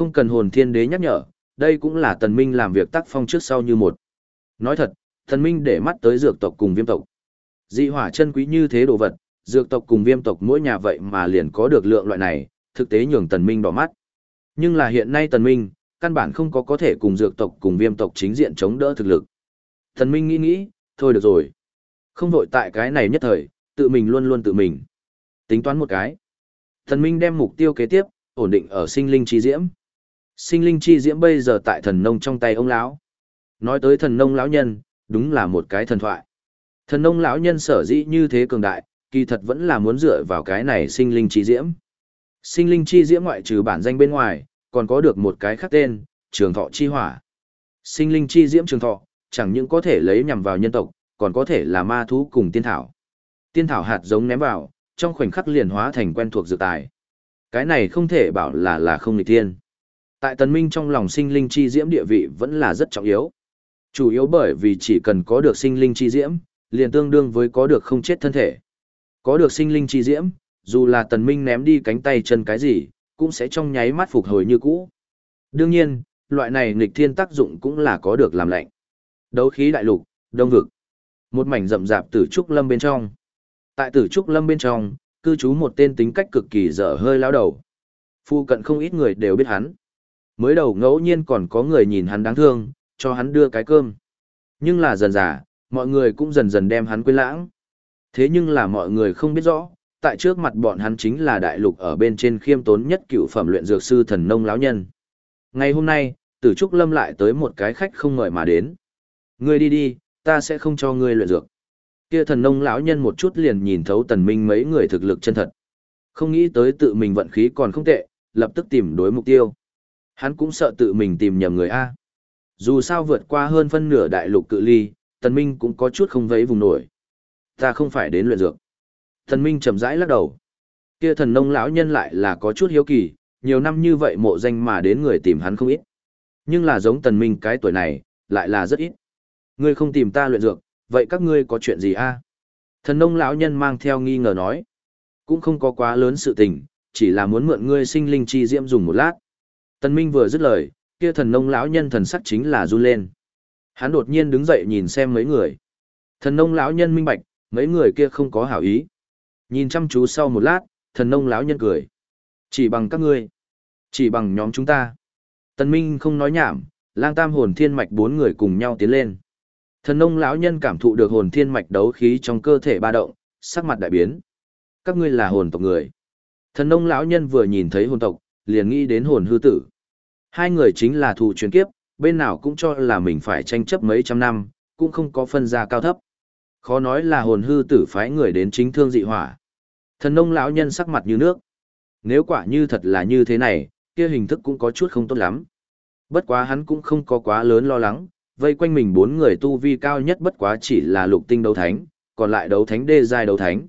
không cần hồn thiên đế nhắc nhở, đây cũng là tần minh làm việc tác phong trước sau như một. Nói thật, tần minh để mắt tới dược tộc cùng viêm tộc. Dị hỏa chân quý như thế đồ vật, dược tộc cùng viêm tộc mỗi nhà vậy mà liền có được lượng loại này, thực tế nhường tần minh đỏ mắt. Nhưng là hiện nay tần minh, căn bản không có có thể cùng dược tộc cùng viêm tộc chính diện chống đỡ thực lực. Tần minh nghĩ nghĩ, thôi được rồi. Không vội tại cái này nhất thời, tự mình luôn luôn tự mình. Tính toán một cái. Tần minh đem mục tiêu kế tiếp, ổn định ở sinh linh chi diễm. Sinh linh chi diễm bây giờ tại thần nông trong tay ông lão. Nói tới thần nông lão nhân, đúng là một cái thần thoại. Thần nông lão nhân sở dĩ như thế cường đại, kỳ thật vẫn là muốn dựa vào cái này sinh linh chi diễm. Sinh linh chi diễm ngoại trừ bản danh bên ngoài, còn có được một cái khác tên, trường thọ chi hỏa. Sinh linh chi diễm trường thọ, chẳng những có thể lấy nhằm vào nhân tộc, còn có thể là ma thú cùng tiên thảo. Tiên thảo hạt giống ném vào, trong khoảnh khắc liền hóa thành quen thuộc dự tài. Cái này không thể bảo là là không nghịch tiên. Tại tần minh trong lòng sinh linh chi diễm địa vị vẫn là rất trọng yếu. Chủ yếu bởi vì chỉ cần có được sinh linh chi diễm, liền tương đương với có được không chết thân thể. Có được sinh linh chi diễm, dù là tần minh ném đi cánh tay chân cái gì, cũng sẽ trong nháy mắt phục hồi như cũ. Đương nhiên, loại này nghịch thiên tác dụng cũng là có được làm lạnh. Đấu khí đại lục, đông vực. Một mảnh rậm rạp tử trúc lâm bên trong. Tại tử trúc lâm bên trong, cư trú một tên tính cách cực kỳ dở hơi lão đầu. Phu cận không ít người đều biết hắn. Mới đầu ngẫu nhiên còn có người nhìn hắn đáng thương, cho hắn đưa cái cơm. Nhưng là dần dà, mọi người cũng dần dần đem hắn quên lãng. Thế nhưng là mọi người không biết rõ, tại trước mặt bọn hắn chính là đại lục ở bên trên khiêm tốn nhất cựu phẩm luyện dược sư thần nông lão nhân. Ngày hôm nay, Tử Trúc Lâm lại tới một cái khách không ngợi mà đến. Ngươi đi đi, ta sẽ không cho ngươi luyện dược. Kia thần nông lão nhân một chút liền nhìn thấu tần minh mấy người thực lực chân thật. Không nghĩ tới tự mình vận khí còn không tệ, lập tức tìm đối mục tiêu. Hắn cũng sợ tự mình tìm nhầm người A. Dù sao vượt qua hơn phân nửa đại lục cự ly, tần minh cũng có chút không vấy vùng nổi. Ta không phải đến luyện dược. Tần minh chậm rãi lắc đầu. Kia thần nông lão nhân lại là có chút hiếu kỳ, nhiều năm như vậy mộ danh mà đến người tìm hắn không ít. Nhưng là giống tần minh cái tuổi này, lại là rất ít. Ngươi không tìm ta luyện dược, vậy các ngươi có chuyện gì a? Thần nông lão nhân mang theo nghi ngờ nói. Cũng không có quá lớn sự tình, chỉ là muốn mượn ngươi sinh linh chi diễm dùng một lát. Tần Minh vừa dứt lời, kia thần nông lão nhân thần sắc chính là run lên. Hắn đột nhiên đứng dậy nhìn xem mấy người. Thần nông lão nhân minh bạch, mấy người kia không có hảo ý. Nhìn chăm chú sau một lát, thần nông lão nhân cười. Chỉ bằng các ngươi. Chỉ bằng nhóm chúng ta. Tần Minh không nói nhảm, lang tam hồn thiên mạch bốn người cùng nhau tiến lên. Thần nông lão nhân cảm thụ được hồn thiên mạch đấu khí trong cơ thể ba động, sắc mặt đại biến. Các ngươi là hồn tộc người. Thần nông lão nhân vừa nhìn thấy hồn tộc, liền nghĩ đến hồn hư tử. Hai người chính là thù truyền kiếp, bên nào cũng cho là mình phải tranh chấp mấy trăm năm, cũng không có phân ra cao thấp. Khó nói là hồn hư tử phái người đến chính thương dị hỏa. Thần nông lão nhân sắc mặt như nước. Nếu quả như thật là như thế này, kia hình thức cũng có chút không tốt lắm. Bất quá hắn cũng không có quá lớn lo lắng, vây quanh mình bốn người tu vi cao nhất bất quá chỉ là lục tinh đấu thánh, còn lại đấu thánh đê giai đấu thánh.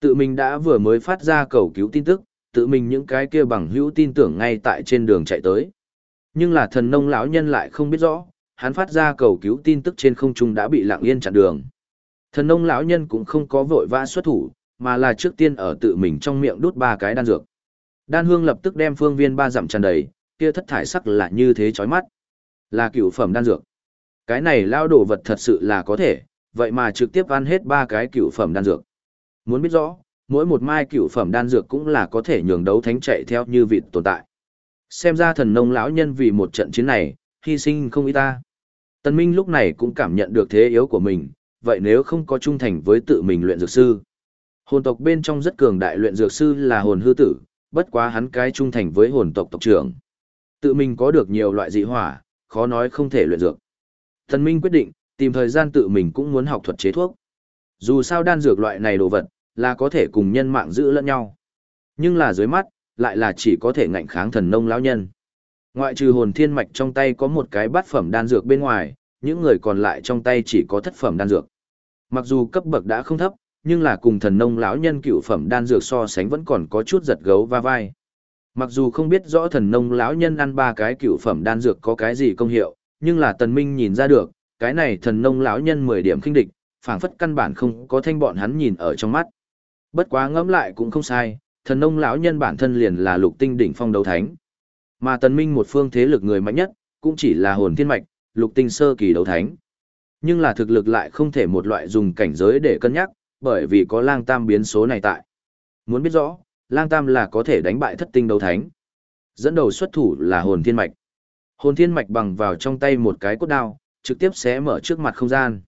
Tự mình đã vừa mới phát ra cầu cứu tin tức, tự mình những cái kia bằng hữu tin tưởng ngay tại trên đường chạy tới. Nhưng là thần nông lão nhân lại không biết rõ, hắn phát ra cầu cứu tin tức trên không trung đã bị lặng yên chặn đường. Thần nông lão nhân cũng không có vội vã xuất thủ, mà là trước tiên ở tự mình trong miệng đút ba cái đan dược. Đan hương lập tức đem phương viên ba dặm tràn đầy, kia thất thải sắc là như thế chói mắt. Là cựu phẩm đan dược. Cái này lao đổ vật thật sự là có thể, vậy mà trực tiếp ăn hết ba cái cựu phẩm đan dược. Muốn biết rõ, mỗi một mai cựu phẩm đan dược cũng là có thể nhường đấu thánh chạy theo như vịt tồn tại. Xem ra thần nông lão nhân vì một trận chiến này, hy sinh không ít ta. Tần Minh lúc này cũng cảm nhận được thế yếu của mình, vậy nếu không có trung thành với tự mình luyện dược sư. Hồn tộc bên trong rất cường đại luyện dược sư là hồn hư tử, bất quá hắn cái trung thành với hồn tộc tộc trưởng. Tự mình có được nhiều loại dị hỏa, khó nói không thể luyện dược. Tần Minh quyết định, tìm thời gian tự mình cũng muốn học thuật chế thuốc. Dù sao đan dược loại này đồ vật, là có thể cùng nhân mạng giữ lẫn nhau. Nhưng là dưới mắt, lại là chỉ có thể ngạnh kháng thần nông lão nhân. Ngoại trừ hồn thiên mạch trong tay có một cái bát phẩm đan dược bên ngoài, những người còn lại trong tay chỉ có thất phẩm đan dược. Mặc dù cấp bậc đã không thấp, nhưng là cùng thần nông lão nhân cựu phẩm đan dược so sánh vẫn còn có chút giật gấu va vai. Mặc dù không biết rõ thần nông lão nhân ăn ba cái cựu phẩm đan dược có cái gì công hiệu, nhưng là tần minh nhìn ra được, cái này thần nông lão nhân 10 điểm kinh địch, phảng phất căn bản không có thanh bọn hắn nhìn ở trong mắt. Bất quá ngẫm lại cũng không sai, thần nông lão nhân bản thân liền là lục tinh đỉnh phong đấu thánh. Mà tần minh một phương thế lực người mạnh nhất, cũng chỉ là hồn thiên mạch, lục tinh sơ kỳ đấu thánh. Nhưng là thực lực lại không thể một loại dùng cảnh giới để cân nhắc, bởi vì có lang tam biến số này tại. Muốn biết rõ, lang tam là có thể đánh bại thất tinh đấu thánh. Dẫn đầu xuất thủ là hồn thiên mạch. Hồn thiên mạch bằng vào trong tay một cái cốt đao, trực tiếp xé mở trước mặt không gian.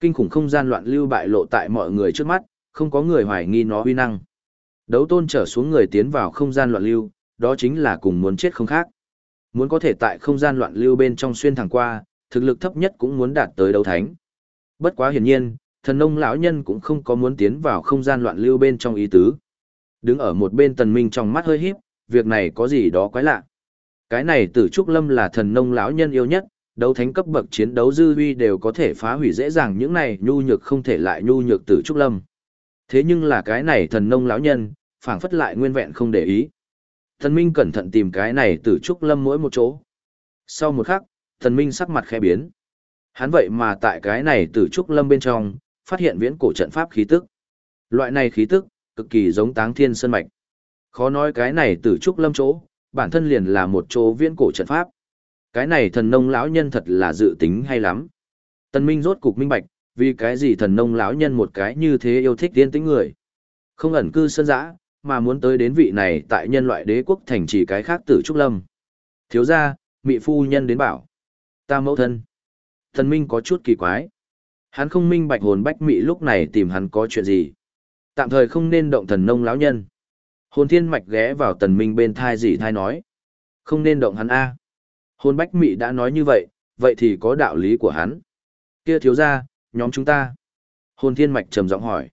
Kinh khủng không gian loạn lưu bại lộ tại mọi người trước mắt, không có người hoài nghi nó uy năng. Đấu tôn trở xuống người tiến vào không gian loạn lưu, đó chính là cùng muốn chết không khác. Muốn có thể tại không gian loạn lưu bên trong xuyên thẳng qua, thực lực thấp nhất cũng muốn đạt tới đấu thánh. Bất quá hiển nhiên, thần nông lão nhân cũng không có muốn tiến vào không gian loạn lưu bên trong ý tứ. Đứng ở một bên tần minh trong mắt hơi híp, việc này có gì đó quái lạ. Cái này tử trúc lâm là thần nông lão nhân yêu nhất, đấu thánh cấp bậc chiến đấu dư uy đều có thể phá hủy dễ dàng những này nhu nhược không thể lại nhu nhược tử trúc lâm. Thế nhưng là cái này thần nông lão nhân, phảng phất lại nguyên vẹn không để ý. Thần Minh cẩn thận tìm cái này tử trúc lâm mỗi một chỗ. Sau một khắc, thần Minh sắc mặt khẽ biến. Hắn vậy mà tại cái này tử trúc lâm bên trong, phát hiện viễn cổ trận pháp khí tức. Loại này khí tức, cực kỳ giống táng thiên sơn mạch. Khó nói cái này tử trúc lâm chỗ, bản thân liền là một chỗ viễn cổ trận pháp. Cái này thần nông lão nhân thật là dự tính hay lắm. Tần Minh rốt cục minh bạch, vì cái gì thần nông lão nhân một cái như thế yêu thích tiên tính người. Không ẩn cư sơn dã, mà muốn tới đến vị này tại nhân loại đế quốc thành trì cái khác tử trúc lâm. Thiếu gia, mị phu nhân đến bảo. Ta mẫu thân. Thần Minh có chút kỳ quái. Hắn không minh bạch hồn bách mị lúc này tìm hắn có chuyện gì. Tạm thời không nên động thần nông lão nhân. Hồn thiên mạch ghé vào tần minh bên thai gì thai nói. Không nên động hắn A. Hồn bách mị đã nói như vậy, vậy thì có đạo lý của hắn. Kia thiếu gia, nhóm chúng ta. Hồn thiên mạch trầm giọng hỏi.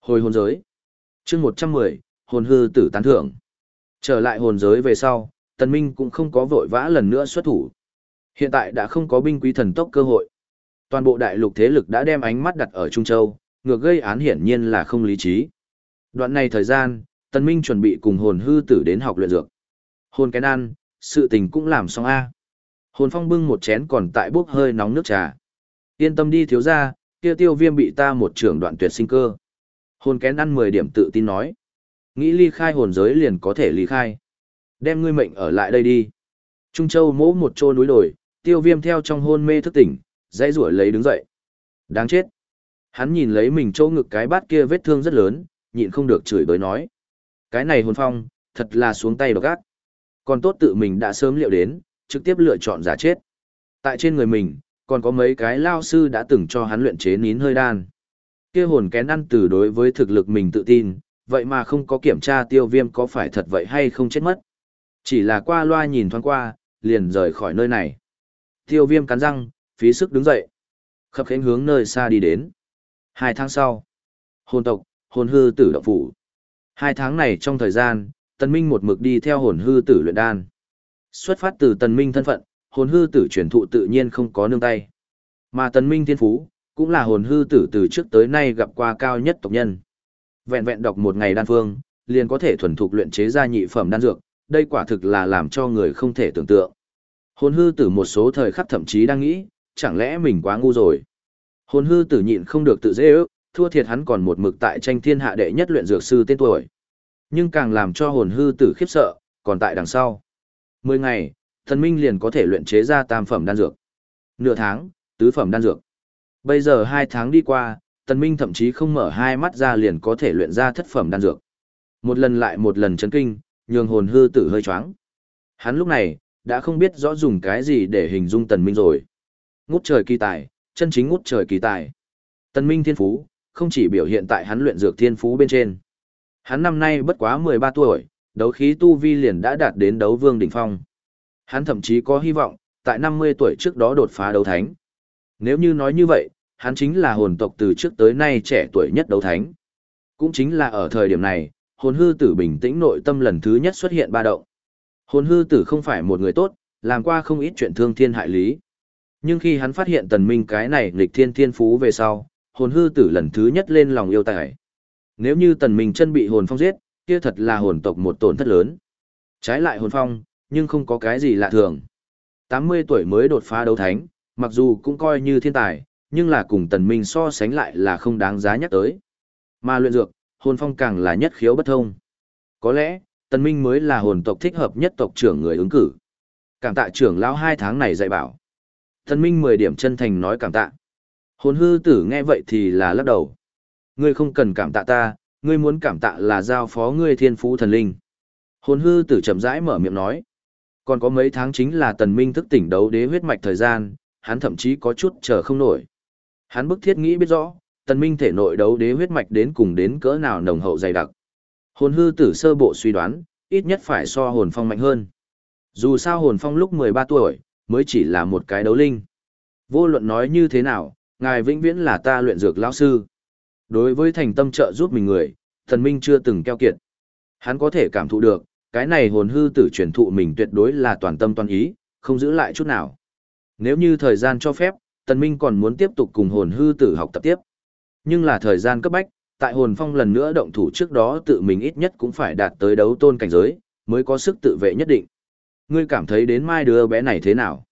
Hồi hồn giới. chương 110, hồn hư tử tán thưởng. Trở lại hồn giới về sau, tần minh cũng không có vội vã lần nữa xuất thủ. Hiện tại đã không có binh quý thần tốc cơ hội. Toàn bộ đại lục thế lực đã đem ánh mắt đặt ở Trung Châu, ngược gây án hiển nhiên là không lý trí. Đoạn này thời gian, Tần Minh chuẩn bị cùng hồn hư tử đến học luyện dược. Hồn cái nan, sự tình cũng làm xong a. Hồn phong bưng một chén còn tại bốc hơi nóng nước trà. Yên tâm đi thiếu gia, kia tiêu viêm bị ta một trưởng đoạn tuyệt sinh cơ. Hồn kén ăn 10 điểm tự tin nói. Nghĩ ly khai hồn giới liền có thể ly khai. Đem ngươi mệnh ở lại đây đi. Trung Châu mỗ một chỗ núi đồi, tiêu viêm theo trong hôn mê thức tỉnh, dãy rủa lấy đứng dậy. Đáng chết. Hắn nhìn lấy mình chỗ ngực cái bát kia vết thương rất lớn, nhịn không được chửi bới nói. Cái này hồn phong, thật là xuống tay độc ác. Còn tốt tự mình đã sớm liệu đến, trực tiếp lựa chọn giả chết. Tại trên người mình, còn có mấy cái lao sư đã từng cho hắn luyện chế nín hơi đan. Kia hồn kén ăn từ đối với thực lực mình tự tin, vậy mà không có kiểm tra tiêu viêm có phải thật vậy hay không chết mất. Chỉ là qua loa nhìn thoáng qua, liền rời khỏi nơi này. Tiêu viêm cắn răng, phí sức đứng dậy. Khập khánh hướng nơi xa đi đến. Hai tháng sau, hồn tộc, hồn hư tử động phủ. Hai tháng này trong thời gian, tần minh một mực đi theo hồn hư tử luyện đan. Xuất phát từ tần minh thân phận, hồn hư tử truyền thụ tự nhiên không có nương tay. Mà tần minh thiên phú, cũng là hồn hư tử từ trước tới nay gặp qua cao nhất tộc nhân. Vẹn vẹn đọc một ngày đan phương, liền có thể thuần thục luyện chế ra nhị phẩm đan dược, đây quả thực là làm cho người không thể tưởng tượng. Hồn hư tử một số thời khắc thậm chí đang nghĩ, chẳng lẽ mình quá ngu rồi. Hồn hư tử nhịn không được tự dễ ước, thua thiệt hắn còn một mực tại tranh thiên hạ đệ nhất luyện dược sư tên tuổi. Nhưng càng làm cho hồn hư tử khiếp sợ, còn tại đằng sau. Mười ngày, thần minh liền có thể luyện chế ra tam phẩm đan dược. Nửa tháng, tứ phẩm đan dược. Bây giờ hai tháng đi qua, Thần minh thậm chí không mở hai mắt ra liền có thể luyện ra thất phẩm đan dược. Một lần lại một lần chấn kinh, nhường hồn hư tử hơi choáng. Hắn lúc này, đã không biết rõ dùng cái gì để hình dung tần minh rồi. Ngút trời kỳ tài, chân chính ngút trời kỳ tài. Tần minh thiên phú, không chỉ biểu hiện tại hắn luyện dược thiên phú bên trên. Hắn năm nay bất quá 13 tuổi, đấu khí tu vi liền đã đạt đến đấu vương đỉnh phong. Hắn thậm chí có hy vọng, tại 50 tuổi trước đó đột phá đấu thánh. Nếu như nói như vậy, hắn chính là hồn tộc từ trước tới nay trẻ tuổi nhất đấu thánh. Cũng chính là ở thời điểm này, hồn hư tử bình tĩnh nội tâm lần thứ nhất xuất hiện ba động. Hồn hư tử không phải một người tốt, làm qua không ít chuyện thương thiên hại lý. Nhưng khi hắn phát hiện tần minh cái này nghịch thiên thiên phú về sau, hồn hư tử lần thứ nhất lên lòng yêu tài. Nếu như tần minh chân bị hồn phong giết, kia thật là hồn tộc một tổn thất lớn. Trái lại hồn phong, nhưng không có cái gì lạ thường. 80 tuổi mới đột phá đấu thánh, mặc dù cũng coi như thiên tài, nhưng là cùng tần minh so sánh lại là không đáng giá nhắc tới. Mà luyện dược, hồn phong càng là nhất khiếu bất thông. Có lẽ, Tần Minh mới là hồn tộc thích hợp nhất tộc trưởng người ứng cử. Cảm tạ trưởng lão hai tháng này dạy bảo. Tần Minh mười điểm chân thành nói cảm tạ. Hồn hư tử nghe vậy thì là lắc đầu. Ngươi không cần cảm tạ ta, ngươi muốn cảm tạ là giao phó ngươi thiên phú thần linh. Hồn hư tử chậm rãi mở miệng nói. Còn có mấy tháng chính là tần minh thức tỉnh đấu đế huyết mạch thời gian, hắn thậm chí có chút chờ không nổi. Hắn bức thiết nghĩ biết rõ, tần minh thể nội đấu đế huyết mạch đến cùng đến cỡ nào nồng hậu dày đặc. Hồn hư tử sơ bộ suy đoán, ít nhất phải so hồn phong mạnh hơn. Dù sao hồn phong lúc 13 tuổi, mới chỉ là một cái đấu linh. Vô luận nói như thế nào, ngài vĩnh viễn là ta luyện dược lão sư. Đối với thành tâm trợ giúp mình người, thần minh chưa từng keo kiệt. Hắn có thể cảm thụ được, cái này hồn hư tử truyền thụ mình tuyệt đối là toàn tâm toàn ý, không giữ lại chút nào. Nếu như thời gian cho phép, tần minh còn muốn tiếp tục cùng hồn hư tử học tập tiếp. Nhưng là thời gian cấp bách, tại hồn phong lần nữa động thủ trước đó tự mình ít nhất cũng phải đạt tới đấu tôn cảnh giới, mới có sức tự vệ nhất định. Ngươi cảm thấy đến mai đứa bé này thế nào?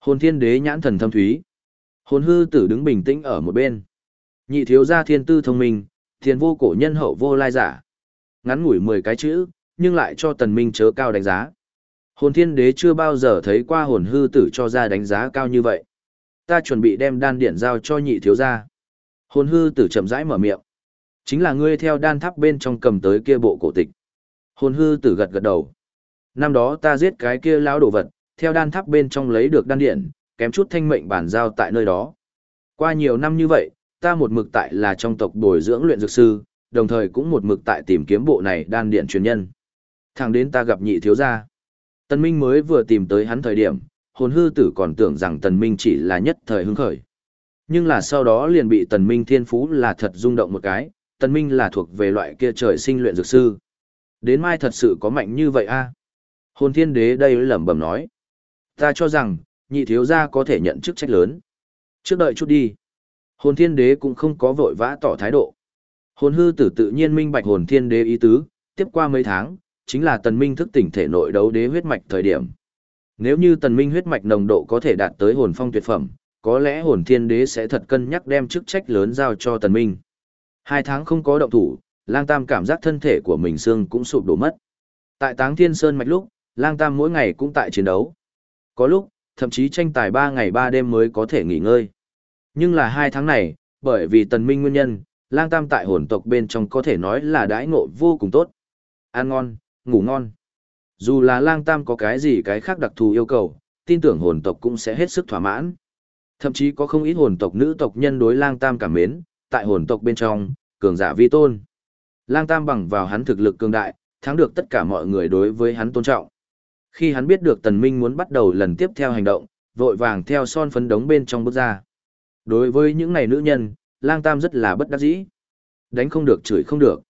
Hồn thiên đế nhãn thần thâm thúy. Hồn hư tử đứng bình tĩnh ở một bên. Nhị thiếu gia thiên tư thông minh, thiên vô cổ nhân hậu vô lai giả. Ngắn ngủi 10 cái chữ, nhưng lại cho tần minh chớ cao đánh giá. Hồn thiên đế chưa bao giờ thấy qua hồn hư tử cho ra đánh giá cao như vậy. Ta chuẩn bị đem đan điện giao cho nhị thiếu gia. Hồn hư tử chậm rãi mở miệng. Chính là ngươi theo đan tháp bên trong cầm tới kia bộ cổ tịch. Hồn hư tử gật gật đầu. Năm đó ta giết cái kia lão đồ vật, theo đan tháp bên trong lấy được đan điện, kém chút thanh mệnh bản giao tại nơi đó. Qua nhiều năm như vậy, ta một mực tại là trong tộc bồi dưỡng luyện dược sư, đồng thời cũng một mực tại tìm kiếm bộ này đan điện truyền nhân. Thẳng đến ta gặp nhị thiếu gia. Tần Minh mới vừa tìm tới hắn thời điểm, hồn hư tử còn tưởng rằng Tần Minh chỉ là nhất thời hứng khởi. Nhưng là sau đó liền bị Tần Minh thiên phú là thật rung động một cái, Tần Minh là thuộc về loại kia trời sinh luyện dược sư. Đến mai thật sự có mạnh như vậy a? Hồn thiên đế đây lẩm bẩm nói. Ta cho rằng, nhị thiếu gia có thể nhận chức trách lớn. Trước đợi chút đi. Hồn thiên đế cũng không có vội vã tỏ thái độ. Hồn hư tử tự nhiên minh bạch hồn thiên đế ý tứ, tiếp qua mấy tháng, chính là tần minh thức tỉnh thể nội đấu đế huyết mạch thời điểm. Nếu như tần minh huyết mạch nồng độ có thể đạt tới hồn phong tuyệt phẩm, có lẽ hồn thiên đế sẽ thật cân nhắc đem chức trách lớn giao cho tần minh. Hai tháng không có động thủ, lang tam cảm giác thân thể của mình xương cũng sụp đổ mất. Tại táng thiên sơn mạch lúc, lang tam mỗi ngày cũng tại chiến đấu. Có lúc, thậm chí tranh tài ba ngày ba đêm mới có thể nghỉ ngơi. Nhưng là hai tháng này, bởi vì tần minh nguyên nhân, lang tam tại hồn tộc bên trong có thể nói là đãi ngộ vô cùng tốt. Ăn ngon, ngủ ngon. Dù là lang tam có cái gì cái khác đặc thù yêu cầu, tin tưởng hồn tộc cũng sẽ hết sức thỏa mãn. Thậm chí có không ít hồn tộc nữ tộc nhân đối lang tam cảm mến, tại hồn tộc bên trong, cường giả vi tôn. Lang tam bằng vào hắn thực lực cường đại, thắng được tất cả mọi người đối với hắn tôn trọng. Khi hắn biết được tần minh muốn bắt đầu lần tiếp theo hành động, vội vàng theo son phấn đống bên trong bước ra. Đối với những này nữ nhân, lang tam rất là bất đắc dĩ. Đánh không được chửi không được.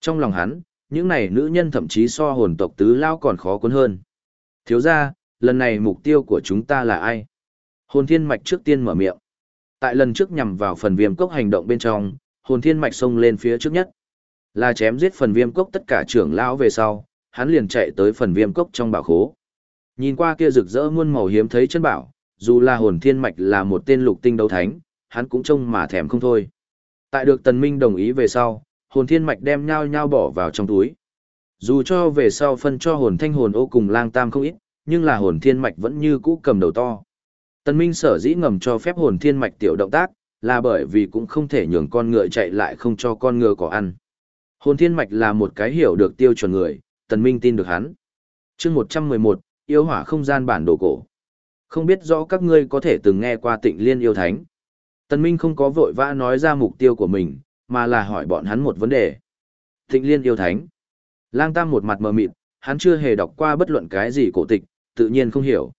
Trong lòng hắn, những này nữ nhân thậm chí so hồn tộc tứ lao còn khó cuốn hơn. Thiếu ra, lần này mục tiêu của chúng ta là ai? Hồn thiên mạch trước tiên mở miệng. Tại lần trước nhằm vào phần viêm cốc hành động bên trong, hồn thiên mạch xông lên phía trước nhất. Là chém giết phần viêm cốc tất cả trưởng lão về sau, hắn liền chạy tới phần viêm cốc trong bảo khố. Nhìn qua kia rực rỡ muôn màu hiếm thấy chân bảo, dù là hồn thiên mạch là một tên lục tinh đấu thánh, hắn cũng trông mà thèm không thôi. Tại được tần minh đồng ý về sau, hồn thiên mạch đem nhau nhau bỏ vào trong túi. Dù cho về sau phân cho hồn thanh hồn ô cùng lang tam không ít, nhưng là hồn thiên mạch vẫn như cũ cầm đầu to. Tần minh sở dĩ ngầm cho phép hồn thiên mạch tiểu động tác, là bởi vì cũng không thể nhường con ngựa chạy lại không cho con ngựa có ăn. Hồn thiên mạch là một cái hiểu được tiêu chuẩn người, tần minh tin được hắn. Chương 111, yêu hỏa không gian bản đồ cổ. Không biết rõ các ngươi có thể từng nghe qua tịnh liên yêu thánh. Tần Minh không có vội vã nói ra mục tiêu của mình, mà là hỏi bọn hắn một vấn đề. Thịnh liên yêu thánh. Lang Tam một mặt mờ mịt, hắn chưa hề đọc qua bất luận cái gì cổ tịch, tự nhiên không hiểu.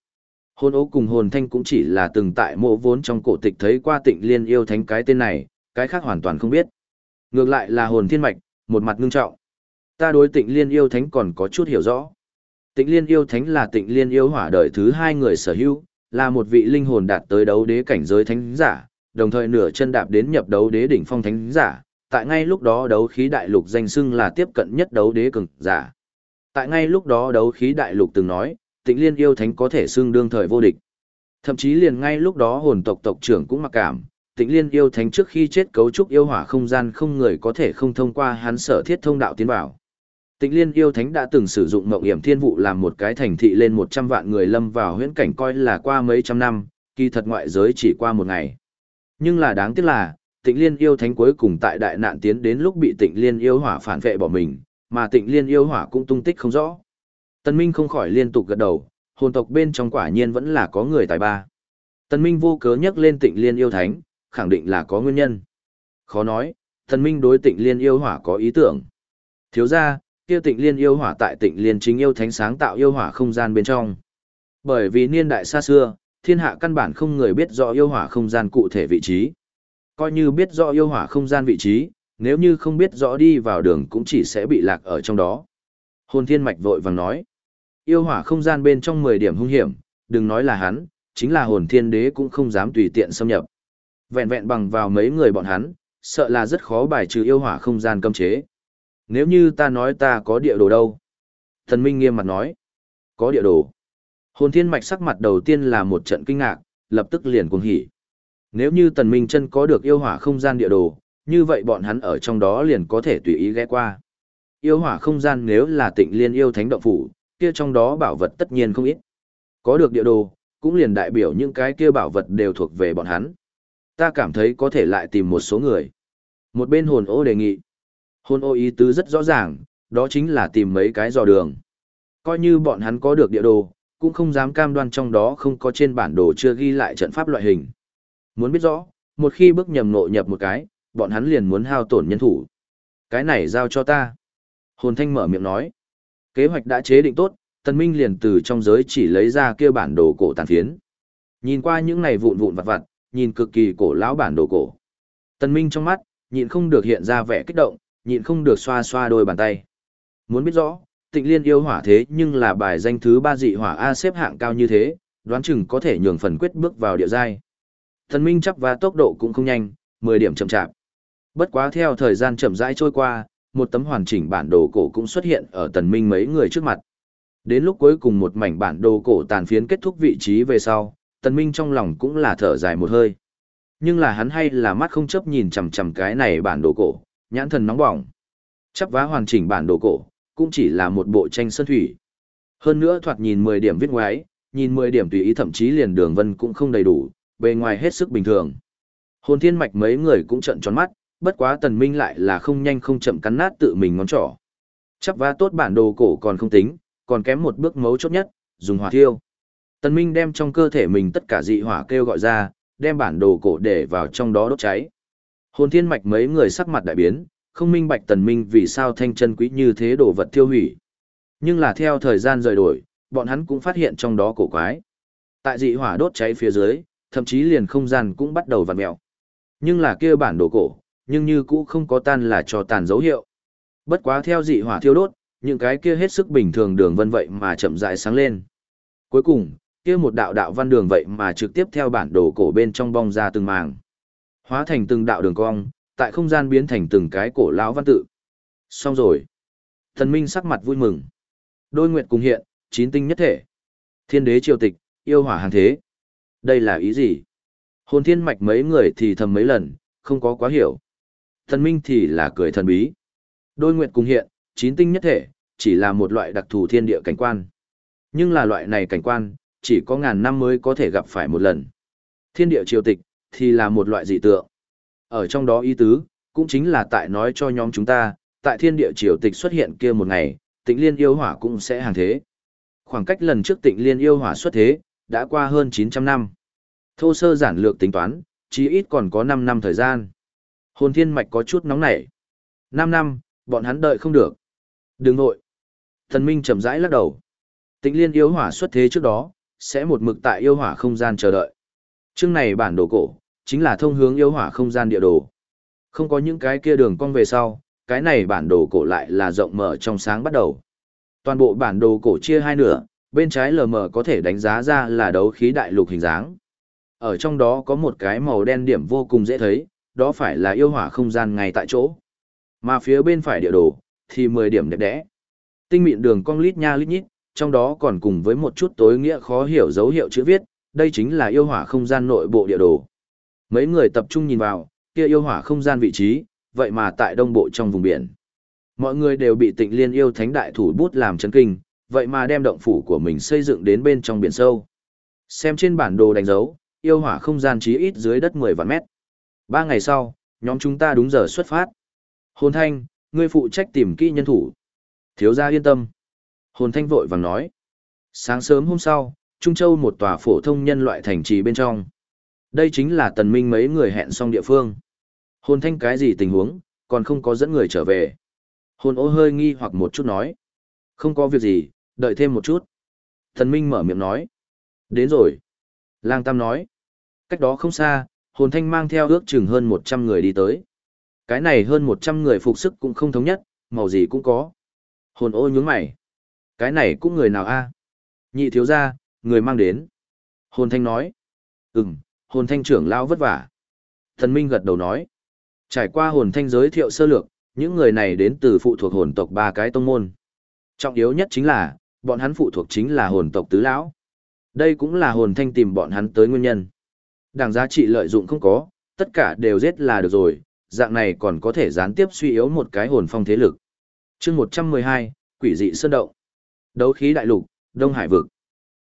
Hồn ố cùng hồn thanh cũng chỉ là từng tại mộ vốn trong cổ tịch thấy qua tịnh liên yêu thánh cái tên này, cái khác hoàn toàn không biết. Ngược lại là hồn thiên mạch, một mặt ngưng trọng. Ta đối tịnh liên yêu thánh còn có chút hiểu rõ. Tịnh liên yêu thánh là tịnh liên yêu hỏa đời thứ hai người sở hữu, là một vị linh hồn đạt tới đấu đế cảnh giới thánh giả, đồng thời nửa chân đạp đến nhập đấu đế đỉnh phong thánh giả, tại ngay lúc đó đấu khí đại lục danh xưng là tiếp cận nhất đấu đế cường giả. Tại ngay lúc đó đấu khí đại lục từng nói, Tịnh Liên yêu thánh có thể xưng đương thời vô địch. Thậm chí liền ngay lúc đó hồn tộc tộc trưởng cũng mặc cảm, Tịnh Liên yêu thánh trước khi chết cấu trúc yêu hỏa không gian không người có thể không thông qua hắn sở thiết thông đạo tiến vào. Tịnh Liên yêu thánh đã từng sử dụng mộng hiểm thiên vụ làm một cái thành thị lên 100 vạn người lâm vào huyễn cảnh coi là qua mấy trăm năm, kỳ thật ngoại giới chỉ qua một ngày. Nhưng là đáng tiếc là, Tịnh Liên yêu thánh cuối cùng tại đại nạn tiến đến lúc bị Tịnh Liên yêu hỏa phản vệ bỏ mình, mà Tịnh Liên yêu hỏa cũng tung tích không rõ. Tân Minh không khỏi liên tục gật đầu, hồn tộc bên trong quả nhiên vẫn là có người tài ba. Tân Minh vô cớ nhắc lên Tịnh Liên yêu thánh, khẳng định là có nguyên nhân. Khó nói, Tân Minh đối Tịnh Liên yêu hỏa có ý tưởng. Thiếu gia, kia Tịnh Liên yêu hỏa tại Tịnh Liên chính yêu thánh sáng tạo yêu hỏa không gian bên trong. Bởi vì niên đại xa xưa, thiên hạ căn bản không người biết rõ yêu hỏa không gian cụ thể vị trí. Coi như biết rõ yêu hỏa không gian vị trí, nếu như không biết rõ đi vào đường cũng chỉ sẽ bị lạc ở trong đó. Hồn thiên mạch vội vàng nói, yêu hỏa không gian bên trong 10 điểm hung hiểm, đừng nói là hắn, chính là hồn thiên đế cũng không dám tùy tiện xâm nhập. Vẹn vẹn bằng vào mấy người bọn hắn, sợ là rất khó bài trừ yêu hỏa không gian cấm chế. Nếu như ta nói ta có địa đồ đâu? Thần Minh nghiêm mặt nói, có địa đồ. Hồn thiên mạch sắc mặt đầu tiên là một trận kinh ngạc, lập tức liền cuồng hỉ. Nếu như tần minh chân có được yêu hỏa không gian địa đồ, như vậy bọn hắn ở trong đó liền có thể tùy ý ghé qua. Yêu hỏa không gian nếu là tịnh liên yêu thánh động phủ, kia trong đó bảo vật tất nhiên không ít. Có được địa đồ, cũng liền đại biểu những cái kia bảo vật đều thuộc về bọn hắn. Ta cảm thấy có thể lại tìm một số người. Một bên hồn ô đề nghị. Hồn ô ý tứ rất rõ ràng, đó chính là tìm mấy cái dò đường. Coi như bọn hắn có được địa đồ, cũng không dám cam đoan trong đó không có trên bản đồ chưa ghi lại trận pháp loại hình. Muốn biết rõ, một khi bước nhầm nội nhập một cái, bọn hắn liền muốn hao tổn nhân thủ. Cái này giao cho ta. Hồn thanh mở miệng nói. Kế hoạch đã chế định tốt, tần minh liền từ trong giới chỉ lấy ra kia bản đồ cổ tàn phiến. Nhìn qua những này vụn vụn vặt vặt, nhìn cực kỳ cổ lão bản đồ cổ. Tần minh trong mắt, nhịn không được hiện ra vẻ kích động, nhịn không được xoa xoa đôi bàn tay. Muốn biết rõ, tịnh liên yêu hỏa thế nhưng là bài danh thứ ba dị hỏa A xếp hạng cao như thế, đoán chừng có thể nhường phần quyết bước vào địa giai. Thần minh chắc và tốc độ cũng không nhanh, 10 điểm chậm chạp. Bất quá theo thời gian chậm rãi trôi qua, một tấm hoàn chỉnh bản đồ cổ cũng xuất hiện ở tần minh mấy người trước mặt. Đến lúc cuối cùng một mảnh bản đồ cổ tàn phiến kết thúc vị trí về sau, tần minh trong lòng cũng là thở dài một hơi. Nhưng là hắn hay là mắt không chấp nhìn chằm chằm cái này bản đồ cổ, nhãn thần nóng bỏng. Chắp vá hoàn chỉnh bản đồ cổ, cũng chỉ là một bộ tranh sơn thủy. Hơn nữa thoạt nhìn 10 điểm viết ngoái, nhìn 10 điểm tùy ý thậm chí liền đường vân cũng không đầy đủ, bề ngoài hết sức bình thường. Hồn thiên mạch mấy người cũng trận tròn mắt, bất quá tần minh lại là không nhanh không chậm cắn nát tự mình ngón trỏ. Chắp vá tốt bản đồ cổ còn không tính, còn kém một bước mấu chốt nhất, dùng hỏa thiêu. Tần minh đem trong cơ thể mình tất cả dị hỏa kêu gọi ra, đem bản đồ cổ để vào trong đó đốt cháy. Hồn thiên mạch mấy người sắc mặt đại biến, không minh bạch tần minh vì sao thanh chân quý như thế đồ vật tiêu hủy. Nhưng là theo thời gian rời đổi, bọn hắn cũng phát hiện trong đó cổ quái. Tại dị hỏa đốt cháy phía dưới, thậm chí liền không gian cũng bắt đầu vặn mèo. Nhưng là kia bản đồ cổ, nhưng như cũ không có tan là cho tàn dấu hiệu. Bất quá theo dị hỏa thiêu đốt, những cái kia hết sức bình thường đường vân vậy mà chậm rãi sáng lên. Cuối cùng, kia một đạo đạo văn đường vậy mà trực tiếp theo bản đồ cổ bên trong bong ra từng màng. Hóa thành từng đạo đường cong, tại không gian biến thành từng cái cổ lão văn tự. Xong rồi. Thần Minh sắc mặt vui mừng. Đôi nguyệt cùng hiện, chín tinh nhất thể. Thiên đế triều tịch, yêu hỏa hàng thế. Đây là ý gì? Hồn thiên mạch mấy người thì thầm mấy lần, không có quá hiểu. Thần Minh thì là cười thần bí. Đôi nguyệt cùng hiện, chín tinh nhất thể, chỉ là một loại đặc thù thiên địa cảnh quan. Nhưng là loại này cảnh quan, chỉ có ngàn năm mới có thể gặp phải một lần. Thiên địa triều tịch, thì là một loại dị tượng. Ở trong đó ý tứ, cũng chính là tại nói cho nhóm chúng ta, tại thiên địa triều tịch xuất hiện kia một ngày, tịnh liên yêu hỏa cũng sẽ hàng thế. Khoảng cách lần trước tịnh liên yêu hỏa xuất thế, đã qua hơn 900 năm. Thô sơ giản lược tính toán, chí ít còn có 5 năm thời gian. Hồn thiên mạch có chút nóng nảy. 5 năm, bọn hắn đợi không được. Đừng nội. Thần Minh chậm rãi lắc đầu. Tịnh liên yêu hỏa xuất thế trước đó, sẽ một mực tại yêu hỏa không gian chờ đợi. Chương này bản đồ cổ, chính là thông hướng yêu hỏa không gian địa đồ. Không có những cái kia đường cong về sau, cái này bản đồ cổ lại là rộng mở trong sáng bắt đầu. Toàn bộ bản đồ cổ chia hai nửa, bên trái lờ mờ có thể đánh giá ra là đấu khí đại lục hình dáng. Ở trong đó có một cái màu đen điểm vô cùng dễ thấy, đó phải là yêu hỏa không gian ngay tại chỗ. Mà phía bên phải địa đồ, thì 10 điểm đẹp đẽ. Tinh mịn đường cong lít nha lít nhít, trong đó còn cùng với một chút tối nghĩa khó hiểu dấu hiệu chữ viết, đây chính là yêu hỏa không gian nội bộ địa đồ. Mấy người tập trung nhìn vào, kia yêu hỏa không gian vị trí, vậy mà tại đông bộ trong vùng biển. Mọi người đều bị tịnh liên yêu thánh đại thủ bút làm chấn kinh, vậy mà đem động phủ của mình xây dựng đến bên trong biển sâu. Xem trên bản đồ đánh dấu, yêu hỏa không gian chí ít dưới đất 10 vạn mét. Ba ngày sau, nhóm chúng ta đúng giờ xuất phát. Hồn thanh, ngươi phụ trách tìm kỹ nhân thủ. Thiếu gia yên tâm. Hồn thanh vội vàng nói. Sáng sớm hôm sau, Trung Châu một tòa phổ thông nhân loại thành trì bên trong. Đây chính là tần minh mấy người hẹn xong địa phương. Hồn thanh cái gì tình huống, còn không có dẫn người trở về. Hồn ô hơi nghi hoặc một chút nói. Không có việc gì, đợi thêm một chút. Tần minh mở miệng nói. Đến rồi. Lang Tam nói. Cách đó không xa, hồn thanh mang theo ước chừng hơn 100 người đi tới. Cái này hơn 100 người phục sức cũng không thống nhất, màu gì cũng có. Hồn ô nhướng mày. Cái này cũng người nào a? Nhị thiếu gia, người mang đến. Hồn thanh nói. Ừm, hồn thanh trưởng lao vất vả. Thần Minh gật đầu nói. Trải qua hồn thanh giới thiệu sơ lược, những người này đến từ phụ thuộc hồn tộc ba cái tông môn. Trọng yếu nhất chính là, bọn hắn phụ thuộc chính là hồn tộc tứ lão. Đây cũng là hồn thanh tìm bọn hắn tới nguyên nhân. Đảng giá trị lợi dụng không có, tất cả đều giết là được rồi, dạng này còn có thể gián tiếp suy yếu một cái hồn phong thế lực. chương 112, Quỷ dị sơn động. Đấu khí đại lục, Đông Hải vực.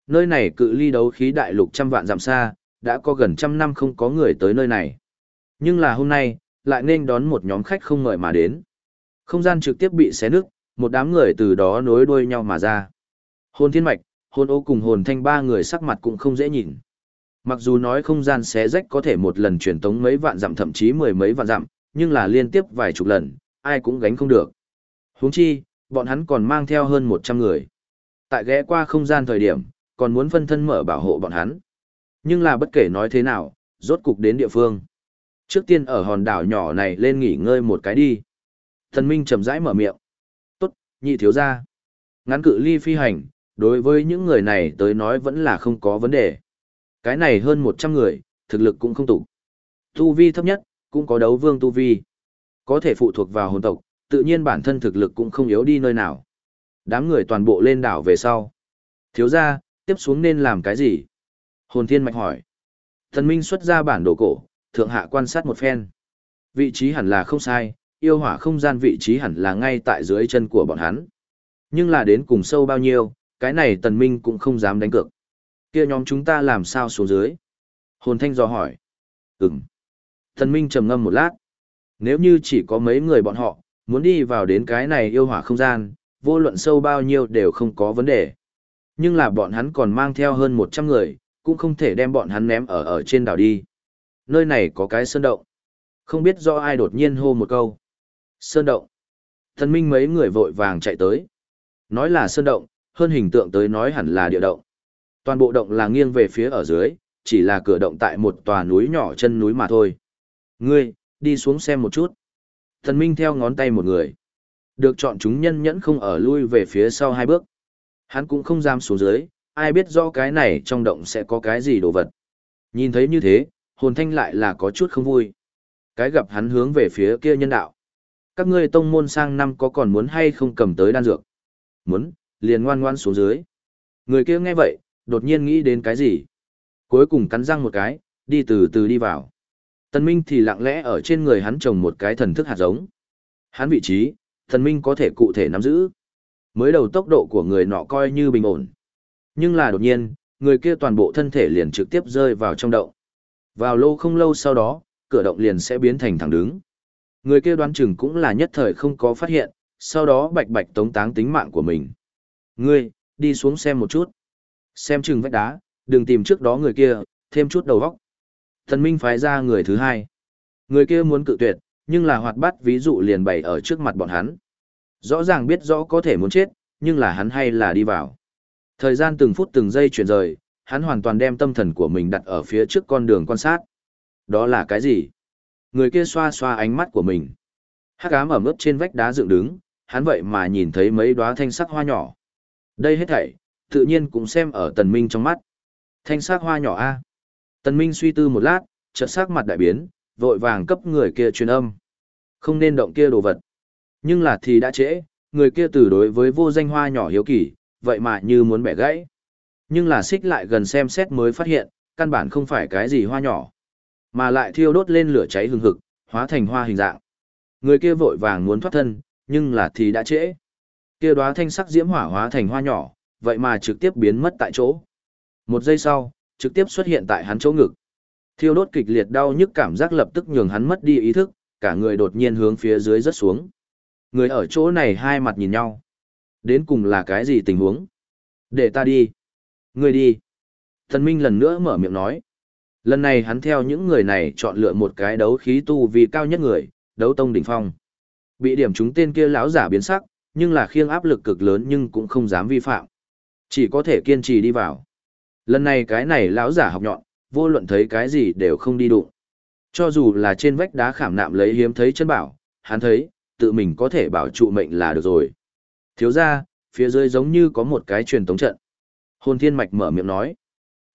Nơi này cự ly đấu khí đại lục trăm vạn dặm xa, đã có gần trăm năm không có người tới nơi này. Nhưng là hôm nay, lại nên đón một nhóm khách không ngợi mà đến. Không gian trực tiếp bị xé nứt, một đám người từ đó nối đuôi nhau mà ra. Hồn thiên mạch, hồn ô cùng hồn thanh ba người sắc mặt cũng không dễ nhìn. Mặc dù nói không gian xé rách có thể một lần truyền tống mấy vạn dặm thậm chí mười mấy vạn dặm, nhưng là liên tiếp vài chục lần, ai cũng gánh không được. Huống chi, bọn hắn còn mang theo hơn 100 người. Tại ghé qua không gian thời điểm, còn muốn phân thân mở bảo hộ bọn hắn. Nhưng là bất kể nói thế nào, rốt cục đến địa phương. Trước tiên ở hòn đảo nhỏ này lên nghỉ ngơi một cái đi. Thần Minh chậm rãi mở miệng. Tốt, nhị thiếu gia. Ngắn cự ly phi hành, đối với những người này tới nói vẫn là không có vấn đề. Cái này hơn 100 người, thực lực cũng không tụ. Tu vi thấp nhất, cũng có đấu vương tu vi. Có thể phụ thuộc vào hồn tộc, tự nhiên bản thân thực lực cũng không yếu đi nơi nào. Đám người toàn bộ lên đảo về sau. Thiếu gia, tiếp xuống nên làm cái gì? Hồn thiên mạch hỏi. Thần Minh xuất ra bản đồ cổ, thượng hạ quan sát một phen. Vị trí hẳn là không sai, yêu hỏa không gian vị trí hẳn là ngay tại dưới chân của bọn hắn. Nhưng là đến cùng sâu bao nhiêu, cái này tần minh cũng không dám đánh cược. Kia nhóm chúng ta làm sao xuống dưới? Hồn thanh dò hỏi. Ừm. Tần minh trầm ngâm một lát. Nếu như chỉ có mấy người bọn họ, muốn đi vào đến cái này yêu hỏa không gian, vô luận sâu bao nhiêu đều không có vấn đề. Nhưng là bọn hắn còn mang theo hơn 100 người, cũng không thể đem bọn hắn ném ở ở trên đảo đi. Nơi này có cái sơn động. Không biết do ai đột nhiên hô một câu. Sơn động. Thần minh mấy người vội vàng chạy tới. Nói là sơn động, hơn hình tượng tới nói hẳn là địa động. Toàn bộ động là nghiêng về phía ở dưới, chỉ là cửa động tại một tòa núi nhỏ chân núi mà thôi. Ngươi, đi xuống xem một chút. Thần minh theo ngón tay một người. Được chọn chúng nhân nhẫn không ở lui về phía sau hai bước. Hắn cũng không dám xuống dưới, ai biết rõ cái này trong động sẽ có cái gì đồ vật. Nhìn thấy như thế, hồn thanh lại là có chút không vui. Cái gặp hắn hướng về phía kia nhân đạo. Các ngươi tông môn sang năm có còn muốn hay không cầm tới đan dược? Muốn, liền ngoan ngoan xuống dưới. Người kia nghe vậy, đột nhiên nghĩ đến cái gì? Cuối cùng cắn răng một cái, đi từ từ đi vào. Tần Minh thì lặng lẽ ở trên người hắn trồng một cái thần thức hạt giống. Hắn vị trí, thần Minh có thể cụ thể nắm giữ. Mới đầu tốc độ của người nọ coi như bình ổn. Nhưng là đột nhiên, người kia toàn bộ thân thể liền trực tiếp rơi vào trong động. Vào lâu không lâu sau đó, cửa động liền sẽ biến thành thẳng đứng. Người kia đoán chừng cũng là nhất thời không có phát hiện, sau đó bạch bạch tống táng tính mạng của mình. Ngươi, đi xuống xem một chút. Xem chừng vách đá, đừng tìm trước đó người kia, thêm chút đầu vóc. Thần Minh phái ra người thứ hai. Người kia muốn cự tuyệt, nhưng là hoạt bát ví dụ liền bày ở trước mặt bọn hắn. Rõ ràng biết rõ có thể muốn chết, nhưng là hắn hay là đi vào. Thời gian từng phút từng giây chuyển rời, hắn hoàn toàn đem tâm thần của mình đặt ở phía trước con đường quan sát. Đó là cái gì? Người kia xoa xoa ánh mắt của mình. Hắc ám ẩm ướt trên vách đá dựng đứng, hắn vậy mà nhìn thấy mấy đóa thanh sắc hoa nhỏ. Đây hết thảy, tự nhiên cũng xem ở tần minh trong mắt. Thanh sắc hoa nhỏ a. Tần minh suy tư một lát, chợt sắc mặt đại biến, vội vàng cấp người kia truyền âm. Không nên động kia đồ vật. Nhưng là thì đã trễ, người kia từ đối với vô danh hoa nhỏ hiếu kỳ, vậy mà như muốn bẻ gãy. Nhưng là xích lại gần xem xét mới phát hiện, căn bản không phải cái gì hoa nhỏ, mà lại thiêu đốt lên lửa cháy hừng hực, hóa thành hoa hình dạng. Người kia vội vàng muốn thoát thân, nhưng là thì đã trễ. Kia đóa thanh sắc diễm hỏa hóa thành hoa nhỏ, vậy mà trực tiếp biến mất tại chỗ. Một giây sau, trực tiếp xuất hiện tại hắn chỗ ngực. Thiêu đốt kịch liệt đau nhức cảm giác lập tức nhường hắn mất đi ý thức, cả người đột nhiên hướng phía dưới rất xuống. Người ở chỗ này hai mặt nhìn nhau. Đến cùng là cái gì tình huống? Để ta đi. Người đi. Thần Minh lần nữa mở miệng nói. Lần này hắn theo những người này chọn lựa một cái đấu khí tu vì cao nhất người, đấu tông đỉnh phong. Bị điểm chúng tên kia lão giả biến sắc, nhưng là khiêng áp lực cực lớn nhưng cũng không dám vi phạm. Chỉ có thể kiên trì đi vào. Lần này cái này lão giả học nhọn, vô luận thấy cái gì đều không đi đụng. Cho dù là trên vách đá khảm nạm lấy hiếm thấy chân bảo, hắn thấy, tự mình có thể bảo trụ mệnh là được rồi. Thiếu ra, phía dưới giống như có một cái truyền tống trận. Hồn thiên mạch mở miệng nói.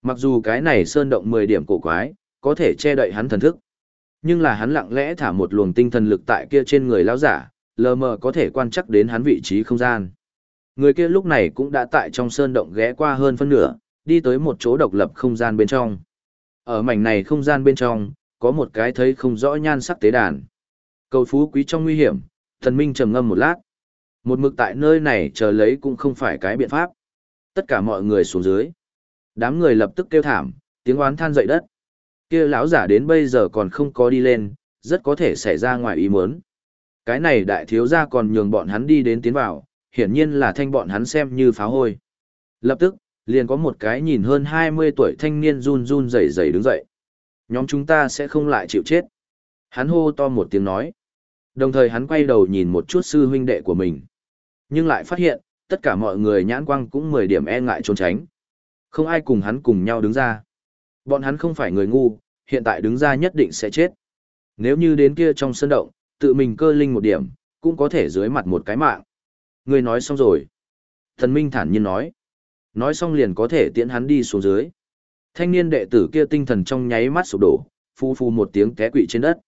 Mặc dù cái này sơn động 10 điểm cổ quái, có thể che đậy hắn thần thức. Nhưng là hắn lặng lẽ thả một luồng tinh thần lực tại kia trên người lão giả, lờ mờ có thể quan chắc đến hắn vị trí không gian. Người kia lúc này cũng đã tại trong sơn động ghé qua hơn phân nửa, đi tới một chỗ độc lập không gian bên trong. Ở mảnh này không gian bên trong, có một cái thấy không rõ nhan sắc tế đàn. Cầu phú quý trong nguy hiểm, thần minh trầm ngâm một lát. Một mực tại nơi này chờ lấy cũng không phải cái biện pháp. Tất cả mọi người xuống dưới. Đám người lập tức kêu thảm, tiếng oán than dậy đất. Kia lão giả đến bây giờ còn không có đi lên, rất có thể xảy ra ngoài ý muốn. Cái này đại thiếu gia còn nhường bọn hắn đi đến tiến vào, hiển nhiên là thanh bọn hắn xem như pháo hôi. Lập tức, liền có một cái nhìn hơn 20 tuổi thanh niên run run rẩy rẩy đứng dậy. Nhóm chúng ta sẽ không lại chịu chết. Hắn hô to một tiếng nói. Đồng thời hắn quay đầu nhìn một chút sư huynh đệ của mình. Nhưng lại phát hiện, tất cả mọi người nhãn quang cũng 10 điểm e ngại trốn tránh. Không ai cùng hắn cùng nhau đứng ra. Bọn hắn không phải người ngu, hiện tại đứng ra nhất định sẽ chết. Nếu như đến kia trong sân động, tự mình cơ linh một điểm, cũng có thể dưới mặt một cái mạng. Người nói xong rồi. Thần Minh thản nhiên nói. Nói xong liền có thể tiễn hắn đi xuống dưới. Thanh niên đệ tử kia tinh thần trong nháy mắt sụp đổ, phu phu một tiếng té quỵ trên đất.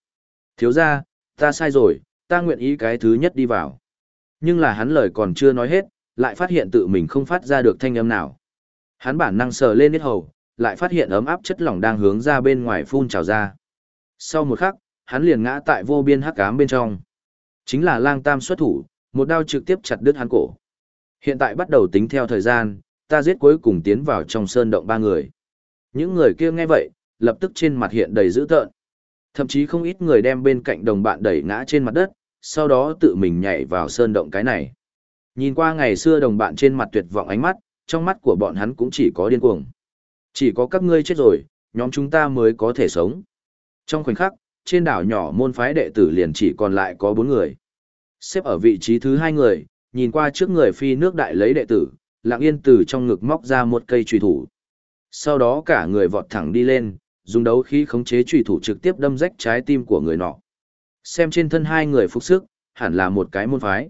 Thiếu ra, ta sai rồi, ta nguyện ý cái thứ nhất đi vào. Nhưng là hắn lời còn chưa nói hết, lại phát hiện tự mình không phát ra được thanh âm nào. Hắn bản năng sờ lên hết hầu, lại phát hiện ấm áp chất lỏng đang hướng ra bên ngoài phun trào ra. Sau một khắc, hắn liền ngã tại vô biên hắc ám bên trong. Chính là lang tam xuất thủ, một đao trực tiếp chặt đứt hắn cổ. Hiện tại bắt đầu tính theo thời gian, ta giết cuối cùng tiến vào trong sơn động ba người. Những người kia nghe vậy, lập tức trên mặt hiện đầy dữ tợn. Thậm chí không ít người đem bên cạnh đồng bạn đẩy ngã trên mặt đất, sau đó tự mình nhảy vào sơn động cái này. Nhìn qua ngày xưa đồng bạn trên mặt tuyệt vọng ánh mắt, trong mắt của bọn hắn cũng chỉ có điên cuồng. Chỉ có các ngươi chết rồi, nhóm chúng ta mới có thể sống. Trong khoảnh khắc, trên đảo nhỏ môn phái đệ tử liền chỉ còn lại có bốn người. Xếp ở vị trí thứ hai người, nhìn qua trước người phi nước đại lấy đệ tử, lặng yên từ trong ngực móc ra một cây trùy thủ. Sau đó cả người vọt thẳng đi lên, dùng đấu khí khống chế trùy thủ trực tiếp đâm rách trái tim của người nọ. Xem trên thân hai người phục sức, hẳn là một cái môn phái.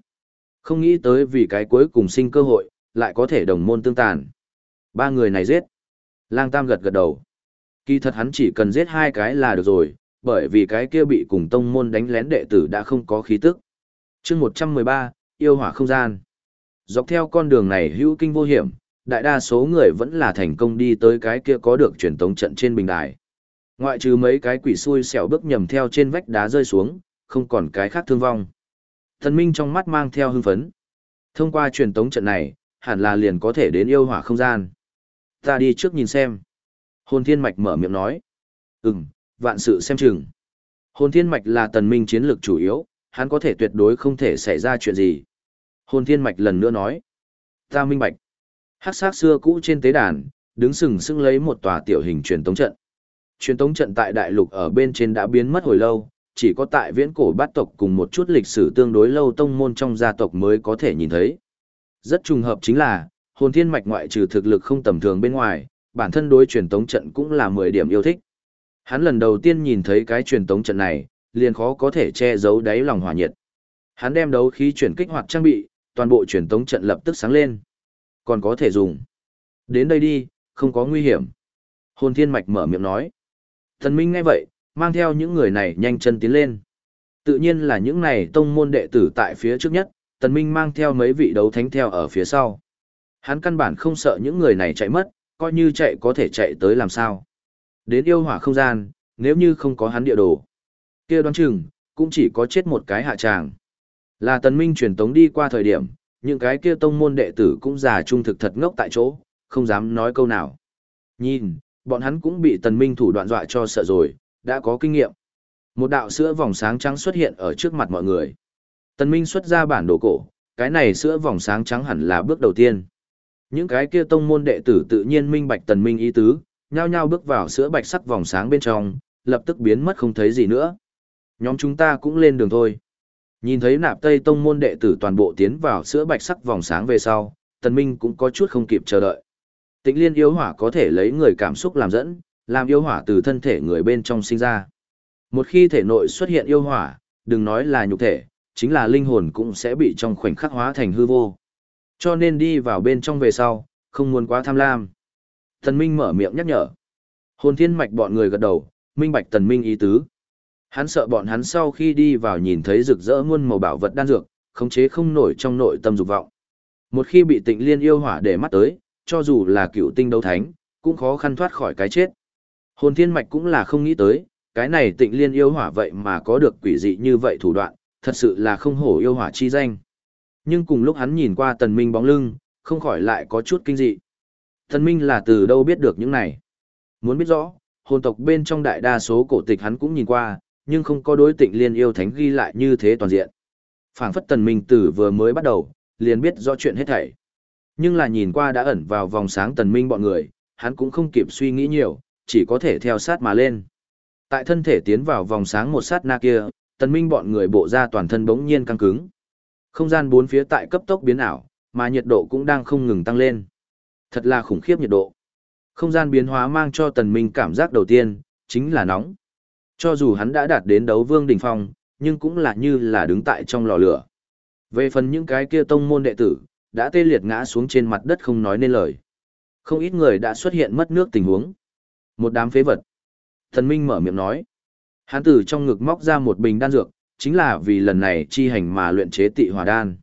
Không nghĩ tới vì cái cuối cùng sinh cơ hội, lại có thể đồng môn tương tàn. Ba người này giết. Lang Tam gật gật đầu. Kỳ thật hắn chỉ cần giết hai cái là được rồi, bởi vì cái kia bị cùng tông môn đánh lén đệ tử đã không có khí tức. chương 113, yêu hỏa không gian. Dọc theo con đường này hữu kinh vô hiểm, đại đa số người vẫn là thành công đi tới cái kia có được truyền tống trận trên bình đài. Ngoại trừ mấy cái quỷ xui xẻo bước nhầm theo trên vách đá rơi xuống, không còn cái khác thương vong. Thần Minh trong mắt mang theo hưng phấn. Thông qua truyền tống trận này, hẳn là liền có thể đến yêu hỏa không gian. Ta đi trước nhìn xem. Hồn Thiên Mạch mở miệng nói. Ừm, vạn sự xem chừng. Hồn Thiên Mạch là tần minh chiến lược chủ yếu, hắn có thể tuyệt đối không thể xảy ra chuyện gì. Hồn Thiên Mạch lần nữa nói. Ta minh bạch. Hắc sát xưa cũ trên tế đàn, đứng sừng sững lấy một tòa tiểu hình truyền tống trận. Truyền tống trận tại đại lục ở bên trên đã biến mất hồi lâu, chỉ có tại viễn cổ bát tộc cùng một chút lịch sử tương đối lâu tông môn trong gia tộc mới có thể nhìn thấy. Rất trùng hợp chính là, hồn thiên mạch ngoại trừ thực lực không tầm thường bên ngoài, bản thân đối truyền tống trận cũng là 10 điểm yêu thích. Hắn lần đầu tiên nhìn thấy cái truyền tống trận này, liền khó có thể che giấu đáy lòng hỏa nhiệt. Hắn đem đấu khí chuyển kích hoạt trang bị, toàn bộ truyền tống trận lập tức sáng lên. Còn có thể dùng. Đến đây đi, không có nguy hiểm. Hồn thiên mạch mở miệng nói. Thần Minh nghe vậy, mang theo những người này nhanh chân tiến lên. Tự nhiên là những này tông môn đệ tử tại phía trước nhất, Tần Minh mang theo mấy vị đấu thánh theo ở phía sau. Hắn căn bản không sợ những người này chạy mất, coi như chạy có thể chạy tới làm sao. Đến yêu hỏa không gian, nếu như không có hắn địa đồ. kia đoán chừng, cũng chỉ có chết một cái hạ tràng. Là tần minh truyền tống đi qua thời điểm, những cái kia tông môn đệ tử cũng già trung thực thật ngốc tại chỗ, không dám nói câu nào. Nhìn, bọn hắn cũng bị tần minh thủ đoạn dọa cho sợ rồi, đã có kinh nghiệm. Một đạo sữa vòng sáng trắng xuất hiện ở trước mặt mọi người. Tần minh xuất ra bản đồ cổ, cái này sữa vòng sáng trắng hẳn là bước đầu tiên. Những cái kia tông môn đệ tử tự nhiên minh bạch tần minh ý tứ, nhao nhao bước vào sữa bạch sắc vòng sáng bên trong, lập tức biến mất không thấy gì nữa. Nhóm chúng ta cũng lên đường thôi. Nhìn thấy nạp tây tông môn đệ tử toàn bộ tiến vào sữa bạch sắc vòng sáng về sau, tần minh cũng có chút không kịp chờ đợi. Tịnh liên yêu hỏa có thể lấy người cảm xúc làm dẫn, làm yêu hỏa từ thân thể người bên trong sinh ra. Một khi thể nội xuất hiện yêu hỏa, đừng nói là nhục thể, chính là linh hồn cũng sẽ bị trong khoảnh khắc hóa thành hư vô. Cho nên đi vào bên trong về sau, không muốn quá tham lam. Tần Minh mở miệng nhắc nhở. Hồn thiên mạch bọn người gật đầu, minh bạch tần minh ý tứ. Hắn sợ bọn hắn sau khi đi vào nhìn thấy rực rỡ muôn màu bảo vật đan dược, khống chế không nổi trong nội tâm dục vọng. Một khi bị tịnh liên yêu hỏa để mắt tới, cho dù là cựu tinh đấu thánh, cũng khó khăn thoát khỏi cái chết. Hồn thiên mạch cũng là không nghĩ tới, cái này tịnh liên yêu hỏa vậy mà có được quỷ dị như vậy thủ đoạn, thật sự là không hổ yêu hỏa chi danh. Nhưng cùng lúc hắn nhìn qua tần minh bóng lưng, không khỏi lại có chút kinh dị. Tần minh là từ đâu biết được những này? Muốn biết rõ, hồn tộc bên trong đại đa số cổ tịch hắn cũng nhìn qua, nhưng không có đối tịnh liên yêu thánh ghi lại như thế toàn diện. phảng phất tần minh tử vừa mới bắt đầu, liền biết rõ chuyện hết thảy. Nhưng là nhìn qua đã ẩn vào vòng sáng tần minh bọn người, hắn cũng không kịp suy nghĩ nhiều, chỉ có thể theo sát mà lên. Tại thân thể tiến vào vòng sáng một sát na kia, tần minh bọn người bộ ra toàn thân bỗng nhiên căng cứng. Không gian bốn phía tại cấp tốc biến ảo, mà nhiệt độ cũng đang không ngừng tăng lên. Thật là khủng khiếp nhiệt độ. Không gian biến hóa mang cho tần minh cảm giác đầu tiên, chính là nóng. Cho dù hắn đã đạt đến đấu vương đỉnh phong, nhưng cũng là như là đứng tại trong lò lửa. Về phần những cái kia tông môn đệ tử, đã tê liệt ngã xuống trên mặt đất không nói nên lời. Không ít người đã xuất hiện mất nước tình huống. Một đám phế vật. Thần Minh mở miệng nói. Hán Tử trong ngực móc ra một bình đan dược, chính là vì lần này chi hành mà luyện chế tị hỏa đan.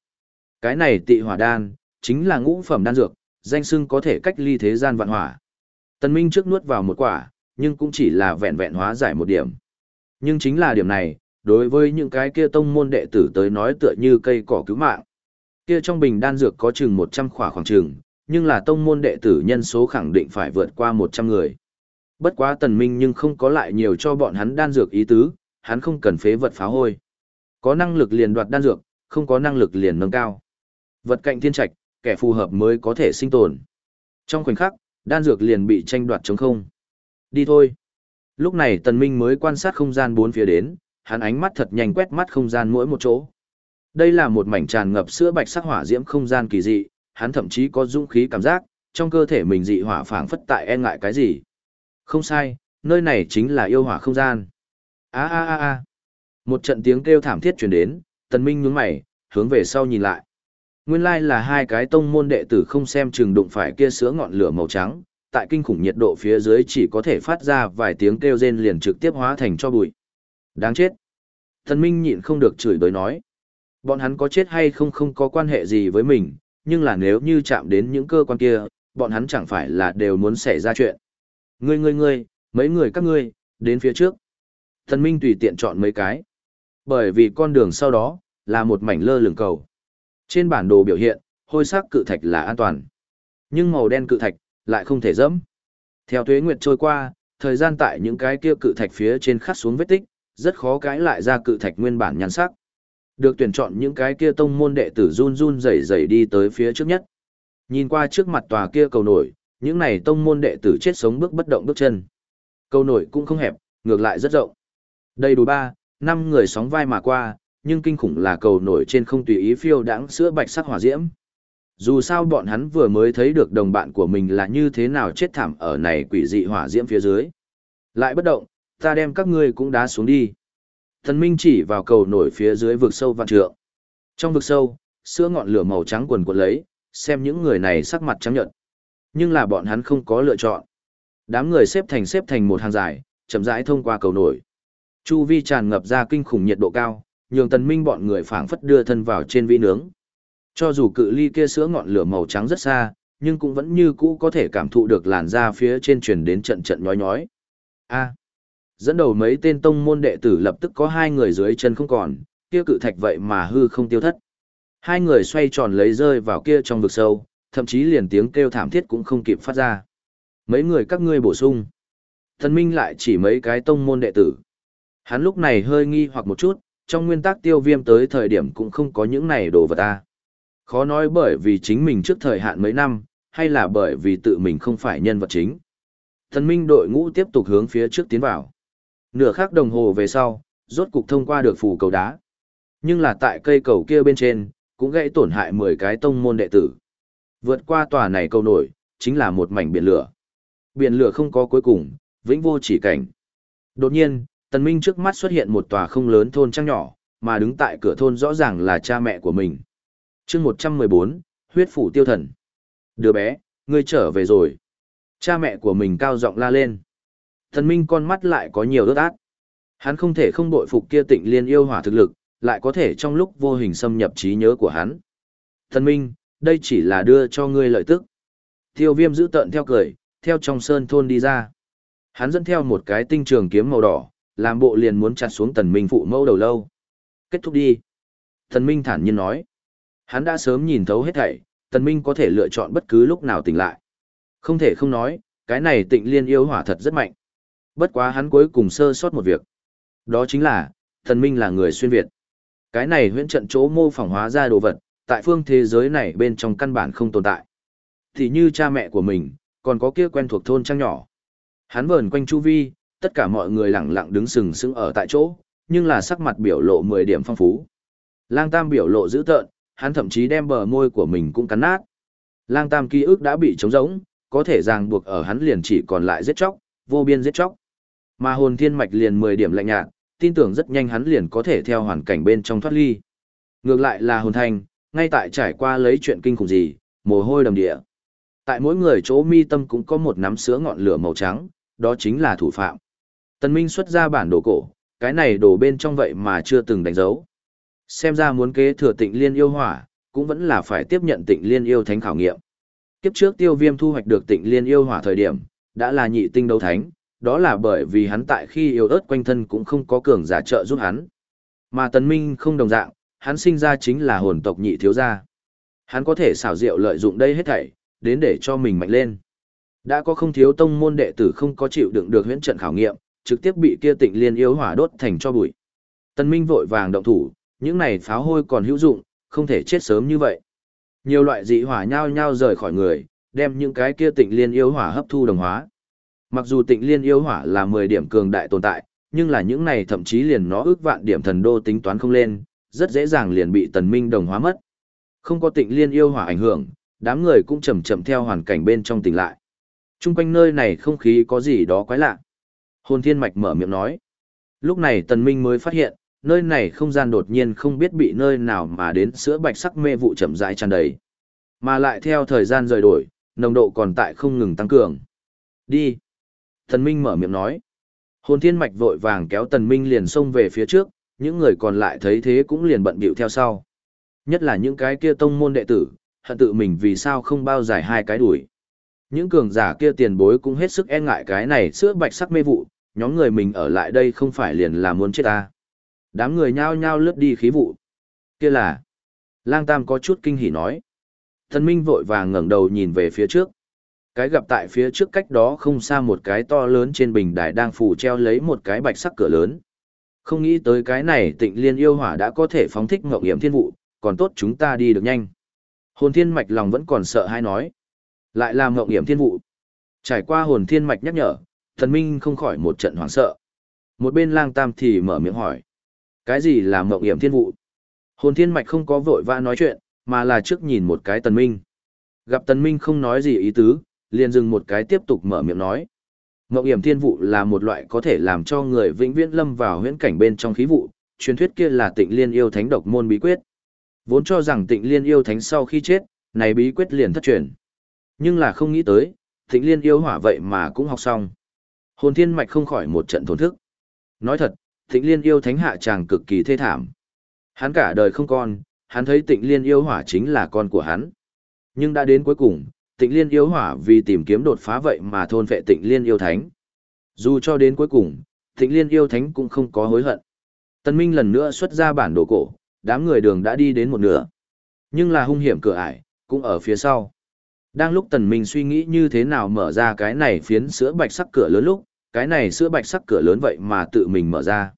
Cái này tị hỏa đan, chính là ngũ phẩm đan dược, danh xưng có thể cách ly thế gian vạn hỏa. Tần Minh trước nuốt vào một quả, nhưng cũng chỉ là vẹn vẹn hóa giải một điểm. Nhưng chính là điểm này, đối với những cái kia tông môn đệ tử tới nói tựa như cây cỏ cứu mạng. Kia trong bình đan dược có chừng 100 khỏa khoảng chừng, nhưng là tông môn đệ tử nhân số khẳng định phải vượt qua 100 người. Bất quá tần minh nhưng không có lại nhiều cho bọn hắn đan dược ý tứ, hắn không cần phế vật phá hôi. Có năng lực liền đoạt đan dược, không có năng lực liền nâng cao. Vật cạnh thiên trạch, kẻ phù hợp mới có thể sinh tồn. Trong khoảnh khắc, đan dược liền bị tranh đoạt trống không. Đi thôi. Lúc này tần minh mới quan sát không gian bốn phía đến, hắn ánh mắt thật nhanh quét mắt không gian mỗi một chỗ. Đây là một mảnh tràn ngập sữa bạch sắc hỏa diễm không gian kỳ dị, hắn thậm chí có dũng khí cảm giác, trong cơ thể mình dị hỏa phảng phất tại e ngại cái gì. Không sai, nơi này chính là yêu hỏa không gian. A a a a. Một trận tiếng kêu thảm thiết truyền đến, Tần Minh nhướng mày, hướng về sau nhìn lại. Nguyên lai là hai cái tông môn đệ tử không xem chừng đụng phải kia sữa ngọn lửa màu trắng, tại kinh khủng nhiệt độ phía dưới chỉ có thể phát ra vài tiếng kêu rên liền trực tiếp hóa thành cho bụi. Đáng chết. Tần Minh nhịn không được chửi đối nói. Bọn hắn có chết hay không không có quan hệ gì với mình, nhưng là nếu như chạm đến những cơ quan kia, bọn hắn chẳng phải là đều muốn xảy ra chuyện. Ngươi ngươi ngươi, mấy người các ngươi, đến phía trước. Thần Minh tùy tiện chọn mấy cái. Bởi vì con đường sau đó, là một mảnh lơ lửng cầu. Trên bản đồ biểu hiện, hôi sắc cự thạch là an toàn. Nhưng màu đen cự thạch, lại không thể dẫm. Theo thuế nguyệt trôi qua, thời gian tại những cái kia cự thạch phía trên khắc xuống vết tích, rất khó cãi lại ra cự thạch nguyên bản nhan sắc. Được tuyển chọn những cái kia tông môn đệ tử run run rẩy rẩy đi tới phía trước nhất. Nhìn qua trước mặt tòa kia cầu nổi, những này tông môn đệ tử chết sống bước bất động bước chân. Cầu nổi cũng không hẹp, ngược lại rất rộng. Đầy đủ ba, năm người sóng vai mà qua, nhưng kinh khủng là cầu nổi trên không tùy ý phiêu đãng sữa bạch sắc hỏa diễm. Dù sao bọn hắn vừa mới thấy được đồng bạn của mình là như thế nào chết thảm ở này quỷ dị hỏa diễm phía dưới. Lại bất động, ta đem các ngươi cũng đá xuống đi. Thần Minh chỉ vào cầu nổi phía dưới vực sâu vạn trượng. Trong vực sâu, sữa ngọn lửa màu trắng quần quần lấy, xem những người này sắc mặt trắng nhợt. Nhưng là bọn hắn không có lựa chọn. Đám người xếp thành xếp thành một hàng dài, chậm rãi thông qua cầu nổi. Chu vi tràn ngập ra kinh khủng nhiệt độ cao, nhường tần minh bọn người phảng phất đưa thân vào trên vi nướng. Cho dù cự ly kia sữa ngọn lửa màu trắng rất xa, nhưng cũng vẫn như cũ có thể cảm thụ được làn da phía trên truyền đến trận trận nhói nhói. A. Dẫn đầu mấy tên tông môn đệ tử lập tức có hai người dưới chân không còn, kia cự thạch vậy mà hư không tiêu thất. Hai người xoay tròn lấy rơi vào kia trong vực sâu, thậm chí liền tiếng kêu thảm thiết cũng không kịp phát ra. Mấy người các ngươi bổ sung. Thần Minh lại chỉ mấy cái tông môn đệ tử. Hắn lúc này hơi nghi hoặc một chút, trong nguyên tắc tiêu viêm tới thời điểm cũng không có những này đồ vật ta. Khó nói bởi vì chính mình trước thời hạn mấy năm, hay là bởi vì tự mình không phải nhân vật chính. Thần Minh đội ngũ tiếp tục hướng phía trước tiến vào. Nửa khắc đồng hồ về sau, rốt cục thông qua được phủ cầu đá. Nhưng là tại cây cầu kia bên trên, cũng gãy tổn hại 10 cái tông môn đệ tử. Vượt qua tòa này cầu nổi, chính là một mảnh biển lửa. Biển lửa không có cuối cùng, vĩnh vô chỉ cảnh. Đột nhiên, Tần Minh trước mắt xuất hiện một tòa không lớn thôn trang nhỏ, mà đứng tại cửa thôn rõ ràng là cha mẹ của mình. Chương 114, huyết phủ tiêu thần. Đứa bé, ngươi trở về rồi. Cha mẹ của mình cao giọng la lên. Thần Minh con mắt lại có nhiều đốt át. Hắn không thể không bội phục kia tịnh liên yêu hỏa thực lực, lại có thể trong lúc vô hình xâm nhập trí nhớ của hắn. Thần Minh, đây chỉ là đưa cho ngươi lợi tức. Tiêu viêm giữ tận theo cười, theo trong sơn thôn đi ra. Hắn dẫn theo một cái tinh trường kiếm màu đỏ, làm bộ liền muốn chặt xuống tần minh phụ mẫu đầu lâu. Kết thúc đi. Tần minh thản nhiên nói. Hắn đã sớm nhìn thấu hết thảy, tần minh có thể lựa chọn bất cứ lúc nào tỉnh lại. Không thể không nói, cái này tịnh liên yêu hỏa thật rất mạnh. Bất quá hắn cuối cùng sơ sót một việc. Đó chính là, thần minh là người xuyên Việt. Cái này huyễn trận chỗ mô phỏng hóa ra đồ vật, tại phương thế giới này bên trong căn bản không tồn tại. Thì như cha mẹ của mình, còn có kia quen thuộc thôn trang nhỏ. Hắn vờn quanh chu vi, tất cả mọi người lặng lặng đứng sừng sững ở tại chỗ, nhưng là sắc mặt biểu lộ 10 điểm phong phú. Lang Tam biểu lộ dữ tợn, hắn thậm chí đem bờ môi của mình cũng cắn nát. Lang Tam ký ức đã bị trống rỗng, có thể ràng buộc ở hắn liền chỉ còn lại giết chóc, vô biên giết chóc. Mà hồn thiên mạch liền 10 điểm lạnh nhạt, tin tưởng rất nhanh hắn liền có thể theo hoàn cảnh bên trong thoát ly. Ngược lại là hồn thanh, ngay tại trải qua lấy chuyện kinh khủng gì, mồ hôi đầm địa. Tại mỗi người chỗ mi tâm cũng có một nắm sữa ngọn lửa màu trắng, đó chính là thủ phạm. Tần Minh xuất ra bản đồ cổ, cái này đồ bên trong vậy mà chưa từng đánh dấu. Xem ra muốn kế thừa tịnh liên yêu hỏa, cũng vẫn là phải tiếp nhận tịnh liên yêu thánh khảo nghiệm. Kiếp trước tiêu viêm thu hoạch được tịnh liên yêu hỏa thời điểm, đã là nhị tinh đấu thánh, đó là bởi vì hắn tại khi yếu ớt quanh thân cũng không có cường giả trợ giúp hắn. Mà tần minh không đồng dạng, hắn sinh ra chính là hồn tộc nhị thiếu gia. Hắn có thể xảo diệu lợi dụng đây hết thảy, đến để cho mình mạnh lên. Đã có không thiếu tông môn đệ tử không có chịu đựng được huyễn trận khảo nghiệm, trực tiếp bị kia tịnh liên yếu hỏa đốt thành cho bụi. Tân Minh vội vàng động thủ, những này pháo hôi còn hữu dụng, không thể chết sớm như vậy. Nhiều loại dị hỏa nhao nhao rời khỏi người, đem những cái kia tịnh liên yếu hỏa hấp thu đồng hóa. Mặc dù tịnh liên yêu hỏa là 10 điểm cường đại tồn tại, nhưng là những này thậm chí liền nó ước vạn điểm thần đô tính toán không lên, rất dễ dàng liền bị tần minh đồng hóa mất. Không có tịnh liên yêu hỏa ảnh hưởng, đám người cũng chậm chậm theo hoàn cảnh bên trong tỉnh lại. Trung quanh nơi này không khí có gì đó quái lạ. Hồn thiên mạch mở miệng nói. Lúc này tần minh mới phát hiện, nơi này không gian đột nhiên không biết bị nơi nào mà đến sữa bạch sắc mê vụ chậm rãi tràn đầy. Mà lại theo thời gian rời đổi, nồng độ còn tại không ngừng tăng cường. Đi. Thần minh mở miệng nói. Hồn thiên mạch vội vàng kéo tần minh liền xông về phía trước, những người còn lại thấy thế cũng liền bận bịu theo sau. Nhất là những cái kia tông môn đệ tử, hận tự mình vì sao không bao giải hai cái đuổi. Những cường giả kia tiền bối cũng hết sức e ngại cái này sữa bạch sắc mê vụ, nhóm người mình ở lại đây không phải liền là muốn chết ta. Đám người nhao nhao lướt đi khí vụ. Kia là... Lang Tam có chút kinh hỉ nói. Thần Minh vội vàng ngẩng đầu nhìn về phía trước. Cái gặp tại phía trước cách đó không xa một cái to lớn trên bình đài đang phủ treo lấy một cái bạch sắc cửa lớn. Không nghĩ tới cái này tịnh liên yêu hỏa đã có thể phóng thích ngậu nghiệm thiên vụ, còn tốt chúng ta đi được nhanh. Hồn thiên mạch lòng vẫn còn sợ hay nói. Lại làm ngậu nghiệm thiên vụ. Trải qua hồn thiên mạch nhắc nhở, thần minh không khỏi một trận hoảng sợ. Một bên lang tam thì mở miệng hỏi. Cái gì là ngậu nghiệm thiên vụ? Hồn thiên mạch không có vội vã nói chuyện, mà là trước nhìn một cái tần minh. Gặp tần minh không nói gì ý tứ, liền dừng một cái tiếp tục mở miệng nói. ngọc hiểm thiên vụ là một loại có thể làm cho người vĩnh viễn lâm vào huyễn cảnh bên trong khí vụ, truyền thuyết kia là tịnh liên yêu thánh độc môn bí quyết. Vốn cho rằng tịnh liên yêu thánh sau khi chết, này bí quyết liền thất truyền. Nhưng là không nghĩ tới, tịnh liên yêu hỏa vậy mà cũng học xong. Hồn thiên mạch không khỏi một trận thổn thức. Nói thật, tịnh liên yêu thánh hạ chàng cực kỳ thê thảm. Hắn cả đời không con, hắn thấy tịnh liên yêu hỏa chính là con của hắn. Nhưng đã đến cuối cùng, tịnh liên yêu hỏa vì tìm kiếm đột phá vậy mà thôn vệ tịnh liên yêu thánh. Dù cho đến cuối cùng, tịnh liên yêu thánh cũng không có hối hận. Tần Minh lần nữa xuất ra bản đồ cổ, đám người đường đã đi đến một nửa. Nhưng là hung hiểm cửa ải, cũng ở phía sau. Đang lúc Tần Minh suy nghĩ như thế nào mở ra cái này phiến sữa bạch sắc cửa lớn lúc, cái này sữa bạch sắc cửa lớn vậy mà tự mình mở ra.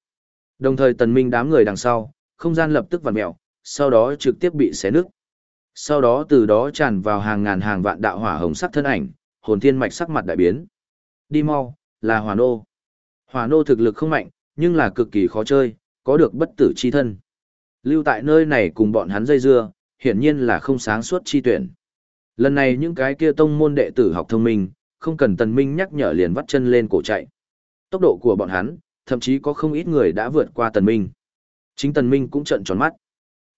Đồng thời Tần Minh đám người đằng sau, không gian lập tức vặn mèo, sau đó trực tiếp bị xé nứt. Sau đó từ đó tràn vào hàng ngàn hàng vạn đạo hỏa hồng sắc thân ảnh, hồn thiên mạch sắc mặt đại biến. Đi mau, là hỏa nô. Hỏa nô thực lực không mạnh, nhưng là cực kỳ khó chơi, có được bất tử chi thân. Lưu tại nơi này cùng bọn hắn dây dưa, hiển nhiên là không sáng suốt chi tuyển. Lần này những cái kia tông môn đệ tử học thông minh, không cần tần minh nhắc nhở liền vắt chân lên cổ chạy. Tốc độ của bọn hắn, thậm chí có không ít người đã vượt qua tần minh. Chính tần minh cũng trợn tròn mắt.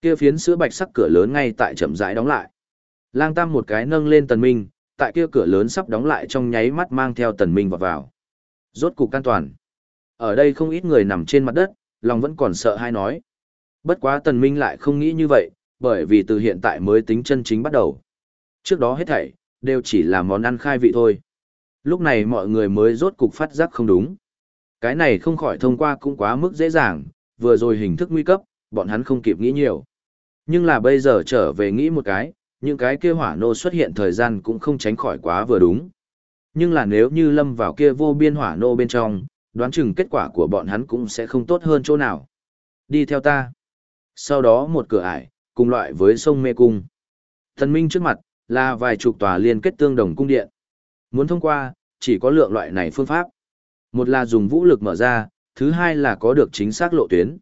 Kia phiến sữa bạch sắc cửa lớn ngay tại chậm rãi đóng lại. Lang Tam một cái nâng lên tần minh, tại kia cửa lớn sắp đóng lại trong nháy mắt mang theo tần minh vào vào. Rốt cục an toàn. Ở đây không ít người nằm trên mặt đất, lòng vẫn còn sợ hai nói. Bất quá tần minh lại không nghĩ như vậy, bởi vì từ hiện tại mới tính chân chính bắt đầu. Trước đó hết thảy, đều chỉ là món ăn khai vị thôi. Lúc này mọi người mới rốt cục phát giác không đúng. Cái này không khỏi thông qua cũng quá mức dễ dàng, vừa rồi hình thức nguy cấp, bọn hắn không kịp nghĩ nhiều. Nhưng là bây giờ trở về nghĩ một cái, những cái kia hỏa nô xuất hiện thời gian cũng không tránh khỏi quá vừa đúng. Nhưng là nếu như lâm vào kia vô biên hỏa nô bên trong, đoán chừng kết quả của bọn hắn cũng sẽ không tốt hơn chỗ nào. Đi theo ta. Sau đó một cửa ải, cùng loại với sông Mê Cung. Thần Minh trước mặt, là vài chục tòa liên kết tương đồng cung điện. Muốn thông qua, chỉ có lượng loại này phương pháp. Một là dùng vũ lực mở ra, thứ hai là có được chính xác lộ tuyến.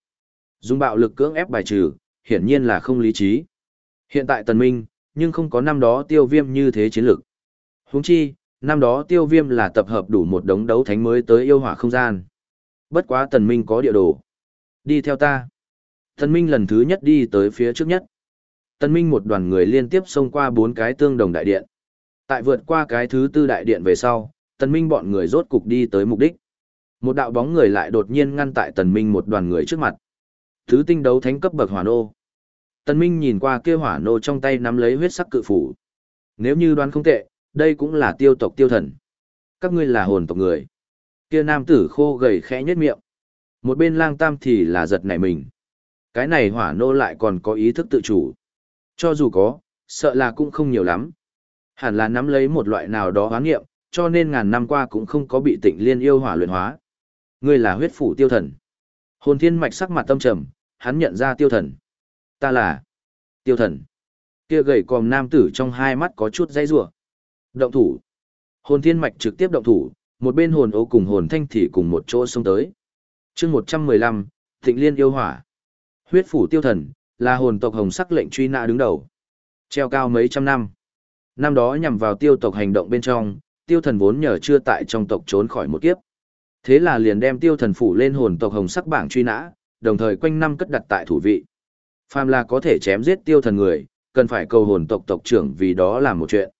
Dùng bạo lực cưỡng ép bài trừ, hiển nhiên là không lý trí. Hiện tại tần minh, nhưng không có năm đó tiêu viêm như thế chiến lực. Huống chi, năm đó tiêu viêm là tập hợp đủ một đống đấu thánh mới tới yêu hỏa không gian. Bất quá tần minh có địa đồ. Đi theo ta. Tần minh lần thứ nhất đi tới phía trước nhất. Tần minh một đoàn người liên tiếp xông qua bốn cái tương đồng đại điện. Tại vượt qua cái thứ tư đại điện về sau, tần minh bọn người rốt cục đi tới mục đích. Một đạo bóng người lại đột nhiên ngăn tại tần minh một đoàn người trước mặt. Thứ tinh đấu thánh cấp bậc hỏa nô. tân minh nhìn qua kia hỏa nô trong tay nắm lấy huyết sắc cự phủ. Nếu như đoán không tệ, đây cũng là tiêu tộc tiêu thần. Các ngươi là hồn tộc người. Kia nam tử khô gầy khẽ nhếch miệng. Một bên lang tam thì là giật nảy mình. Cái này hỏa nô lại còn có ý thức tự chủ. Cho dù có, sợ là cũng không nhiều lắm. Hẳn là nắm lấy một loại nào đó hoán nghiệm, cho nên ngàn năm qua cũng không có bị tịnh liên yêu hỏa luyện hóa. Ngươi là huyết phủ tiêu thần. Hồn thiên mạch sắc mặt tâm trầm, hắn nhận ra tiêu thần. Ta là tiêu thần. Kia gầy còm nam tử trong hai mắt có chút dây rủa. Động thủ. Hồn thiên mạch trực tiếp động thủ, một bên hồn ấu cùng hồn thanh thì cùng một chỗ xông tới. chương 115, Thịnh Liên yêu hỏa. Huyết phủ tiêu thần, là hồn tộc hồng sắc lệnh truy nã đứng đầu. Treo cao mấy trăm năm. Năm đó nhằm vào tiêu tộc hành động bên trong, tiêu thần vốn nhờ chưa tại trong tộc trốn khỏi một kiếp. Thế là liền đem tiêu thần phủ lên hồn tộc hồng sắc bảng truy nã, đồng thời quanh năm cất đặt tại thủ vị. Phàm là có thể chém giết tiêu thần người, cần phải cầu hồn tộc tộc trưởng vì đó là một chuyện.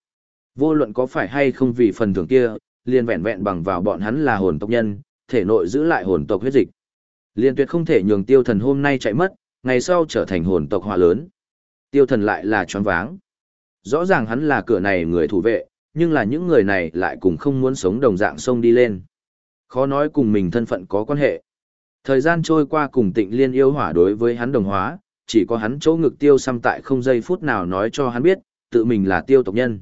Vô luận có phải hay không vì phần thưởng kia, liền vẹn vẹn bằng vào bọn hắn là hồn tộc nhân, thể nội giữ lại hồn tộc huyết dịch. Liên tuyệt không thể nhường tiêu thần hôm nay chạy mất, ngày sau trở thành hồn tộc hỏa lớn. Tiêu thần lại là choáng váng. Rõ ràng hắn là cửa này người thủ vệ, nhưng là những người này lại cùng không muốn sống đồng dạng sông đi lên. Khó nói cùng mình thân phận có quan hệ. Thời gian trôi qua cùng tịnh liên yêu hỏa đối với hắn đồng hóa, chỉ có hắn chỗ ngực tiêu xăm tại không giây phút nào nói cho hắn biết, tự mình là tiêu tộc nhân.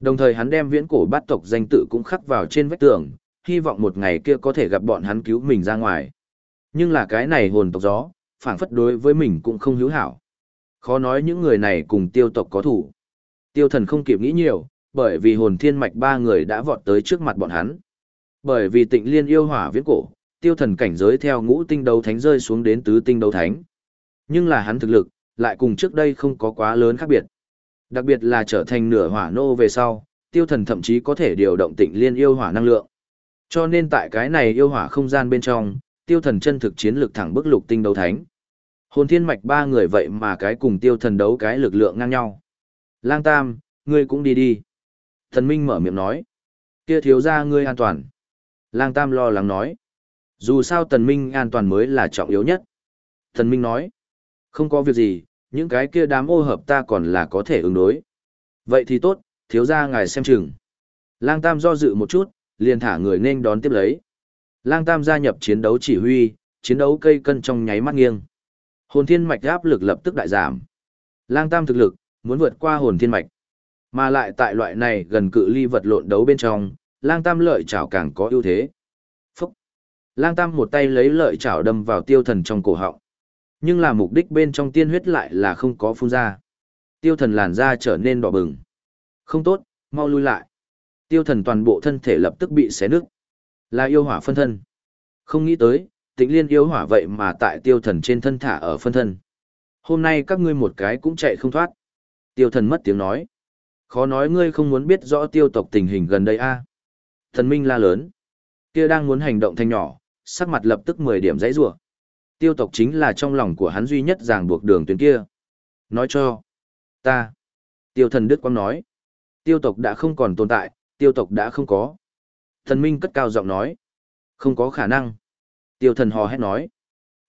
Đồng thời hắn đem viễn cổ bát tộc danh tự cũng khắc vào trên vách tường, hy vọng một ngày kia có thể gặp bọn hắn cứu mình ra ngoài. Nhưng là cái này hồn tộc gió, phản phất đối với mình cũng không hữu hảo. Khó nói những người này cùng tiêu tộc có thủ. Tiêu thần không kịp nghĩ nhiều, bởi vì hồn thiên mạch ba người đã vọt tới trước mặt bọn hắn. Bởi vì tịnh liên yêu hỏa viễn cổ, tiêu thần cảnh giới theo ngũ tinh đấu thánh rơi xuống đến tứ tinh đấu thánh. Nhưng là hắn thực lực, lại cùng trước đây không có quá lớn khác biệt. Đặc biệt là trở thành nửa hỏa nô về sau, tiêu thần thậm chí có thể điều động tịnh liên yêu hỏa năng lượng. Cho nên tại cái này yêu hỏa không gian bên trong, tiêu thần chân thực chiến lực thẳng bức lục tinh đấu thánh. Hồn thiên mạch ba người vậy mà cái cùng tiêu thần đấu cái lực lượng ngang nhau. Lang Tam, ngươi cũng đi đi. Thần Minh mở miệng nói. Kia thiếu ra ngươi an toàn. Lang Tam lo lắng nói. Dù sao Tần Minh an toàn mới là trọng yếu nhất. Thần Minh nói. Không có việc gì, những cái kia đám ô hợp ta còn là có thể ứng đối. Vậy thì tốt, thiếu gia ngài xem chừng. Lang Tam do dự một chút, liền thả người nên đón tiếp lấy. Lang Tam gia nhập chiến đấu chỉ huy, chiến đấu cây cân trong nháy mắt nghiêng. Hồn thiên mạch áp lực lập tức đại giảm. Lang Tam thực lực, muốn vượt qua hồn thiên mạch. Mà lại tại loại này gần cự ly vật lộn đấu bên trong, Lang Tam lợi chảo càng có ưu thế. Phúc! Lang Tam một tay lấy lợi chảo đâm vào tiêu thần trong cổ họng. Nhưng là mục đích bên trong tiên huyết lại là không có phun ra. Tiêu thần làn da trở nên đỏ bừng. Không tốt, mau lui lại. Tiêu thần toàn bộ thân thể lập tức bị xé nứt. Là yêu hỏa phân thân. Không nghĩ tới, tịnh liên yêu hỏa vậy mà tại tiêu thần trên thân thả ở phân thân. Hôm nay các ngươi một cái cũng chạy không thoát. Tiêu thần mất tiếng nói. Khó nói ngươi không muốn biết rõ tiêu tộc tình hình gần đây a Thần minh la lớn. Kia đang muốn hành động thanh nhỏ, sắc mặt lập tức 10 điểm dãy rủa Tiêu tộc chính là trong lòng của hắn duy nhất ràng buộc đường tuyến kia. Nói cho. Ta. Tiêu thần Đức Quang nói. Tiêu tộc đã không còn tồn tại, tiêu tộc đã không có. Thần minh cất cao giọng nói. Không có khả năng. Tiêu thần hò hét nói.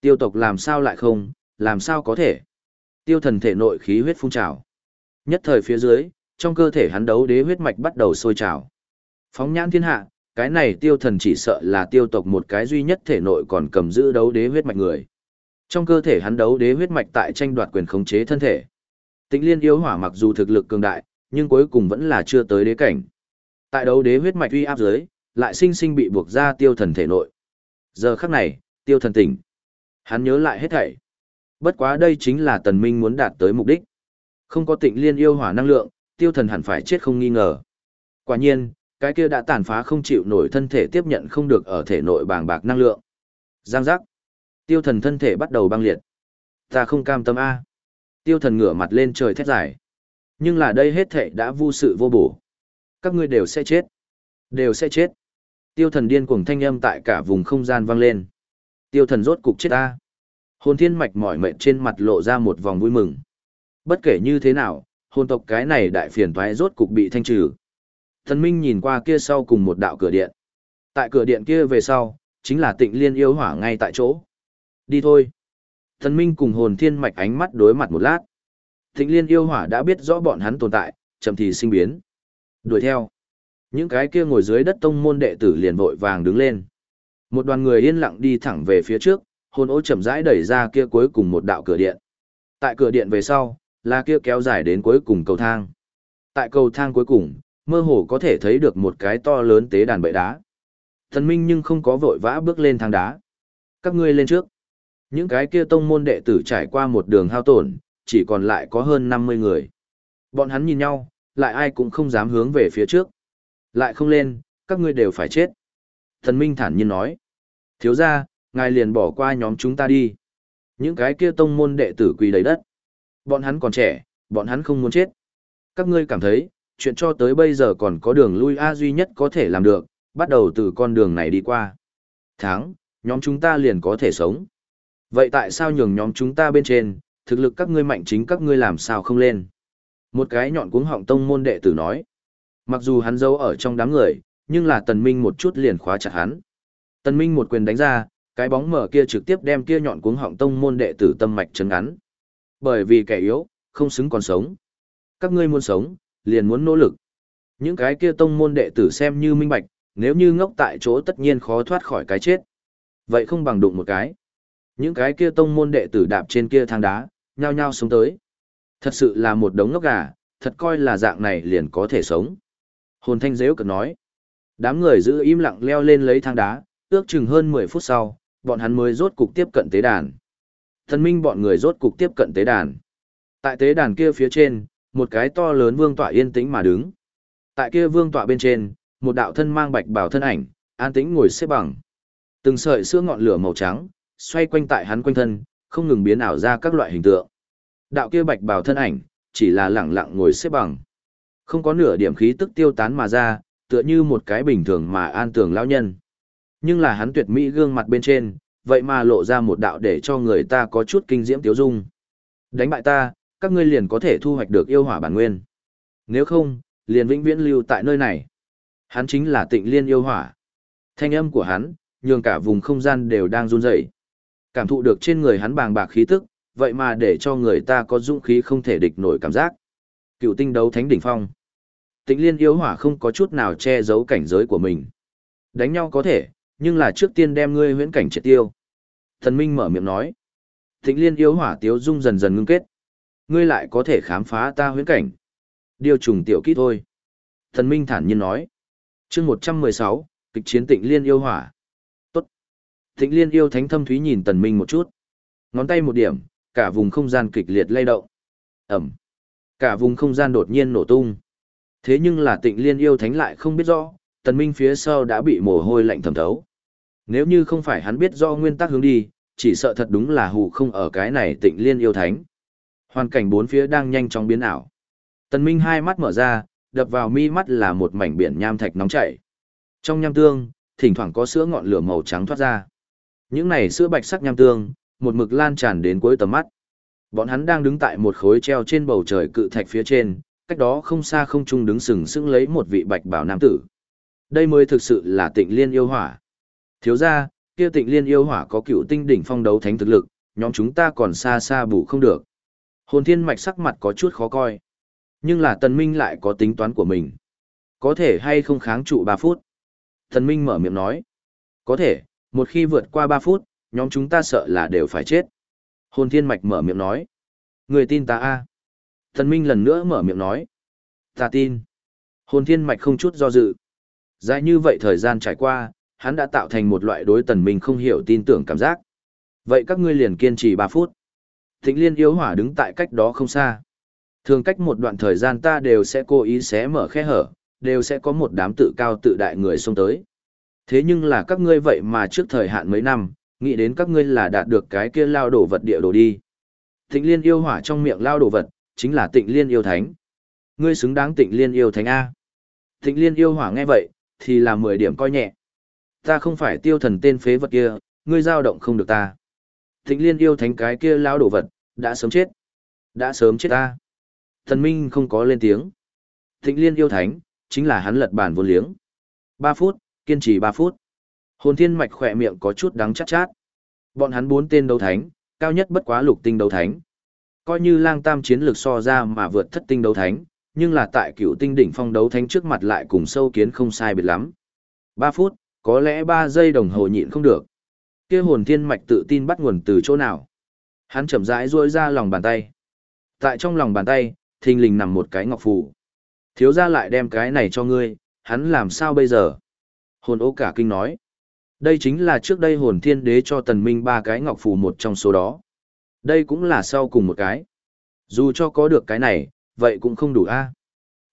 Tiêu tộc làm sao lại không, làm sao có thể. Tiêu thần thể nội khí huyết phun trào. Nhất thời phía dưới, trong cơ thể hắn đấu đế huyết mạch bắt đầu sôi trào. Phóng nhãn thiên hạ, cái này tiêu thần chỉ sợ là tiêu tộc một cái duy nhất thể nội còn cầm giữ đấu đế huyết mạch người. Trong cơ thể hắn đấu đế huyết mạch tại tranh đoạt quyền khống chế thân thể. Tịnh liên yêu hỏa mặc dù thực lực cường đại, nhưng cuối cùng vẫn là chưa tới đế cảnh. Tại đấu đế huyết mạch uy áp dưới, lại sinh sinh bị buộc ra tiêu thần thể nội. Giờ khắc này, tiêu thần tỉnh. Hắn nhớ lại hết thảy. Bất quá đây chính là tần minh muốn đạt tới mục đích. Không có tịnh liên yêu hỏa năng lượng, tiêu thần hẳn phải chết không nghi ngờ. Quả nhiên, cái kia đã tàn phá không chịu nổi thân thể tiếp nhận không được ở thể nội bàng bạc năng lượng. Giang giác. Tiêu thần thân thể bắt đầu băng liệt. Ta không cam tâm A. Tiêu thần ngửa mặt lên trời thét dài. Nhưng là đây hết thể đã vô sự vô bổ. Các ngươi đều sẽ chết. Đều sẽ chết. Tiêu thần điên cuồng thanh âm tại cả vùng không gian vang lên. Tiêu thần rốt cục chết ta. Hồn thiên mạch mỏi mệt trên mặt lộ ra một vòng vui mừng. Bất kể như thế nào, hồn tộc cái này đại phiền toái rốt cục bị thanh trừ. Thần Minh nhìn qua kia sau cùng một đạo cửa điện. Tại cửa điện kia về sau, chính là tịnh liên yêu hỏa ngay tại chỗ. Đi thôi. Thần Minh cùng hồn thiên mạch ánh mắt đối mặt một lát. Tịnh liên yêu hỏa đã biết rõ bọn hắn tồn tại, chậm thì sinh biến. Đuổi theo. Những cái kia ngồi dưới đất tông môn đệ tử liền vội vàng đứng lên. Một đoàn người yên lặng đi thẳng về phía trước, hồn ô chậm rãi đẩy ra kia cuối cùng một đạo cửa điện. Tại cửa điện về sau, là kia kéo dài đến cuối cùng cầu thang. Tại cầu thang cuối cùng, mơ hồ có thể thấy được một cái to lớn tế đàn bệ đá. Thần Minh nhưng không có vội vã bước lên thang đá. Các ngươi lên trước. Những cái kia tông môn đệ tử trải qua một đường hao tổn, chỉ còn lại có hơn 50 người. Bọn hắn nhìn nhau, lại ai cũng không dám hướng về phía trước. Lại không lên, các ngươi đều phải chết. Thần Minh thản nhiên nói. Thiếu ra, ngài liền bỏ qua nhóm chúng ta đi. Những cái kia tông môn đệ tử quỳ đầy đất. Bọn hắn còn trẻ, bọn hắn không muốn chết. Các ngươi cảm thấy, chuyện cho tới bây giờ còn có đường lui A duy nhất có thể làm được, bắt đầu từ con đường này đi qua. Tháng, nhóm chúng ta liền có thể sống. Vậy tại sao nhường nhóm chúng ta bên trên, thực lực các ngươi mạnh chính các ngươi làm sao không lên? Một cái nhọn cuống họng tông môn đệ tử nói. Mặc dù hắn giấu ở trong đám người, nhưng là tần minh một chút liền khóa chặt hắn. Tần minh một quyền đánh ra, cái bóng mở kia trực tiếp đem kia nhọn cuống họng tông môn đệ tử tâm mạch chấn ngắn. Bởi vì kẻ yếu, không xứng còn sống. Các ngươi muốn sống, liền muốn nỗ lực. Những cái kia tông môn đệ tử xem như minh bạch, nếu như ngốc tại chỗ tất nhiên khó thoát khỏi cái chết. Vậy không bằng đụng một cái. Những cái kia tông môn đệ tử đạp trên kia thang đá, nhao nhao xuống tới. Thật sự là một đống ngốc gà, thật coi là dạng này liền có thể sống. Hồn thanh dễu cực nói. Đám người giữ im lặng leo lên lấy thang đá, ước chừng hơn 10 phút sau, bọn hắn mới rốt cục tiếp cận tế đàn. Thần minh bọn người rốt cục tiếp cận tế đàn. Tại tế đàn kia phía trên, một cái to lớn vương tọa yên tĩnh mà đứng. Tại kia vương tọa bên trên, một đạo thân mang bạch bào thân ảnh, an tĩnh ngồi xếp bằng. Từng sợi sữa ngọn lửa màu trắng, xoay quanh tại hắn quanh thân, không ngừng biến ảo ra các loại hình tượng. Đạo kia bạch bào thân ảnh, chỉ là lẳng lặng ngồi xếp bằng. Không có nửa điểm khí tức tiêu tán mà ra, tựa như một cái bình thường mà an tường lão nhân. Nhưng là hắn tuyệt mỹ gương mặt bên trên, vậy mà lộ ra một đạo để cho người ta có chút kinh diễm tiếu dung. Đánh bại ta, các ngươi liền có thể thu hoạch được yêu hỏa bản nguyên. Nếu không, liền vĩnh viễn lưu tại nơi này. Hắn chính là tịnh liên yêu hỏa. Thanh âm của hắn, nhường cả vùng không gian đều đang run rẩy. Cảm thụ được trên người hắn bàng bạc khí tức, vậy mà để cho người ta có dũng khí không thể địch nổi cảm giác. Cựu tinh đấu thánh đỉnh phong. Tịnh liên yêu hỏa không có chút nào che giấu cảnh giới của mình. Đánh nhau có thể, nhưng là trước tiên đem ngươi huyễn cảnh triệt tiêu. Thần Minh mở miệng nói. Tịnh liên yêu hỏa tiếu dung dần dần ngưng kết. Ngươi lại có thể khám phá ta huyễn cảnh. Điều trùng tiểu kỹ thôi. Thần Minh thản nhiên nói. chương 116, kịch chiến tịnh liên yêu hỏa. Tốt. Tịnh liên yêu thánh thâm thúy nhìn Tần Minh một chút. Ngón tay một điểm, cả vùng không gian kịch liệt lay động. Ẩm. Cả vùng không gian đột nhiên nổ tung. Thế nhưng là tịnh liên yêu thánh lại không biết rõ, Tần Minh phía sau đã bị mồ hôi lạnh thẩm thấu. Nếu như không phải hắn biết do nguyên tắc hướng đi, chỉ sợ thật đúng là hù không ở cái này tịnh liên yêu thánh. Hoàn cảnh bốn phía đang nhanh chóng biến ảo. Tần Minh hai mắt mở ra, đập vào mi mắt là một mảnh biển nham thạch nóng chảy. Trong nham tương, thỉnh thoảng có sữa ngọn lửa màu trắng thoát ra. Những này sữa bạch sắc nham tương, một mực lan tràn đến cuối tầm mắt. Bọn hắn đang đứng tại một khối treo trên bầu trời cự thạch phía trên, cách đó không xa không trung đứng sừng sững lấy một vị bạch bảo nam tử. Đây mới thực sự là tịnh liên yêu hỏa. Thiếu gia, kia tịnh liên yêu hỏa có cựu tinh đỉnh phong đấu thánh thực lực, nhóm chúng ta còn xa xa bù không được. Hồn thiên mạch sắc mặt có chút khó coi. Nhưng là tần minh lại có tính toán của mình. Có thể hay không kháng trụ 3 phút. Tần minh mở miệng nói. Có thể, một khi vượt qua 3 phút, nhóm chúng ta sợ là đều phải chết. Hồn thiên mạch mở miệng nói. Người tin ta a Tần minh lần nữa mở miệng nói. Ta tin. Hồn thiên mạch không chút do dự. Dài như vậy thời gian trải qua, hắn đã tạo thành một loại đối tần minh không hiểu tin tưởng cảm giác. Vậy các ngươi liền kiên trì 3 phút. Thịnh liên yếu hỏa đứng tại cách đó không xa. Thường cách một đoạn thời gian ta đều sẽ cố ý xé mở khe hở, đều sẽ có một đám tự cao tự đại người xông tới. Thế nhưng là các ngươi vậy mà trước thời hạn mấy năm, nghĩ đến các ngươi là đạt được cái kia lao đổ vật địa đồ đi. Tịnh liên yêu hỏa trong miệng lao đổ vật, chính là tịnh liên yêu thánh. Ngươi xứng đáng tịnh liên yêu thánh A. Tịnh liên yêu hỏa nghe vậy, thì là 10 điểm coi nhẹ. Ta không phải tiêu thần tên phế vật kia, ngươi giao động không được ta. Thịnh liên yêu thánh cái kia lao đổ vật, đã sớm chết. Đã sớm chết ta. Thần Minh không có lên tiếng. Thịnh liên yêu thánh, chính là hắn lật bàn vô liếng. Ba phút, kiên trì ba phút. Hồn thiên mạch khỏe miệng có chút đắng chát chát. Bọn hắn bốn tên đấu thánh, cao nhất bất quá lục tinh đấu thánh. Coi như lang tam chiến lược so ra mà vượt thất tinh đấu thánh, nhưng là tại cựu tinh đỉnh phong đấu thánh trước mặt lại cùng sâu kiến không sai biệt lắm. Ba phút, có lẽ ba giây đồng hồ nhịn không được. Kia hồn thiên mạch tự tin bắt nguồn từ chỗ nào? Hắn chậm rãi duỗi ra lòng bàn tay. Tại trong lòng bàn tay, thình lình nằm một cái ngọc phù. Thiếu gia lại đem cái này cho ngươi, hắn làm sao bây giờ? Hồn ô cả kinh nói. Đây chính là trước đây hồn thiên đế cho tần minh ba cái ngọc phù một trong số đó. Đây cũng là sau cùng một cái. Dù cho có được cái này, vậy cũng không đủ a. À?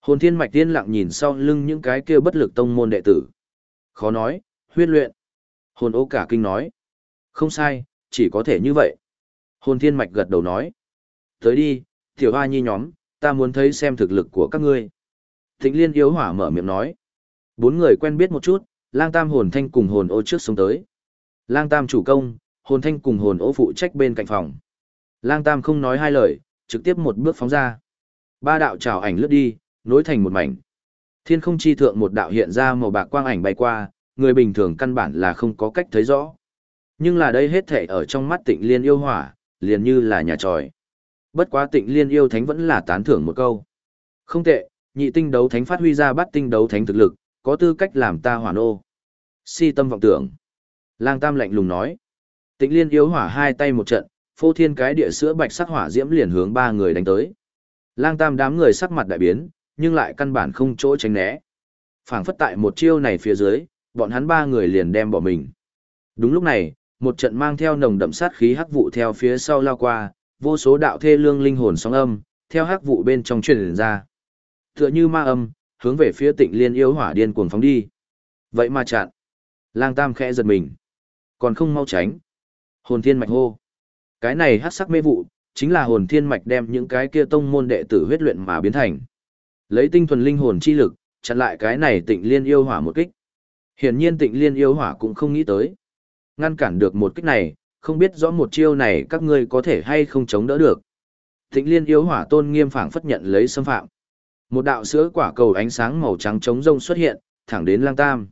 Hồn thiên mạch tiên lặng nhìn sau lưng những cái kia bất lực tông môn đệ tử. Khó nói, huyết luyện. Hồn ô cả kinh nói. Không sai, chỉ có thể như vậy. Hồn thiên mạch gật đầu nói. Tới đi, tiểu hoa nhi nhóm, ta muốn thấy xem thực lực của các ngươi. Thịnh liên yếu hỏa mở miệng nói. Bốn người quen biết một chút, lang tam hồn thanh cùng hồn ô trước xuống tới. Lang tam chủ công, hồn thanh cùng hồn ô phụ trách bên cạnh phòng. Lang tam không nói hai lời, trực tiếp một bước phóng ra. Ba đạo trào ảnh lướt đi, nối thành một mảnh. Thiên không chi thượng một đạo hiện ra màu bạc quang ảnh bay qua, người bình thường căn bản là không có cách thấy rõ. Nhưng là đây hết thể ở trong mắt tịnh liên yêu hỏa, liền như là nhà tròi. Bất quá tịnh liên yêu thánh vẫn là tán thưởng một câu. Không tệ, nhị tinh đấu thánh phát huy ra bắt tinh đấu thánh thực lực, có tư cách làm ta hỏa nô. Si tâm vọng tưởng. Lang Tam lạnh lùng nói. Tịnh liên yêu hỏa hai tay một trận, phô thiên cái địa sữa bạch sắc hỏa diễm liền hướng ba người đánh tới. Lang Tam đám người sắc mặt đại biến, nhưng lại căn bản không chỗ tránh né. phảng phất tại một chiêu này phía dưới, bọn hắn ba người liền đem bỏ mình. Đúng lúc này, một trận mang theo nồng đậm sát khí hắc vụ theo phía sau lao qua, vô số đạo thê lương linh hồn sóng âm, theo hắc vụ bên trong truyền ra. Tựa như ma âm, hướng về phía tịnh liên yêu hỏa điên cuồng phóng đi. Vậy mà chặn. Lang Tam khẽ giật mình. Còn không mau tránh. Hồn thiên mạch hô. Cái này hắc sắc mê vụ, chính là hồn thiên mạch đem những cái kia tông môn đệ tử huyết luyện mà biến thành. Lấy tinh thuần linh hồn chi lực, chặn lại cái này tịnh liên yêu hỏa một kích. Hiển nhiên tịnh liên yêu hỏa cũng không nghĩ tới. Ngăn cản được một kích này, không biết rõ một chiêu này các ngươi có thể hay không chống đỡ được. Thịnh liên yêu hỏa tôn nghiêm phảng phất nhận lấy xâm phạm. Một đạo sữa quả cầu ánh sáng màu trắng trống rông xuất hiện, thẳng đến lang tam.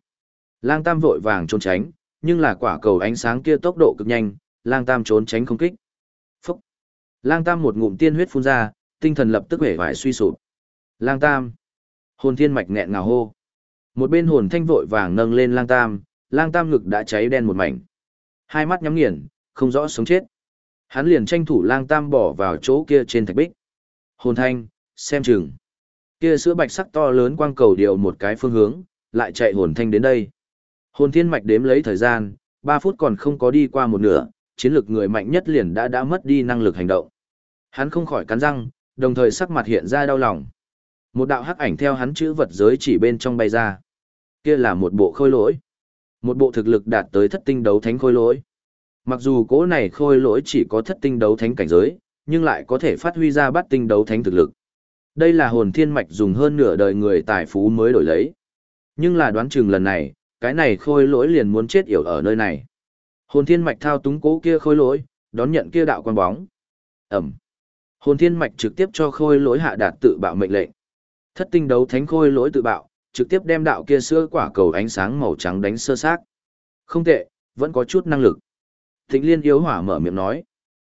Lang tam vội vàng trốn tránh, nhưng là quả cầu ánh sáng kia tốc độ cực nhanh, lang tam trốn tránh không kích. Phúc! Lang tam một ngụm tiên huyết phun ra, tinh thần lập tức hể vải suy sụp. Lang tam! Hồn thiên mạch nghẹn ngào hô. Một bên hồn thanh vội vàng nâng lên lang tam, lang tam ngực đã cháy đen một mảnh. Hai mắt nhắm nghiền, không rõ sống chết. Hắn liền tranh thủ lang tam bỏ vào chỗ kia trên thạch bích. Hồn thanh, xem chừng. Kia sữa bạch sắc to lớn quang cầu điều một cái phương hướng, lại chạy hồn thanh đến đây. Hồn thiên mạch đếm lấy thời gian, 3 phút còn không có đi qua một nửa, chiến lực người mạnh nhất liền đã đã mất đi năng lực hành động. Hắn không khỏi cắn răng, đồng thời sắc mặt hiện ra đau lòng. Một đạo hắc ảnh theo hắn chữ vật giới chỉ bên trong bay ra. Kia là một bộ khôi lỗi. Một bộ thực lực đạt tới thất tinh đấu thánh khôi lỗi. Mặc dù cỗ này khôi lỗi chỉ có thất tinh đấu thánh cảnh giới, nhưng lại có thể phát huy ra bát tinh đấu thánh thực lực. Đây là hồn thiên mạch dùng hơn nửa đời người tài phú mới đổi lấy. Nhưng là đoán chừng lần này, cái này khôi lỗi liền muốn chết yểu ở nơi này. Hồn thiên mạch thao túng cố kia khôi lỗi, đón nhận kia đạo quan bóng. Ẩm. Hồn thiên mạch trực tiếp cho khôi lỗi hạ đạt tự bạo mệnh lệnh. Thất tinh đấu thánh khôi lỗi tự bạo, trực tiếp đem đạo kia sữa quả cầu ánh sáng màu trắng đánh sơ xác. Không tệ, vẫn có chút năng lực. Tịnh liên yêu hỏa mở miệng nói.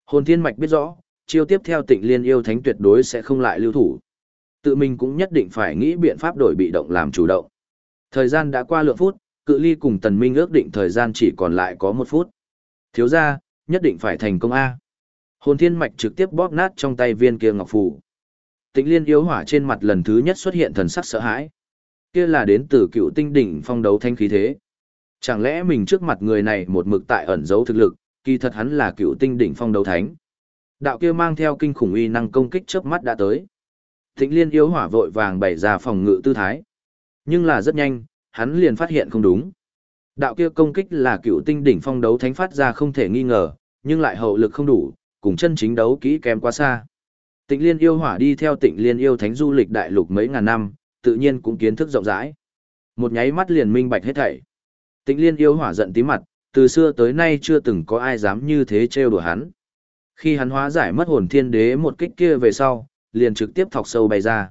Hồn thiên mạch biết rõ, chiêu tiếp theo tịnh liên yêu thánh tuyệt đối sẽ không lại lưu thủ. Tự mình cũng nhất định phải nghĩ biện pháp đổi bị động làm chủ động. Thời gian đã qua lượng phút, cự ly cùng tần minh ước định thời gian chỉ còn lại có một phút. Thiếu gia nhất định phải thành công A. Hồn thiên mạch trực tiếp bóp nát trong tay viên kia ngọc phù. Tịnh liên yếu hỏa trên mặt lần thứ nhất xuất hiện thần sắc sợ hãi. Kia là đến từ cựu tinh đỉnh phong đấu thanh khí thế. Chẳng lẽ mình trước mặt người này một mực tại ẩn giấu thực lực, kỳ thật hắn là cựu tinh đỉnh phong đấu thánh. Đạo kia mang theo kinh khủng uy năng công kích chớp mắt đã tới. thịnh liên yếu hỏa vội vàng bày ra phòng ngự tư thái. Nhưng là rất nhanh, hắn liền phát hiện không đúng. Đạo kia công kích là cựu tinh đỉnh phong đấu thánh phát ra không thể nghi ngờ, nhưng lại hậu lực không đủ, cùng chân chính đấu kỹ kém quá xa. Tịnh Liên yêu hỏa đi theo Tịnh Liên yêu thánh du lịch đại lục mấy ngàn năm, tự nhiên cũng kiến thức rộng rãi. Một nháy mắt liền minh bạch hết thảy. Tịnh Liên yêu hỏa giận tím mặt, từ xưa tới nay chưa từng có ai dám như thế trêu đùa hắn. Khi hắn hóa giải mất hồn thiên đế một kích kia về sau, liền trực tiếp thọc sâu bay ra.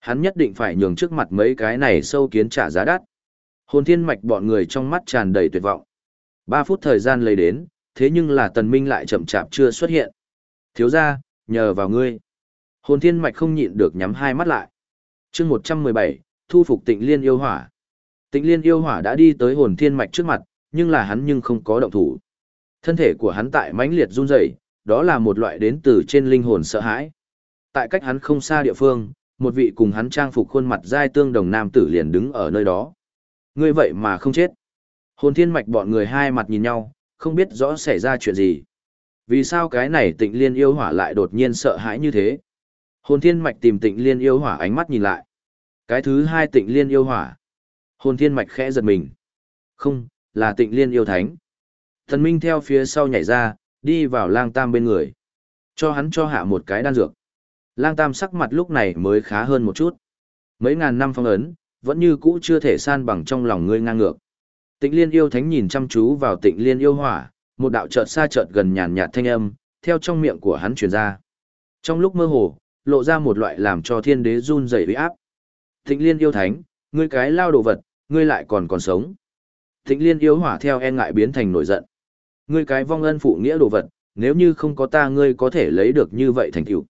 Hắn nhất định phải nhường trước mặt mấy cái này sâu kiến trả giá đắt. Hồn thiên mạch bọn người trong mắt tràn đầy tuyệt vọng. Ba phút thời gian lấy đến, thế nhưng là tần minh lại chậm chạp chưa xuất hiện. Thiếu gia, nhờ vào ngươi. Hồn thiên mạch không nhịn được nhắm hai mắt lại chương 117, thu phục tịnh liên yêu hỏa. Tịnh liên yêu hỏa đã đi tới hồn thiên mạch trước mặt, nhưng là hắn nhưng không có động thủ. Thân thể của hắn tại mãnh liệt run rẩy, đó là một loại đến từ trên linh hồn sợ hãi. Tại cách hắn không xa địa phương, một vị cùng hắn trang phục khuôn mặt dai tương đồng nam tử liền đứng ở nơi đó. Ngươi vậy mà không chết. Hồn thiên mạch bọn người hai mặt nhìn nhau, không biết rõ xảy ra chuyện gì. Vì sao cái này tịnh liên yêu hỏa lại đột nhiên sợ hãi như thế? Hồn thiên mạch tìm tịnh liên yêu hỏa ánh mắt nhìn lại. Cái thứ hai tịnh liên yêu hỏa. Hồn thiên mạch khẽ giật mình. Không, là tịnh liên yêu thánh. Thần minh theo phía sau nhảy ra, đi vào lang tam bên người. Cho hắn cho hạ một cái đan dược. Lang tam sắc mặt lúc này mới khá hơn một chút. Mấy ngàn năm phong ấn, vẫn như cũ chưa thể san bằng trong lòng ngươi ngang ngược. Tịnh liên yêu thánh nhìn chăm chú vào tịnh liên yêu hỏa, một đạo chợt xa chợt gần nhàn nhạt thanh âm, theo trong miệng của hắn truyền ra. Trong lúc mơ hồ, lộ ra một loại làm cho thiên đế run rẩy uy áp. Tịnh liên yêu thánh, ngươi cái lao đồ vật, ngươi lại còn còn sống. Tịnh liên yêu hỏa theo e ngại biến thành nổi giận. Ngươi cái vong ân phụ nghĩa đồ vật, nếu như không có ta ngươi có thể lấy được như vậy thành tựu.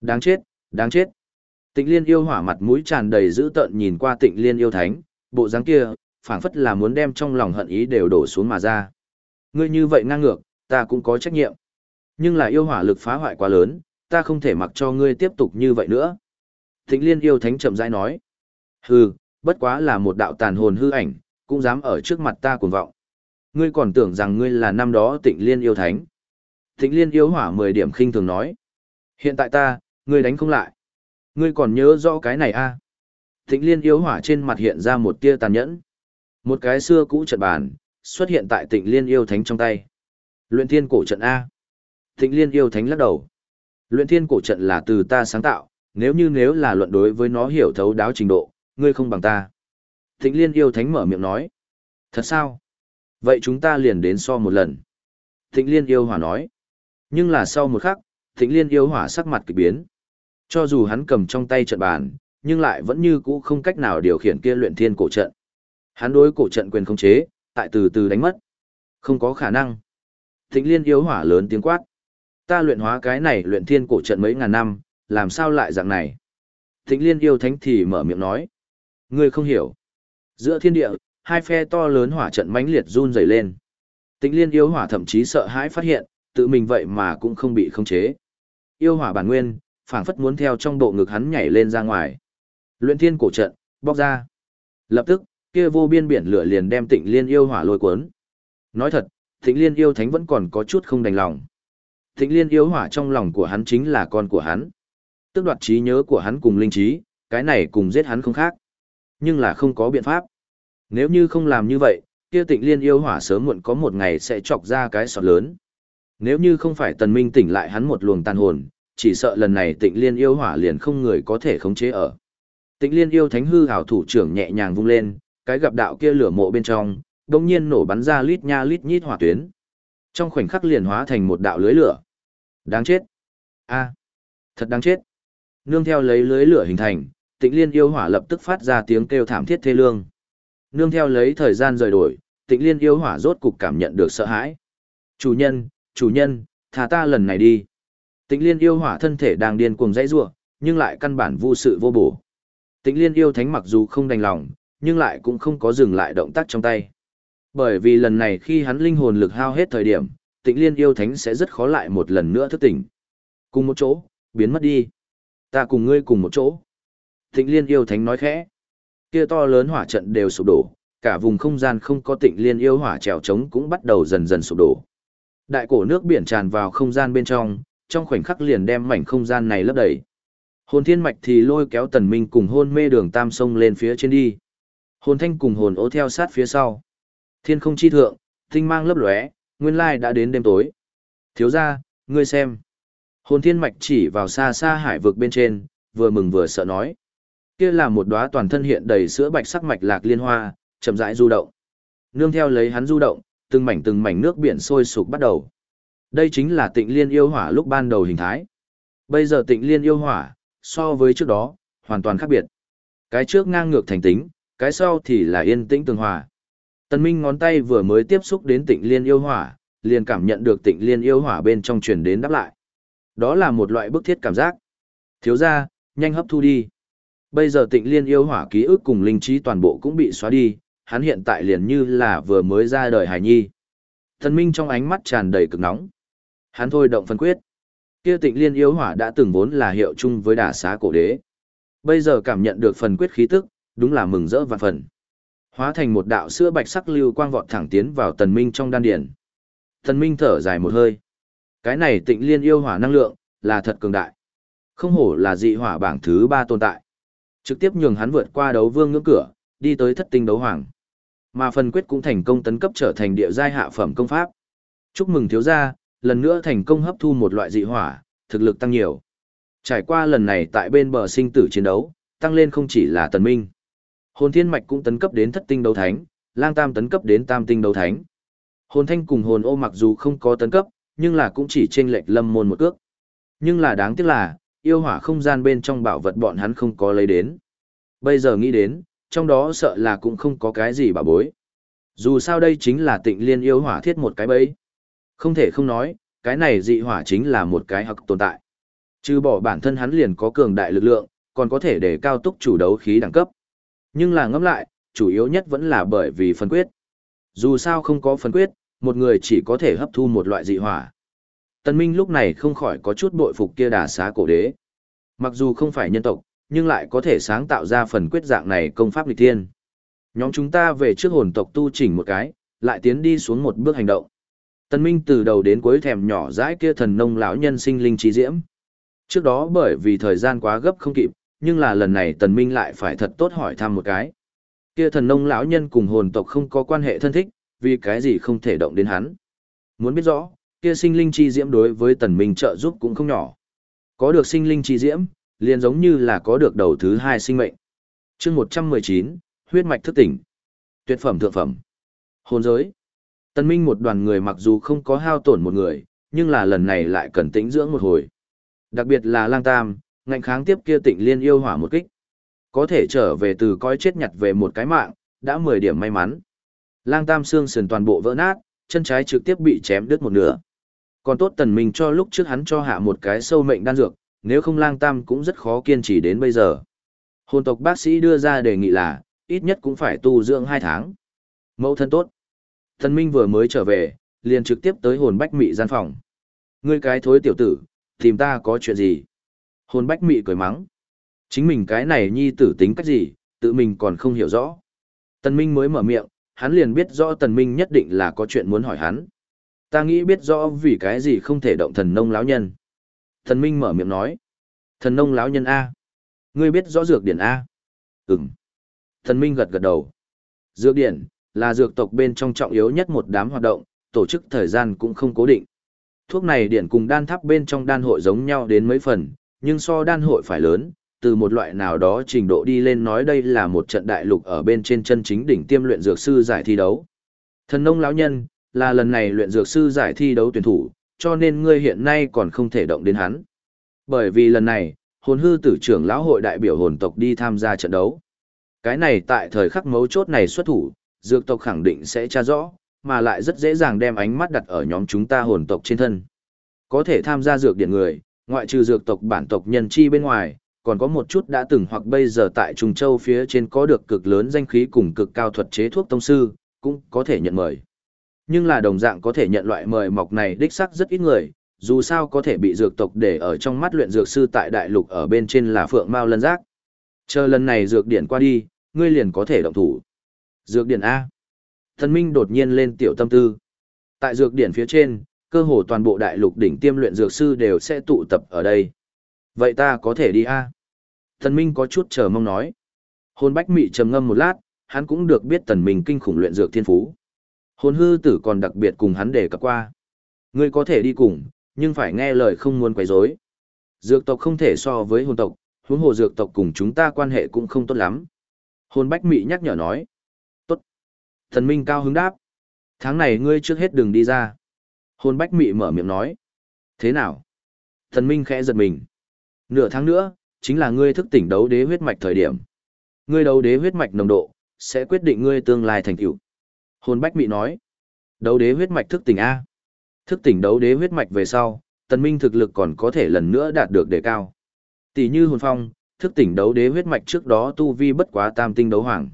Đáng chết, đáng chết. Tịnh liên yêu hỏa mặt mũi tràn đầy dữ tợn nhìn qua tịnh liên yêu thánh, bộ dáng kia, phảng phất là muốn đem trong lòng hận ý đều đổ xuống mà ra. Ngươi như vậy ngang ngược, ta cũng có trách nhiệm. Nhưng là yêu hỏa lực phá hoại quá lớn, ta không thể mặc cho ngươi tiếp tục như vậy nữa. Thịnh liên yêu thánh chậm rãi nói. Hừ, bất quá là một đạo tàn hồn hư ảnh, cũng dám ở trước mặt ta cuồng vọng. Ngươi còn tưởng rằng ngươi là năm đó tịnh liên yêu thánh. Thịnh liên yêu hỏa mười điểm khinh thường nói. Hiện tại ta, ngươi đánh không lại. Ngươi còn nhớ rõ cái này a? À? Thịnh liên yêu hỏa trên mặt hiện ra một tia tàn nhẫn. Một cái xưa cũ trận bàn, xuất hiện tại tịnh liên yêu thánh trong tay. Luyện thiên cổ trận A. Tịnh liên yêu thánh lắc đầu. Luyện thiên cổ trận là từ ta sáng tạo, nếu như nếu là luận đối với nó hiểu thấu đáo trình độ, ngươi không bằng ta. Thịnh liên yêu thánh mở miệng nói. Thật sao? Vậy chúng ta liền đến so một lần. Thịnh liên yêu hỏa nói. Nhưng là sau một khắc, Thịnh liên yêu hỏa sắc mặt kỳ biến. Cho dù hắn cầm trong tay trận bàn, nhưng lại vẫn như cũ không cách nào điều khiển kia luyện thiên cổ trận. Hắn đối cổ trận quyền khống chế, tại từ từ đánh mất. Không có khả năng. Thịnh liên yêu hỏa lớn tiếng quát. Ta luyện hóa cái này luyện thiên cổ trận mấy ngàn năm, làm sao lại dạng này? Thịnh liên yêu thánh thì mở miệng nói. Ngươi không hiểu. Giữa thiên địa, hai phe to lớn hỏa trận mãnh liệt run rẩy lên. Tịnh liên yêu hỏa thậm chí sợ hãi phát hiện, tự mình vậy mà cũng không bị khống chế. Yêu hỏa bản nguyên, phảng phất muốn theo trong bộ ngực hắn nhảy lên ra ngoài. Luyện thiên cổ trận, bóc ra. Lập tức, kia vô biên biển lửa liền đem tịnh liên yêu hỏa lôi cuốn. Nói thật, tịnh liên yêu thánh vẫn còn có chút không đành lòng. Tịnh liên yêu hỏa trong lòng của hắn chính là con của hắn. Tức đoạt trí nhớ của hắn cùng linh trí, cái này cùng giết hắn không khác. Nhưng là không có biện pháp. Nếu như không làm như vậy, kia tịnh liên yêu hỏa sớm muộn có một ngày sẽ chọc ra cái sọt lớn. Nếu như không phải tần minh tỉnh lại hắn một luồng tàn hồn, chỉ sợ lần này tịnh liên yêu hỏa liền không người có thể khống chế ở. Tịnh liên yêu thánh hư hảo thủ trưởng nhẹ nhàng vung lên, cái gặp đạo kia lửa mộ bên trong, đồng nhiên nổ bắn ra lít nha lít nhít hỏa tuyến. Trong khoảnh khắc liền hóa thành một đạo lưới lửa. Đáng chết. a thật đáng chết. Nương theo lấy lưới lửa hình thành, tịnh liên yêu hỏa lập tức phát ra tiếng kêu thảm thiết thê lương. Nương theo lấy thời gian rời đổi, tịnh liên yêu hỏa rốt cục cảm nhận được sợ hãi. Chủ nhân, chủ nhân, thả ta lần này đi. Tịnh liên yêu hỏa thân thể đang điên cuồng dãy rủa nhưng lại căn bản vô sự vô bổ. Tịnh liên yêu thánh mặc dù không đành lòng, nhưng lại cũng không có dừng lại động tác trong tay. Bởi vì lần này khi hắn linh hồn lực hao hết thời điểm, tịnh liên yêu thánh sẽ rất khó lại một lần nữa thức tỉnh. Cùng một chỗ, biến mất đi. Ta cùng ngươi cùng một chỗ. Tịnh liên yêu thánh nói khẽ. Kia to lớn hỏa trận đều sụp đổ, cả vùng không gian không có tịnh liên yêu hỏa trèo trống cũng bắt đầu dần dần sụp đổ. Đại cổ nước biển tràn vào không gian bên trong, trong khoảnh khắc liền đem mảnh không gian này lấp đầy. Hồn thiên mạch thì lôi kéo tần minh cùng hôn mê đường tam sông lên phía trên đi. Hồn thanh cùng hồn ố theo sát phía sau. Thiên không chi thượng, tinh mang lấp lóe, nguyên lai đã đến đêm tối. Thiếu gia, ngươi xem. Hồn thiên mạch chỉ vào xa xa hải vực bên trên, vừa mừng vừa sợ nói. Kia là một đóa toàn thân hiện đầy sữa bạch sắc mạch lạc liên hoa, chậm rãi du động. Nương theo lấy hắn du động, từng mảnh từng mảnh nước biển sôi sục bắt đầu. Đây chính là tịnh liên yêu hỏa lúc ban đầu hình thái. Bây giờ tịnh liên yêu hỏa, so với trước đó, hoàn toàn khác biệt. Cái trước ngang ngược thành tính, cái sau thì là yên tĩnh tường hòa. Tần Minh ngón tay vừa mới tiếp xúc đến tịnh liên yêu hỏa, liền cảm nhận được tịnh liên yêu hỏa bên trong truyền đến đáp lại. Đó là một loại bức thiết cảm giác. Thiếu gia, nhanh hấp thu đi. Bây giờ tịnh liên yêu hỏa ký ức cùng linh trí toàn bộ cũng bị xóa đi, hắn hiện tại liền như là vừa mới ra đời hài nhi. Tần Minh trong ánh mắt tràn đầy cực nóng. Hắn thôi động phân quyết. Kia tịnh liên yêu hỏa đã từng vốn là hiệu chung với đả xá cổ đế. Bây giờ cảm nhận được phần quyết khí tức, đúng là mừng rỡ vạn phần. Hóa thành một đạo sữa bạch sắc lưu quang vọt thẳng tiến vào tần minh trong đan điển. Tần minh thở dài một hơi. Cái này tịnh liên yêu hỏa năng lượng, là thật cường đại. Không hổ là dị hỏa bảng thứ ba tồn tại. Trực tiếp nhường hắn vượt qua đấu vương ngưỡng cửa, đi tới thất tinh đấu hoàng. Mà phần quyết cũng thành công tấn cấp trở thành địa giai hạ phẩm công pháp. Chúc mừng thiếu gia, lần nữa thành công hấp thu một loại dị hỏa, thực lực tăng nhiều. Trải qua lần này tại bên bờ sinh tử chiến đấu, tăng lên không chỉ là tần minh. Hồn thiên mạch cũng tấn cấp đến thất tinh đấu thánh, lang tam tấn cấp đến tam tinh đấu thánh. Hồn thanh cùng hồn ô mặc dù không có tấn cấp, nhưng là cũng chỉ chênh lệch lâm môn một cước. Nhưng là đáng tiếc là, yêu hỏa không gian bên trong bảo vật bọn hắn không có lấy đến. Bây giờ nghĩ đến, trong đó sợ là cũng không có cái gì bảo bối. Dù sao đây chính là tịnh liên yêu hỏa thiết một cái bẫy. Không thể không nói, cái này dị hỏa chính là một cái hặc tồn tại. Trừ bỏ bản thân hắn liền có cường đại lực lượng, còn có thể để cao tốc chủ đấu khí đẳng cấp. Nhưng là ngẫm lại, chủ yếu nhất vẫn là bởi vì phân quyết. Dù sao không có phân quyết, một người chỉ có thể hấp thu một loại dị hỏa. Tân Minh lúc này không khỏi có chút bội phục kia đà xá cổ đế. Mặc dù không phải nhân tộc, nhưng lại có thể sáng tạo ra phần quyết dạng này công pháp lịch thiên. Nhóm chúng ta về trước hồn tộc tu chỉnh một cái, lại tiến đi xuống một bước hành động. Tân Minh từ đầu đến cuối thèm nhỏ dãi kia thần nông lão nhân sinh linh trí diễm. Trước đó bởi vì thời gian quá gấp không kịp, nhưng là lần này Tần Minh lại phải thật tốt hỏi thăm một cái. Kia thần nông lão nhân cùng hồn tộc không có quan hệ thân thích, vì cái gì không thể động đến hắn. Muốn biết rõ, kia sinh linh chi diễm đối với Tần Minh trợ giúp cũng không nhỏ. Có được sinh linh chi diễm, liền giống như là có được đầu thứ hai sinh mệnh. Chương 119, huyết mạch thức tỉnh. Tuyệt phẩm thượng phẩm. Hồn giới. tần Minh một đoàn người mặc dù không có hao tổn một người, nhưng là lần này lại cần tĩnh dưỡng một hồi. Đặc biệt là Lang Tam, ngạnh kháng tiếp kia tịnh liên yêu hỏa một kích. Có thể trở về từ coi chết nhặt về một cái mạng, đã 10 điểm may mắn. Lang Tam xương sườn toàn bộ vỡ nát, chân trái trực tiếp bị chém đứt một nửa. Còn tốt tần mình cho lúc trước hắn cho hạ một cái sâu mệnh đan dược, nếu không Lang Tam cũng rất khó kiên trì đến bây giờ. Hồn tộc bác sĩ đưa ra đề nghị là, ít nhất cũng phải tu dưỡng 2 tháng. Mẫu thân tốt. Thần Minh vừa mới trở về, liền trực tiếp tới hồn bách mị gian phòng. Ngươi cái thối tiểu tử, tìm ta có chuyện gì? Hồn bách mị cười mắng. Chính mình cái này nhi tử tính cách gì, tự mình còn không hiểu rõ. Tần Minh mới mở miệng, hắn liền biết rõ Tần Minh nhất định là có chuyện muốn hỏi hắn. Ta nghĩ biết rõ vì cái gì không thể động thần nông lão nhân. Tần Minh mở miệng nói. Thần nông lão nhân A. Ngươi biết rõ dược điển A. Ừm. Tần Minh gật gật đầu. Dược điển, là dược tộc bên trong trọng yếu nhất một đám hoạt động, tổ chức thời gian cũng không cố định. Thuốc này điển cùng đan tháp bên trong đan hội giống nhau đến mấy phần, nhưng so đan hội phải lớn, từ một loại nào đó trình độ đi lên nói đây là một trận đại lục ở bên trên chân chính đỉnh tiêm luyện dược sư giải thi đấu. Thần nông lão nhân, là lần này luyện dược sư giải thi đấu tuyển thủ, cho nên ngươi hiện nay còn không thể động đến hắn. Bởi vì lần này, hồn hư tử trưởng lão hội đại biểu hồn tộc đi tham gia trận đấu. Cái này tại thời khắc mấu chốt này xuất thủ, dược tộc khẳng định sẽ tra rõ, mà lại rất dễ dàng đem ánh mắt đặt ở nhóm chúng ta hồn tộc trên thân. Có thể tham gia dược điện người, ngoại trừ dược tộc bản tộc nhân chi bên ngoài, còn có một chút đã từng hoặc bây giờ tại Trung Châu phía trên có được cực lớn danh khí cùng cực cao thuật chế thuốc tông sư, cũng có thể nhận mời. Nhưng là đồng dạng có thể nhận loại mời mọc này đích sắc rất ít người, dù sao có thể bị dược tộc để ở trong mắt luyện dược sư tại đại lục ở bên trên là phượng mao lân giác. Chờ lần này dược điển qua đi, ngươi liền có thể động thủ. Dược điển A. Thần Minh đột nhiên lên tiểu tâm tư. Tại dược điển phía trên, cơ hồ toàn bộ đại lục đỉnh tiêm luyện dược sư đều sẽ tụ tập ở đây. Vậy ta có thể đi A. Thần Minh có chút chờ mong nói. Hồn Bách Mị trầm ngâm một lát, hắn cũng được biết Tần Minh kinh khủng luyện dược thiên phú. Hồn hư tử còn đặc biệt cùng hắn để cập qua. Ngươi có thể đi cùng, nhưng phải nghe lời không muốn quấy rối. Dược tộc không thể so với hồn tộc, huống hồ dược tộc cùng chúng ta quan hệ cũng không tốt lắm. Hồn Bách Mị nhắc nhở nói. Tốt. Thần Minh cao hứng đáp. Tháng này ngươi trước hết đừng đi ra. Hôn Bách Mị mở miệng nói. Thế nào? Thần Minh khẽ giật mình. Nửa tháng nữa, chính là ngươi thức tỉnh đấu đế huyết mạch thời điểm. Ngươi đấu đế huyết mạch nồng độ, sẽ quyết định ngươi tương lai thành tựu. Hôn Bách Mị nói. Đấu đế huyết mạch thức tỉnh A. Thức tỉnh đấu đế huyết mạch về sau, tần minh thực lực còn có thể lần nữa đạt được đề cao. Tỷ như hồn phong, thức tỉnh đấu đế huyết mạch trước đó tu vi bất quá tam tinh đấu hoàng.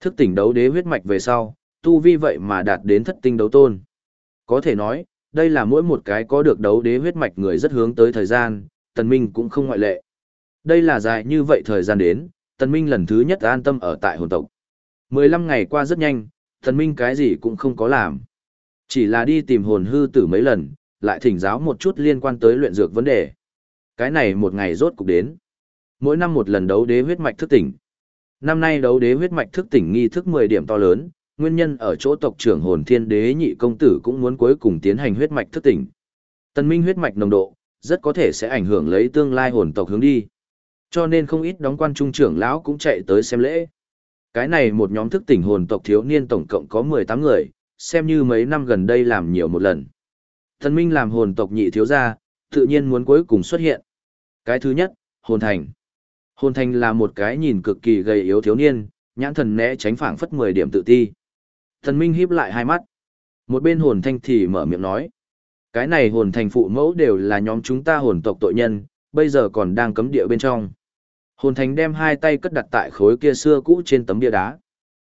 Thức tỉnh đấu đế huyết mạch về sau, tu vi vậy mà đạt đến thất tinh đấu tôn. Có thể nói, đây là mỗi một cái có được đấu đế huyết mạch người rất hướng tới thời gian, tần minh cũng không ngoại lệ. Đây là dài như vậy thời gian đến, tần minh lần thứ nhất an tâm ở tại hồn tộc. 15 ngày qua rất nhanh, tần minh cái gì cũng không có làm. Chỉ là đi tìm hồn hư tử mấy lần, lại thỉnh giáo một chút liên quan tới luyện dược vấn đề. Cái này một ngày rốt cục đến. Mỗi năm một lần đấu đế huyết mạch thức tỉnh. Năm nay đấu đế huyết mạch thức tỉnh nghi thức 10 điểm to lớn, nguyên nhân ở chỗ tộc trưởng hồn thiên đế nhị công tử cũng muốn cuối cùng tiến hành huyết mạch thức tỉnh. Tân minh huyết mạch nồng độ, rất có thể sẽ ảnh hưởng lấy tương lai hồn tộc hướng đi. Cho nên không ít đóng quan trung trưởng lão cũng chạy tới xem lễ. Cái này một nhóm thức tỉnh hồn tộc thiếu niên tổng cộng có 18 người, xem như mấy năm gần đây làm nhiều một lần. Thần Minh làm hồn tộc nhị thiếu gia, tự nhiên muốn cuối cùng xuất hiện. Cái thứ nhất, hồn thành. Hồn thành là một cái nhìn cực kỳ gầy yếu thiếu niên, nhãn thần né tránh phảng phất 10 điểm tự ti. Thần Minh híp lại hai mắt. Một bên hồn thanh thì mở miệng nói. Cái này hồn thành phụ mẫu đều là nhóm chúng ta hồn tộc tội nhân, bây giờ còn đang cấm địa bên trong. Hồn thành đem hai tay cất đặt tại khối kia xưa cũ trên tấm bia đá.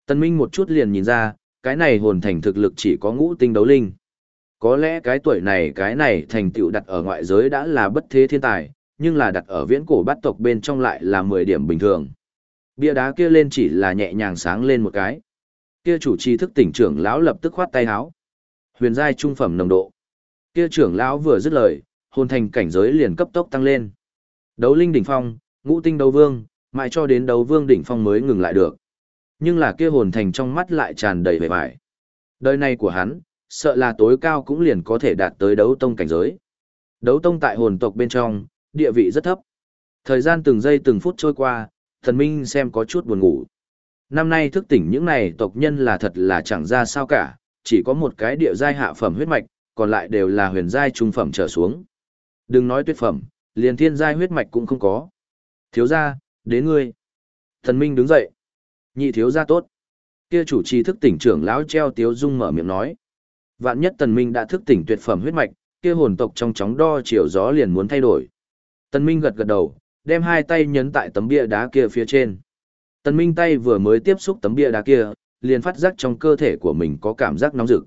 Tân Minh một chút liền nhìn ra, cái này hồn thành thực lực chỉ có ngũ tinh đấu linh. Có lẽ cái tuổi này cái này thành tựu đặt ở ngoại giới đã là bất thế thiên tài, nhưng là đặt ở viễn cổ bát tộc bên trong lại là 10 điểm bình thường. Bia đá kia lên chỉ là nhẹ nhàng sáng lên một cái. Kia chủ trì thức tỉnh trưởng lão lập tức khoát tay áo. Huyền giai trung phẩm nồng độ. Kia trưởng lão vừa dứt lời, hồn thành cảnh giới liền cấp tốc tăng lên. Đấu linh đỉnh phong, ngũ tinh đấu vương, mãi cho đến đấu vương đỉnh phong mới ngừng lại được. Nhưng là kia hồn thành trong mắt lại tràn đầy vẻ vải. Đời này của hắn, sợ là tối cao cũng liền có thể đạt tới đấu tông cảnh giới. Đấu tông tại hồn tộc bên trong, địa vị rất thấp. Thời gian từng giây từng phút trôi qua, thần minh xem có chút buồn ngủ. Năm nay thức tỉnh những này tộc nhân là thật là chẳng ra sao cả, chỉ có một cái địa giai hạ phẩm huyết mạch, còn lại đều là huyền giai trung phẩm trở xuống. Đừng nói tuyệt phẩm, liền thiên giai huyết mạch cũng không có. Thiếu gia, đến ngươi. Thần minh đứng dậy. Nhị thiếu gia tốt. Kia chủ trì thức tỉnh trưởng lão treo tiếu dung mở miệng nói. Vạn nhất tần minh đã thức tỉnh tuyệt phẩm huyết mạch, kia hồn tộc trong chóng đo chiều gió liền muốn thay đổi. Tần minh gật gật đầu, đem hai tay nhấn tại tấm bia đá kia phía trên. Tần minh tay vừa mới tiếp xúc tấm bia đá kia, liền phát giác trong cơ thể của mình có cảm giác nóng rực.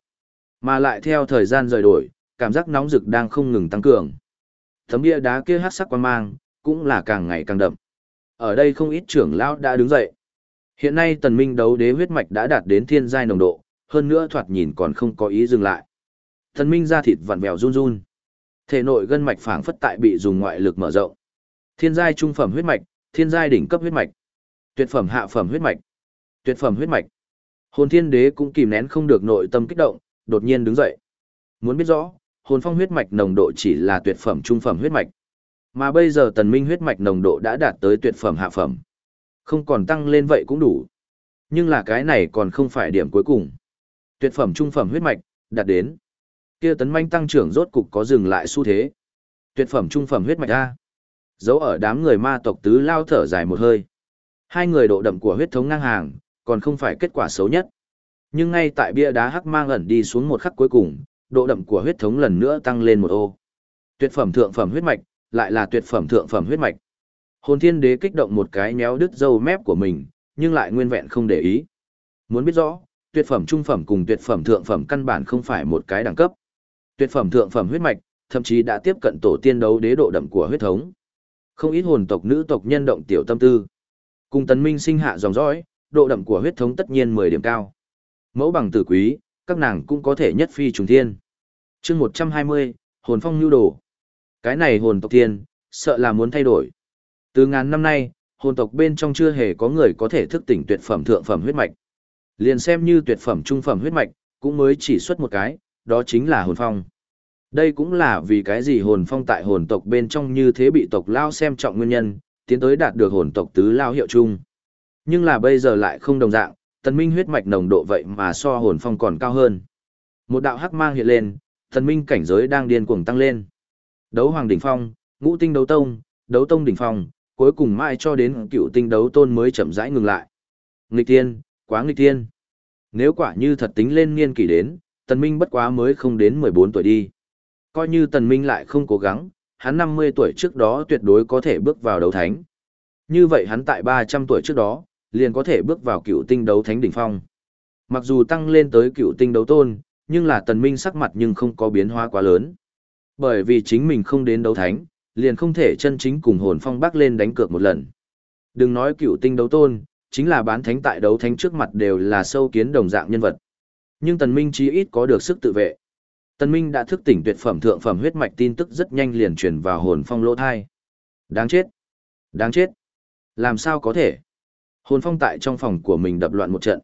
Mà lại theo thời gian rời đổi, cảm giác nóng rực đang không ngừng tăng cường. Tấm bia đá kia hát sắc quan mang, cũng là càng ngày càng đậm. Ở đây không ít trưởng lão đã đứng dậy. Hiện nay tần minh đấu đế huyết mạch đã đạt đến thiên giai nồng độ, hơn nữa thoạt nhìn còn không có ý dừng lại. Tần minh da thịt vặn vẹo run run. Thể nội gân mạch phảng phất tại bị dùng ngoại lực mở rộng. Thiên giai trung phẩm huyết mạch, thiên giai đỉnh cấp huyết mạch, tuyệt phẩm hạ phẩm huyết mạch, tuyệt phẩm huyết mạch. Hồn thiên đế cũng kìm nén không được nội tâm kích động, đột nhiên đứng dậy. Muốn biết rõ, hồn phong huyết mạch nồng độ chỉ là tuyệt phẩm trung phẩm huyết mạch. Mà bây giờ tần minh huyết mạch nồng độ đã đạt tới tuyệt phẩm hạ phẩm. Không còn tăng lên vậy cũng đủ. Nhưng là cái này còn không phải điểm cuối cùng. Tuyệt phẩm trung phẩm huyết mạch, đạt đến. Kia tấn manh tăng trưởng rốt cục có dừng lại xu thế. Tuyệt phẩm trung phẩm huyết mạch A. Giấu ở đám người ma tộc tứ lao thở dài một hơi. Hai người độ đậm của huyết thống ngang hàng, còn không phải kết quả xấu nhất. Nhưng ngay tại bia đá hắc mang ẩn đi xuống một khắc cuối cùng, độ đậm của huyết thống lần nữa tăng lên một ô. Tuyệt phẩm thượng phẩm huyết mạch, lại là tuyệt phẩm thượng phẩm huyết mạch. Hồn Thiên Đế kích động một cái méo đứt dâu mép của mình, nhưng lại nguyên vẹn không để ý. Muốn biết rõ, tuyệt phẩm trung phẩm cùng tuyệt phẩm thượng phẩm căn bản không phải một cái đẳng cấp. Tuyệt phẩm thượng phẩm huyết mạch, thậm chí đã tiếp cận tổ tiên đấu đế độ đậm của huyết thống. Không ít hồn tộc nữ tộc nhân động tiểu tâm tư. Cùng tấn minh sinh hạ dòng dõi, độ đậm của huyết thống tất nhiên 10 điểm cao. Mẫu bằng tử quý, các nàng cũng có thể nhất phi trùng thiên. chương 120, hồn phong nhu đồ. Cái này hồn tộc tiên, sợ là muốn thay đổi. Từ ngàn năm nay, hồn tộc bên trong chưa hề có người có thể thức tỉnh tuyệt phẩm thượng phẩm huyết mạch. Liền xem như tuyệt phẩm trung phẩm huyết mạch, cũng mới chỉ xuất một cái, đó chính là hồn phong. Đây cũng là vì cái gì hồn phong tại hồn tộc bên trong như thế bị tộc lao xem trọng nguyên nhân, tiến tới đạt được hồn tộc tứ lao hiệu chung. Nhưng là bây giờ lại không đồng dạng, tần minh huyết mạch nồng độ vậy mà so hồn phong còn cao hơn. Một đạo hắc mang hiện lên, tần minh cảnh giới đang điên cuồng tăng lên. Đấu hoàng đỉnh phong, ngũ tinh đấu tông, đấu tông đỉnh phong, cuối cùng mãi cho đến cựu tinh đấu tôn mới chậm rãi ngừng lại. Nghịch tiên, quá nghịch tiên. Nếu quả như thật tính lên niên kỷ đến, tần minh bất quá mới không đến 14 tuổi đi. Coi như tần minh lại không cố gắng, hắn 50 tuổi trước đó tuyệt đối có thể bước vào đấu thánh. Như vậy hắn tại 300 tuổi trước đó, liền có thể bước vào cựu tinh đấu thánh đỉnh phong. Mặc dù tăng lên tới cựu tinh đấu tôn, nhưng là tần minh sắc mặt nhưng không có biến hóa quá lớn. Bởi vì chính mình không đến đấu thánh, liền không thể chân chính cùng hồn phong bắc lên đánh cược một lần. Đừng nói cựu tinh đấu tôn, chính là bán thánh tại đấu thánh trước mặt đều là sâu kiến đồng dạng nhân vật. Nhưng tần minh chí ít có được sức tự vệ. Tần minh đã thức tỉnh tuyệt phẩm thượng phẩm huyết mạch tin tức rất nhanh liền truyền vào hồn phong lỗ thai. Đáng chết! Đáng chết! Làm sao có thể? Hồn phong tại trong phòng của mình đập loạn một trận.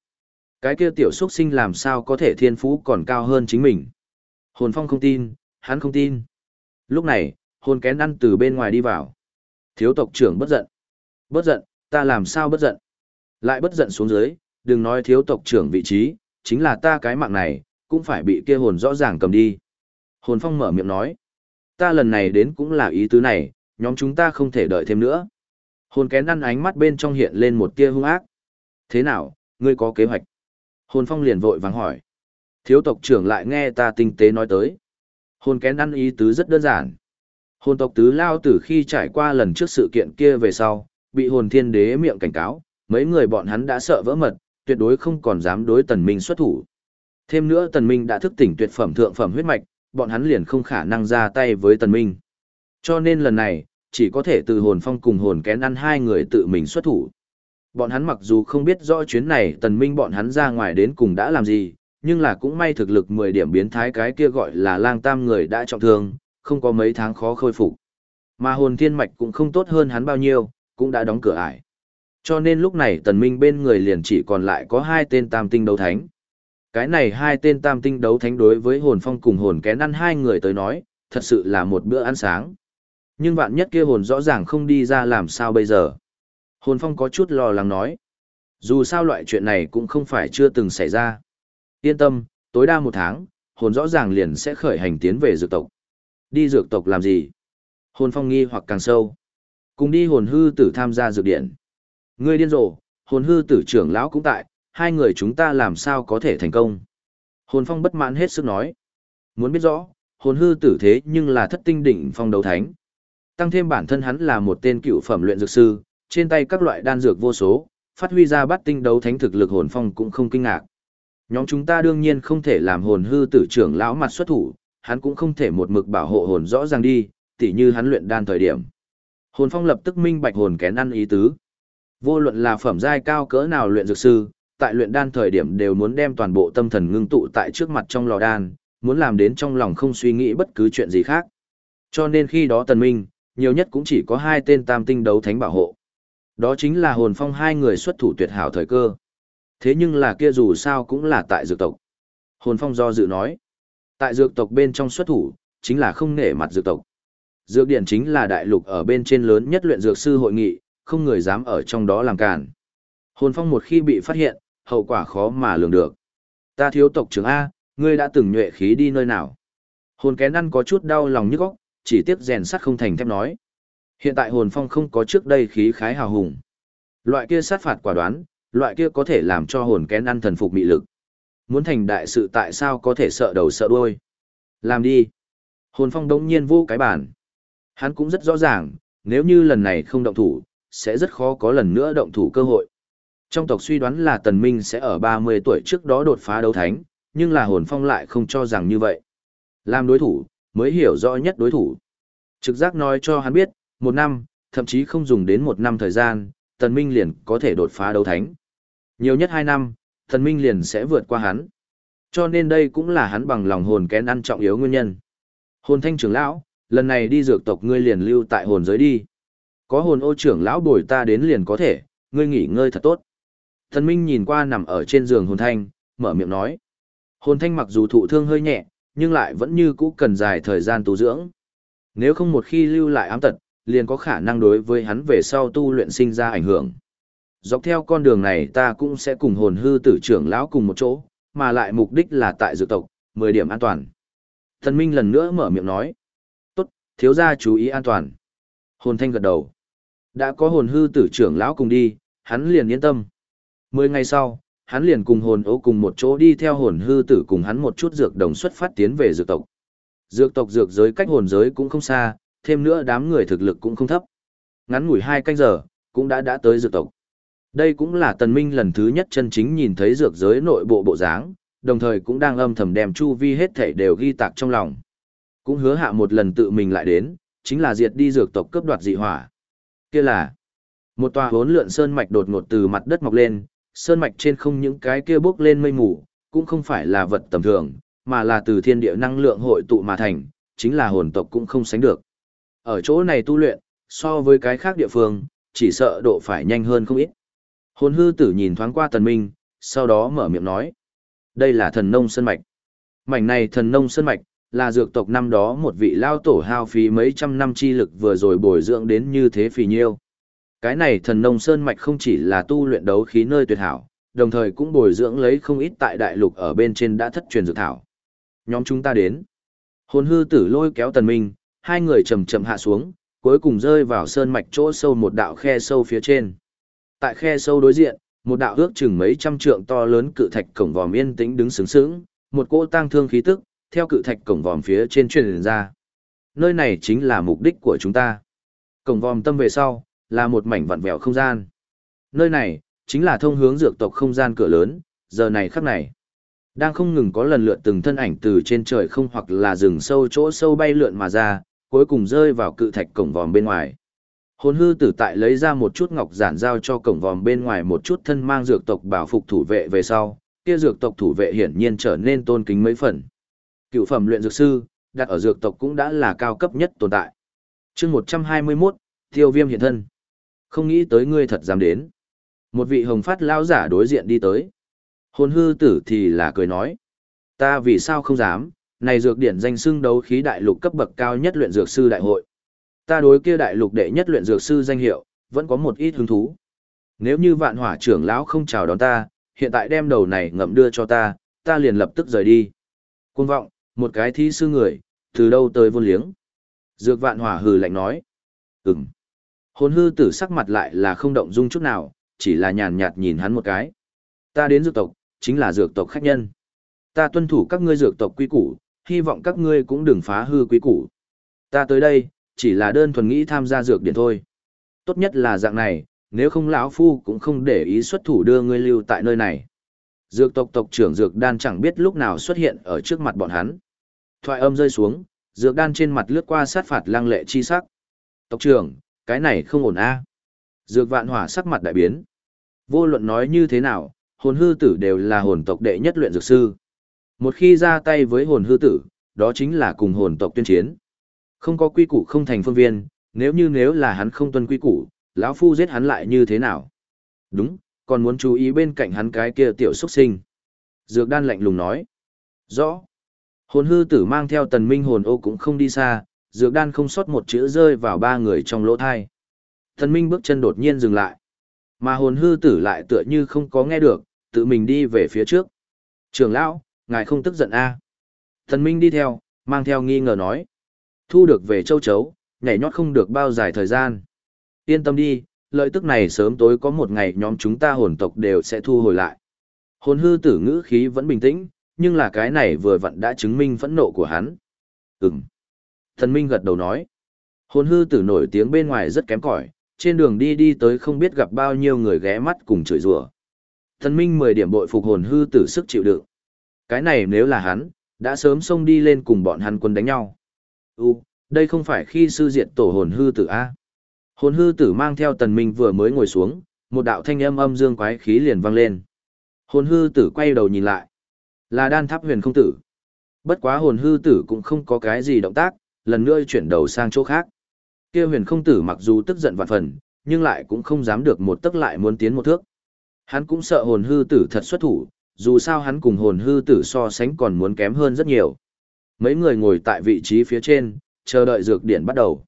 Cái kia tiểu xuất sinh làm sao có thể thiên phú còn cao hơn chính mình. Hồn phong không tin, hắn không tin. Lúc này, hồn kén ăn từ bên ngoài đi vào. Thiếu tộc trưởng bất giận. Bất giận, ta làm sao bất giận? Lại bất giận xuống dưới, đừng nói thiếu tộc trưởng vị trí, chính là ta cái mạng này, cũng phải bị kia hồn rõ ràng cầm đi. Hồn phong mở miệng nói. Ta lần này đến cũng là ý tứ này, nhóm chúng ta không thể đợi thêm nữa. Hồn kén ăn ánh mắt bên trong hiện lên một tia hung ác. Thế nào, ngươi có kế hoạch? Hồn phong liền vội vàng hỏi. Thiếu tộc trưởng lại nghe ta tinh tế nói tới. Hồn kén ăn ý tứ rất đơn giản. Hồn tộc tứ lao từ khi trải qua lần trước sự kiện kia về sau, bị hồn thiên đế miệng cảnh cáo, mấy người bọn hắn đã sợ vỡ mật, tuyệt đối không còn dám đối tần minh xuất thủ. Thêm nữa tần minh đã thức tỉnh tuyệt phẩm thượng phẩm huyết mạch, bọn hắn liền không khả năng ra tay với tần minh. Cho nên lần này, chỉ có thể từ hồn phong cùng hồn kén ăn hai người tự mình xuất thủ. Bọn hắn mặc dù không biết rõ chuyến này tần minh bọn hắn ra ngoài đến cùng đã làm gì, nhưng là cũng may thực lực 10 điểm biến thái cái kia gọi là lang tam người đã trọng thương, không có mấy tháng khó khôi phục. Mà hồn thiên mạch cũng không tốt hơn hắn bao nhiêu, cũng đã đóng cửa ải. Cho nên lúc này tần minh bên người liền chỉ còn lại có hai tên tam tinh đấu thánh. Cái này hai tên tam tinh đấu thánh đối với hồn phong cùng hồn kén ăn hai người tới nói, thật sự là một bữa ăn sáng. Nhưng vạn nhất kia hồn rõ ràng không đi ra làm sao bây giờ. Hồn phong có chút lo lắng nói. Dù sao loại chuyện này cũng không phải chưa từng xảy ra. Yên tâm, tối đa một tháng, hồn rõ ràng liền sẽ khởi hành tiến về dược tộc. Đi dược tộc làm gì? Hồn phong nghi hoặc càng sâu. Cùng đi hồn hư tử tham gia dược điện. Ngươi điên rồ, hồn hư tử trưởng lão cũng tại, hai người chúng ta làm sao có thể thành công. Hồn phong bất mãn hết sức nói. Muốn biết rõ, hồn hư tử thế nhưng là thất tinh đỉnh phong đấu thánh. Tăng thêm bản thân hắn là một tên cựu phẩm luyện dược sư, trên tay các loại đan dược vô số, phát huy ra bắt tinh đấu thánh thực lực hồn phong cũng không kinh ngạc. Nhóm chúng ta đương nhiên không thể làm hồn hư tử trưởng lão mặt xuất thủ, hắn cũng không thể một mực bảo hộ hồn rõ ràng đi, tỉ như hắn luyện đan thời điểm. Hồn phong lập tức minh bạch hồn kén ăn ý tứ. Vô luận là phẩm giai cao cỡ nào luyện dược sư, tại luyện đan thời điểm đều muốn đem toàn bộ tâm thần ngưng tụ tại trước mặt trong lò đan, muốn làm đến trong lòng không suy nghĩ bất cứ chuyện gì khác. Cho nên khi đó tần minh, nhiều nhất cũng chỉ có hai tên tam tinh đấu thánh bảo hộ. Đó chính là hồn phong hai người xuất thủ tuyệt hảo thời cơ. Thế nhưng là kia dù sao cũng là tại dược tộc. Hồn phong do dự nói. Tại dược tộc bên trong xuất thủ, chính là không nể mặt dược tộc. Dược điện chính là đại lục ở bên trên lớn nhất luyện dược sư hội nghị, không người dám ở trong đó làm cản. Hồn phong một khi bị phát hiện, hậu quả khó mà lường được. Ta thiếu tộc trưởng A, ngươi đã từng nhuệ khí đi nơi nào? Hồn kén ăn có chút đau lòng nhức óc, chỉ tiếc rèn sắt không thành thép nói. Hiện tại hồn phong không có trước đây khí khái hào hùng. Loại kia sát phạt quả đoán, loại kia có thể làm cho hồn kén ăn thần phục mị lực. Muốn thành đại sự tại sao có thể sợ đầu sợ đuôi? Làm đi. Hồn phong đống nhiên vô cái bản. Hắn cũng rất rõ ràng, nếu như lần này không động thủ, sẽ rất khó có lần nữa động thủ cơ hội. Trong tộc suy đoán là Tần Minh sẽ ở 30 tuổi trước đó đột phá đấu thánh, nhưng là hồn phong lại không cho rằng như vậy. Làm đối thủ, mới hiểu rõ nhất đối thủ. Trực giác nói cho hắn biết, một năm, thậm chí không dùng đến một năm thời gian, Tần Minh liền có thể đột phá đấu thánh. Nhiều nhất hai năm, Tần Minh liền sẽ vượt qua hắn. Cho nên đây cũng là hắn bằng lòng hồn kén ăn trọng yếu nguyên nhân. Hồn thanh trưởng lão, lần này đi dược tộc ngươi liền lưu tại hồn giới đi. Có hồn ô trưởng lão bồi ta đến liền có thể, ngươi nghỉ ngơi thật tốt. Thần Minh nhìn qua nằm ở trên giường hồn thanh, mở miệng nói. Hồn thanh mặc dù thụ thương hơi nhẹ, nhưng lại vẫn như cũ cần dài thời gian tu dưỡng. Nếu không một khi lưu lại ám tật, liền có khả năng đối với hắn về sau tu luyện sinh ra ảnh hưởng. Dọc theo con đường này ta cũng sẽ cùng hồn hư tử trưởng lão cùng một chỗ, mà lại mục đích là tại dự tộc, 10 điểm an toàn. Thần Minh lần nữa mở miệng nói. Tốt, thiếu gia chú ý an toàn. Hồn thanh gật đầu. Đã có hồn hư tử trưởng lão cùng đi, hắn liền yên tâm. Mười ngày sau, hắn liền cùng hồn ố cùng một chỗ đi theo hồn hư tử cùng hắn một chút dược đồng xuất phát tiến về dược tộc. Dược tộc dược giới cách hồn giới cũng không xa, thêm nữa đám người thực lực cũng không thấp. Ngắn ngủi hai canh giờ, cũng đã đã tới dược tộc. Đây cũng là tần minh lần thứ nhất chân chính nhìn thấy dược giới nội bộ bộ dáng, đồng thời cũng đang âm thầm đem chu vi hết thảy đều ghi tạc trong lòng. Cũng hứa hạ một lần tự mình lại đến, chính là diệt đi dược tộc cướp đoạt dị hỏa. Kia là một tòa hốn lượn sơn mạch đột ngột từ mặt đất mọc lên, sơn mạch trên không những cái kia bốc lên mây mù, cũng không phải là vật tầm thường, mà là từ thiên địa năng lượng hội tụ mà thành, chính là hồn tộc cũng không sánh được. Ở chỗ này tu luyện, so với cái khác địa phương, chỉ sợ độ phải nhanh hơn không ít. Hồn hư tử nhìn thoáng qua tần minh, sau đó mở miệng nói. Đây là thần nông sơn mạch. Mảnh này thần nông sơn mạch, là dược tộc năm đó một vị lao tổ hao phí mấy trăm năm chi lực vừa rồi bồi dưỡng đến như thế phì nhiêu. Cái này thần nông sơn mạch không chỉ là tu luyện đấu khí nơi tuyệt hảo, đồng thời cũng bồi dưỡng lấy không ít tại đại lục ở bên trên đã thất truyền dược thảo. Nhóm chúng ta đến. Hồn hư tử lôi kéo tần minh, hai người chậm chậm hạ xuống, cuối cùng rơi vào sơn mạch chỗ sâu một đạo khe sâu phía trên. Tại khe sâu đối diện, một đạo ước chừng mấy trăm trượng to lớn cự thạch cổng vòm yên tĩnh đứng sướng sướng, một cỗ tang thương khí tức, theo cự thạch cổng vòm phía trên truyền ra. Nơi này chính là mục đích của chúng ta. Cổng vòm tâm về sau, là một mảnh vặn vẹo không gian. Nơi này, chính là thông hướng dược tộc không gian cửa lớn, giờ này khắc này. Đang không ngừng có lần lượt từng thân ảnh từ trên trời không hoặc là rừng sâu chỗ sâu bay lượn mà ra, cuối cùng rơi vào cự thạch cổng vòm bên ngoài. Hồn hư tử tại lấy ra một chút ngọc giản giao cho cổng vòm bên ngoài một chút thân mang dược tộc bảo phục thủ vệ về sau, kia dược tộc thủ vệ hiển nhiên trở nên tôn kính mấy phần. Cựu phẩm luyện dược sư, đặt ở dược tộc cũng đã là cao cấp nhất tồn tại. chương 121, tiêu viêm hiện thân. Không nghĩ tới ngươi thật dám đến. Một vị hồng phát lão giả đối diện đi tới. Hồn hư tử thì là cười nói. Ta vì sao không dám, này dược điển danh xưng đấu khí đại lục cấp bậc cao nhất luyện dược sư đại hội. Ta đối kia đại lục đệ nhất luyện dược sư danh hiệu, vẫn có một ít hứng thú. Nếu như vạn hỏa trưởng lão không chào đón ta, hiện tại đem đầu này ngậm đưa cho ta, ta liền lập tức rời đi. Cuồng vọng, một cái thi sư người, từ đâu tới vô liếng. Dược vạn hỏa hừ lạnh nói. Ừm. Hồn hư tử sắc mặt lại là không động dung chút nào, chỉ là nhàn nhạt nhìn hắn một cái. Ta đến dược tộc, chính là dược tộc khách nhân. Ta tuân thủ các ngươi dược tộc quý củ, hy vọng các ngươi cũng đừng phá hư quý củ. Ta tới đây, chỉ là đơn thuần nghĩ tham gia dược điện thôi. Tốt nhất là dạng này, nếu không lão phu cũng không để ý xuất thủ đưa ngươi lưu tại nơi này. Dược tộc tộc trưởng Dược Đan chẳng biết lúc nào xuất hiện ở trước mặt bọn hắn. Thoại âm rơi xuống, Dược Đan trên mặt lướt qua sát phạt lăng lệ chi sắc. Tộc trưởng, cái này không ổn a. Dược Vạn Hỏa sắc mặt đại biến. Vô luận nói như thế nào, hồn hư tử đều là hồn tộc đệ nhất luyện dược sư. Một khi ra tay với hồn hư tử, đó chính là cùng hồn tộc tuyên chiến. Không có quy củ không thành phương viên, nếu như nếu là hắn không tuân quy củ, lão phu giết hắn lại như thế nào? Đúng, còn muốn chú ý bên cạnh hắn cái kia tiểu xuất sinh. Dược đan lạnh lùng nói. Rõ. Hồn hư tử mang theo tần minh hồn ô cũng không đi xa, dược đan không sót một chữ rơi vào ba người trong lỗ thai. thần minh bước chân đột nhiên dừng lại. Mà hồn hư tử lại tựa như không có nghe được, tự mình đi về phía trước. Trường lão, ngài không tức giận a? À? Minh đi theo, mang theo nghi ngờ nói. Thu được về châu chấu, nhảy nhót không được bao dài thời gian. Yên tâm đi, lợi tức này sớm tối có một ngày nhóm chúng ta hồn tộc đều sẽ thu hồi lại. Hồn hư tử ngữ khí vẫn bình tĩnh, nhưng là cái này vừa vặn đã chứng minh phẫn nộ của hắn. Ừm. Thần Minh gật đầu nói. Hồn hư tử nổi tiếng bên ngoài rất kém cỏi, trên đường đi đi tới không biết gặp bao nhiêu người ghé mắt cùng chửi rủa. Thần Minh 10 điểm bội phục hồn hư tử sức chịu đựng. Cái này nếu là hắn, đã sớm xông đi lên cùng bọn hắn quân đánh nhau. U, đây không phải khi sư diệt tổ hồn hư tử A. Hồn hư tử mang theo tần minh vừa mới ngồi xuống, một đạo thanh âm âm dương quái khí liền vang lên. Hồn hư tử quay đầu nhìn lại. Là đan tháp huyền không tử. Bất quá hồn hư tử cũng không có cái gì động tác, lần nữa chuyển đầu sang chỗ khác. Kia huyền không tử mặc dù tức giận vạn phần, nhưng lại cũng không dám được một tức lại muốn tiến một thước. Hắn cũng sợ hồn hư tử thật xuất thủ, dù sao hắn cùng hồn hư tử so sánh còn muốn kém hơn rất nhiều. Mấy người ngồi tại vị trí phía trên, chờ đợi dược điển bắt đầu.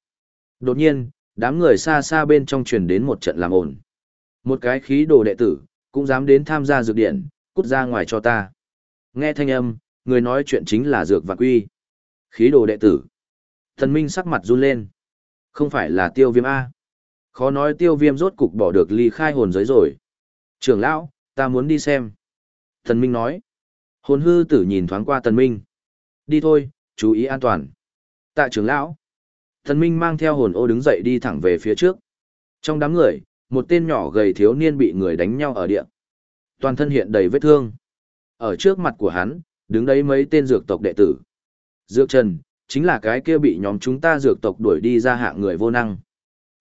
Đột nhiên, đám người xa xa bên trong truyền đến một trận làm ồn. Một cái khí đồ đệ tử, cũng dám đến tham gia dược điển, cút ra ngoài cho ta. Nghe thanh âm, người nói chuyện chính là dược và quy. Khí đồ đệ tử. Thần Minh sắc mặt run lên. Không phải là tiêu viêm A. Khó nói tiêu viêm rốt cục bỏ được ly khai hồn giới rồi. Trưởng lão, ta muốn đi xem. Thần Minh nói. Hồn hư tử nhìn thoáng qua Thần Minh. Đi thôi, chú ý an toàn. Tạ trưởng lão. Thần Minh mang theo hồn ô đứng dậy đi thẳng về phía trước. Trong đám người, một tên nhỏ gầy thiếu niên bị người đánh nhau ở địa. Toàn thân hiện đầy vết thương. Ở trước mặt của hắn, đứng đấy mấy tên dược tộc đệ tử. Dược Trần, chính là cái kia bị nhóm chúng ta dược tộc đuổi đi ra hạng người vô năng.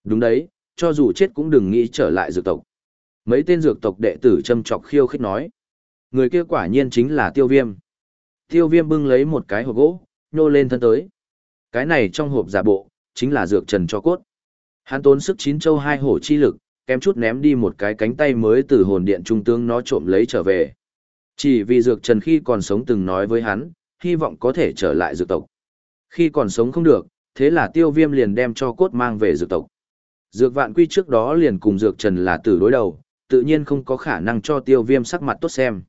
Đúng đấy, cho dù chết cũng đừng nghĩ trở lại dược tộc. Mấy tên dược tộc đệ tử châm chọc khiêu khích nói. Người kia quả nhiên chính là tiêu viêm. Tiêu viêm bưng lấy một cái hộp gỗ, nhô lên thân tới. Cái này trong hộp giả bộ, chính là dược trần cho cốt. Hắn tốn sức chín châu hai hổ chi lực, kém chút ném đi một cái cánh tay mới từ hồn điện trung tướng nó trộm lấy trở về. Chỉ vì dược trần khi còn sống từng nói với hắn, hy vọng có thể trở lại dược tộc. Khi còn sống không được, thế là tiêu viêm liền đem cho cốt mang về dược tộc. Dược vạn quy trước đó liền cùng dược trần là tử đối đầu, tự nhiên không có khả năng cho tiêu viêm sắc mặt tốt xem.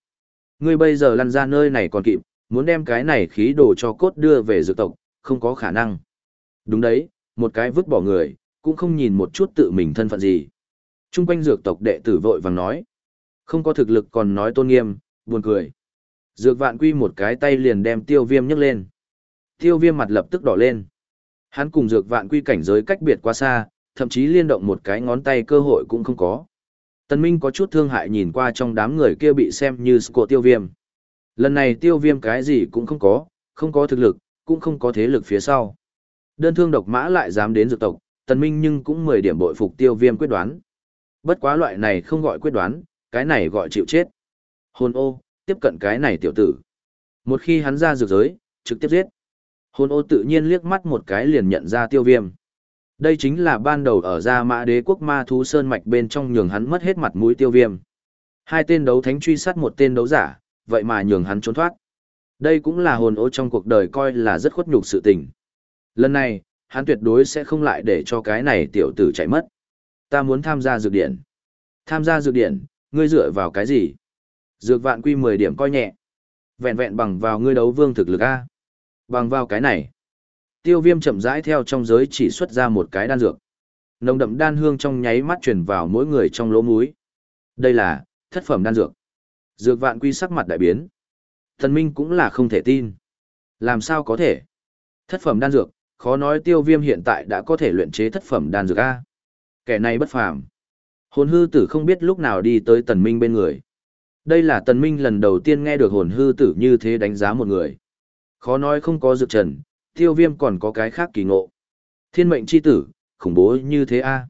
Ngươi bây giờ lăn ra nơi này còn kịp, muốn đem cái này khí đồ cho cốt đưa về dược tộc, không có khả năng. Đúng đấy, một cái vứt bỏ người, cũng không nhìn một chút tự mình thân phận gì. Trung quanh dược tộc đệ tử vội vàng nói. Không có thực lực còn nói tôn nghiêm, buồn cười. Dược vạn quy một cái tay liền đem tiêu viêm nhấc lên. Tiêu viêm mặt lập tức đỏ lên. Hắn cùng dược vạn quy cảnh giới cách biệt quá xa, thậm chí liên động một cái ngón tay cơ hội cũng không có. Tần Minh có chút thương hại nhìn qua trong đám người kia bị xem như cổ tiêu viêm. Lần này tiêu viêm cái gì cũng không có, không có thực lực, cũng không có thế lực phía sau. Đơn thương độc mã lại dám đến dược tộc, Tần Minh nhưng cũng 10 điểm bội phục tiêu viêm quyết đoán. Bất quá loại này không gọi quyết đoán, cái này gọi chịu chết. Hồn ô, tiếp cận cái này tiểu tử. Một khi hắn ra dược giới, trực tiếp giết. Hồn ô tự nhiên liếc mắt một cái liền nhận ra tiêu viêm. Đây chính là ban đầu ở gia mã đế quốc ma thú sơn mạch bên trong nhường hắn mất hết mặt mũi tiêu viêm. Hai tên đấu thánh truy sát một tên đấu giả, vậy mà nhường hắn trốn thoát. Đây cũng là hồn ô trong cuộc đời coi là rất khuất nhục sự tình. Lần này, hắn tuyệt đối sẽ không lại để cho cái này tiểu tử chạy mất. Ta muốn tham gia dược điện. Tham gia dược điện, ngươi dựa vào cái gì? Dược vạn quy 10 điểm coi nhẹ. Vẹn vẹn bằng vào ngươi đấu vương thực lực A. Bằng vào cái này. Tiêu viêm chậm rãi theo trong giới chỉ xuất ra một cái đan dược. Nồng đậm đan hương trong nháy mắt truyền vào mỗi người trong lỗ mũi. Đây là thất phẩm đan dược. Dược vạn quy sắc mặt đại biến. Thần Minh cũng là không thể tin. Làm sao có thể? Thất phẩm đan dược, khó nói tiêu viêm hiện tại đã có thể luyện chế thất phẩm đan dược A. Kẻ này bất phàm. Hồn hư tử không biết lúc nào đi tới tần minh bên người. Đây là tần minh lần đầu tiên nghe được hồn hư tử như thế đánh giá một người. Khó nói không có dược trần, tiêu viêm còn có cái khác kỳ ngộ. Thiên mệnh chi tử, khủng bố như thế a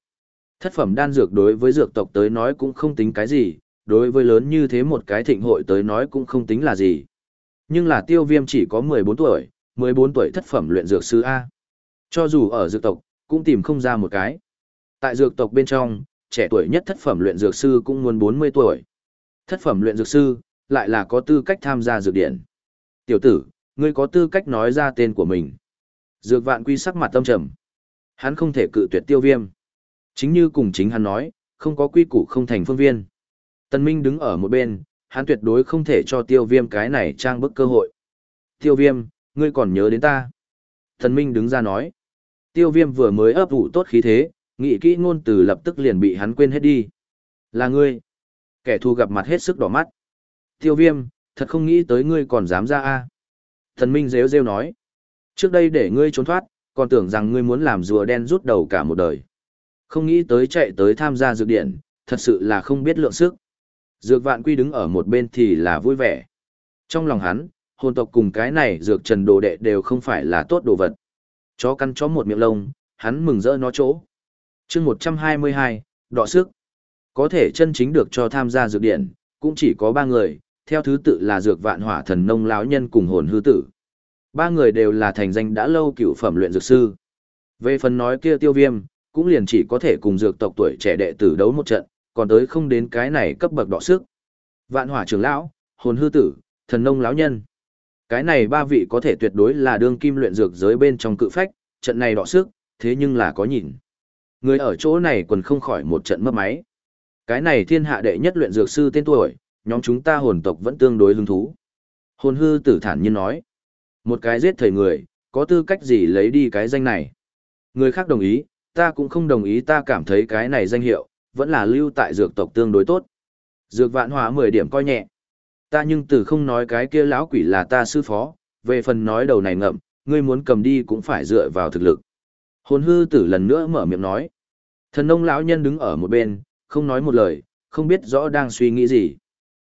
Thất phẩm đan dược đối với dược tộc tới nói cũng không tính cái gì, đối với lớn như thế một cái thịnh hội tới nói cũng không tính là gì. Nhưng là tiêu viêm chỉ có 14 tuổi, 14 tuổi thất phẩm luyện dược sư A. Cho dù ở dược tộc, cũng tìm không ra một cái. Tại dược tộc bên trong, trẻ tuổi nhất thất phẩm luyện dược sư cũng muốn 40 tuổi. Thất phẩm luyện dược sư, lại là có tư cách tham gia dược điển. Tiểu tử, ngươi có tư cách nói ra tên của mình. Dược vạn quy sắc mặt tâm trầm. Hắn không thể cự tuyệt tiêu viêm. Chính như cùng chính hắn nói, không có quy củ không thành phương viên. Tân Minh đứng ở một bên, hắn tuyệt đối không thể cho tiêu viêm cái này trang bức cơ hội. Tiêu viêm, ngươi còn nhớ đến ta. Tân Minh đứng ra nói. Tiêu viêm vừa mới ấp ủ tốt khí thế, nghị kỹ ngôn từ lập tức liền bị hắn quên hết đi. Là ngươi. Kẻ thù gặp mặt hết sức đỏ mắt. Tiêu viêm, thật không nghĩ tới ngươi còn dám ra a Thần Minh rêu rêu nói. Trước đây để ngươi trốn thoát, còn tưởng rằng ngươi muốn làm rùa đen rút đầu cả một đời. Không nghĩ tới chạy tới tham gia dược điện, thật sự là không biết lượng sức. Dược vạn quy đứng ở một bên thì là vui vẻ. Trong lòng hắn, hồn tộc cùng cái này dược trần đồ đệ đều không phải là tốt đồ vật. Chó căn chó một miệng lông, hắn mừng rỡ nó chỗ. chương 122, đọ sức. Có thể chân chính được cho tham gia dược điện, cũng chỉ có ba người, theo thứ tự là dược vạn hỏa thần nông lão nhân cùng hồn hư tử. Ba người đều là thành danh đã lâu cựu phẩm luyện dược sư. Về phần nói kia tiêu viêm, cũng liền chỉ có thể cùng dược tộc tuổi trẻ đệ tử đấu một trận, còn tới không đến cái này cấp bậc đọ sức. Vạn hỏa trưởng lão, hồn hư tử, thần nông lão nhân. Cái này ba vị có thể tuyệt đối là đương kim luyện dược giới bên trong cự phách, trận này đọ sức, thế nhưng là có nhìn. Người ở chỗ này còn không khỏi một trận mất máy. Cái này thiên hạ đệ nhất luyện dược sư tên tuổi, nhóm chúng ta hồn tộc vẫn tương đối hứng thú. Hồn hư tử thản nhiên nói. Một cái giết thời người, có tư cách gì lấy đi cái danh này? Người khác đồng ý, ta cũng không đồng ý ta cảm thấy cái này danh hiệu, vẫn là lưu tại dược tộc tương đối tốt. Dược vạn hóa 10 điểm coi nhẹ. Ta nhưng từ không nói cái kia lão quỷ là ta sư phó, về phần nói đầu này ngậm, ngươi muốn cầm đi cũng phải dựa vào thực lực. Hồn hư tử lần nữa mở miệng nói. Thần nông lão nhân đứng ở một bên, không nói một lời, không biết rõ đang suy nghĩ gì.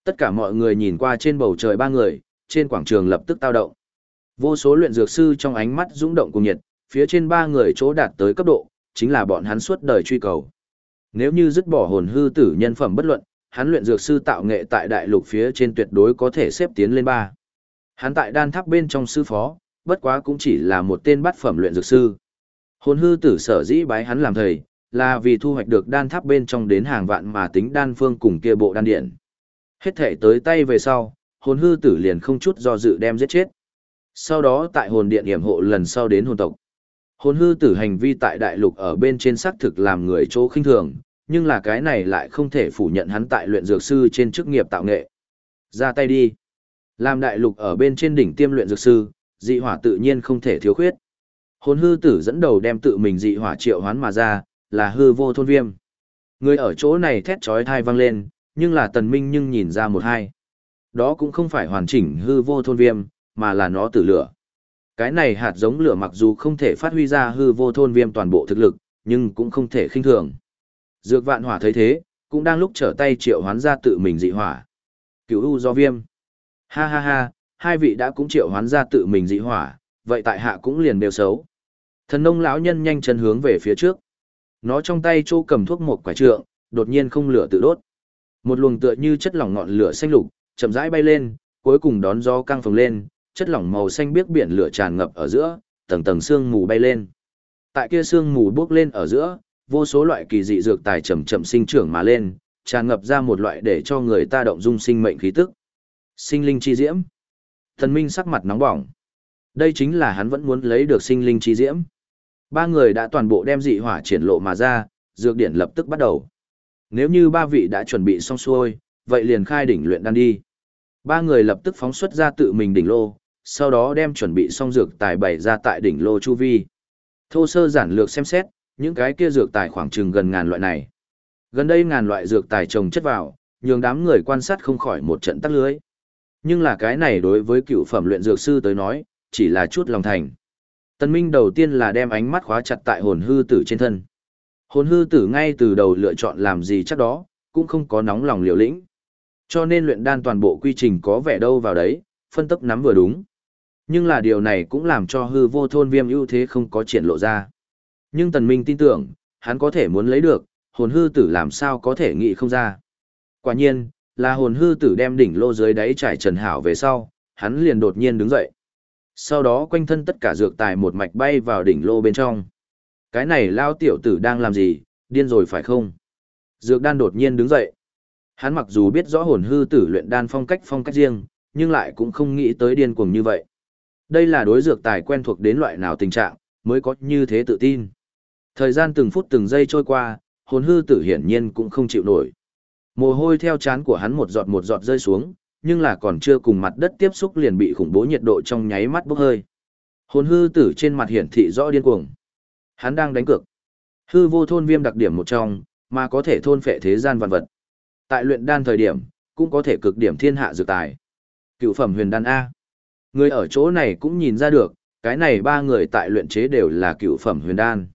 Tất cả mọi người nhìn qua trên bầu trời ba người, trên quảng trường lập tức tao động. Vô số luyện dược sư trong ánh mắt rung động cùng nhiệt, phía trên ba người chỗ đạt tới cấp độ, chính là bọn hắn suốt đời truy cầu. Nếu như dứt bỏ hồn hư tử nhân phẩm bất luận, hắn luyện dược sư tạo nghệ tại đại lục phía trên tuyệt đối có thể xếp tiến lên ba. Hắn tại đan tháp bên trong sư phó, bất quá cũng chỉ là một tên bát phẩm luyện dược sư. Hồn hư tử sở dĩ bái hắn làm thầy, là vì thu hoạch được đan tháp bên trong đến hàng vạn mà tính đan phương cùng kia bộ đan điện. Hết thể tới tay về sau, hồn hư tử liền không chút do dự đem giết chết. Sau đó tại hồn điện hiểm hộ lần sau đến hồn tộc. Hồn hư tử hành vi tại đại lục ở bên trên xác thực làm người chỗ khinh thường, nhưng là cái này lại không thể phủ nhận hắn tại luyện dược sư trên chức nghiệp tạo nghệ. Ra tay đi. Làm đại lục ở bên trên đỉnh tiêm luyện dược sư, dị hỏa tự nhiên không thể thiếu khuyết. Hồn hư tử dẫn đầu đem tự mình dị hỏa triệu hoán mà ra, là hư vô thôn viêm. Người ở chỗ này thét chói thai vang lên, nhưng là tần minh nhưng nhìn ra một hai. Đó cũng không phải hoàn chỉnh hư vô thôn viêm, mà là nó tử lửa. Cái này hạt giống lửa mặc dù không thể phát huy ra hư vô thôn viêm toàn bộ thực lực, nhưng cũng không thể khinh thường. Dược vạn hỏa thấy thế, cũng đang lúc trở tay triệu hoán ra tự mình dị hỏa. Cứu u do viêm. Ha ha ha, hai vị đã cũng triệu hoán ra tự mình dị hỏa, vậy tại hạ cũng liền đều xấu. Thần nông lão nhân nhanh chân hướng về phía trước. Nó trong tay chô cầm thuốc một quả trượng, đột nhiên không lửa tự đốt. Một luồng tựa như chất lỏng ngọn lửa xanh lục, chậm rãi bay lên, cuối cùng đón gió căng phồng lên, chất lỏng màu xanh biếc biển lửa tràn ngập ở giữa, tầng tầng sương mù bay lên. Tại kia sương mù bước lên ở giữa, vô số loại kỳ dị dược tài chậm chậm sinh trưởng mà lên, tràn ngập ra một loại để cho người ta động dung sinh mệnh khí tức. Sinh linh chi diễm. Thần Minh sắc mặt nóng bỏng. Đây chính là hắn vẫn muốn lấy được sinh linh chi diễm. Ba người đã toàn bộ đem dị hỏa triển lộ mà ra, dược điển lập tức bắt đầu. Nếu như ba vị đã chuẩn bị xong xuôi, vậy liền khai đỉnh luyện đan đi. Ba người lập tức phóng xuất ra tự mình đỉnh lô, sau đó đem chuẩn bị xong dược tài bày ra tại đỉnh lô chu vi. Thô sơ giản lược xem xét, những cái kia dược tài khoảng chừng gần ngàn loại này. Gần đây ngàn loại dược tài trồng chất vào, nhường đám người quan sát không khỏi một trận tắc lưới. Nhưng là cái này đối với cựu phẩm luyện dược sư tới nói, chỉ là chút lòng thành. Tân Minh đầu tiên là đem ánh mắt khóa chặt tại hồn hư tử trên thân. Hồn hư tử ngay từ đầu lựa chọn làm gì chắc đó, cũng không có nóng lòng liều lĩnh. Cho nên luyện đan toàn bộ quy trình có vẻ đâu vào đấy, phân tích nắm vừa đúng. Nhưng là điều này cũng làm cho hư vô thôn viêm ưu thế không có triển lộ ra. Nhưng Tần Minh tin tưởng, hắn có thể muốn lấy được, hồn hư tử làm sao có thể nghĩ không ra. Quả nhiên, là hồn hư tử đem đỉnh lô dưới đáy trải trần hảo về sau, hắn liền đột nhiên đứng dậy. Sau đó quanh thân tất cả dược tài một mạch bay vào đỉnh lô bên trong. Cái này lao tiểu tử đang làm gì, điên rồi phải không? Dược đan đột nhiên đứng dậy. Hắn mặc dù biết rõ hồn hư tử luyện đan phong cách phong cách riêng, nhưng lại cũng không nghĩ tới điên cuồng như vậy. Đây là đối dược tài quen thuộc đến loại nào tình trạng, mới có như thế tự tin. Thời gian từng phút từng giây trôi qua, hồn hư tử hiển nhiên cũng không chịu nổi. Mồ hôi theo chán của hắn một giọt một giọt rơi xuống, nhưng là còn chưa cùng mặt đất tiếp xúc liền bị khủng bố nhiệt độ trong nháy mắt bốc hơi. Hồn hư tử trên mặt hiển thị rõ điên cuồng. Hắn đang đánh cược. Hư vô thôn viêm đặc điểm một trong, mà có thể thôn phệ thế gian vạn vật. Tại luyện đan thời điểm, cũng có thể cực điểm thiên hạ dược tài. Cựu phẩm huyền đan A. Người ở chỗ này cũng nhìn ra được, cái này ba người tại luyện chế đều là cựu phẩm huyền đan.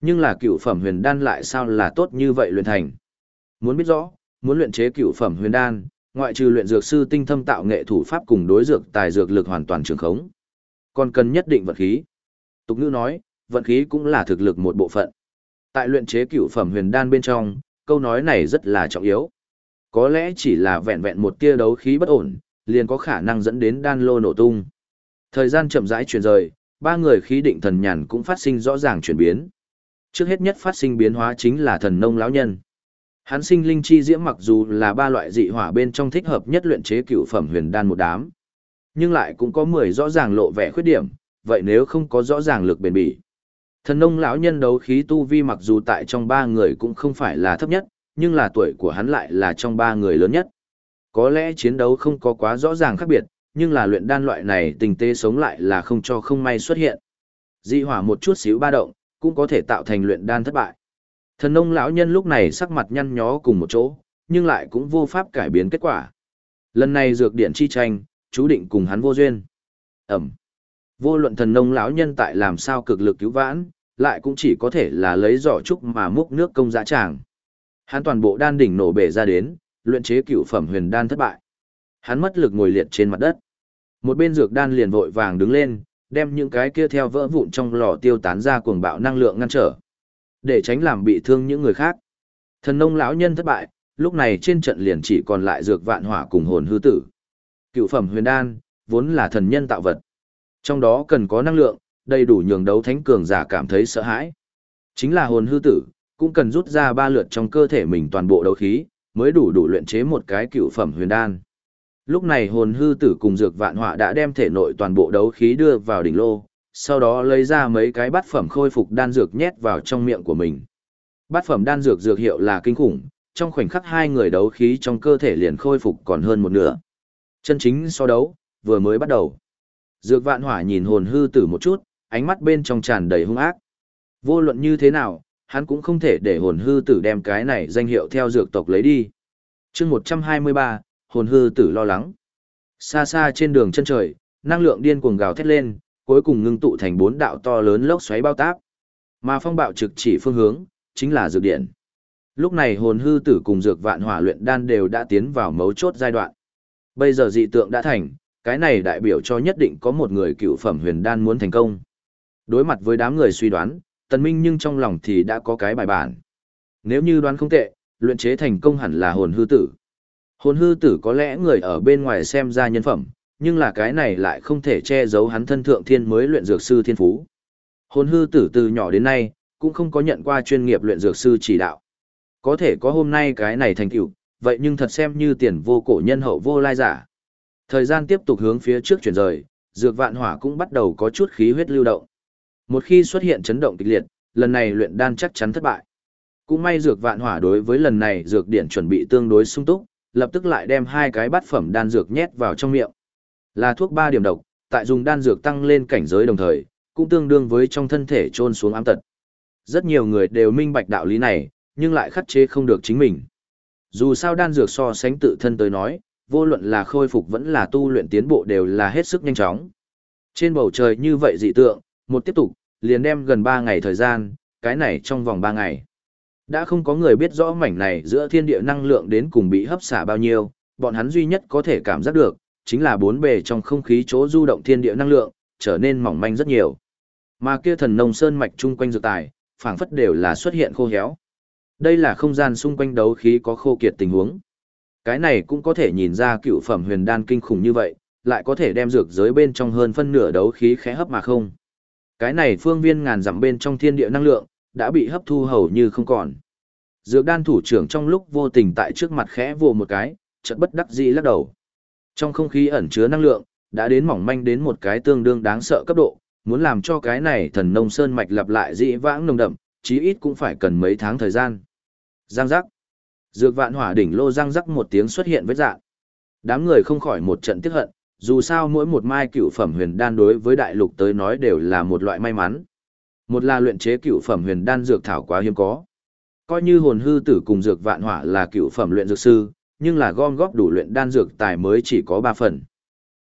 Nhưng là cựu phẩm huyền đan lại sao là tốt như vậy luyện thành? Muốn biết rõ, muốn luyện chế cựu phẩm huyền đan, ngoại trừ luyện dược sư tinh thâm tạo nghệ thủ pháp cùng đối dược tài dược lực hoàn toàn trường khống. Còn cần nhất định vật khí. Tục ngữ nói, vận khí cũng là thực lực một bộ phận. Tại luyện chế cửu phẩm huyền đan bên trong, câu nói này rất là trọng yếu. Có lẽ chỉ là vẹn vẹn một tia đấu khí bất ổn, liền có khả năng dẫn đến đan lô nổ tung. Thời gian chậm rãi chuyển rời, ba người khí định thần nhàn cũng phát sinh rõ ràng chuyển biến. Trước hết nhất phát sinh biến hóa chính là thần nông lão nhân. Hắn sinh linh chi diễm mặc dù là ba loại dị hỏa bên trong thích hợp nhất luyện chế cựu phẩm huyền đan một đám, nhưng lại cũng có 10 rõ ràng lộ vẻ khuyết điểm, vậy nếu không có rõ ràng lực bền bỉ. Thần nông lão nhân đấu khí tu vi mặc dù tại trong ba người cũng không phải là thấp nhất, nhưng là tuổi của hắn lại là trong ba người lớn nhất. Có lẽ chiến đấu không có quá rõ ràng khác biệt, nhưng là luyện đan loại này tình tế sống lại là không cho không may xuất hiện. Dị hỏa một chút xíu ba động, cũng có thể tạo thành luyện đan thất bại. Thần nông lão nhân lúc này sắc mặt nhăn nhó cùng một chỗ, nhưng lại cũng vô pháp cải biến kết quả. Lần này dược điện chi tranh, chú định cùng hắn vô duyên. Ẩm. Vô luận thần nông lão nhân tại làm sao cực lực cứu vãn, lại cũng chỉ có thể là lấy giỏ trúc mà múc nước công dã tràng. Hắn toàn bộ đan đỉnh nổ bể ra đến, luyện chế cựu phẩm huyền đan thất bại. Hắn mất lực ngồi liệt trên mặt đất. Một bên dược đan liền vội vàng đứng lên, đem những cái kia theo vỡ vụn trong lò tiêu tán ra cuồng bạo năng lượng ngăn trở, để tránh làm bị thương những người khác. Thần nông lão nhân thất bại, lúc này trên trận liền chỉ còn lại dược vạn hỏa cùng hồn hư tử. Cựu phẩm huyền đan, vốn là thần nhân tạo vật. Trong đó cần có năng lượng, đầy đủ nhường đấu thánh cường giả cảm thấy sợ hãi. Chính là hồn hư tử, cũng cần rút ra ba lượt trong cơ thể mình toàn bộ đấu khí, mới đủ đủ luyện chế một cái cựu phẩm huyền đan. Lúc này hồn hư tử cùng dược vạn họa đã đem thể nội toàn bộ đấu khí đưa vào đỉnh lô, sau đó lấy ra mấy cái bát phẩm khôi phục đan dược nhét vào trong miệng của mình. Bát phẩm đan dược dược hiệu là kinh khủng, trong khoảnh khắc hai người đấu khí trong cơ thể liền khôi phục còn hơn một nửa. Chân chính so đấu, vừa mới bắt đầu. Dược vạn hỏa nhìn hồn hư tử một chút, ánh mắt bên trong tràn đầy hung ác. Vô luận như thế nào, hắn cũng không thể để hồn hư tử đem cái này danh hiệu theo dược tộc lấy đi. chương 123, hồn hư tử lo lắng. Xa xa trên đường chân trời, năng lượng điên cuồng gào thét lên, cuối cùng ngưng tụ thành bốn đạo to lớn lốc xoáy bao táp. Mà phong bạo trực chỉ phương hướng, chính là dược điện. Lúc này hồn hư tử cùng dược vạn hỏa luyện đan đều đã tiến vào mấu chốt giai đoạn. Bây giờ dị tượng đã thành, cái này đại biểu cho nhất định có một người cựu phẩm huyền đan muốn thành công. Đối mặt với đám người suy đoán, tần minh nhưng trong lòng thì đã có cái bài bản. Nếu như đoán không tệ, luyện chế thành công hẳn là hồn hư tử. Hồn hư tử có lẽ người ở bên ngoài xem ra nhân phẩm, nhưng là cái này lại không thể che giấu hắn thân thượng thiên mới luyện dược sư thiên phú. Hồn hư tử từ nhỏ đến nay, cũng không có nhận qua chuyên nghiệp luyện dược sư chỉ đạo. Có thể có hôm nay cái này thành tựu, vậy nhưng thật xem như tiền vô cổ nhân hậu vô lai giả. Thời gian tiếp tục hướng phía trước chuyển rời, dược vạn hỏa cũng bắt đầu có chút khí huyết lưu động. Một khi xuất hiện chấn động kịch liệt, lần này luyện đan chắc chắn thất bại. Cũng may dược vạn hỏa đối với lần này dược điện chuẩn bị tương đối sung túc, lập tức lại đem hai cái bát phẩm đan dược nhét vào trong miệng. Là thuốc ba điểm độc, tại dùng đan dược tăng lên cảnh giới đồng thời, cũng tương đương với trong thân thể trôn xuống ám tật. Rất nhiều người đều minh bạch đạo lý này, nhưng lại khắt chế không được chính mình. Dù sao đan dược so sánh tự thân tới nói, vô luận là khôi phục vẫn là tu luyện tiến bộ đều là hết sức nhanh chóng. Trên bầu trời như vậy dị tượng, một tiếp tục, liền đem gần 3 ngày thời gian, cái này trong vòng 3 ngày. Đã không có người biết rõ mảnh này giữa thiên địa năng lượng đến cùng bị hấp xả bao nhiêu, bọn hắn duy nhất có thể cảm giác được, chính là bốn bề trong không khí chỗ du động thiên địa năng lượng, trở nên mỏng manh rất nhiều. Mà kia thần nông sơn mạch chung quanh dược tài, phảng phất đều là xuất hiện khô héo. Đây là không gian xung quanh đấu khí có khô kiệt tình huống. Cái này cũng có thể nhìn ra cựu phẩm huyền đan kinh khủng như vậy, lại có thể đem dược giới bên trong hơn phân nửa đấu khí khẽ hấp mà không. Cái này phương viên ngàn dặm bên trong thiên địa năng lượng, đã bị hấp thu hầu như không còn. Dược đan thủ trưởng trong lúc vô tình tại trước mặt khẽ vồ một cái, chợt bất đắc dĩ lắc đầu. Trong không khí ẩn chứa năng lượng, đã đến mỏng manh đến một cái tương đương đáng sợ cấp độ, muốn làm cho cái này thần nông sơn mạch lặp lại dị vãng nồng đậm, chí ít cũng phải cần mấy tháng thời gian. Giang giác. Dược vạn hỏa đỉnh lô giang rắc một tiếng xuất hiện với dạng. Đám người không khỏi một trận tiếc hận, dù sao mỗi một mai cựu phẩm huyền đan đối với đại lục tới nói đều là một loại may mắn. Một là luyện chế cựu phẩm huyền đan dược thảo quá hiếm có. Coi như hồn hư tử cùng dược vạn hỏa là cựu phẩm luyện dược sư, nhưng là gom góp đủ luyện đan dược tài mới chỉ có 3 phần.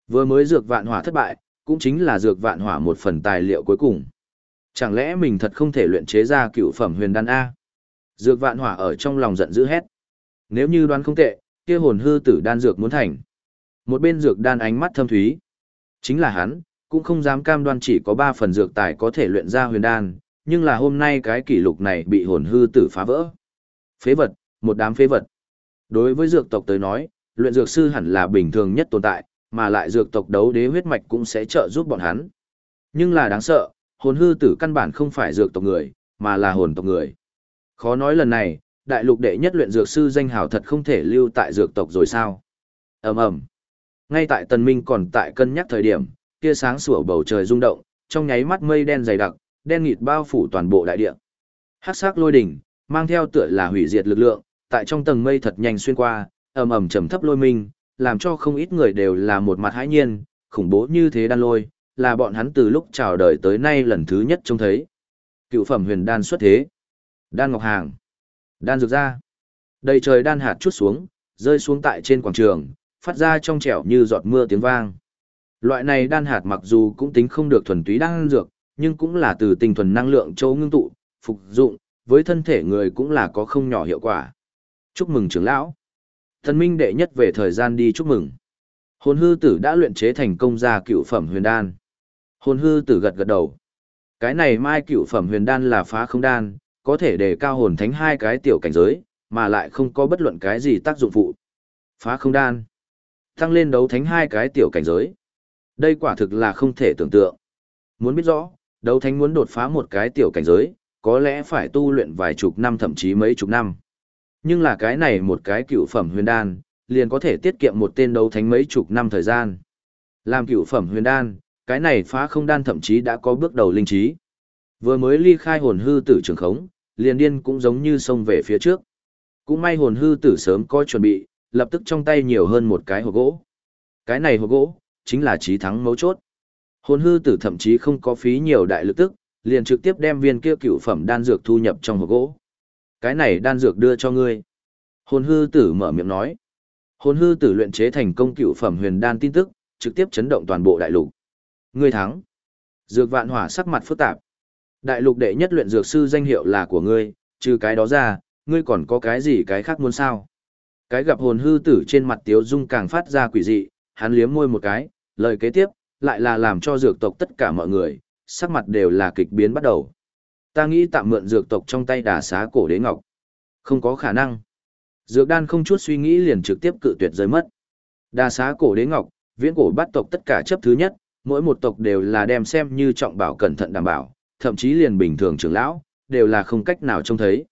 Vừa mới dược vạn hỏa thất bại, cũng chính là dược vạn hỏa một phần tài liệu cuối cùng. Chẳng lẽ mình thật không thể luyện chế ra cựu phẩm huyền đan A? Dược vạn hỏa ở trong lòng giận dữ hét. Nếu như đoán không tệ, kia hồn hư tử đan dược muốn thành. Một bên dược đan ánh mắt thâm thúy. Chính là hắn, cũng không dám cam đoan chỉ có 3 phần dược tài có thể luyện ra huyền đan, nhưng là hôm nay cái kỷ lục này bị hồn hư tử phá vỡ. Phế vật, một đám phế vật. Đối với dược tộc tới nói, luyện dược sư hẳn là bình thường nhất tồn tại, mà lại dược tộc đấu đế huyết mạch cũng sẽ trợ giúp bọn hắn. Nhưng là đáng sợ, hồn hư tử căn bản không phải dược tộc người, mà là hồn tộc người. Khó nói lần này, đại lục đệ nhất luyện dược sư danh hào thật không thể lưu tại dược tộc rồi sao? Ầm ầm. Ngay tại Tần Minh còn tại cân nhắc thời điểm, kia sáng sủa bầu trời rung động, trong nháy mắt mây đen dày đặc, đen nghịt bao phủ toàn bộ đại địa. Hắc sắc lôi đỉnh, mang theo tựa là hủy diệt lực lượng, tại trong tầng mây thật nhanh xuyên qua, ầm ầm trầm thấp lôi minh, làm cho không ít người đều là một mặt hãi nhiên, khủng bố như thế đan lôi, là bọn hắn từ lúc chào đời tới nay lần thứ nhất trông thấy. Cựu phẩm huyền đan xuất thế. Đan ngọc hàng. Đan dược ra. Đầy trời đan hạt chút xuống, rơi xuống tại trên quảng trường, phát ra trong trẻo như giọt mưa tiếng vang. Loại này đan hạt mặc dù cũng tính không được thuần túy đan dược, nhưng cũng là từ tinh thuần năng lượng châu ngưng tụ, phục dụng, với thân thể người cũng là có không nhỏ hiệu quả. Chúc mừng trưởng lão. Thần minh đệ nhất về thời gian đi chúc mừng. Hồn hư tử đã luyện chế thành công ra cựu phẩm huyền đan. Hồn hư tử gật gật đầu. Cái này mai cựu phẩm huyền đan là phá không đan, có thể đề cao hồn thánh hai cái tiểu cảnh giới, mà lại không có bất luận cái gì tác dụng phụ. Phá không đan. Tăng lên đấu thánh hai cái tiểu cảnh giới. Đây quả thực là không thể tưởng tượng. Muốn biết rõ, đấu thánh muốn đột phá một cái tiểu cảnh giới, có lẽ phải tu luyện vài chục năm thậm chí mấy chục năm. Nhưng là cái này một cái cựu phẩm huyền đan, liền có thể tiết kiệm một tên đấu thánh mấy chục năm thời gian. Làm cựu phẩm huyền đan, cái này phá không đan thậm chí đã có bước đầu linh trí. Vừa mới ly khai hồn hư tử trường khống, liền điên cũng giống như xông về phía trước. Cũng may hồn hư tử sớm có chuẩn bị, lập tức trong tay nhiều hơn một cái hộp gỗ. Cái này hộp gỗ, chính là trí thắng mấu chốt. Hồn hư tử thậm chí không có phí nhiều đại lực tức, liền trực tiếp đem viên kia cựu phẩm đan dược thu nhập trong hộp gỗ. Cái này đan dược đưa cho ngươi. Hồn hư tử mở miệng nói. Hồn hư tử luyện chế thành công cựu phẩm huyền đan tin tức, trực tiếp chấn động toàn bộ đại lục. Ngươi thắng. Dược vạn hỏa sắc mặt phức tạp. Đại lục đệ nhất luyện dược sư danh hiệu là của ngươi, trừ cái đó ra, ngươi còn có cái gì cái khác muốn sao? Cái gặp hồn hư tử trên mặt tiếu dung càng phát ra quỷ dị, hắn liếm môi một cái, lời kế tiếp, lại là làm cho dược tộc tất cả mọi người, sắc mặt đều là kịch biến bắt đầu. Ta nghĩ tạm mượn dược tộc trong tay đà xá cổ đế ngọc. Không có khả năng. Dược đan không chút suy nghĩ liền trực tiếp cự tuyệt rơi mất. Đà xá cổ đế ngọc, viễn cổ bắt tộc tất cả chấp thứ nhất, mỗi một tộc đều là đem xem như trọng bảo cẩn thận đảm bảo, thậm chí liền bình thường trưởng lão, đều là không cách nào trông thấy.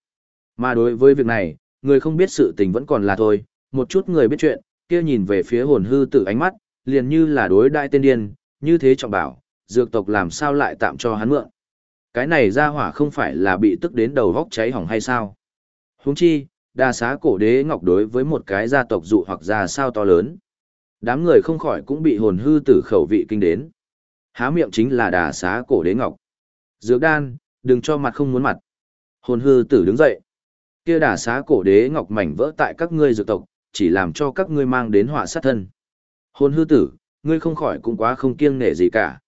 Mà đối với việc này, người không biết sự tình vẫn còn là thôi, một chút người biết chuyện, kia nhìn về phía hồn hư tử ánh mắt, liền như là đối đại tên điên, như thế trọng bảo, dược tộc làm sao lại tạm cho hắn mượn. Cái này ra hỏa không phải là bị tức đến đầu góc cháy hỏng hay sao? Huống chi, đa xá cổ đế ngọc đối với một cái gia tộc dụ hoặc ra sao to lớn. Đám người không khỏi cũng bị hồn hư tử khẩu vị kinh đến. Há miệng chính là đà xá cổ đế ngọc. Dược đan, đừng cho mặt không muốn mặt. Hồn hư tử đứng dậy. Kia đả xá cổ đế ngọc mảnh vỡ tại các ngươi dược tộc, chỉ làm cho các ngươi mang đến họa sát thân. Hồn hư tử, ngươi không khỏi cũng quá không kiêng nể gì cả.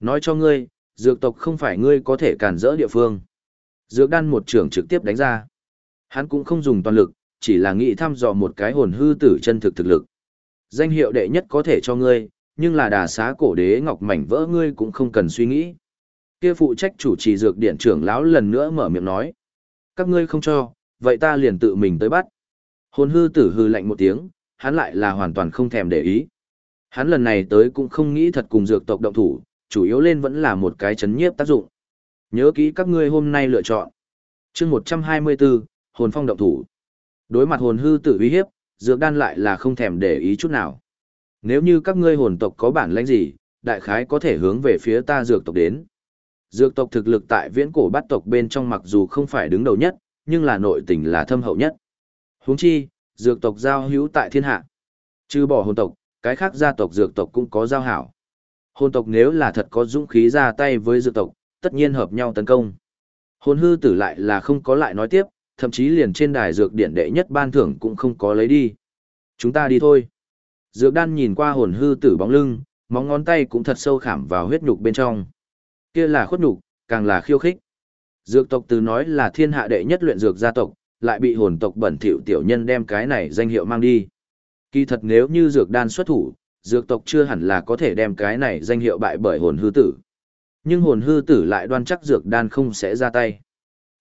Nói cho ngươi, dược tộc không phải ngươi có thể cản rỡ địa phương. Dược đan một trưởng trực tiếp đánh ra. Hắn cũng không dùng toàn lực, chỉ là nghĩ thăm dò một cái hồn hư tử chân thực thực lực. Danh hiệu đệ nhất có thể cho ngươi, nhưng là đà xá cổ đế ngọc mảnh vỡ ngươi cũng không cần suy nghĩ. Kia phụ trách chủ trì dược điện trưởng lão lần nữa mở miệng nói. Các ngươi không cho, vậy ta liền tự mình tới bắt. Hồn hư tử hư lạnh một tiếng, hắn lại là hoàn toàn không thèm để ý. Hắn lần này tới cũng không nghĩ thật cùng dược tộc động thủ, chủ yếu lên vẫn là một cái chấn nhiếp tác dụng. Nhớ kỹ các ngươi hôm nay lựa chọn. chương 124, hồn phong động thủ. Đối mặt hồn hư tử uy hiếp, dược đan lại là không thèm để ý chút nào. Nếu như các ngươi hồn tộc có bản lãnh gì, đại khái có thể hướng về phía ta dược tộc đến. Dược tộc thực lực tại viễn cổ bát tộc bên trong mặc dù không phải đứng đầu nhất, nhưng là nội tình là thâm hậu nhất. Huống chi, dược tộc giao hữu tại thiên hạ. Trừ bỏ hồn tộc, cái khác gia tộc dược tộc cũng có giao hảo. Hồn tộc nếu là thật có dũng khí ra tay với dược tộc, tất nhiên hợp nhau tấn công. Hồn hư tử lại là không có lại nói tiếp, thậm chí liền trên đài dược điện đệ nhất ban thưởng cũng không có lấy đi. Chúng ta đi thôi. Dược đan nhìn qua hồn hư tử bóng lưng, móng ngón tay cũng thật sâu khảm vào huyết nhục bên trong. Kia là khuất nhục, càng là khiêu khích. Dược tộc từ nói là thiên hạ đệ nhất luyện dược gia tộc, lại bị hồn tộc bẩn thỉu tiểu nhân đem cái này danh hiệu mang đi. Kỳ thật nếu như dược đan xuất thủ, dược tộc chưa hẳn là có thể đem cái này danh hiệu bại bởi hồn hư tử. Nhưng hồn hư tử lại đoan chắc dược đan không sẽ ra tay.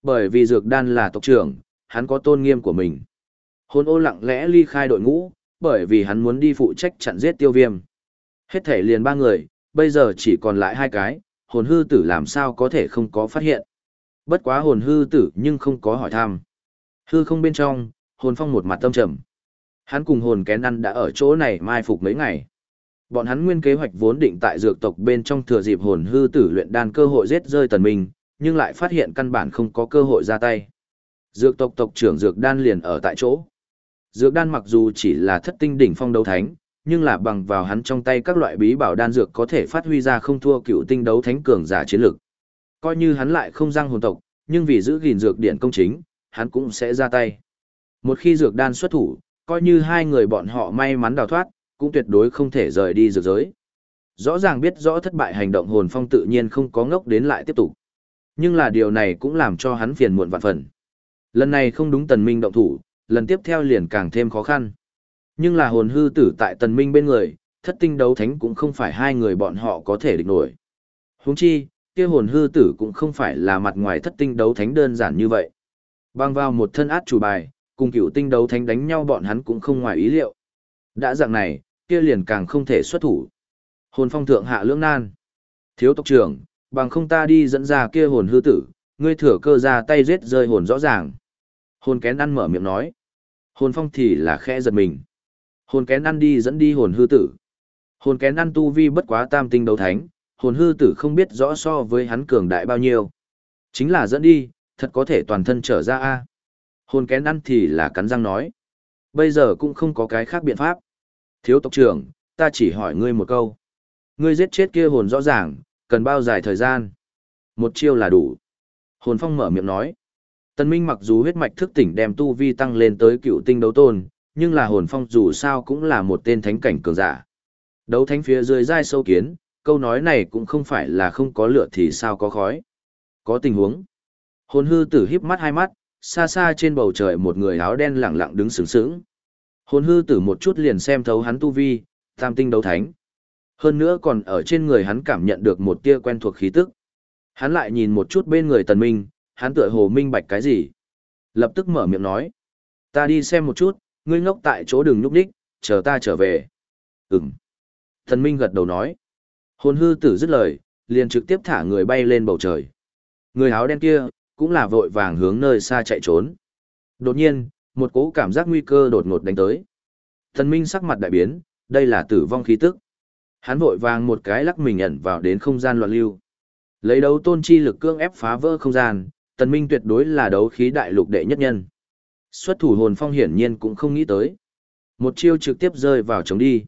Bởi vì dược đan là tộc trưởng, hắn có tôn nghiêm của mình. Hồn ô lặng lẽ ly khai đội ngũ, bởi vì hắn muốn đi phụ trách chặn giết tiêu viêm. Hết thể liền ba người, bây giờ chỉ còn lại hai cái, hồn hư tử làm sao có thể không có phát hiện. Bất quá hồn hư tử nhưng không có hỏi thăm. Hư không bên trong, hồn phong một mặt tâm trầm. Hắn cùng hồn kén ăn đã ở chỗ này mai phục mấy ngày. Bọn hắn nguyên kế hoạch vốn định tại dược tộc bên trong thừa dịp hồn hư tử luyện đan cơ hội giết rơi tần minh, nhưng lại phát hiện căn bản không có cơ hội ra tay. Dược tộc tộc trưởng dược đan liền ở tại chỗ. Dược đan mặc dù chỉ là thất tinh đỉnh phong đấu thánh, nhưng là bằng vào hắn trong tay các loại bí bảo đan dược có thể phát huy ra không thua cựu tinh đấu thánh cường giả chiến lực. Coi như hắn lại không răng hồn tộc, nhưng vì giữ gìn dược điện công chính, hắn cũng sẽ ra tay. Một khi dược đan xuất thủ, coi như hai người bọn họ may mắn đào thoát, cũng tuyệt đối không thể rời đi dược giới. Rõ ràng biết rõ thất bại hành động hồn phong tự nhiên không có ngốc đến lại tiếp tục. Nhưng là điều này cũng làm cho hắn phiền muộn vạn phần. Lần này không đúng tần minh động thủ, lần tiếp theo liền càng thêm khó khăn. Nhưng là hồn hư tử tại tần minh bên người, thất tinh đấu thánh cũng không phải hai người bọn họ có thể địch nổi. Huống chi, kia hồn hư tử cũng không phải là mặt ngoài thất tinh đấu thánh đơn giản như vậy. Bang vào một thân át chủ bài, cùng cựu tinh đấu thánh đánh nhau bọn hắn cũng không ngoài ý liệu. Đã dạng này, kia liền càng không thể xuất thủ. Hồn phong thượng hạ lưỡng nan. Thiếu tộc trưởng, bằng không ta đi dẫn ra kia hồn hư tử, ngươi thừa cơ ra tay giết rơi hồn rõ ràng. Hồn kén ăn mở miệng nói. Hồn phong thì là khẽ giật mình. Hồn kén ăn đi dẫn đi hồn hư tử. Hồn kén ăn tu vi bất quá tam tinh đấu thánh, hồn hư tử không biết rõ so với hắn cường đại bao nhiêu. Chính là dẫn đi, thật có thể toàn thân trở ra a. Hồn kén ăn thì là cắn răng nói. Bây giờ cũng không có cái khác biện pháp. Thiếu tộc trưởng, ta chỉ hỏi ngươi một câu. Ngươi giết chết kia hồn rõ ràng, cần bao dài thời gian? Một chiêu là đủ. Hồn phong mở miệng nói. Tân Minh mặc dù huyết mạch thức tỉnh đem tu vi tăng lên tới cựu tinh đấu tôn, nhưng là hồn phong dù sao cũng là một tên thánh cảnh cường giả. Đấu thánh phía dưới dai sâu kiến, câu nói này cũng không phải là không có lửa thì sao có khói. Có tình huống. Hồn hư tử híp mắt hai mắt, xa xa trên bầu trời một người áo đen lặng lặng đứng sướng sướng. Hồn hư tử một chút liền xem thấu hắn tu vi, tam tinh đấu thánh. Hơn nữa còn ở trên người hắn cảm nhận được một tia quen thuộc khí tức. Hắn lại nhìn một chút bên người tần minh, hắn tựa hồ minh bạch cái gì. Lập tức mở miệng nói. Ta đi xem một chút, ngươi ngốc tại chỗ đừng nhúc đích, chờ ta trở về. Ừm. Thần minh gật đầu nói. Hồn hư tử dứt lời, liền trực tiếp thả người bay lên bầu trời. Người áo đen kia, cũng là vội vàng hướng nơi xa chạy trốn. Đột nhiên, một cỗ cảm giác nguy cơ đột ngột đánh tới. Thần Minh sắc mặt đại biến, đây là tử vong khí tức. Hắn vội vàng một cái lắc mình ẩn vào đến không gian loạn lưu. Lấy đấu tôn chi lực cương ép phá vỡ không gian, Tần Minh tuyệt đối là đấu khí đại lục đệ nhất nhân. Xuất thủ hồn phong hiển nhiên cũng không nghĩ tới. Một chiêu trực tiếp rơi vào chống đi.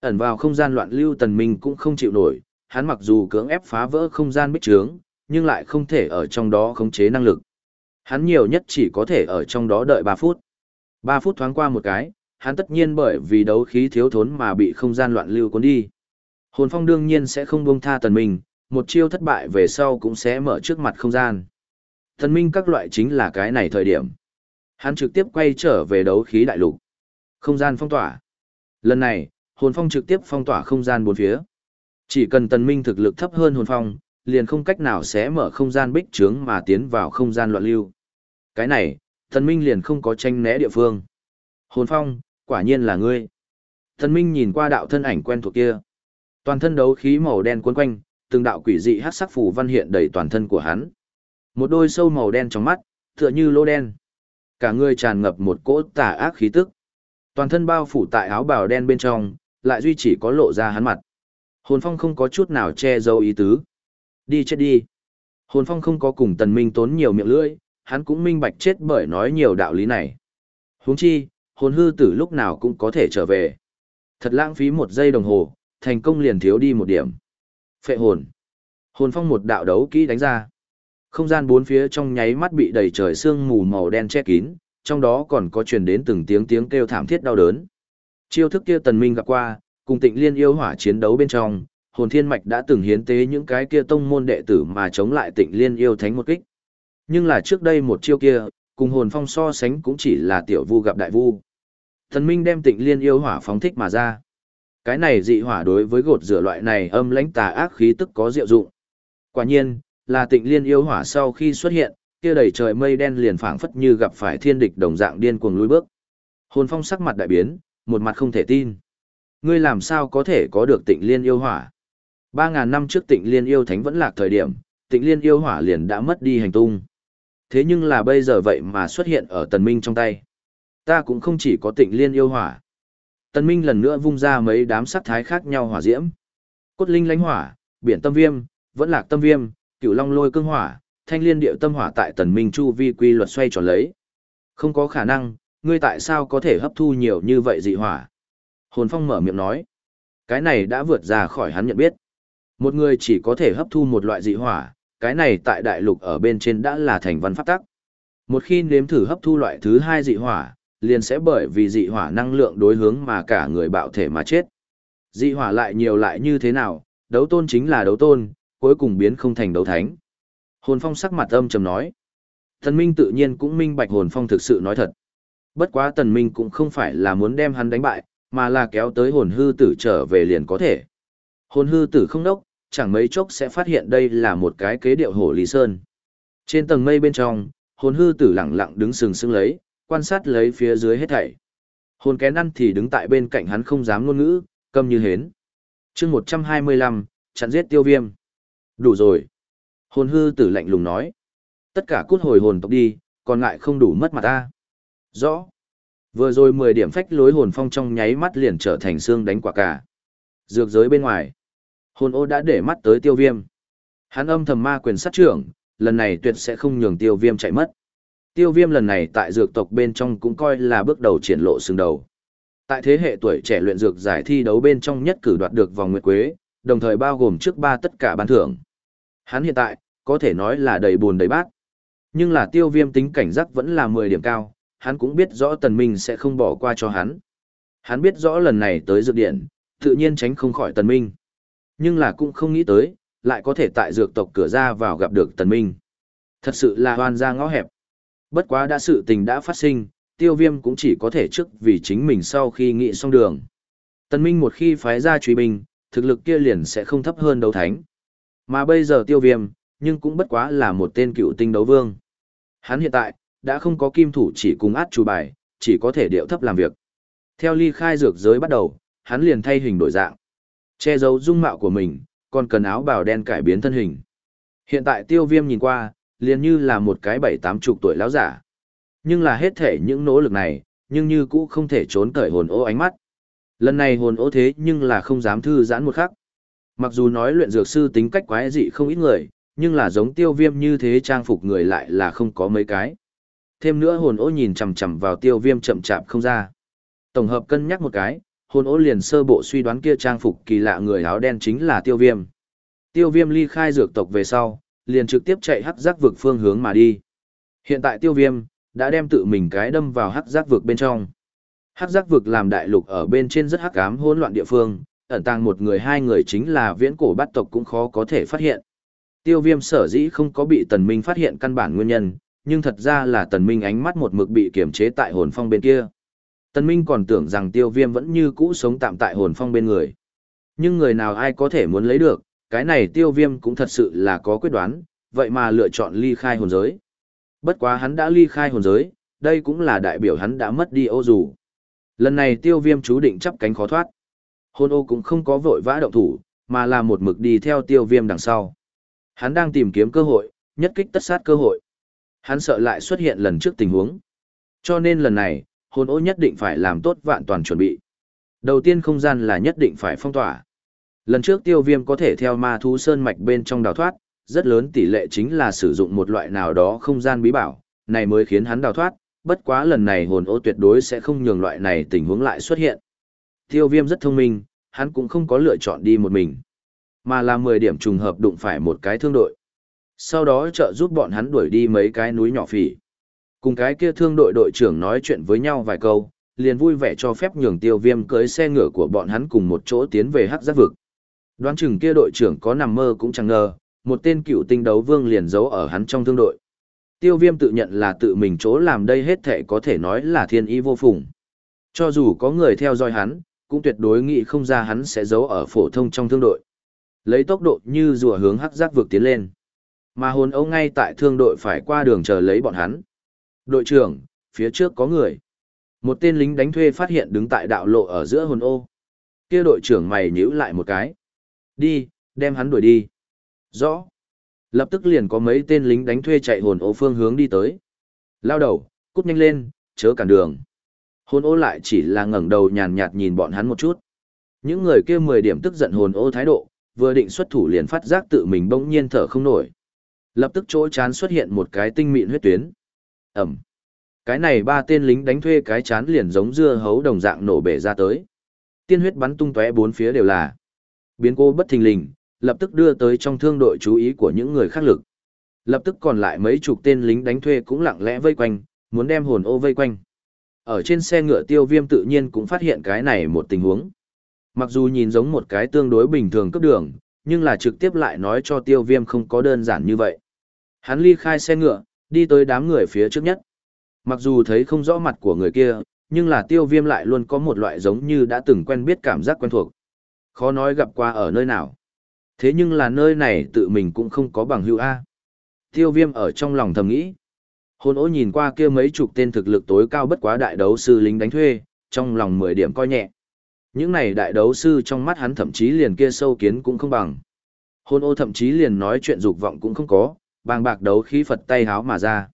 Ẩn vào không gian loạn lưu Tần Minh cũng không chịu nổi, hắn mặc dù cưỡng ép phá vỡ không gian bích trướng, nhưng lại không thể ở trong đó khống chế năng lực. Hắn nhiều nhất chỉ có thể ở trong đó đợi 3 phút. 3 phút thoáng qua một cái, hắn tất nhiên bởi vì đấu khí thiếu thốn mà bị không gian loạn lưu cuốn đi. Hồn phong đương nhiên sẽ không buông tha tần minh, một chiêu thất bại về sau cũng sẽ mở trước mặt không gian. Tần minh các loại chính là cái này thời điểm. Hắn trực tiếp quay trở về đấu khí đại lục. Không gian phong tỏa. Lần này, hồn phong trực tiếp phong tỏa không gian bốn phía. Chỉ cần tần minh thực lực thấp hơn hồn phong, liền không cách nào sẽ mở không gian bích trướng mà tiến vào không gian loạn lưu. Cái này, tần minh liền không có tranh né địa phương. Hồn phong, quả nhiên là ngươi. Tần minh nhìn qua đạo thân ảnh quen thuộc kia. Toàn thân đấu khí màu đen cuốn quanh, từng đạo quỷ dị hắc sắc phù văn hiện đầy toàn thân của hắn. Một đôi sâu màu đen trong mắt, tựa như lỗ đen. Cả người tràn ngập một cỗ tà ác khí tức. Toàn thân bao phủ tại áo bào đen bên trong, lại duy chỉ có lộ ra hắn mặt. Hồn Phong không có chút nào che giấu ý tứ. Đi chết đi. Hồn Phong không có cùng Tần Minh tốn nhiều miệng lưỡi, hắn cũng minh bạch chết bởi nói nhiều đạo lý này. Huống chi, hồn hư tử lúc nào cũng có thể trở về. Thật lãng phí một giây đồng hồ, thành công liền thiếu đi một điểm. Phệ hồn. Hồn Phong một đạo đấu kỹ đánh ra. Không gian bốn phía trong nháy mắt bị đầy trời sương mù màu đen che kín, trong đó còn có truyền đến từng tiếng tiếng kêu thảm thiết đau đớn. Chiêu thức kia Tần Minh gặp qua, cùng Tịnh Liên yêu hỏa chiến đấu bên trong, Hồn Thiên Mạch đã từng hiến tế những cái kia tông môn đệ tử mà chống lại Tịnh Liên yêu thánh một kích. Nhưng là trước đây một chiêu kia, cùng Hồn Phong so sánh cũng chỉ là tiểu vu gặp đại vu. Tần Minh đem Tịnh Liên yêu hỏa phóng thích mà ra. Cái này dị hỏa đối với gột rửa loại này âm lãnh tà ác khí tức có diệu dụng. Quả nhiên, là Tịnh Liên yêu hỏa sau khi xuất hiện, kia đầy trời mây đen liền phảng phất như gặp phải thiên địch đồng dạng điên cuồng lùi bước. Hồn Phong sắc mặt đại biến, một mặt không thể tin. Ngươi làm sao có thể có được tịnh liên yêu hỏa? Ba ngàn năm trước tịnh liên yêu thánh vẫn lạc thời điểm, tịnh liên yêu hỏa liền đã mất đi hành tung. Thế nhưng là bây giờ vậy mà xuất hiện ở tần minh trong tay. Ta cũng không chỉ có tịnh liên yêu hỏa. Tần minh lần nữa vung ra mấy đám sắc thái khác nhau hỏa diễm. Cốt linh lánh hỏa, biển tâm viêm, vẫn lạc tâm viêm, cửu long lôi cương hỏa, thanh liên điệu tâm hỏa tại tần minh chu vi quy luật xoay tròn lấy. Không có khả năng, ngươi tại sao có thể hấp thu nhiều như vậy dị hỏa? Hồn Phong mở miệng nói. Cái này đã vượt ra khỏi hắn nhận biết. Một người chỉ có thể hấp thu một loại dị hỏa, cái này tại đại lục ở bên trên đã là thành văn pháp tắc. Một khi nếm thử hấp thu loại thứ hai dị hỏa, liền sẽ bởi vì dị hỏa năng lượng đối hướng mà cả người bạo thể mà chết. Dị hỏa lại nhiều lại như thế nào, đấu tôn chính là đấu tôn, cuối cùng biến không thành đấu thánh. Hồn Phong sắc mặt âm trầm nói. Thần Minh tự nhiên cũng minh bạch Hồn Phong thực sự nói thật. Bất quá Tần Minh cũng không phải là muốn đem hắn đánh bại, mà là kéo tới hồn hư tử trở về liền có thể. Hồn hư tử không đốc, chẳng mấy chốc sẽ phát hiện đây là một cái kế điệu hổ lý sơn. Trên tầng mây bên trong, hồn hư tử lặng lặng đứng sừng sững lấy, quan sát lấy phía dưới hết thảy. Hồn kén ăn thì đứng tại bên cạnh hắn không dám ngôn ngữ, câm như hến. chương 125, chặn giết tiêu viêm. Đủ rồi. Hồn hư tử lạnh lùng nói. Tất cả cút hồi hồn tộc đi, còn lại không đủ mất mặt ta. Rõ. Vừa rồi 10 điểm phách lối hồn phong trong nháy mắt liền trở thành xương đánh quả cả. Dược giới bên ngoài. Hồn ô đã để mắt tới tiêu viêm. Hắn âm thầm ma quyền sát trưởng, lần này tuyệt sẽ không nhường tiêu viêm chạy mất. Tiêu viêm lần này tại dược tộc bên trong cũng coi là bước đầu triển lộ xương đầu. Tại thế hệ tuổi trẻ luyện dược giải thi đấu bên trong nhất cử đoạt được vòng nguyệt quế, đồng thời bao gồm trước ba tất cả ban thưởng. Hắn hiện tại, có thể nói là đầy buồn đầy bát. Nhưng là tiêu viêm tính cảnh giác vẫn là 10 điểm cao, hắn cũng biết rõ tần minh sẽ không bỏ qua cho hắn. Hắn biết rõ lần này tới dược điện, tự nhiên tránh không khỏi tần minh. Nhưng là cũng không nghĩ tới, lại có thể tại dược tộc cửa ra vào gặp được tần minh. Thật sự là hoàn ra ngõ hẹp. Bất quá đã sự tình đã phát sinh, tiêu viêm cũng chỉ có thể trước vì chính mình sau khi nghị xong đường. Tần minh một khi phái ra truy binh, thực lực kia liền sẽ không thấp hơn đấu thánh. Mà bây giờ tiêu viêm, nhưng cũng bất quá là một tên cựu tinh đấu vương. Hắn hiện tại, đã không có kim thủ chỉ cùng át chủ bài, chỉ có thể điệu thấp làm việc. Theo ly khai dược giới bắt đầu, hắn liền thay hình đổi dạng. Che giấu dung mạo của mình, còn cần áo bào đen cải biến thân hình. Hiện tại tiêu viêm nhìn qua, liền như là một cái bảy tám chục tuổi lão giả. Nhưng là hết thể những nỗ lực này, nhưng như cũ không thể trốn cởi hồn ô ánh mắt. Lần này hồn ô thế nhưng là không dám thư giãn một khắc. Mặc dù nói luyện dược sư tính cách quái dị không ít người, nhưng là giống tiêu viêm như thế trang phục người lại là không có mấy cái. Thêm nữa hồn ô nhìn chằm chằm vào tiêu viêm chậm chạp không ra. Tổng hợp cân nhắc một cái, hồn ô liền sơ bộ suy đoán kia trang phục kỳ lạ người áo đen chính là tiêu viêm. Tiêu viêm ly khai dược tộc về sau, liền trực tiếp chạy hắc giác vực phương hướng mà đi. Hiện tại tiêu viêm, đã đem tự mình cái đâm vào hắc giác vực bên trong. Hắc giác vực làm đại lục ở bên trên rất hắc ám hỗn loạn địa phương, ẩn tàng một người hai người chính là viễn cổ bát tộc cũng khó có thể phát hiện. Tiêu viêm sở dĩ không có bị tần minh phát hiện căn bản nguyên nhân, nhưng thật ra là tần minh ánh mắt một mực bị kiểm chế tại hồn phong bên kia. Tần Minh còn tưởng rằng tiêu viêm vẫn như cũ sống tạm tại hồn phong bên người. Nhưng người nào ai có thể muốn lấy được, cái này tiêu viêm cũng thật sự là có quyết đoán, vậy mà lựa chọn ly khai hồn giới. Bất quá hắn đã ly khai hồn giới, đây cũng là đại biểu hắn đã mất đi ô dù. Lần này tiêu viêm chú định chắp cánh khó thoát. Hôn ô cũng không có vội vã động thủ, mà là một mực đi theo tiêu viêm đằng sau. Hắn đang tìm kiếm cơ hội, nhất kích tất sát cơ hội. Hắn sợ lại xuất hiện lần trước tình huống. Cho nên lần này, hôn ô nhất định phải làm tốt vạn toàn chuẩn bị. Đầu tiên không gian là nhất định phải phong tỏa. Lần trước tiêu viêm có thể theo ma thú sơn mạch bên trong đào thoát, rất lớn tỷ lệ chính là sử dụng một loại nào đó không gian bí bảo, này mới khiến hắn đào thoát, bất quá lần này hồn ô tuyệt đối sẽ không nhường loại này tình huống lại xuất hiện. Tiêu viêm rất thông minh, hắn cũng không có lựa chọn đi một mình, mà là 10 điểm trùng hợp đụng phải một cái thương đội. Sau đó trợ giúp bọn hắn đuổi đi mấy cái núi nhỏ phỉ. Cùng cái kia thương đội đội trưởng nói chuyện với nhau vài câu, liền vui vẻ cho phép nhường tiêu viêm cưới xe ngựa của bọn hắn cùng một chỗ tiến về hắc giác vực. Đoán chừng kia đội trưởng có nằm mơ cũng chẳng ngờ, một tên cựu tinh đấu vương liền giấu ở hắn trong thương đội. Tiêu viêm tự nhận là tự mình chỗ làm đây hết thể có thể nói là thiên ý vô phùng. Cho dù có người theo dõi hắn, cũng tuyệt đối nghĩ không ra hắn sẽ giấu ở phổ thông trong thương đội. Lấy tốc độ như rùa hướng hắc giác vượt tiến lên. Mà hồn ấu ngay tại thương đội phải qua đường chờ lấy bọn hắn. Đội trưởng, phía trước có người. Một tên lính đánh thuê phát hiện đứng tại đạo lộ ở giữa hồn ô. Kia đội trưởng mày nhíu lại một cái. Đi, đem hắn đuổi đi. Rõ. Lập tức liền có mấy tên lính đánh thuê chạy hồn ô phương hướng đi tới. Lao đầu, cút nhanh lên, chớ cản đường. Hồn ô lại chỉ là ngẩng đầu nhàn nhạt nhìn bọn hắn một chút. Những người kia mười điểm tức giận hồn ô thái độ, vừa định xuất thủ liền phát giác tự mình bỗng nhiên thở không nổi. Lập tức chỗ chán xuất hiện một cái tinh mịn huyết tuyến. Ẩm. Cái này ba tên lính đánh thuê cái chán liền giống dưa hấu đồng dạng nổ bể ra tới. Tiên huyết bắn tung tóe bốn phía đều là. Biến cô bất thình lình, lập tức đưa tới trong thương đội chú ý của những người khác lực. Lập tức còn lại mấy chục tên lính đánh thuê cũng lặng lẽ vây quanh, muốn đem hồn ô vây quanh. Ở trên xe ngựa tiêu viêm tự nhiên cũng phát hiện cái này một tình huống. Mặc dù nhìn giống một cái tương đối bình thường cấp đường, nhưng là trực tiếp lại nói cho tiêu viêm không có đơn giản như vậy. Hắn ly khai xe ngựa, đi tới đám người phía trước nhất. Mặc dù thấy không rõ mặt của người kia, nhưng là tiêu viêm lại luôn có một loại giống như đã từng quen biết cảm giác quen thuộc. Khó nói gặp qua ở nơi nào. Thế nhưng là nơi này tự mình cũng không có bằng hữu A. Tiêu viêm ở trong lòng thầm nghĩ. Hôn ố nhìn qua kia mấy chục tên thực lực tối cao bất quá đại đấu sư lính đánh thuê, trong lòng mười điểm coi nhẹ. Những này đại đấu sư trong mắt hắn thậm chí liền kia sâu kiến cũng không bằng. Hôn ô thậm chí liền nói chuyện dục vọng cũng không có, bàng bạc đấu khí Phật tay háo mà ra.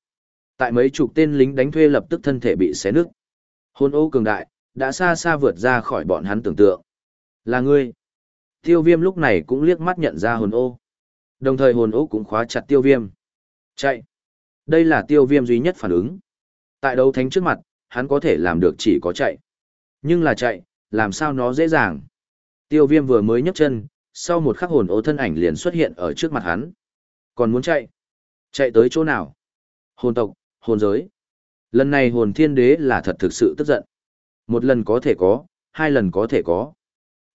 Tại mấy chục tên lính đánh thuê lập tức thân thể bị xé nứt. Hôn ô cường đại, đã xa xa vượt ra khỏi bọn hắn tưởng tượng. Là ngươi. Tiêu viêm lúc này cũng liếc mắt nhận ra hồn ô. Đồng thời hồn ô cũng khóa chặt tiêu viêm. Chạy. Đây là tiêu viêm duy nhất phản ứng. Tại đấu thánh trước mặt, hắn có thể làm được chỉ có chạy. Nhưng là chạy, làm sao nó dễ dàng. Tiêu viêm vừa mới nhấc chân, sau một khắc hồn ô thân ảnh liền xuất hiện ở trước mặt hắn. Còn muốn chạy? Chạy tới chỗ nào? Hồn tộc, hồn giới. Lần này hồn thiên đế là thật thực sự tức giận. Một lần có thể có, hai lần có thể có.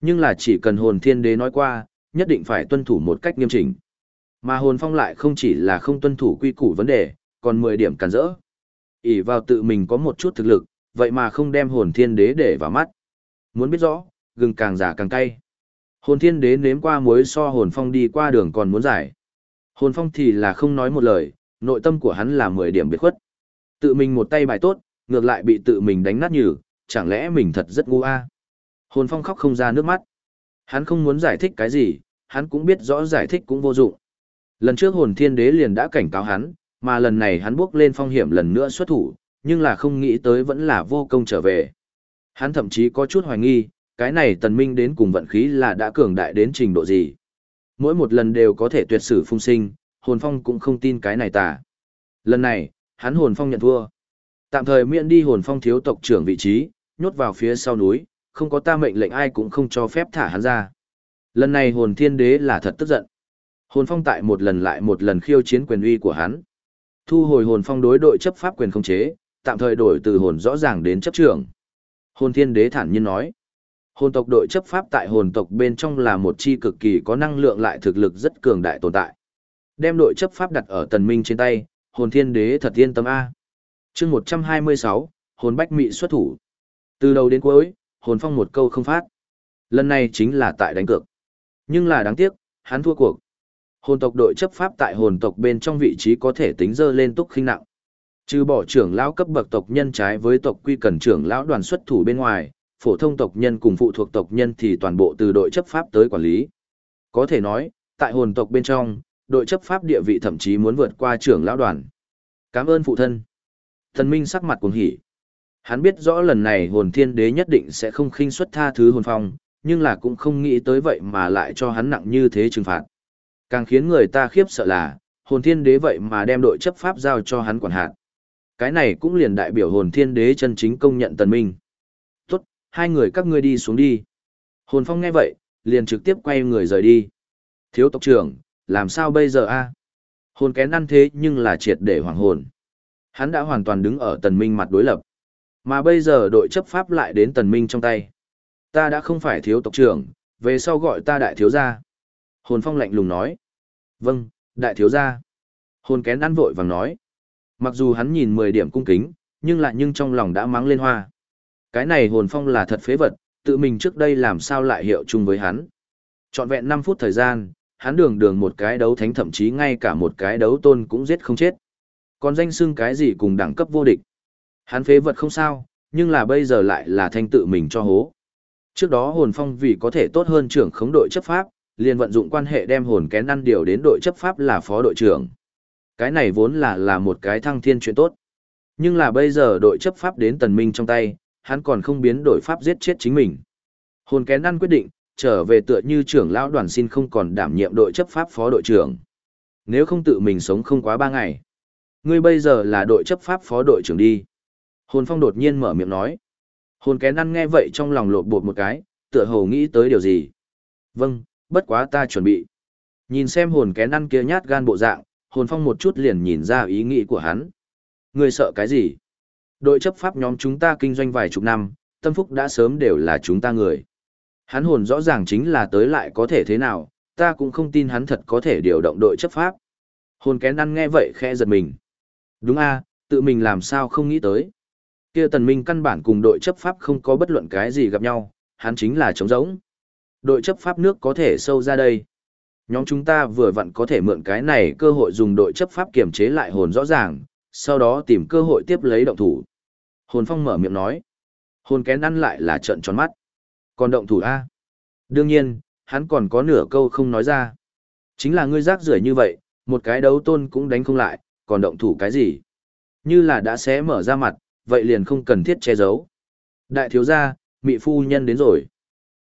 Nhưng là chỉ cần hồn thiên đế nói qua, nhất định phải tuân thủ một cách nghiêm chỉnh. Mà hồn phong lại không chỉ là không tuân thủ quy củ vấn đề, còn 10 điểm cản rỡ. ỉ vào tự mình có một chút thực lực, vậy mà không đem hồn thiên đế để vào mắt. Muốn biết rõ, gừng càng già càng cay. Hồn thiên đế nếm qua muối so hồn phong đi qua đường còn muốn giải. Hồn phong thì là không nói một lời, nội tâm của hắn là 10 điểm biệt khuất. Tự mình một tay bài tốt, ngược lại bị tự mình đánh nát nhừ, chẳng lẽ mình thật rất ngu a? Hồn phong khóc không ra nước mắt. Hắn không muốn giải thích cái gì, hắn cũng biết rõ giải thích cũng vô dụng. Lần trước hồn thiên đế liền đã cảnh cáo hắn, mà lần này hắn bước lên phong hiểm lần nữa xuất thủ, nhưng là không nghĩ tới vẫn là vô công trở về. Hắn thậm chí có chút hoài nghi, cái này tần minh đến cùng vận khí là đã cường đại đến trình độ gì. Mỗi một lần đều có thể tuyệt sử phung sinh, hồn phong cũng không tin cái này tả. Lần này, hắn hồn phong nhận thua. Tạm thời miễn đi hồn phong thiếu tộc trưởng vị trí, nhốt vào phía sau núi, không có ta mệnh lệnh ai cũng không cho phép thả hắn ra. Lần này hồn thiên đế là thật tức giận. Hồn phong tại một lần lại một lần khiêu chiến quyền uy của hắn. Thu hồi hồn phong đối đội chấp pháp quyền không chế, tạm thời đổi từ hồn rõ ràng đến chấp trưởng. Hồn thiên đế thản nhiên nói. Hồn tộc đội chấp pháp tại hồn tộc bên trong là một chi cực kỳ có năng lượng lại thực lực rất cường đại tồn tại. Đem đội chấp pháp đặt ở tần minh trên tay, hồn thiên đế thật yên tâm A. chương 126, hồn bách mị xuất thủ. Từ đầu đến cuối, hồn phong một câu không phát. Lần này chính là tại đánh cược. Nhưng là đáng tiếc, hắn thua cuộc. Hồn tộc đội chấp pháp tại hồn tộc bên trong vị trí có thể tính dơ lên túc khinh nặng. Trừ bỏ trưởng lão cấp bậc tộc nhân trái với tộc quy cần trưởng lão đoàn xuất thủ bên ngoài, phổ thông tộc nhân cùng phụ thuộc tộc nhân thì toàn bộ từ đội chấp pháp tới quản lý. Có thể nói, tại hồn tộc bên trong, đội chấp pháp địa vị thậm chí muốn vượt qua trưởng lão đoàn. Cảm ơn phụ thân. Thần Minh sắc mặt cuồng hỉ. Hắn biết rõ lần này hồn thiên đế nhất định sẽ không khinh suất tha thứ hồn phong, nhưng là cũng không nghĩ tới vậy mà lại cho hắn nặng như thế trừng phạt. Càng khiến người ta khiếp sợ là, hồn thiên đế vậy mà đem đội chấp pháp giao cho hắn quản hạt. Cái này cũng liền đại biểu hồn thiên đế chân chính công nhận tần minh. Tốt, hai người các ngươi đi xuống đi. Hồn phong nghe vậy, liền trực tiếp quay người rời đi. Thiếu tộc trưởng, làm sao bây giờ a? Hồn kén ăn thế nhưng là triệt để hoàng hồn. Hắn đã hoàn toàn đứng ở tần minh mặt đối lập. Mà bây giờ đội chấp pháp lại đến tần minh trong tay. Ta đã không phải thiếu tộc trưởng, về sau gọi ta đại thiếu gia. Hồn phong lạnh lùng nói. Vâng, đại thiếu gia. Hồn kén ăn vội vàng nói. Mặc dù hắn nhìn 10 điểm cung kính, nhưng lại nhưng trong lòng đã mắng lên hoa. Cái này hồn phong là thật phế vật, tự mình trước đây làm sao lại hiệu chung với hắn. Chọn vẹn 5 phút thời gian, hắn đường đường một cái đấu thánh thậm chí ngay cả một cái đấu tôn cũng giết không chết. Còn danh xưng cái gì cùng đẳng cấp vô địch. Hắn phế vật không sao, nhưng là bây giờ lại là thanh tự mình cho hố. Trước đó hồn phong vì có thể tốt hơn trưởng khống đội chấp pháp, liền vận dụng quan hệ đem hồn kén ăn điều đến đội chấp pháp là phó đội trưởng. Cái này vốn là là một cái thăng thiên chuyện tốt. Nhưng là bây giờ đội chấp pháp đến tần minh trong tay, hắn còn không biến đổi pháp giết chết chính mình. Hồn kén ăn quyết định, trở về tựa như trưởng lão đoàn xin không còn đảm nhiệm đội chấp pháp phó đội trưởng. Nếu không tự mình sống không quá ba ngày. Ngươi bây giờ là đội chấp pháp phó đội trưởng đi. Hồn phong đột nhiên mở miệng nói. Hồn kén ăn nghe vậy trong lòng lột bột một cái, tựa hồ nghĩ tới điều gì. Vâng, bất quá ta chuẩn bị. Nhìn xem hồn kén ăn kia nhát gan bộ dạng, hồn phong một chút liền nhìn ra ý nghĩ của hắn. người sợ cái gì? Đội chấp pháp nhóm chúng ta kinh doanh vài chục năm, tâm phúc đã sớm đều là chúng ta người. Hắn hồn rõ ràng chính là tới lại có thể thế nào, ta cũng không tin hắn thật có thể điều động đội chấp pháp. Hồn kén ăn nghe vậy khẽ giật mình. Đúng a, tự mình làm sao không nghĩ tới. Kia tần minh căn bản cùng đội chấp pháp không có bất luận cái gì gặp nhau, hắn chính là trống rỗng. Đội chấp pháp nước có thể sâu ra đây. Nhóm chúng ta vừa vặn có thể mượn cái này cơ hội dùng đội chấp pháp kiểm chế lại hồn rõ ràng, sau đó tìm cơ hội tiếp lấy động thủ. Hồn phong mở miệng nói. Hồn kén ăn lại là trận tròn mắt. Còn động thủ A. Đương nhiên, hắn còn có nửa câu không nói ra. Chính là ngươi rác rưởi như vậy, một cái đấu tôn cũng đánh không lại, còn động thủ cái gì? Như là đã xé mở ra mặt, vậy liền không cần thiết che giấu. Đại thiếu gia, mị phu nhân đến rồi.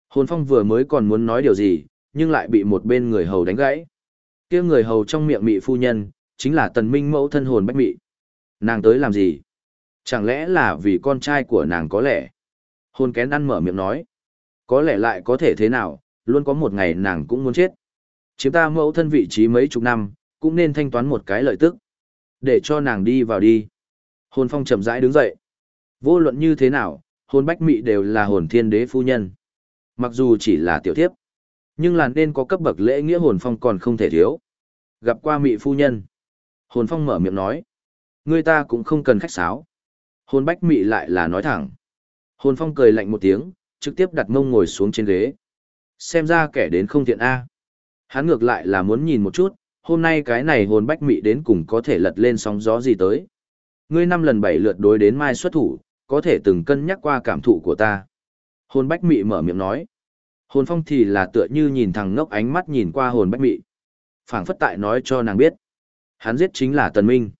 Hồn phong vừa mới còn muốn nói điều gì, nhưng lại bị một bên người hầu đánh gãy. kia người hầu trong miệng mị phu nhân, chính là tần minh mẫu thân hồn bách mị. Nàng tới làm gì? Chẳng lẽ là vì con trai của nàng có lẽ? Hồn kén ăn mở miệng nói. Có lẽ lại có thể thế nào, luôn có một ngày nàng cũng muốn chết. Chiếm ta mẫu thân vị trí mấy chục năm, cũng nên thanh toán một cái lợi tức. Để cho nàng đi vào đi. Hồn phong chậm rãi đứng dậy. Vô luận như thế nào, hồn bách mị đều là hồn thiên đế phu nhân. Mặc dù chỉ là tiểu thiếp, nhưng là nên có cấp bậc lễ nghĩa hồn phong còn không thể thiếu. Gặp qua mị phu nhân. Hồn phong mở miệng nói. Người ta cũng không cần khách sáo. Hồn bách mị lại là nói thẳng. Hồn phong cười lạnh một tiếng, trực tiếp đặt mông ngồi xuống trên ghế. Xem ra kẻ đến không thiện A. Hắn ngược lại là muốn nhìn một chút, hôm nay cái này hồn bách mị đến cùng có thể lật lên sóng gió gì tới. Ngươi năm lần bảy lượt đối đến mai xuất thủ, có thể từng cân nhắc qua cảm thụ của ta. Hồn bách mị mở miệng nói. Hồn phong thì là tựa như nhìn thằng ngốc ánh mắt nhìn qua hồn bách mị. phảng phất tại nói cho nàng biết. Hắn giết chính là tần minh.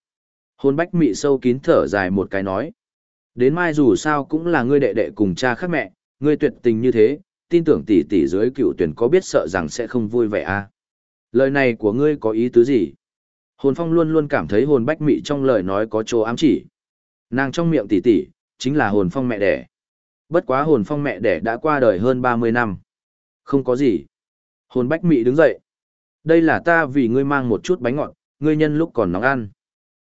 Hồn bách mị sâu kín thở dài một cái nói. Đến mai dù sao cũng là ngươi đệ đệ cùng cha khác mẹ, ngươi tuyệt tình như thế, tin tưởng tỷ tỷ dưới cựu tuyển có biết sợ rằng sẽ không vui vẻ à. Lời này của ngươi có ý tứ gì? Hồn phong luôn luôn cảm thấy hồn bách mị trong lời nói có chỗ ám chỉ. Nàng trong miệng tỷ tỷ, chính là hồn phong mẹ đẻ. Bất quá hồn phong mẹ đẻ đã qua đời hơn 30 năm. Không có gì. Hồn bách mị đứng dậy. Đây là ta vì ngươi mang một chút bánh ngọt, ngươi nhân lúc còn nóng ăn.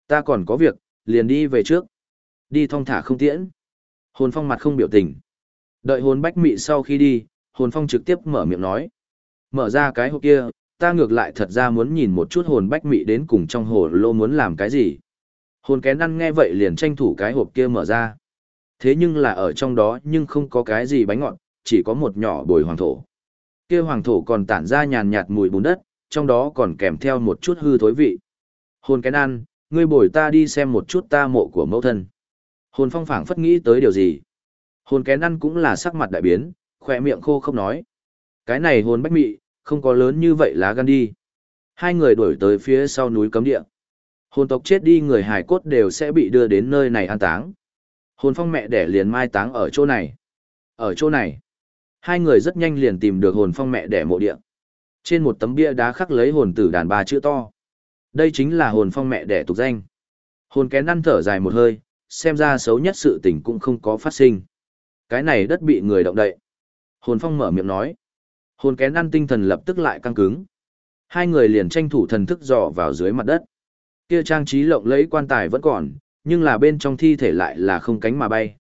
Ta còn có việc, liền đi về trước. Đi thong thả không tiễn. Hồn phong mặt không biểu tình. Đợi hồn bách mị sau khi đi, hồn phong trực tiếp mở miệng nói. Mở ra cái hộp kia, ta ngược lại thật ra muốn nhìn một chút hồn bách mị đến cùng trong hồ lô muốn làm cái gì. Hồn kén ăn nghe vậy liền tranh thủ cái hộp kia mở ra. Thế nhưng là ở trong đó nhưng không có cái gì bánh ngọt, chỉ có một nhỏ bồi hoàng thổ. Kia hoàng thổ còn tản ra nhàn nhạt mùi bùn đất, trong đó còn kèm theo một chút hư thối vị. Hồn cái ăn, ngươi bồi ta đi xem một chút ta mộ của mẫu thân. Hồn phong phảng phất nghĩ tới điều gì. Hồn kén ăn cũng là sắc mặt đại biến, khỏe miệng khô không nói. Cái này hồn bách mị, không có lớn như vậy lá gan đi. Hai người đuổi tới phía sau núi cấm địa. Hồn tộc chết đi người hải cốt đều sẽ bị đưa đến nơi này an táng. Hồn phong mẹ đẻ liền mai táng ở chỗ này. Ở chỗ này, hai người rất nhanh liền tìm được hồn phong mẹ đẻ mộ địa. Trên một tấm bia đá khắc lấy hồn tử đàn bà chữ to. Đây chính là hồn phong mẹ đẻ tục danh. Hồn kén ăn thở dài một hơi, xem ra xấu nhất sự tình cũng không có phát sinh. Cái này đất bị người động đậy. Hồn phong mở miệng nói. Hồn kén ăn tinh thần lập tức lại căng cứng. Hai người liền tranh thủ thần thức dò vào dưới mặt đất. Kia trang trí lộng lẫy quan tài vẫn còn, nhưng là bên trong thi thể lại là không cánh mà bay.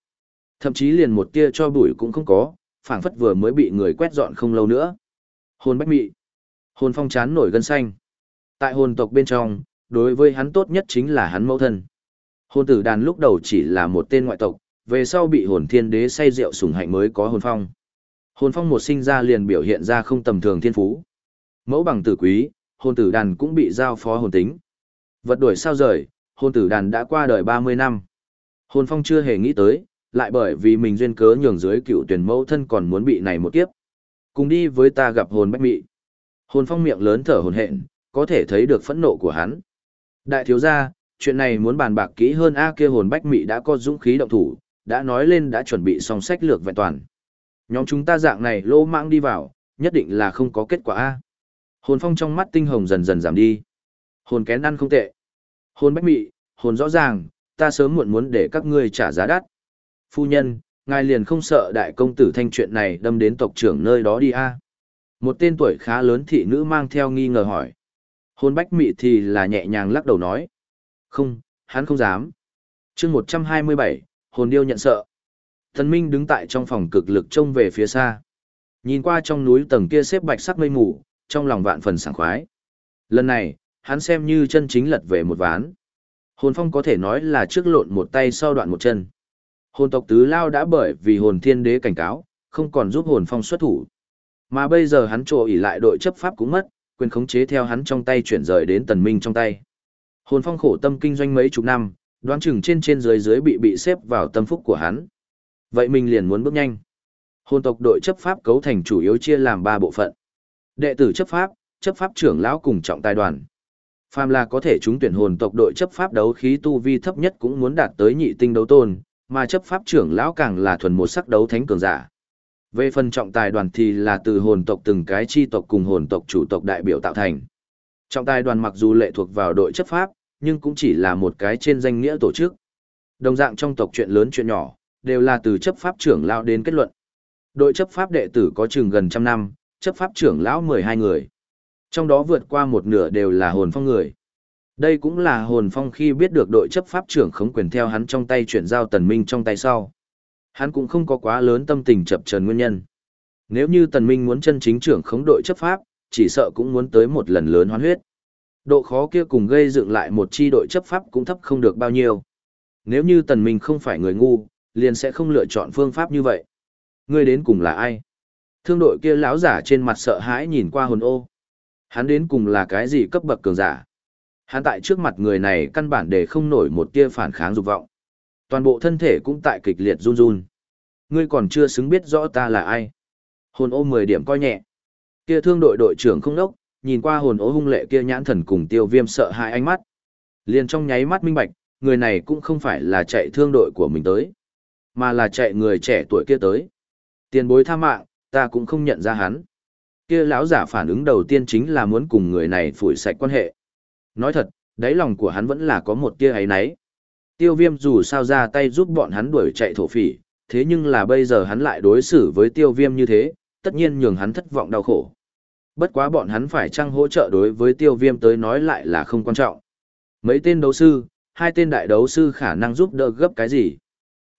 Thậm chí liền một tia cho bụi cũng không có, phảng phất vừa mới bị người quét dọn không lâu nữa. Hồn bách mị. Hồn phong chán nổi gân xanh. Tại hồn tộc bên trong, đối với hắn tốt nhất chính là hắn mẫu thân. Hồn tử đàn lúc đầu chỉ là một tên ngoại tộc, về sau bị hồn thiên đế say rượu sủng hạnh mới có hồn phong. Hồn phong một sinh ra liền biểu hiện ra không tầm thường thiên phú. Mẫu bằng tử quý, hồn tử đàn cũng bị giao phó hồn tính. Vật đuổi sao rời, hồn tử đàn đã qua đời 30 năm. Hồn phong chưa hề nghĩ tới, lại bởi vì mình duyên cớ nhường dưới cựu tuyển mẫu thân còn muốn bị này một kiếp. Cùng đi với ta gặp hồn bách mị. Hồn phong miệng lớn thở hồn hện, có thể thấy được phẫn nộ của hắn. Đại thiếu gia, chuyện này muốn bàn bạc kỹ hơn A kia hồn bách mị đã có dũng khí động thủ, đã nói lên đã chuẩn bị xong sách lược vẹn toàn. Nhóm chúng ta dạng này lô mạng đi vào, nhất định là không có kết quả A. Hồn phong trong mắt tinh hồng dần dần giảm đi. Hồn kén ăn không tệ. Hồn bách mị, hồn rõ ràng, ta sớm muộn muốn để các ngươi trả giá đắt. Phu nhân, ngài liền không sợ đại công tử thanh chuyện này đâm đến tộc trưởng nơi đó đi a Một tên tuổi khá lớn thị nữ mang theo nghi ngờ hỏi. Hồn bách mị thì là nhẹ nhàng lắc đầu nói. Không, hắn không dám. chương một trăm hai mươi bảy hồn điêu nhận sợ. Thần Minh đứng tại trong phòng cực lực trông về phía xa. Nhìn qua trong núi tầng kia xếp bạch sắc mây mù, trong lòng vạn phần sảng khoái. Lần này, hắn xem như chân chính lật về một ván. Hồn phong có thể nói là trước lộn một tay sau đoạn một chân. Hồn tộc tứ lao đã bởi vì hồn thiên đế cảnh cáo, không còn giúp hồn phong xuất thủ. Mà bây giờ hắn trộ ỉ lại đội chấp pháp cũng mất, quyền khống chế theo hắn trong tay chuyển rời đến tần minh trong tay. Hồn phong khổ tâm kinh doanh mấy chục năm, đoán chừng trên trên dưới dưới bị bị xếp vào tâm phúc của hắn. Vậy mình liền muốn bước nhanh. Hồn tộc đội chấp pháp cấu thành chủ yếu chia làm ba bộ phận. Đệ tử chấp pháp, chấp pháp trưởng lão cùng trọng tài đoàn. Phàm là có thể chúng tuyển hồn tộc đội chấp pháp đấu khí tu vi thấp nhất cũng muốn đạt tới nhị tinh đấu tôn, mà chấp pháp trưởng lão càng là thuần một sắc đấu thánh cường giả. Về phần trọng tài đoàn thì là từ hồn tộc từng cái chi tộc cùng hồn tộc chủ tộc đại biểu tạo thành. Trọng tài đoàn mặc dù lệ thuộc vào đội chấp pháp, nhưng cũng chỉ là một cái trên danh nghĩa tổ chức. Đồng dạng trong tộc chuyện lớn chuyện nhỏ, đều là từ chấp pháp trưởng lão đến kết luận. Đội chấp pháp đệ tử có chừng gần trăm năm, chấp pháp trưởng lão 12 người. Trong đó vượt qua một nửa đều là hồn phong người. Đây cũng là hồn phong khi biết được đội chấp pháp trưởng khống quyền theo hắn trong tay chuyển giao tần minh trong tay sau. Hắn cũng không có quá lớn tâm tình chập trần nguyên nhân. Nếu như tần minh muốn chân chính trưởng khống đội chấp pháp, chỉ sợ cũng muốn tới một lần lớn hoán huyết. Độ khó kia cùng gây dựng lại một chi đội chấp pháp cũng thấp không được bao nhiêu. Nếu như tần minh không phải người ngu, liền sẽ không lựa chọn phương pháp như vậy. Ngươi đến cùng là ai? Thương đội kia lão giả trên mặt sợ hãi nhìn qua hồn ô. Hắn đến cùng là cái gì cấp bậc cường giả? Hắn tại trước mặt người này căn bản để không nổi một tia phản kháng dục vọng. Toàn bộ thân thể cũng tại kịch liệt run run. Ngươi còn chưa xứng biết rõ ta là ai. Hồn ô 10 điểm coi nhẹ. Kia thương đội đội trưởng không đốc, nhìn qua hồn ô hung lệ kia nhãn thần cùng tiêu viêm sợ hãi ánh mắt. Liền trong nháy mắt minh bạch, người này cũng không phải là chạy thương đội của mình tới, mà là chạy người trẻ tuổi kia tới. Tiền bối tha mạng, ta cũng không nhận ra hắn. Kia lão giả phản ứng đầu tiên chính là muốn cùng người này phủi sạch quan hệ. Nói thật, đáy lòng của hắn vẫn là có một tia ấy nấy. Tiêu viêm dù sao ra tay giúp bọn hắn đuổi chạy thổ phỉ, thế nhưng là bây giờ hắn lại đối xử với tiêu viêm như thế, tất nhiên nhường hắn thất vọng đau khổ. Bất quá bọn hắn phải chăng hỗ trợ đối với tiêu viêm tới nói lại là không quan trọng. Mấy tên đấu sư, hai tên đại đấu sư khả năng giúp đỡ gấp cái gì?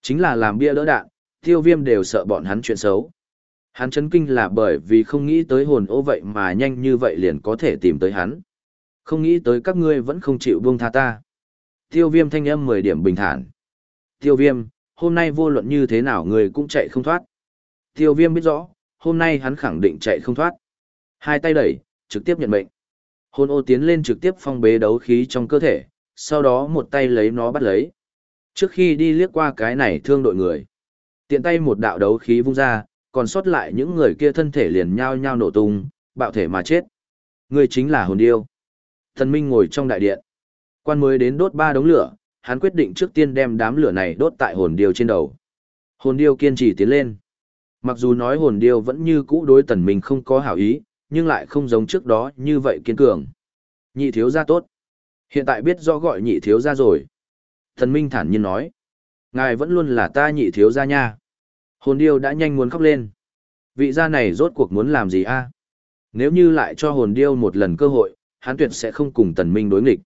Chính là làm bia đỡ đạn, tiêu viêm đều sợ bọn hắn chuyện xấu. Hắn chấn kinh là bởi vì không nghĩ tới hồn ô vậy mà nhanh như vậy liền có thể tìm tới hắn. Không nghĩ tới các ngươi vẫn không chịu buông tha ta. Tiêu viêm thanh âm 10 điểm bình thản. Tiêu viêm, hôm nay vô luận như thế nào người cũng chạy không thoát. Tiêu viêm biết rõ, hôm nay hắn khẳng định chạy không thoát. Hai tay đẩy, trực tiếp nhận mệnh. Hồn ô tiến lên trực tiếp phong bế đấu khí trong cơ thể, sau đó một tay lấy nó bắt lấy. Trước khi đi liếc qua cái này thương đội người. Tiện tay một đạo đấu khí vung ra, còn sót lại những người kia thân thể liền nhao nhao nổ tung, bạo thể mà chết. Người chính là hồn điêu. Thần Minh ngồi trong đại điện. Quan mới đến đốt ba đống lửa, hắn quyết định trước tiên đem đám lửa này đốt tại hồn điêu trên đầu. Hồn điêu kiên trì tiến lên. Mặc dù nói hồn điêu vẫn như cũ đối tần minh không có hảo ý, nhưng lại không giống trước đó như vậy kiên cường. Nhị thiếu gia tốt. Hiện tại biết rõ gọi nhị thiếu gia rồi. thần minh thản nhiên nói. Ngài vẫn luôn là ta nhị thiếu gia nha. Hồn điêu đã nhanh muốn khóc lên. Vị gia này rốt cuộc muốn làm gì a? Nếu như lại cho hồn điêu một lần cơ hội, hắn tuyệt sẽ không cùng tần minh đối nghịch.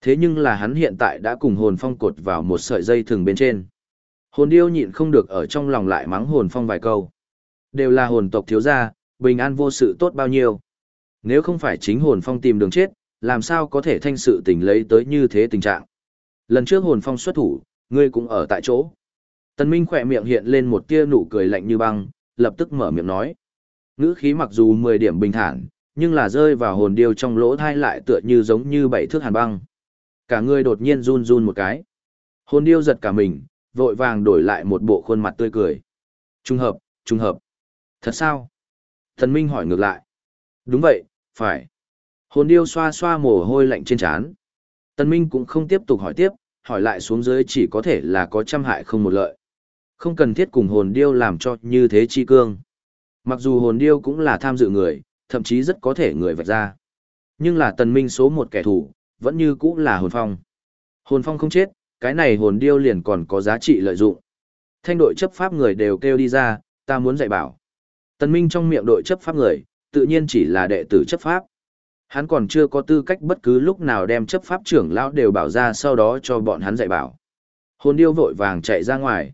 Thế nhưng là hắn hiện tại đã cùng hồn phong cột vào một sợi dây thừng bên trên. Hồn điêu nhịn không được ở trong lòng lại mắng hồn phong vài câu. Đều là hồn tộc thiếu gia, bình an vô sự tốt bao nhiêu. Nếu không phải chính hồn phong tìm đường chết, làm sao có thể thanh sự tình lấy tới như thế tình trạng. Lần trước hồn phong xuất thủ, ngươi cũng ở tại chỗ. Tần Minh khỏe miệng hiện lên một tia nụ cười lạnh như băng, lập tức mở miệng nói. Ngữ khí mặc dù 10 điểm bình thản, nhưng là rơi vào hồn điêu trong lỗ thai lại tựa như giống như bảy thước hàn băng. Cả người đột nhiên run run một cái. Hồn điêu giật cả mình, vội vàng đổi lại một bộ khuôn mặt tươi cười. Trung hợp, trung hợp. Thật sao? Thần Minh hỏi ngược lại. Đúng vậy, phải. Hồn điêu xoa xoa mồ hôi lạnh trên trán. Tần Minh cũng không tiếp tục hỏi tiếp, hỏi lại xuống dưới chỉ có thể là có trăm hại không một lợi. Không cần thiết cùng hồn điêu làm cho như thế chi cương. Mặc dù hồn điêu cũng là tham dự người, thậm chí rất có thể người vạch ra. Nhưng là tần minh số một kẻ thù, vẫn như cũ là hồn phong. Hồn phong không chết, cái này hồn điêu liền còn có giá trị lợi dụng. Thanh đội chấp pháp người đều kêu đi ra, ta muốn dạy bảo. Tần minh trong miệng đội chấp pháp người, tự nhiên chỉ là đệ tử chấp pháp. Hắn còn chưa có tư cách bất cứ lúc nào đem chấp pháp trưởng lão đều bảo ra sau đó cho bọn hắn dạy bảo. Hồn điêu vội vàng chạy ra ngoài.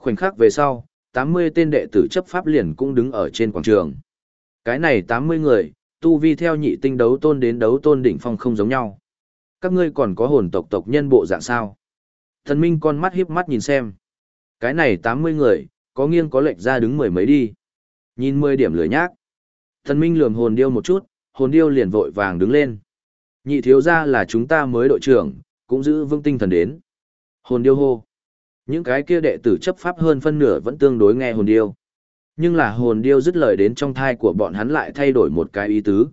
Khoảnh khắc về sau, 80 tên đệ tử chấp pháp liền cũng đứng ở trên quảng trường. Cái này 80 người, tu vi theo nhị tinh đấu tôn đến đấu tôn đỉnh phong không giống nhau. Các ngươi còn có hồn tộc tộc nhân bộ dạng sao? Thần Minh con mắt hiếp mắt nhìn xem. Cái này 80 người, có nghiêng có lệch ra đứng mười mấy đi. Nhìn 10 điểm lười nhác. Thần Minh lườm hồn điêu một chút, hồn điêu liền vội vàng đứng lên. Nhị thiếu gia là chúng ta mới đội trưởng, cũng giữ vững tinh thần đến. Hồn điêu hô. Những cái kia đệ tử chấp pháp hơn phân nửa vẫn tương đối nghe hồn điêu. Nhưng là hồn điêu dứt lời đến trong thai của bọn hắn lại thay đổi một cái ý tứ.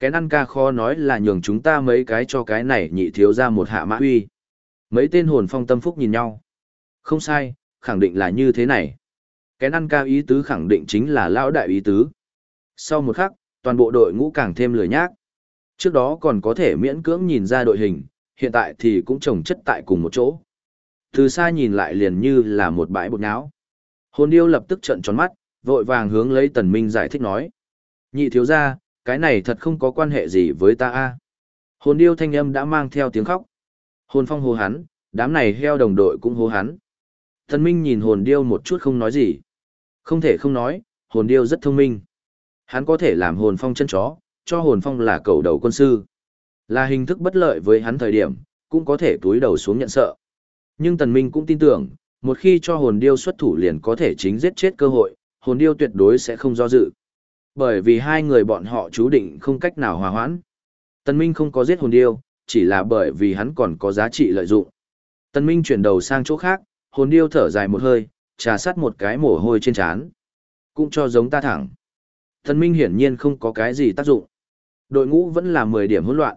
Cái ăn ca kho nói là nhường chúng ta mấy cái cho cái này nhị thiếu ra một hạ mã huy. Mấy tên hồn phong tâm phúc nhìn nhau. Không sai, khẳng định là như thế này. Cái ăn ca ý tứ khẳng định chính là lão đại ý tứ. Sau một khắc, toàn bộ đội ngũ càng thêm lười nhác. Trước đó còn có thể miễn cưỡng nhìn ra đội hình, hiện tại thì cũng trồng chất tại cùng một chỗ. Từ xa nhìn lại liền như là một bãi bột nháo. Hồn điêu lập tức trợn tròn mắt, vội vàng hướng lấy tần minh giải thích nói. Nhị thiếu gia, cái này thật không có quan hệ gì với ta a. Hồn điêu thanh âm đã mang theo tiếng khóc. Hồn phong hô hắn, đám này heo đồng đội cũng hô hắn. Tần minh nhìn hồn điêu một chút không nói gì. Không thể không nói, hồn điêu rất thông minh. Hắn có thể làm hồn phong chân chó, cho hồn phong là cầu đầu quân sư. Là hình thức bất lợi với hắn thời điểm, cũng có thể túi đầu xuống nhận sợ. Nhưng tần minh cũng tin tưởng, một khi cho hồn điêu xuất thủ liền có thể chính giết chết cơ hội, hồn điêu tuyệt đối sẽ không do dự. Bởi vì hai người bọn họ chú định không cách nào hòa hoãn. Tần Minh không có giết hồn điêu, chỉ là bởi vì hắn còn có giá trị lợi dụng. Tần Minh chuyển đầu sang chỗ khác, hồn điêu thở dài một hơi, trà sát một cái mồ hôi trên trán. Cũng cho giống ta thẳng. Tần Minh hiển nhiên không có cái gì tác dụng. Đội ngũ vẫn là 10 điểm hỗn loạn.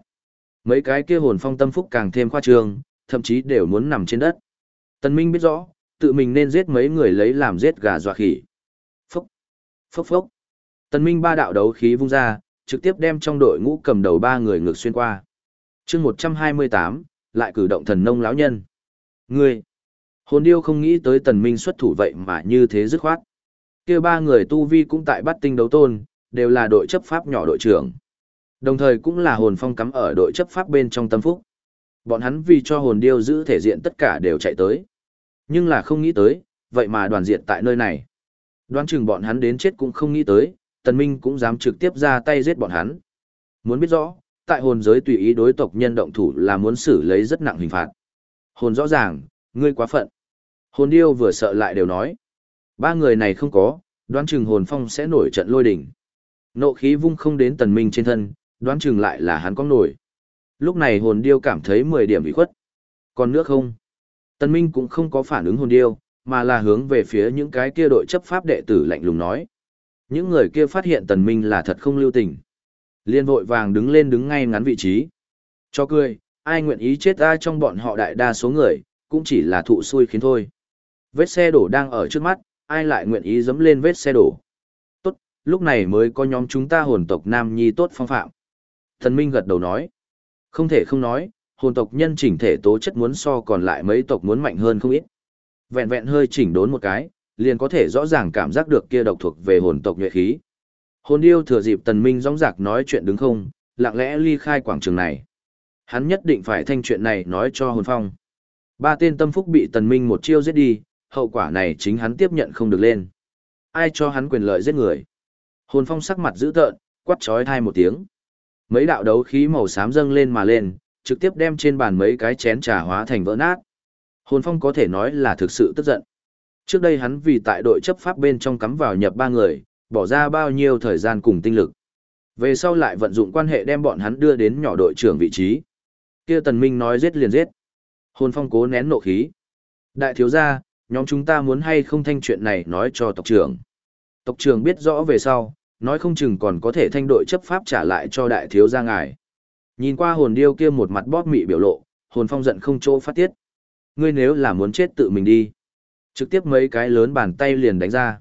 Mấy cái kia hồn phong tâm phúc càng thêm khoa trương, thậm chí đều muốn nằm trên đất. Tần Minh biết rõ, tự mình nên giết mấy người lấy làm giết gà dọa khỉ. Phốc, phốc phốc. Tần Minh ba đạo đấu khí vung ra, trực tiếp đem trong đội ngũ cầm đầu ba người ngược xuyên qua. Chương 128, lại cử động thần nông lão nhân. Ngươi, hồn điêu không nghĩ tới Tần Minh xuất thủ vậy mà như thế dứt khoát. Kia ba người tu vi cũng tại bắt tinh đấu tôn, đều là đội chấp pháp nhỏ đội trưởng. Đồng thời cũng là hồn phong cắm ở đội chấp pháp bên trong tâm phúc. Bọn hắn vì cho hồn điêu giữ thể diện tất cả đều chạy tới. Nhưng là không nghĩ tới, vậy mà đoàn diện tại nơi này. Đoán chừng bọn hắn đến chết cũng không nghĩ tới, tần minh cũng dám trực tiếp ra tay giết bọn hắn. Muốn biết rõ, tại hồn giới tùy ý đối tộc nhân động thủ là muốn xử lấy rất nặng hình phạt. Hồn rõ ràng, ngươi quá phận. Hồn điêu vừa sợ lại đều nói. Ba người này không có, đoán chừng hồn phong sẽ nổi trận lôi đỉnh. Nộ khí vung không đến tần minh trên thân, đoán chừng lại là hắn có nổi. Lúc này hồn điêu cảm thấy 10 điểm bị khuất. Còn nước không? Tần minh cũng không có phản ứng hồn điêu, mà là hướng về phía những cái kia đội chấp pháp đệ tử lạnh lùng nói. Những người kia phát hiện tần minh là thật không lưu tình. Liên vội vàng đứng lên đứng ngay ngắn vị trí. Cho cười, ai nguyện ý chết ai trong bọn họ đại đa số người, cũng chỉ là thụ xui khiến thôi. Vết xe đổ đang ở trước mắt, ai lại nguyện ý dẫm lên vết xe đổ. Tốt, lúc này mới có nhóm chúng ta hồn tộc Nam Nhi tốt phong phạm. Thần Minh gật đầu nói. Không thể không nói, hồn tộc nhân chỉnh thể tố chất muốn so còn lại mấy tộc muốn mạnh hơn không ít. Vẹn vẹn hơi chỉnh đốn một cái, liền có thể rõ ràng cảm giác được kia độc thuộc về hồn tộc nhuệ khí. Hồn điêu thừa dịp tần minh rõng rạc nói chuyện đứng không, lặng lẽ ly khai quảng trường này. Hắn nhất định phải thanh chuyện này nói cho hồn phong. Ba tên tâm phúc bị tần minh một chiêu giết đi, hậu quả này chính hắn tiếp nhận không được lên. Ai cho hắn quyền lợi giết người? Hồn phong sắc mặt dữ tợn, quát chói thai một tiếng. Mấy đạo đấu khí màu xám dâng lên mà lên, trực tiếp đem trên bàn mấy cái chén trà hóa thành vỡ nát. Hồn phong có thể nói là thực sự tức giận. Trước đây hắn vì tại đội chấp pháp bên trong cắm vào nhập ba người, bỏ ra bao nhiêu thời gian cùng tinh lực. Về sau lại vận dụng quan hệ đem bọn hắn đưa đến nhỏ đội trưởng vị trí. Kia Tần Minh nói giết liền giết. Hồn phong cố nén nộ khí. Đại thiếu gia, nhóm chúng ta muốn hay không thanh chuyện này nói cho tộc trưởng. Tộc trưởng biết rõ về sau, nói không chừng còn có thể thanh đội chấp pháp trả lại cho đại thiếu gia ngài. Nhìn qua hồn điêu kia một mặt bóp mị biểu lộ, hồn phong giận không chỗ phát tiết. Ngươi nếu là muốn chết tự mình đi. Trực tiếp mấy cái lớn bàn tay liền đánh ra.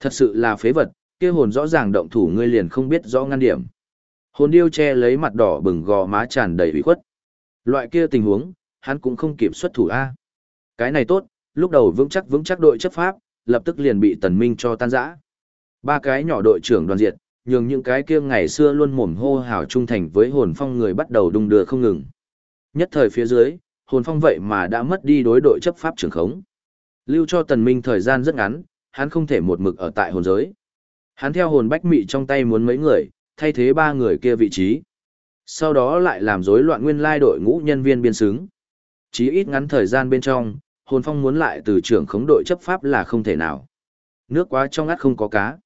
Thật sự là phế vật, kia hồn rõ ràng động thủ ngươi liền không biết rõ ngăn điểm. Hồn điêu che lấy mặt đỏ bừng gò má tràn đầy ủy khuất. Loại kia tình huống, hắn cũng không kịp xuất thủ A. Cái này tốt, lúc đầu vững chắc vững chắc đội chấp pháp, lập tức liền bị tần minh cho tan rã. Ba cái nhỏ đội trưởng đoàn diệt, nhường những cái kia ngày xưa luôn mồm hô hào trung thành với hồn phong người bắt đầu đung đưa không ngừng. Nhất thời phía dưới, hồn phong vậy mà đã mất đi đối đội chấp pháp trưởng khống. Lưu cho tần minh thời gian rất ngắn, hắn không thể một mực ở tại hồn giới. Hắn theo hồn bách mị trong tay muốn mấy người, thay thế ba người kia vị trí. Sau đó lại làm rối loạn nguyên lai đội ngũ nhân viên biên xứng. Chí ít ngắn thời gian bên trong, hồn phong muốn lại từ trưởng khống đội chấp pháp là không thể nào. Nước quá trong ngắt không có cá.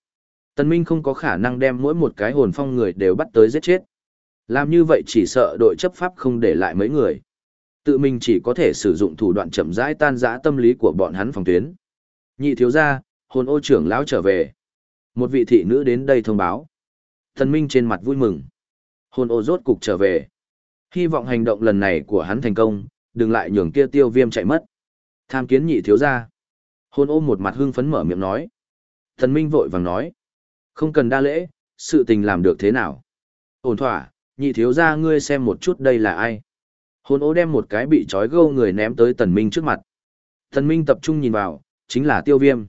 Tần Minh không có khả năng đem mỗi một cái hồn phong người đều bắt tới giết chết. Làm như vậy chỉ sợ đội chấp pháp không để lại mấy người. Tự mình chỉ có thể sử dụng thủ đoạn chậm rãi tan rã tâm lý của bọn hắn phòng tuyến. Nhị thiếu gia, hồn ô trưởng lão trở về. Một vị thị nữ đến đây thông báo. Tần Minh trên mặt vui mừng. Hồn ô rốt cục trở về. Hy vọng hành động lần này của hắn thành công, đừng lại nhường kia tiêu viêm chạy mất. Tham kiến nhị thiếu gia. Hồn ô một mặt hưng phấn mở miệng nói. Tần Minh vội vàng nói. Không cần đa lễ, sự tình làm được thế nào. Ổn thỏa, nhị thiếu gia ngươi xem một chút đây là ai. Hồn ố đem một cái bị trói gâu người ném tới tần minh trước mặt. Tần minh tập trung nhìn vào, chính là tiêu viêm.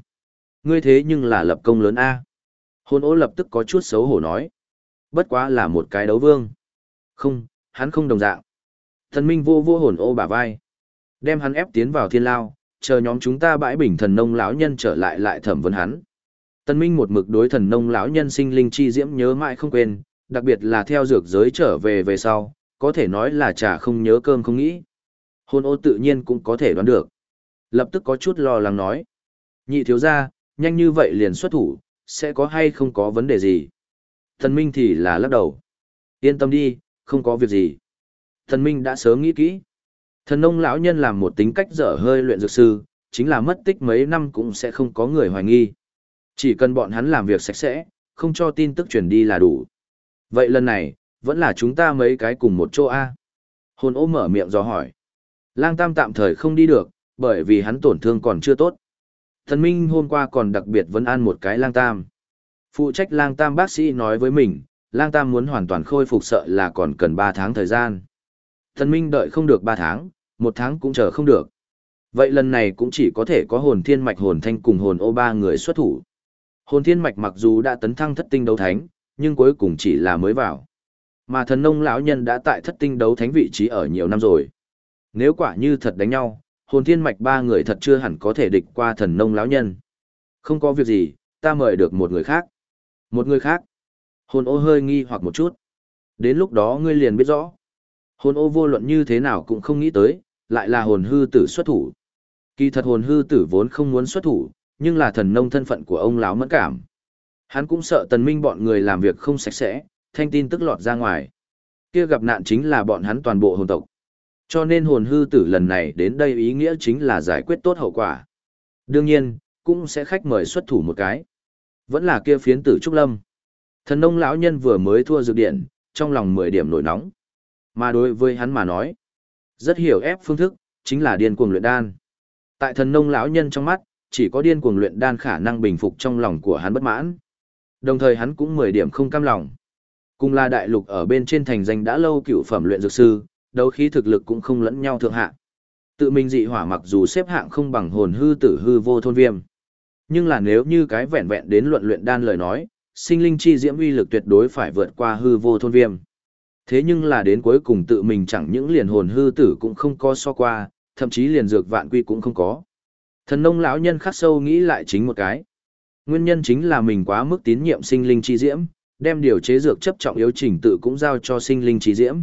Ngươi thế nhưng là lập công lớn A. Hồn ố lập tức có chút xấu hổ nói. Bất quá là một cái đấu vương. Không, hắn không đồng dạng. Thần minh vô vô hồn ô bả vai. Đem hắn ép tiến vào thiên lao, chờ nhóm chúng ta bãi bình thần nông lão nhân trở lại lại thẩm vấn hắn. Tân Minh một mực đối thần nông lão nhân sinh linh chi diễm nhớ mãi không quên, đặc biệt là theo dược giới trở về về sau, có thể nói là chả không nhớ cơm không nghĩ. Hôn ô tự nhiên cũng có thể đoán được. Lập tức có chút lo lắng nói. Nhị thiếu gia, nhanh như vậy liền xuất thủ, sẽ có hay không có vấn đề gì? Thần Minh thì là lắc đầu. Yên tâm đi, không có việc gì. Thần Minh đã sớm nghĩ kỹ. Thần nông lão nhân làm một tính cách dở hơi luyện dược sư, chính là mất tích mấy năm cũng sẽ không có người hoài nghi. Chỉ cần bọn hắn làm việc sạch sẽ, không cho tin tức truyền đi là đủ. Vậy lần này, vẫn là chúng ta mấy cái cùng một chỗ A. Hồn ô mở miệng do hỏi. Lang Tam tạm thời không đi được, bởi vì hắn tổn thương còn chưa tốt. Thần Minh hôm qua còn đặc biệt vấn an một cái Lang Tam. Phụ trách Lang Tam bác sĩ nói với mình, Lang Tam muốn hoàn toàn khôi phục sợ là còn cần 3 tháng thời gian. Thần Minh đợi không được 3 tháng, một tháng cũng chờ không được. Vậy lần này cũng chỉ có thể có hồn thiên mạch hồn thanh cùng hồn ô ba người xuất thủ. Hồn thiên mạch mặc dù đã tấn thăng thất tinh đấu thánh, nhưng cuối cùng chỉ là mới vào. Mà thần nông lão nhân đã tại thất tinh đấu thánh vị trí ở nhiều năm rồi. Nếu quả như thật đánh nhau, hồn thiên mạch ba người thật chưa hẳn có thể địch qua thần nông lão nhân. Không có việc gì, ta mời được một người khác. Một người khác. Hồn ô hơi nghi hoặc một chút. Đến lúc đó ngươi liền biết rõ. Hồn ô vô luận như thế nào cũng không nghĩ tới, lại là hồn hư tử xuất thủ. Kỳ thật hồn hư tử vốn không muốn xuất thủ, nhưng là thần nông thân phận của ông lão mẫn cảm. Hắn cũng sợ tần minh bọn người làm việc không sạch sẽ, thanh tin tức lọt ra ngoài. Kia gặp nạn chính là bọn hắn toàn bộ hồn tộc. Cho nên hồn hư tử lần này đến đây ý nghĩa chính là giải quyết tốt hậu quả. Đương nhiên, cũng sẽ khách mời xuất thủ một cái. Vẫn là kia phiến tử Trúc Lâm. Thần nông lão nhân vừa mới thua dược điện, trong lòng 10 điểm nổi nóng. Mà đối với hắn mà nói, rất hiểu ép phương thức, chính là điên cuồng luyện đan. Tại thần nông lão nhân trong mắt, chỉ có điên cuồng luyện đan khả năng bình phục trong lòng của hắn bất mãn. Đồng thời hắn cũng 10 điểm không cam lòng. Cùng là đại lục ở bên trên thành danh đã lâu cựu phẩm luyện dược sư, đấu khí thực lực cũng không lẫn nhau thượng hạ. Tự mình dị hỏa mặc dù xếp hạng không bằng hồn hư tử hư vô thôn viêm. Nhưng là nếu như cái vẹn vẹn đến luận luyện đan lời nói, sinh linh chi diễm uy lực tuyệt đối phải vượt qua hư vô thôn viêm. Thế nhưng là đến cuối cùng tự mình chẳng những liền hồn hư tử cũng không có so qua, thậm chí liền dược vạn quy cũng không có. Thần nông lão nhân khắc sâu nghĩ lại chính một cái. Nguyên nhân chính là mình quá mức tín nhiệm sinh linh chi diễm, đem điều chế dược chấp trọng yếu trình tự cũng giao cho sinh linh chi diễm.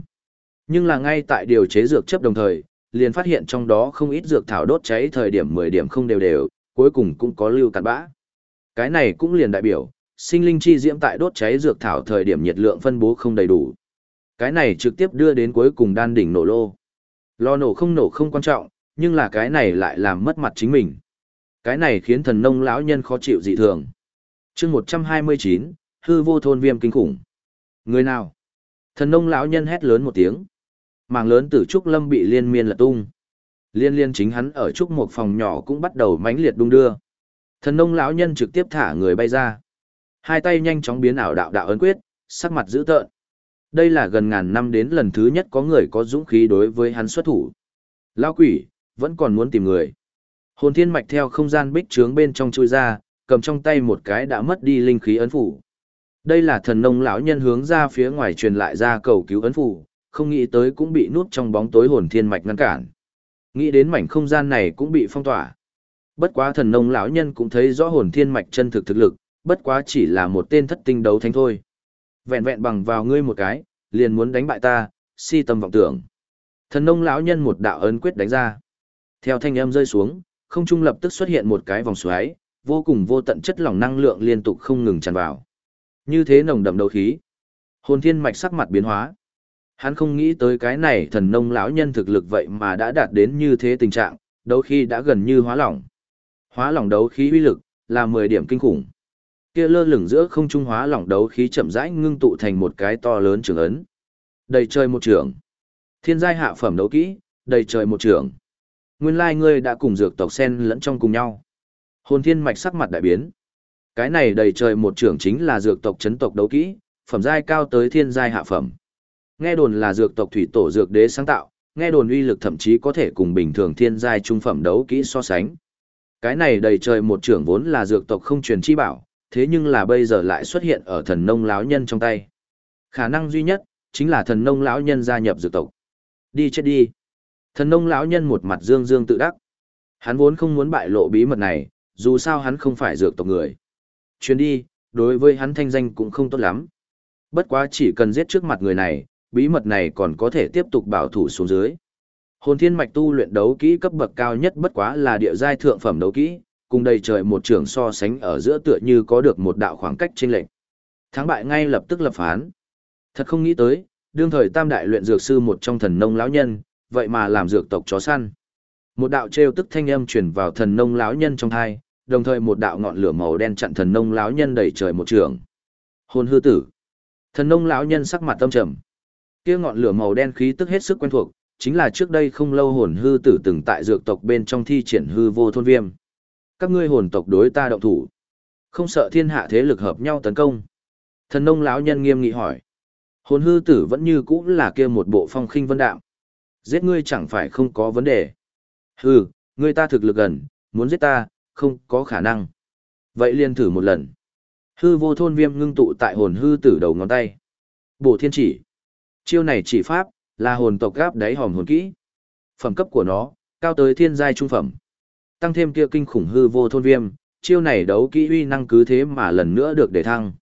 Nhưng là ngay tại điều chế dược chấp đồng thời, liền phát hiện trong đó không ít dược thảo đốt cháy thời điểm 10 điểm không đều đều, cuối cùng cũng có lưu cặn bã. Cái này cũng liền đại biểu, sinh linh chi diễm tại đốt cháy dược thảo thời điểm nhiệt lượng phân bố không đầy đủ. Cái này trực tiếp đưa đến cuối cùng đan đỉnh nổ lô. Lo nổ không nổ không quan trọng, nhưng là cái này lại làm mất mặt chính mình. Cái này khiến thần nông lão nhân khó chịu dị thường. chương 129, hư vô thôn viêm kinh khủng. Người nào? Thần nông lão nhân hét lớn một tiếng. Màng lớn tử trúc lâm bị liên miên lật tung. Liên liên chính hắn ở trúc một phòng nhỏ cũng bắt đầu mãnh liệt đung đưa. Thần nông lão nhân trực tiếp thả người bay ra. Hai tay nhanh chóng biến ảo đạo đạo ấn quyết, sắc mặt dữ tợn. Đây là gần ngàn năm đến lần thứ nhất có người có dũng khí đối với hắn xuất thủ. Lão quỷ, vẫn còn muốn tìm người. Hồn thiên mạch theo không gian bích trướng bên trong chui ra, cầm trong tay một cái đã mất đi linh khí ấn phủ. Đây là thần nông lão nhân hướng ra phía ngoài truyền lại ra cầu cứu ấn phủ, không nghĩ tới cũng bị nút trong bóng tối hồn thiên mạch ngăn cản. Nghĩ đến mảnh không gian này cũng bị phong tỏa. Bất quá thần nông lão nhân cũng thấy rõ hồn thiên mạch chân thực thực lực, bất quá chỉ là một tên thất tinh đấu thánh thôi. Vẹn vẹn bằng vào ngươi một cái, liền muốn đánh bại ta, si tâm vọng tưởng. Thần nông lão nhân một đạo ấn quyết đánh ra. Theo thanh âm rơi xuống, không trung lập tức xuất hiện một cái vòng xoáy, vô cùng vô tận chất lỏng năng lượng liên tục không ngừng tràn vào. Như thế nồng đậm đấu khí. Hồn thiên mạch sắc mặt biến hóa. Hắn không nghĩ tới cái này thần nông lão nhân thực lực vậy mà đã đạt đến như thế tình trạng, đấu khí đã gần như hóa lỏng. Hóa lỏng đấu khí uy lực là 10 điểm kinh khủng. Kia lơ lửng giữa không trung hóa lỏng đấu khí chậm rãi ngưng tụ thành một cái to lớn trường ấn. Đầy trời một trường. Thiên giai hạ phẩm đấu kỹ, đầy trời một trường. Nguyên lai ngươi đã cùng dược tộc sen lẫn trong cùng nhau. Hồn thiên mạch sắc mặt đại biến. Cái này đầy trời một trưởng chính là dược tộc chấn tộc đấu kỹ, phẩm giai cao tới thiên giai hạ phẩm. Nghe đồn là dược tộc thủy tổ dược đế sáng tạo, nghe đồn uy lực thậm chí có thể cùng bình thường thiên giai trung phẩm đấu kỹ so sánh. Cái này đầy trời một trưởng vốn là dược tộc không truyền chi bảo, thế nhưng là bây giờ lại xuất hiện ở thần nông lão nhân trong tay. Khả năng duy nhất chính là thần nông lão nhân gia nhập dược tộc. Đi chết đi. Thần nông lão nhân một mặt dương dương tự đắc. Hắn vốn không muốn bại lộ bí mật này, dù sao hắn không phải dược tộc người. Chuyến đi, đối với hắn thanh danh cũng không tốt lắm. Bất quá chỉ cần giết trước mặt người này, bí mật này còn có thể tiếp tục bảo thủ xuống dưới. Hồn thiên mạch tu luyện đấu kỹ cấp bậc cao nhất bất quá là địa giai thượng phẩm đấu kỹ, cùng đầy trời một trường so sánh ở giữa tựa như có được một đạo khoảng cách chênh lệch. Thắng bại ngay lập tức lập phán. Thật không nghĩ tới, đương thời tam đại luyện dược sư một trong thần nông lão nhân, vậy mà làm dược tộc chó săn. Một đạo trêu tức thanh âm truyền vào thần nông lão nhân trong thai, đồng thời một đạo ngọn lửa màu đen chặn thần nông lão nhân đẩy trời một trường. Hồn hư tử. Thần nông lão nhân sắc mặt tâm trầm. Kia ngọn lửa màu đen khí tức hết sức quen thuộc, chính là trước đây không lâu hồn hư tử từng tại dược tộc bên trong thi triển hư vô thôn viêm. Các ngươi hồn tộc đối ta động thủ, không sợ thiên hạ thế lực hợp nhau tấn công. Thần nông lão nhân nghiêm nghị hỏi. Hồn hư tử vẫn như cũ là kia một bộ phong khinh vân đạm. Giết ngươi chẳng phải không có vấn đề. Hừ, ngươi ta thực lực gần, muốn giết ta, không có khả năng. Vậy liền thử một lần. Hư vô thôn viêm ngưng tụ tại hồn hư tử đầu ngón tay. Bổ thiên chỉ. Chiêu này chỉ pháp, là hồn tộc gáp đáy hòm hồn kỹ. Phẩm cấp của nó, cao tới thiên giai trung phẩm. Tăng thêm kia kinh khủng hư vô thôn viêm, chiêu này đấu kỹ uy năng cứ thế mà lần nữa được để thăng.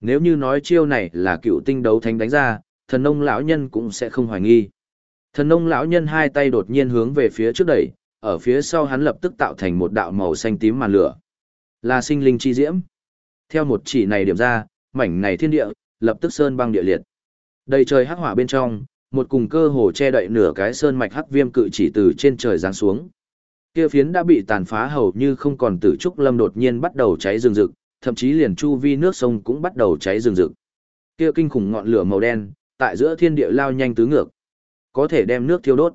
Nếu như nói chiêu này là cựu tinh đấu thánh đánh ra, thần nông lão nhân cũng sẽ không hoài nghi. Thần nông lão nhân hai tay đột nhiên hướng về phía trước đẩy, ở phía sau hắn lập tức tạo thành một đạo màu xanh tím màn lửa. Là sinh linh chi diễm. Theo một chỉ này điểm ra, mảnh này thiên địa, lập tức sơn băng địa liệt. Đầy trời hắc hỏa bên trong, một cùng cơ hồ che đậy nửa cái sơn mạch hắc viêm cự chỉ từ trên trời giáng xuống. Kia phiến đã bị tàn phá hầu như không còn tử trúc lâm đột nhiên bắt đầu cháy rừng rực, thậm chí liền chu vi nước sông cũng bắt đầu cháy rừng rực. Kia kinh khủng ngọn lửa màu đen, tại giữa thiên địa lao nhanh tứ ngược, có thể đem nước thiêu đốt.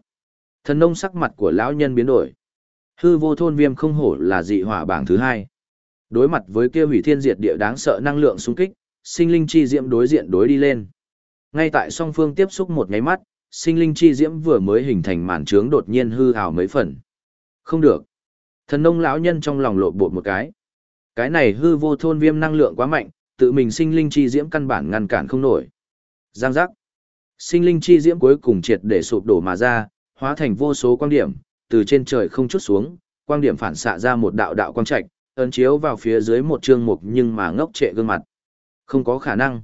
Thần nông sắc mặt của lão nhân biến đổi. Hư vô thôn viêm không hổ là dị hỏa bảng thứ hai. Đối mặt với kia hủy thiên diệt địa đáng sợ năng lượng xung kích, sinh linh chi diễm đối diện đối đi lên. Ngay tại song phương tiếp xúc một nháy mắt, sinh linh chi diễm vừa mới hình thành màn trướng đột nhiên hư hào mấy phần. Không được. Thần nông lão nhân trong lòng lộ bột một cái. Cái này hư vô thôn viêm năng lượng quá mạnh, tự mình sinh linh chi diễm căn bản ngăn cản không nổi. Giang giác. Sinh linh chi diễm cuối cùng triệt để sụp đổ mà ra, hóa thành vô số quang điểm, từ trên trời không chút xuống, quang điểm phản xạ ra một đạo đạo quang trạch, ấn chiếu vào phía dưới một trương mục nhưng mà ngốc trệ gương mặt. Không có khả năng.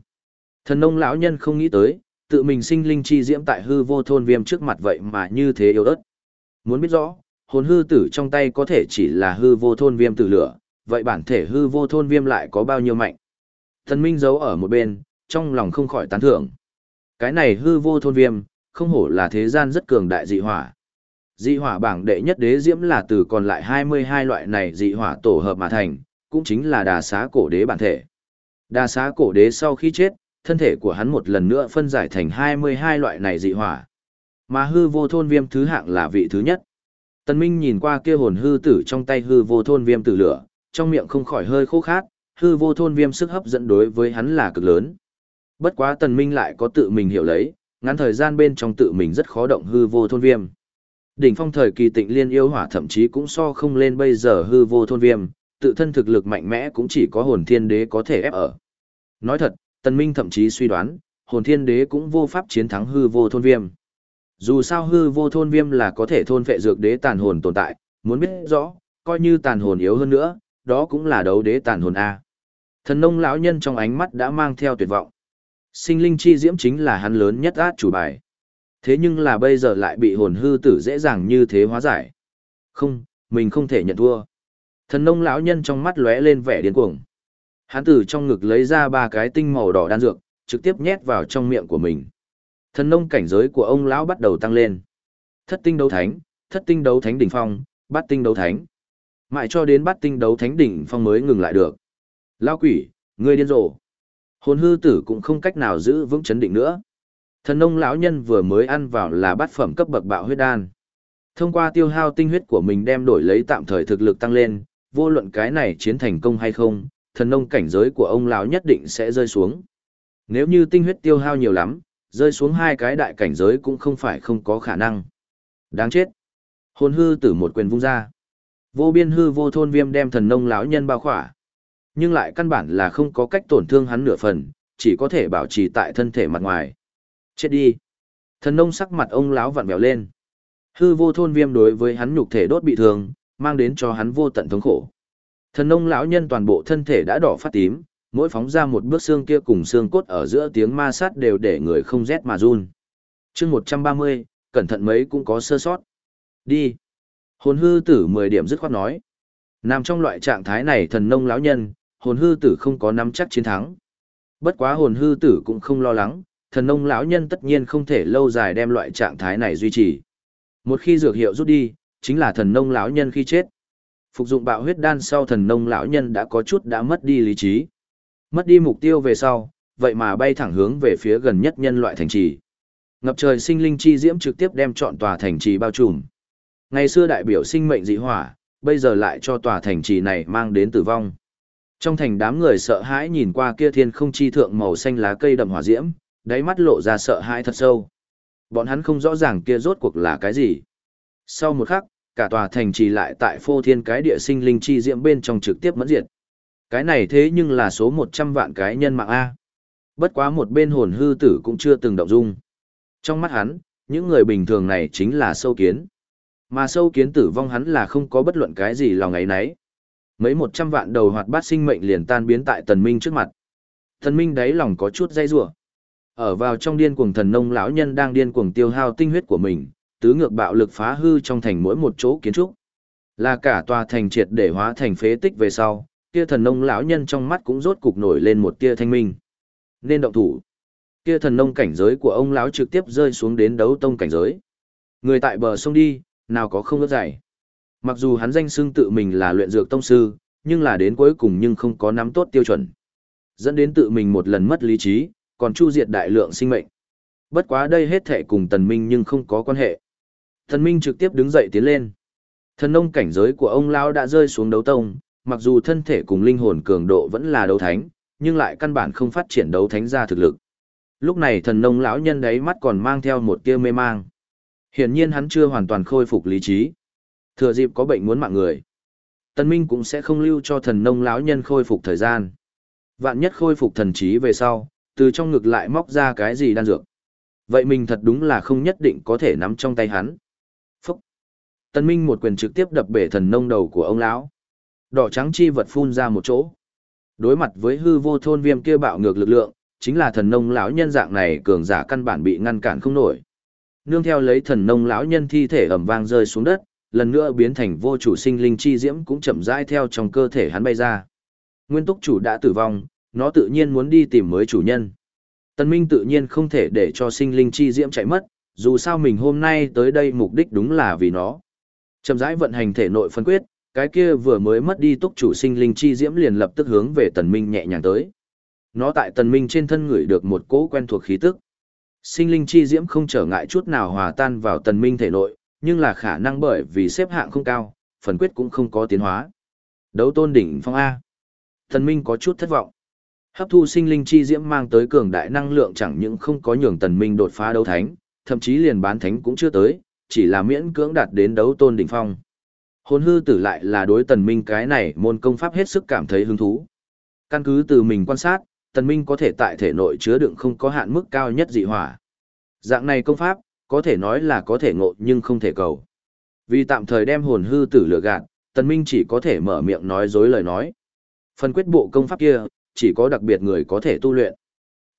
Thần nông lão nhân không nghĩ tới, tự mình sinh linh chi diễm tại hư vô thôn viêm trước mặt vậy mà như thế yếu ớt. Muốn biết rõ, hồn hư tử trong tay có thể chỉ là hư vô thôn viêm tử lửa, vậy bản thể hư vô thôn viêm lại có bao nhiêu mạnh. Thần minh giấu ở một bên, trong lòng không khỏi tán thưởng. Cái này hư vô thôn viêm, không hổ là thế gian rất cường đại dị hỏa. Dị hỏa bảng đệ nhất đế diễm là từ còn lại 22 loại này dị hỏa tổ hợp mà thành, cũng chính là đà xá cổ đế bản thể. Đà xá cổ đế sau khi chết, thân thể của hắn một lần nữa phân giải thành 22 loại này dị hỏa. Mà hư vô thôn viêm thứ hạng là vị thứ nhất. Tân Minh nhìn qua kia hồn hư tử trong tay hư vô thôn viêm tử lửa, trong miệng không khỏi hơi khô khát, hư vô thôn viêm sức hấp dẫn đối với hắn là cực lớn. Bất quá Tần Minh lại có tự mình hiểu lấy, ngắn thời gian bên trong tự mình rất khó động hư vô thôn viêm. Đỉnh phong thời kỳ tịnh liên yêu hỏa thậm chí cũng so không lên bây giờ hư vô thôn viêm, tự thân thực lực mạnh mẽ cũng chỉ có hồn thiên đế có thể ép ở. Nói thật, Tần Minh thậm chí suy đoán, hồn thiên đế cũng vô pháp chiến thắng hư vô thôn viêm. Dù sao hư vô thôn viêm là có thể thôn phệ dược đế tàn hồn tồn tại, muốn biết rõ, coi như tàn hồn yếu hơn nữa, đó cũng là đấu đế tàn hồn A. Thần nông lão nhân trong ánh mắt đã mang theo tuyệt vọng. Sinh linh chi diễm chính là hắn lớn nhất át chủ bài. Thế nhưng là bây giờ lại bị hồn hư tử dễ dàng như thế hóa giải. Không, mình không thể nhận thua. Thần nông lão nhân trong mắt lóe lên vẻ điên cuồng. Hắn từ trong ngực lấy ra ba cái tinh màu đỏ đan dược, trực tiếp nhét vào trong miệng của mình. Thần nông cảnh giới của ông lão bắt đầu tăng lên. Thất tinh đấu thánh, thất tinh đấu thánh đỉnh phong, bát tinh đấu thánh. Mãi cho đến bát tinh đấu thánh đỉnh phong mới ngừng lại được. Lão quỷ, ngươi điên rồ. Hồn hư tử cũng không cách nào giữ vững chấn định nữa. Thần nông lão nhân vừa mới ăn vào là bát phẩm cấp bậc bạo huyết đan. Thông qua tiêu hao tinh huyết của mình đem đổi lấy tạm thời thực lực tăng lên, vô luận cái này chiến thành công hay không, thần nông cảnh giới của ông lão nhất định sẽ rơi xuống. Nếu như tinh huyết tiêu hao nhiều lắm, rơi xuống hai cái đại cảnh giới cũng không phải không có khả năng. Đáng chết. Hồn hư tử một quyền vung ra. Vô biên hư vô thôn viêm đem thần nông lão nhân bao khỏa. Nhưng lại căn bản là không có cách tổn thương hắn nửa phần, chỉ có thể bảo trì tại thân thể mặt ngoài. Chết đi. Thần nông sắc mặt ông lão vặn vẹo lên. Hư vô thôn viêm đối với hắn nhục thể đốt bị thương, mang đến cho hắn vô tận thống khổ. Thần nông lão nhân toàn bộ thân thể đã đỏ phát tím, mỗi phóng ra một bước xương kia cùng xương cốt ở giữa tiếng ma sát đều để người không rét mà run. chương 130, cẩn thận mấy cũng có sơ sót. Đi. Hồn hư tử 10 điểm dứt khoát nói. Nằm trong loại trạng thái này thần nông lão nhân, hồn hư tử không có nắm chắc chiến thắng. Bất quá hồn hư tử cũng không lo lắng, thần nông lão nhân tất nhiên không thể lâu dài đem loại trạng thái này duy trì. Một khi dược hiệu rút đi, chính là thần nông lão nhân khi chết. Phục dụng bạo huyết đan sau thần nông lão nhân đã có chút đã mất đi lý trí. Mất đi mục tiêu về sau, vậy mà bay thẳng hướng về phía gần nhất nhân loại thành trì. Ngập trời sinh linh chi diễm trực tiếp đem trọn tòa thành trì bao trùm. Ngày xưa đại biểu sinh mệnh dị hỏa, bây giờ lại cho tòa thành trì này mang đến tử vong. Trong thành đám người sợ hãi nhìn qua kia thiên không chi thượng màu xanh lá cây đậm hỏa diễm, đáy mắt lộ ra sợ hãi thật sâu. Bọn hắn không rõ ràng kia rốt cuộc là cái gì. Sau một khắc, cả tòa thành trì lại tại phô thiên cái địa sinh linh chi diễm bên trong trực tiếp mẫn diệt. Cái này thế nhưng là số 100 vạn cái nhân mạng A. Bất quá một bên hồn hư tử cũng chưa từng động dung. Trong mắt hắn, những người bình thường này chính là sâu kiến. Mà sâu kiến tử vong hắn là không có bất luận cái gì lòng ấy nấy. Mấy một trăm vạn đầu hoạt bát sinh mệnh liền tan biến tại tần minh trước mặt. Tần minh đáy lòng có chút dây rủa. Ở vào trong điên cuồng thần nông lão nhân đang điên cuồng tiêu hao tinh huyết của mình, tứ ngược bạo lực phá hư trong thành mỗi một chỗ kiến trúc. Là cả tòa thành triệt để hóa thành phế tích về sau, kia thần nông lão nhân trong mắt cũng rốt cục nổi lên một tia thanh minh. Nên động thủ. Kia thần nông cảnh giới của ông lão trực tiếp rơi xuống đến đấu tông cảnh giới. Người tại bờ sông đi, nào có không ước giải. Mặc dù hắn danh xưng tự mình là luyện dược tông sư, nhưng là đến cuối cùng nhưng không có nắm tốt tiêu chuẩn. Dẫn đến tự mình một lần mất lý trí, còn chu diệt đại lượng sinh mệnh. Bất quá đây hết thể cùng tần minh nhưng không có quan hệ. Thần minh trực tiếp đứng dậy tiến lên. Thần nông cảnh giới của ông lão đã rơi xuống đấu tông, mặc dù thân thể cùng linh hồn cường độ vẫn là đấu thánh, nhưng lại căn bản không phát triển đấu thánh ra thực lực. Lúc này thần nông lão nhân đấy mắt còn mang theo một tia mê mang. Hiển nhiên hắn chưa hoàn toàn khôi phục lý trí. Thừa dịp có bệnh muốn mạng người. Tân Minh cũng sẽ không lưu cho thần nông lão nhân khôi phục thời gian. Vạn nhất khôi phục thần trí về sau, từ trong ngực lại móc ra cái gì đan dược. Vậy mình thật đúng là không nhất định có thể nắm trong tay hắn. Phúc! Tân Minh một quyền trực tiếp đập bể thần nông đầu của ông lão. Đỏ trắng chi vật phun ra một chỗ. Đối mặt với hư vô thôn viêm kia bạo ngược lực lượng, chính là thần nông lão nhân dạng này cường giả căn bản bị ngăn cản không nổi. Nương theo lấy thần nông lão nhân thi thể ầm vang rơi xuống đất, lần nữa biến thành vô chủ sinh linh chi diễm cũng chậm rãi theo trong cơ thể hắn bay ra. Nguyên túc chủ đã tử vong, nó tự nhiên muốn đi tìm mới chủ nhân. Tân Minh tự nhiên không thể để cho sinh linh chi diễm chạy mất, dù sao mình hôm nay tới đây mục đích đúng là vì nó. Chậm rãi vận hành thể nội phân quyết, cái kia vừa mới mất đi túc chủ sinh linh chi diễm liền lập tức hướng về Tần Minh nhẹ nhàng tới. Nó tại Tần Minh trên thân ngửi được một cỗ quen thuộc khí tức. Sinh linh chi diễm không trở ngại chút nào hòa tan vào Tần Minh thể nội, nhưng là khả năng bởi vì xếp hạng không cao, phần quyết cũng không có tiến hóa. Đấu tôn đỉnh phong A. thần Minh có chút thất vọng. Hấp thu sinh linh chi diễm mang tới cường đại năng lượng chẳng những không có nhường Tần Minh đột phá đấu thánh, thậm chí liền bán thánh cũng chưa tới, chỉ là miễn cưỡng đạt đến đấu tôn đỉnh phong. Hồn hư tử lại là đối tần minh cái này môn công pháp hết sức cảm thấy hứng thú. Căn cứ từ mình quan sát, tần minh có thể tại thể nội chứa đựng không có hạn mức cao nhất dị hỏa. Dạng này công pháp, có thể nói là có thể ngộ nhưng không thể cầu. Vì tạm thời đem hồn hư tử lừa gạt, tần minh chỉ có thể mở miệng nói dối lời nói. Phần quyết bộ công pháp kia, chỉ có đặc biệt người có thể tu luyện.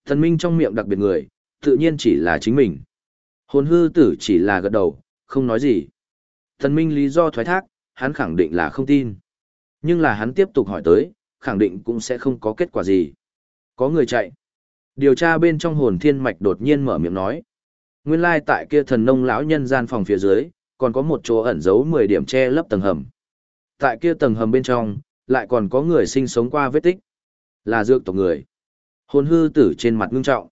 Tần minh trong miệng đặc biệt người, tự nhiên chỉ là chính mình. Hồn hư tử chỉ là gật đầu, không nói gì. Tần minh lý do thoái thác, hắn khẳng định là không tin. Nhưng là hắn tiếp tục hỏi tới, khẳng định cũng sẽ không có kết quả gì. Có người chạy. Điều tra bên trong hồn thiên mạch đột nhiên mở miệng nói. Nguyên lai tại kia thần nông lão nhân gian phòng phía dưới, còn có một chỗ ẩn giấu 10 điểm che lấp tầng hầm. Tại kia tầng hầm bên trong, lại còn có người sinh sống qua vết tích. Là dược tộc người. Hồn hư tử trên mặt ngưng trọng.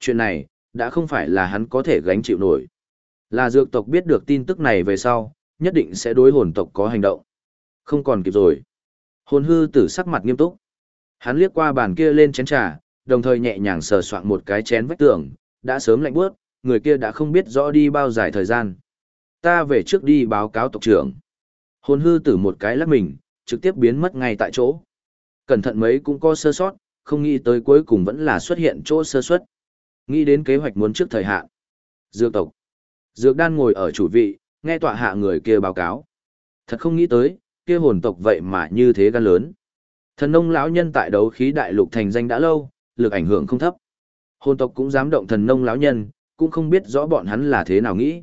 Chuyện này, đã không phải là hắn có thể gánh chịu nổi. Là dược tộc biết được tin tức này về sau, nhất định sẽ đối hồn tộc có hành động. Không còn kịp rồi. Hồn hư tử sắc mặt nghiêm túc. Hắn liếc qua bàn kia lên chén trà, đồng thời nhẹ nhàng sờ soạn một cái chén vách tường, đã sớm lạnh bước, người kia đã không biết rõ đi bao dài thời gian. Ta về trước đi báo cáo tộc trưởng. Hồn hư tử một cái lắc mình, trực tiếp biến mất ngay tại chỗ. Cẩn thận mấy cũng có sơ sót, không nghĩ tới cuối cùng vẫn là xuất hiện chỗ sơ suất. Nghĩ đến kế hoạch muốn trước thời hạn. Dược tộc. Dược đan ngồi ở chủ vị, nghe tọa hạ người kia báo cáo. Thật không nghĩ tới, kia hồn tộc vậy mà như thế gan lớn. Thần nông lão nhân tại đấu khí đại lục thành danh đã lâu, lực ảnh hưởng không thấp. Hồn tộc cũng dám động thần nông lão nhân, cũng không biết rõ bọn hắn là thế nào nghĩ.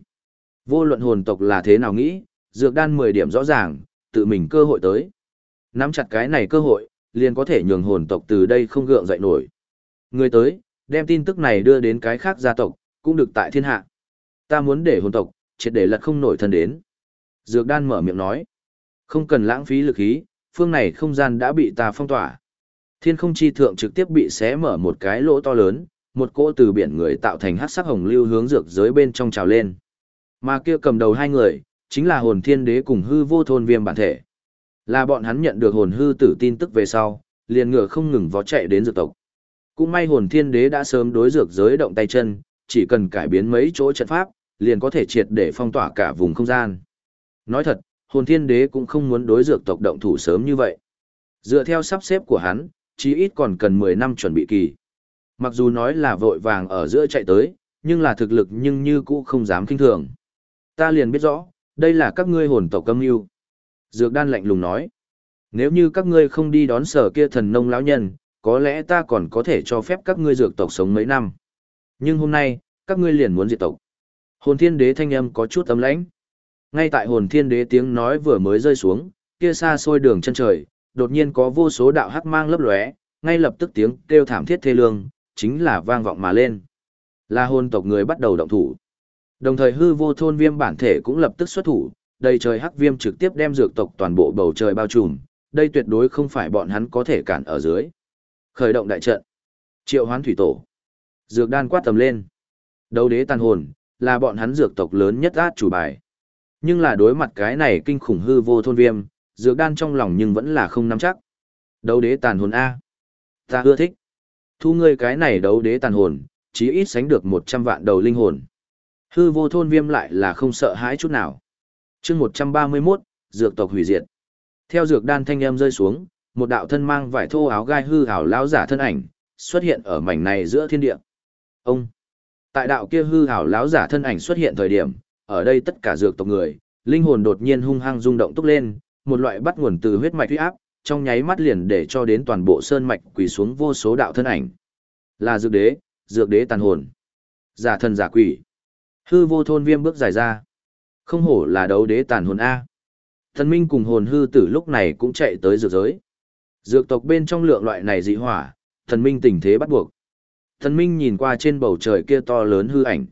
Vô luận hồn tộc là thế nào nghĩ, dược đan 10 điểm rõ ràng, tự mình cơ hội tới. Nắm chặt cái này cơ hội, liền có thể nhường hồn tộc từ đây không gượng dậy nổi. Người tới, đem tin tức này đưa đến cái khác gia tộc, cũng được tại thiên hạ. Ta muốn để hồn tộc, triệt để lật không nổi thân đến. Dược đan mở miệng nói. Không cần lãng phí lực khí, phương này không gian đã bị ta phong tỏa. Thiên không chi thượng trực tiếp bị xé mở một cái lỗ to lớn, một cỗ từ biển người tạo thành hắc sắc hồng lưu hướng dược giới bên trong trào lên. Mà kia cầm đầu hai người, chính là hồn thiên đế cùng hư vô thôn viêm bản thể. Là bọn hắn nhận được hồn hư tử tin tức về sau, liền ngựa không ngừng vó chạy đến dược tộc. Cũng may hồn thiên đế đã sớm đối dược giới động tay chân, chỉ cần cải biến mấy chỗ trận pháp, liền có thể triệt để phong tỏa cả vùng không gian. Nói thật, hồn thiên đế cũng không muốn đối dược tộc động thủ sớm như vậy. Dựa theo sắp xếp của hắn, chí ít còn cần 10 năm chuẩn bị kỳ. Mặc dù nói là vội vàng ở giữa chạy tới, nhưng là thực lực nhưng như cũ không dám kinh thường. Ta liền biết rõ, đây là các ngươi hồn tộc âm mưu. Dược đan lạnh lùng nói. Nếu như các ngươi không đi đón sở kia thần nông lão nhân, có lẽ ta còn có thể cho phép các ngươi dược tộc sống mấy năm. Nhưng hôm nay, các ngươi liền muốn diệt tộc. Hồn thiên đế thanh âm có chút ấm lãnh. Ngay tại hồn thiên đế tiếng nói vừa mới rơi xuống, kia xa xôi đường chân trời, đột nhiên có vô số đạo hắc mang lấp lóe, ngay lập tức tiếng kêu thảm thiết thê lương, chính là vang vọng mà lên. la hồn tộc người bắt đầu động thủ. Đồng thời hư vô thôn viêm bản thể cũng lập tức xuất thủ, đầy trời hắc viêm trực tiếp đem dược tộc toàn bộ bầu trời bao trùm, đây tuyệt đối không phải bọn hắn có thể cản ở dưới. Khởi động đại trận. Triệu hoán thủy tổ. Dược đan quát tầm lên. Đấu đế tàn hồn, là bọn hắn dược tộc lớn nhất át chủ bài. Nhưng là đối mặt cái này kinh khủng hư vô thôn viêm, dược đan trong lòng nhưng vẫn là không nắm chắc. Đấu đế tàn hồn A. Ta ưa thích. Thu ngươi cái này đấu đế tàn hồn, chí ít sánh được 100 vạn đầu linh hồn. Hư vô thôn viêm lại là không sợ hãi chút nào. chương 131, dược tộc hủy diệt. Theo dược đan thanh âm rơi xuống, một đạo thân mang vải thô áo gai hư hảo lão giả thân ảnh, xuất hiện ở mảnh này giữa thiên địa. Ông! Tại đạo kia hư hảo lão giả thân ảnh xuất hiện thời điểm, ở đây tất cả dược tộc người, linh hồn đột nhiên hung hăng rung động túc lên, một loại bắt nguồn từ huyết mạch huyết áp, trong nháy mắt liền để cho đến toàn bộ sơn mạch quỳ xuống vô số đạo thân ảnh. Là dược đế, dược đế tàn hồn. Giả thần giả quỷ. Hư vô thôn viêm bước dài ra. Không hổ là đấu đế tàn hồn A. Thần minh cùng hồn hư tử lúc này cũng chạy tới dược giới. Dược tộc bên trong lượng loại này dị hỏa, thần minh tình thế bắt buộc. Thần minh nhìn qua trên bầu trời kia to lớn hư ảnh.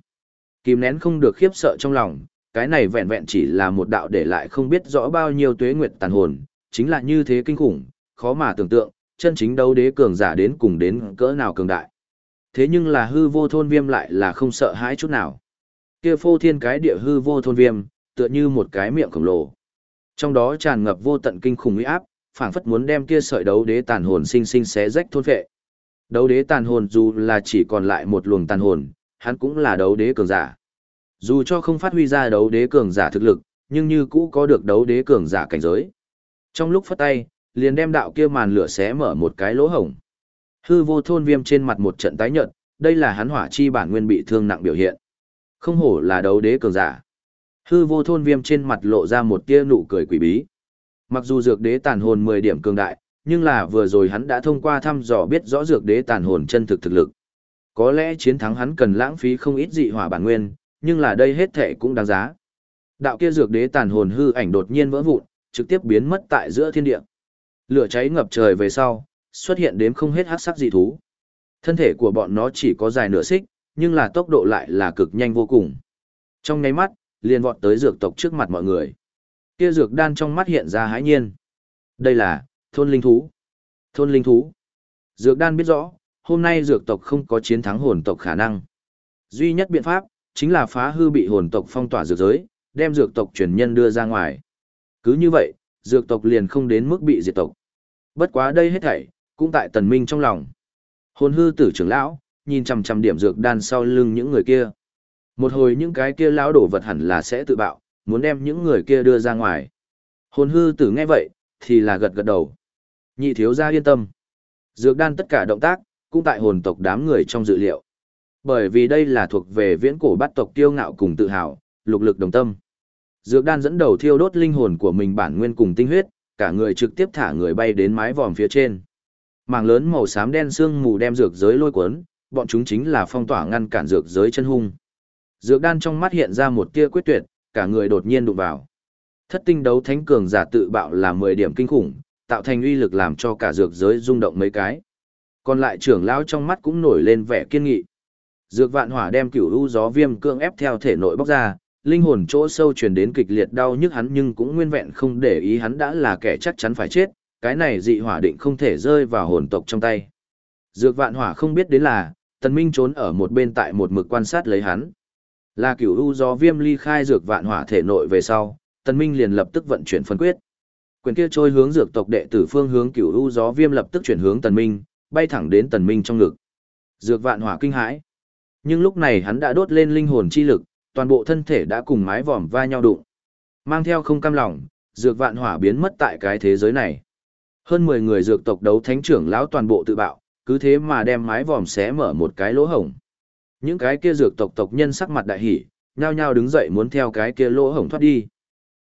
Kìm nén không được khiếp sợ trong lòng, cái này vẹn vẹn chỉ là một đạo để lại không biết rõ bao nhiêu tuế nguyệt tàn hồn, chính là như thế kinh khủng, khó mà tưởng tượng, chân chính đấu đế cường giả đến cùng đến cỡ nào cường đại. Thế nhưng là hư vô thôn viêm lại là không sợ hãi chút nào. Kia phô thiên cái địa hư vô thôn viêm, tựa như một cái miệng khổng lồ. Trong đó tràn ngập vô tận kinh khủng uy áp, phảng phất muốn đem kia sợi đấu đế tàn hồn sinh sinh xé rách thôn vệ Đấu đế tàn hồn dù là chỉ còn lại một luồng tàn hồn, hắn cũng là đấu đế cường giả. Dù cho không phát huy ra đấu đế cường giả thực lực, nhưng như cũ có được đấu đế cường giả cảnh giới. Trong lúc phất tay, liền đem đạo kia màn lửa xé mở một cái lỗ hổng. Hư vô thôn viêm trên mặt một trận tái nhợt, đây là hắn hỏa chi bản nguyên bị thương nặng biểu hiện. Không hổ là đấu đế cường giả. Hư vô thôn viêm trên mặt lộ ra một tia nụ cười quỷ bí. Mặc dù dược đế tàn hồn 10 điểm cường đại, nhưng là vừa rồi hắn đã thông qua thăm dò biết rõ dược đế tàn hồn chân thực thực lực. Có lẽ chiến thắng hắn cần lãng phí không ít dị hỏa bản nguyên, nhưng là đây hết thệ cũng đáng giá. Đạo kia dược đế tàn hồn hư ảnh đột nhiên vỡ vụn, trực tiếp biến mất tại giữa thiên địa. Lửa cháy ngập trời về sau, xuất hiện đến không hết hắc sắc dị thú. Thân thể của bọn nó chỉ có dài nửa xích, nhưng là tốc độ lại là cực nhanh vô cùng. Trong nháy mắt, liền vọt tới dược tộc trước mặt mọi người. Kia dược đan trong mắt hiện ra hãi nhiên. Đây là thôn linh thú. Thôn linh thú. Dược đan biết rõ, hôm nay dược tộc không có chiến thắng hồn tộc khả năng. Duy nhất biện pháp, chính là phá hư bị hồn tộc phong tỏa dược giới, đem dược tộc truyền nhân đưa ra ngoài. Cứ như vậy, dược tộc liền không đến mức bị diệt tộc. Bất quá đây hết thảy, cũng tại tần minh trong lòng. Hồn hư tử trưởng lão, nhìn chằm chằm điểm dược đan sau lưng những người kia. Một hồi những cái kia lão đổ vật hẳn là sẽ tự bạo, muốn đem những người kia đưa ra ngoài. Hồn hư tử nghe vậy, thì là gật gật đầu. Nhị thiếu gia yên tâm. Dược đan tất cả động tác, cũng tại hồn tộc đám người trong dự liệu. Bởi vì đây là thuộc về viễn cổ bát tộc tiêu ngạo cùng tự hào, lục lực đồng tâm. Dược đan dẫn đầu thiêu đốt linh hồn của mình bản nguyên cùng tinh huyết, cả người trực tiếp thả người bay đến mái vòm phía trên. Mảng lớn màu xám đen xương mù đem dược giới lôi cuốn, bọn chúng chính là phong tỏa ngăn cản dược giới chân hung. Dược đan trong mắt hiện ra một tia quyết tuyệt, cả người đột nhiên đụng vào. Thất tinh đấu thánh cường giả tự bạo là 10 điểm kinh khủng, tạo thành uy lực làm cho cả dược giới rung động mấy cái. Còn lại trưởng lão trong mắt cũng nổi lên vẻ kiên nghị. Dược vạn hỏa đem cửu u gió viêm cương ép theo thể nội bóc ra, linh hồn chỗ sâu truyền đến kịch liệt đau nhức hắn nhưng cũng nguyên vẹn không để ý hắn đã là kẻ chắc chắn phải chết, cái này dị hỏa định không thể rơi vào hồn tộc trong tay. Dược vạn hỏa không biết đến là, tần minh trốn ở một bên tại một mực quan sát lấy hắn. Là cửu u gió viêm ly khai dược vạn hỏa thể nội về sau, tần minh liền lập tức vận chuyển phân quyết. Quyền kia trôi hướng dược tộc đệ tử phương hướng cửu u gió viêm lập tức chuyển hướng tần minh, bay thẳng đến tần minh trong ngực. Dược vạn hỏa kinh hãi. Nhưng lúc này hắn đã đốt lên linh hồn chi lực, toàn bộ thân thể đã cùng mái vòm va nhau đụng. Mang theo không cam lòng, dược vạn hỏa biến mất tại cái thế giới này. Hơn 10 người dược tộc đấu thánh trưởng lão toàn bộ tự bạo, cứ thế mà đem mái vòm xé mở một cái lỗ hổng. Những cái kia dược tộc tộc nhân sắc mặt đại hỉ, nhao nhao đứng dậy muốn theo cái kia lỗ hổng thoát đi.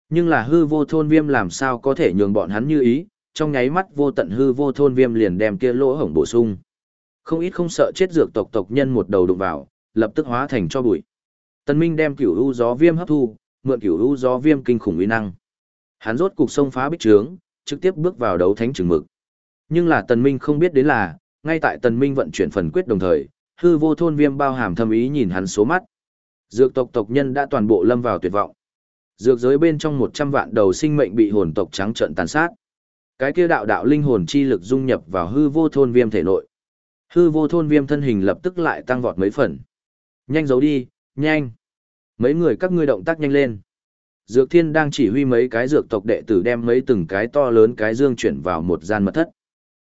Nhưng là hư vô thôn viêm làm sao có thể nhường bọn hắn như ý, trong nháy mắt vô tận hư vô thôn viêm liền đem kia lỗ hổng bổ sung. Không ít không sợ chết dược tộc tộc nhân một đầu đụng vào, lập tức hóa thành cho bụi. Tần Minh đem cửu u gió viêm hấp thu, mượn cửu u gió viêm kinh khủng uy năng. Hắn rốt cục xông phá bích trướng, trực tiếp bước vào đấu thánh trường mực. Nhưng là Tần Minh không biết đến là, ngay tại Tần Minh vận chuyển phần quyết đồng thời, hư vô thôn viêm bao hàm thâm ý nhìn hắn số mắt. Dược tộc tộc nhân đã toàn bộ lâm vào tuyệt vọng. Dược giới bên trong 100 vạn đầu sinh mệnh bị hồn tộc trắng trợn tàn sát. Cái kia đạo đạo linh hồn chi lực dung nhập vào hư vô thôn viêm thể nội. Hư vô thôn viêm thân hình lập tức lại tăng vọt mấy phần. Nhanh giấu đi, nhanh. Mấy người các ngươi động tác nhanh lên. Dược thiên đang chỉ huy mấy cái dược tộc đệ tử đem mấy từng cái to lớn cái dương chuyển vào một gian mật thất.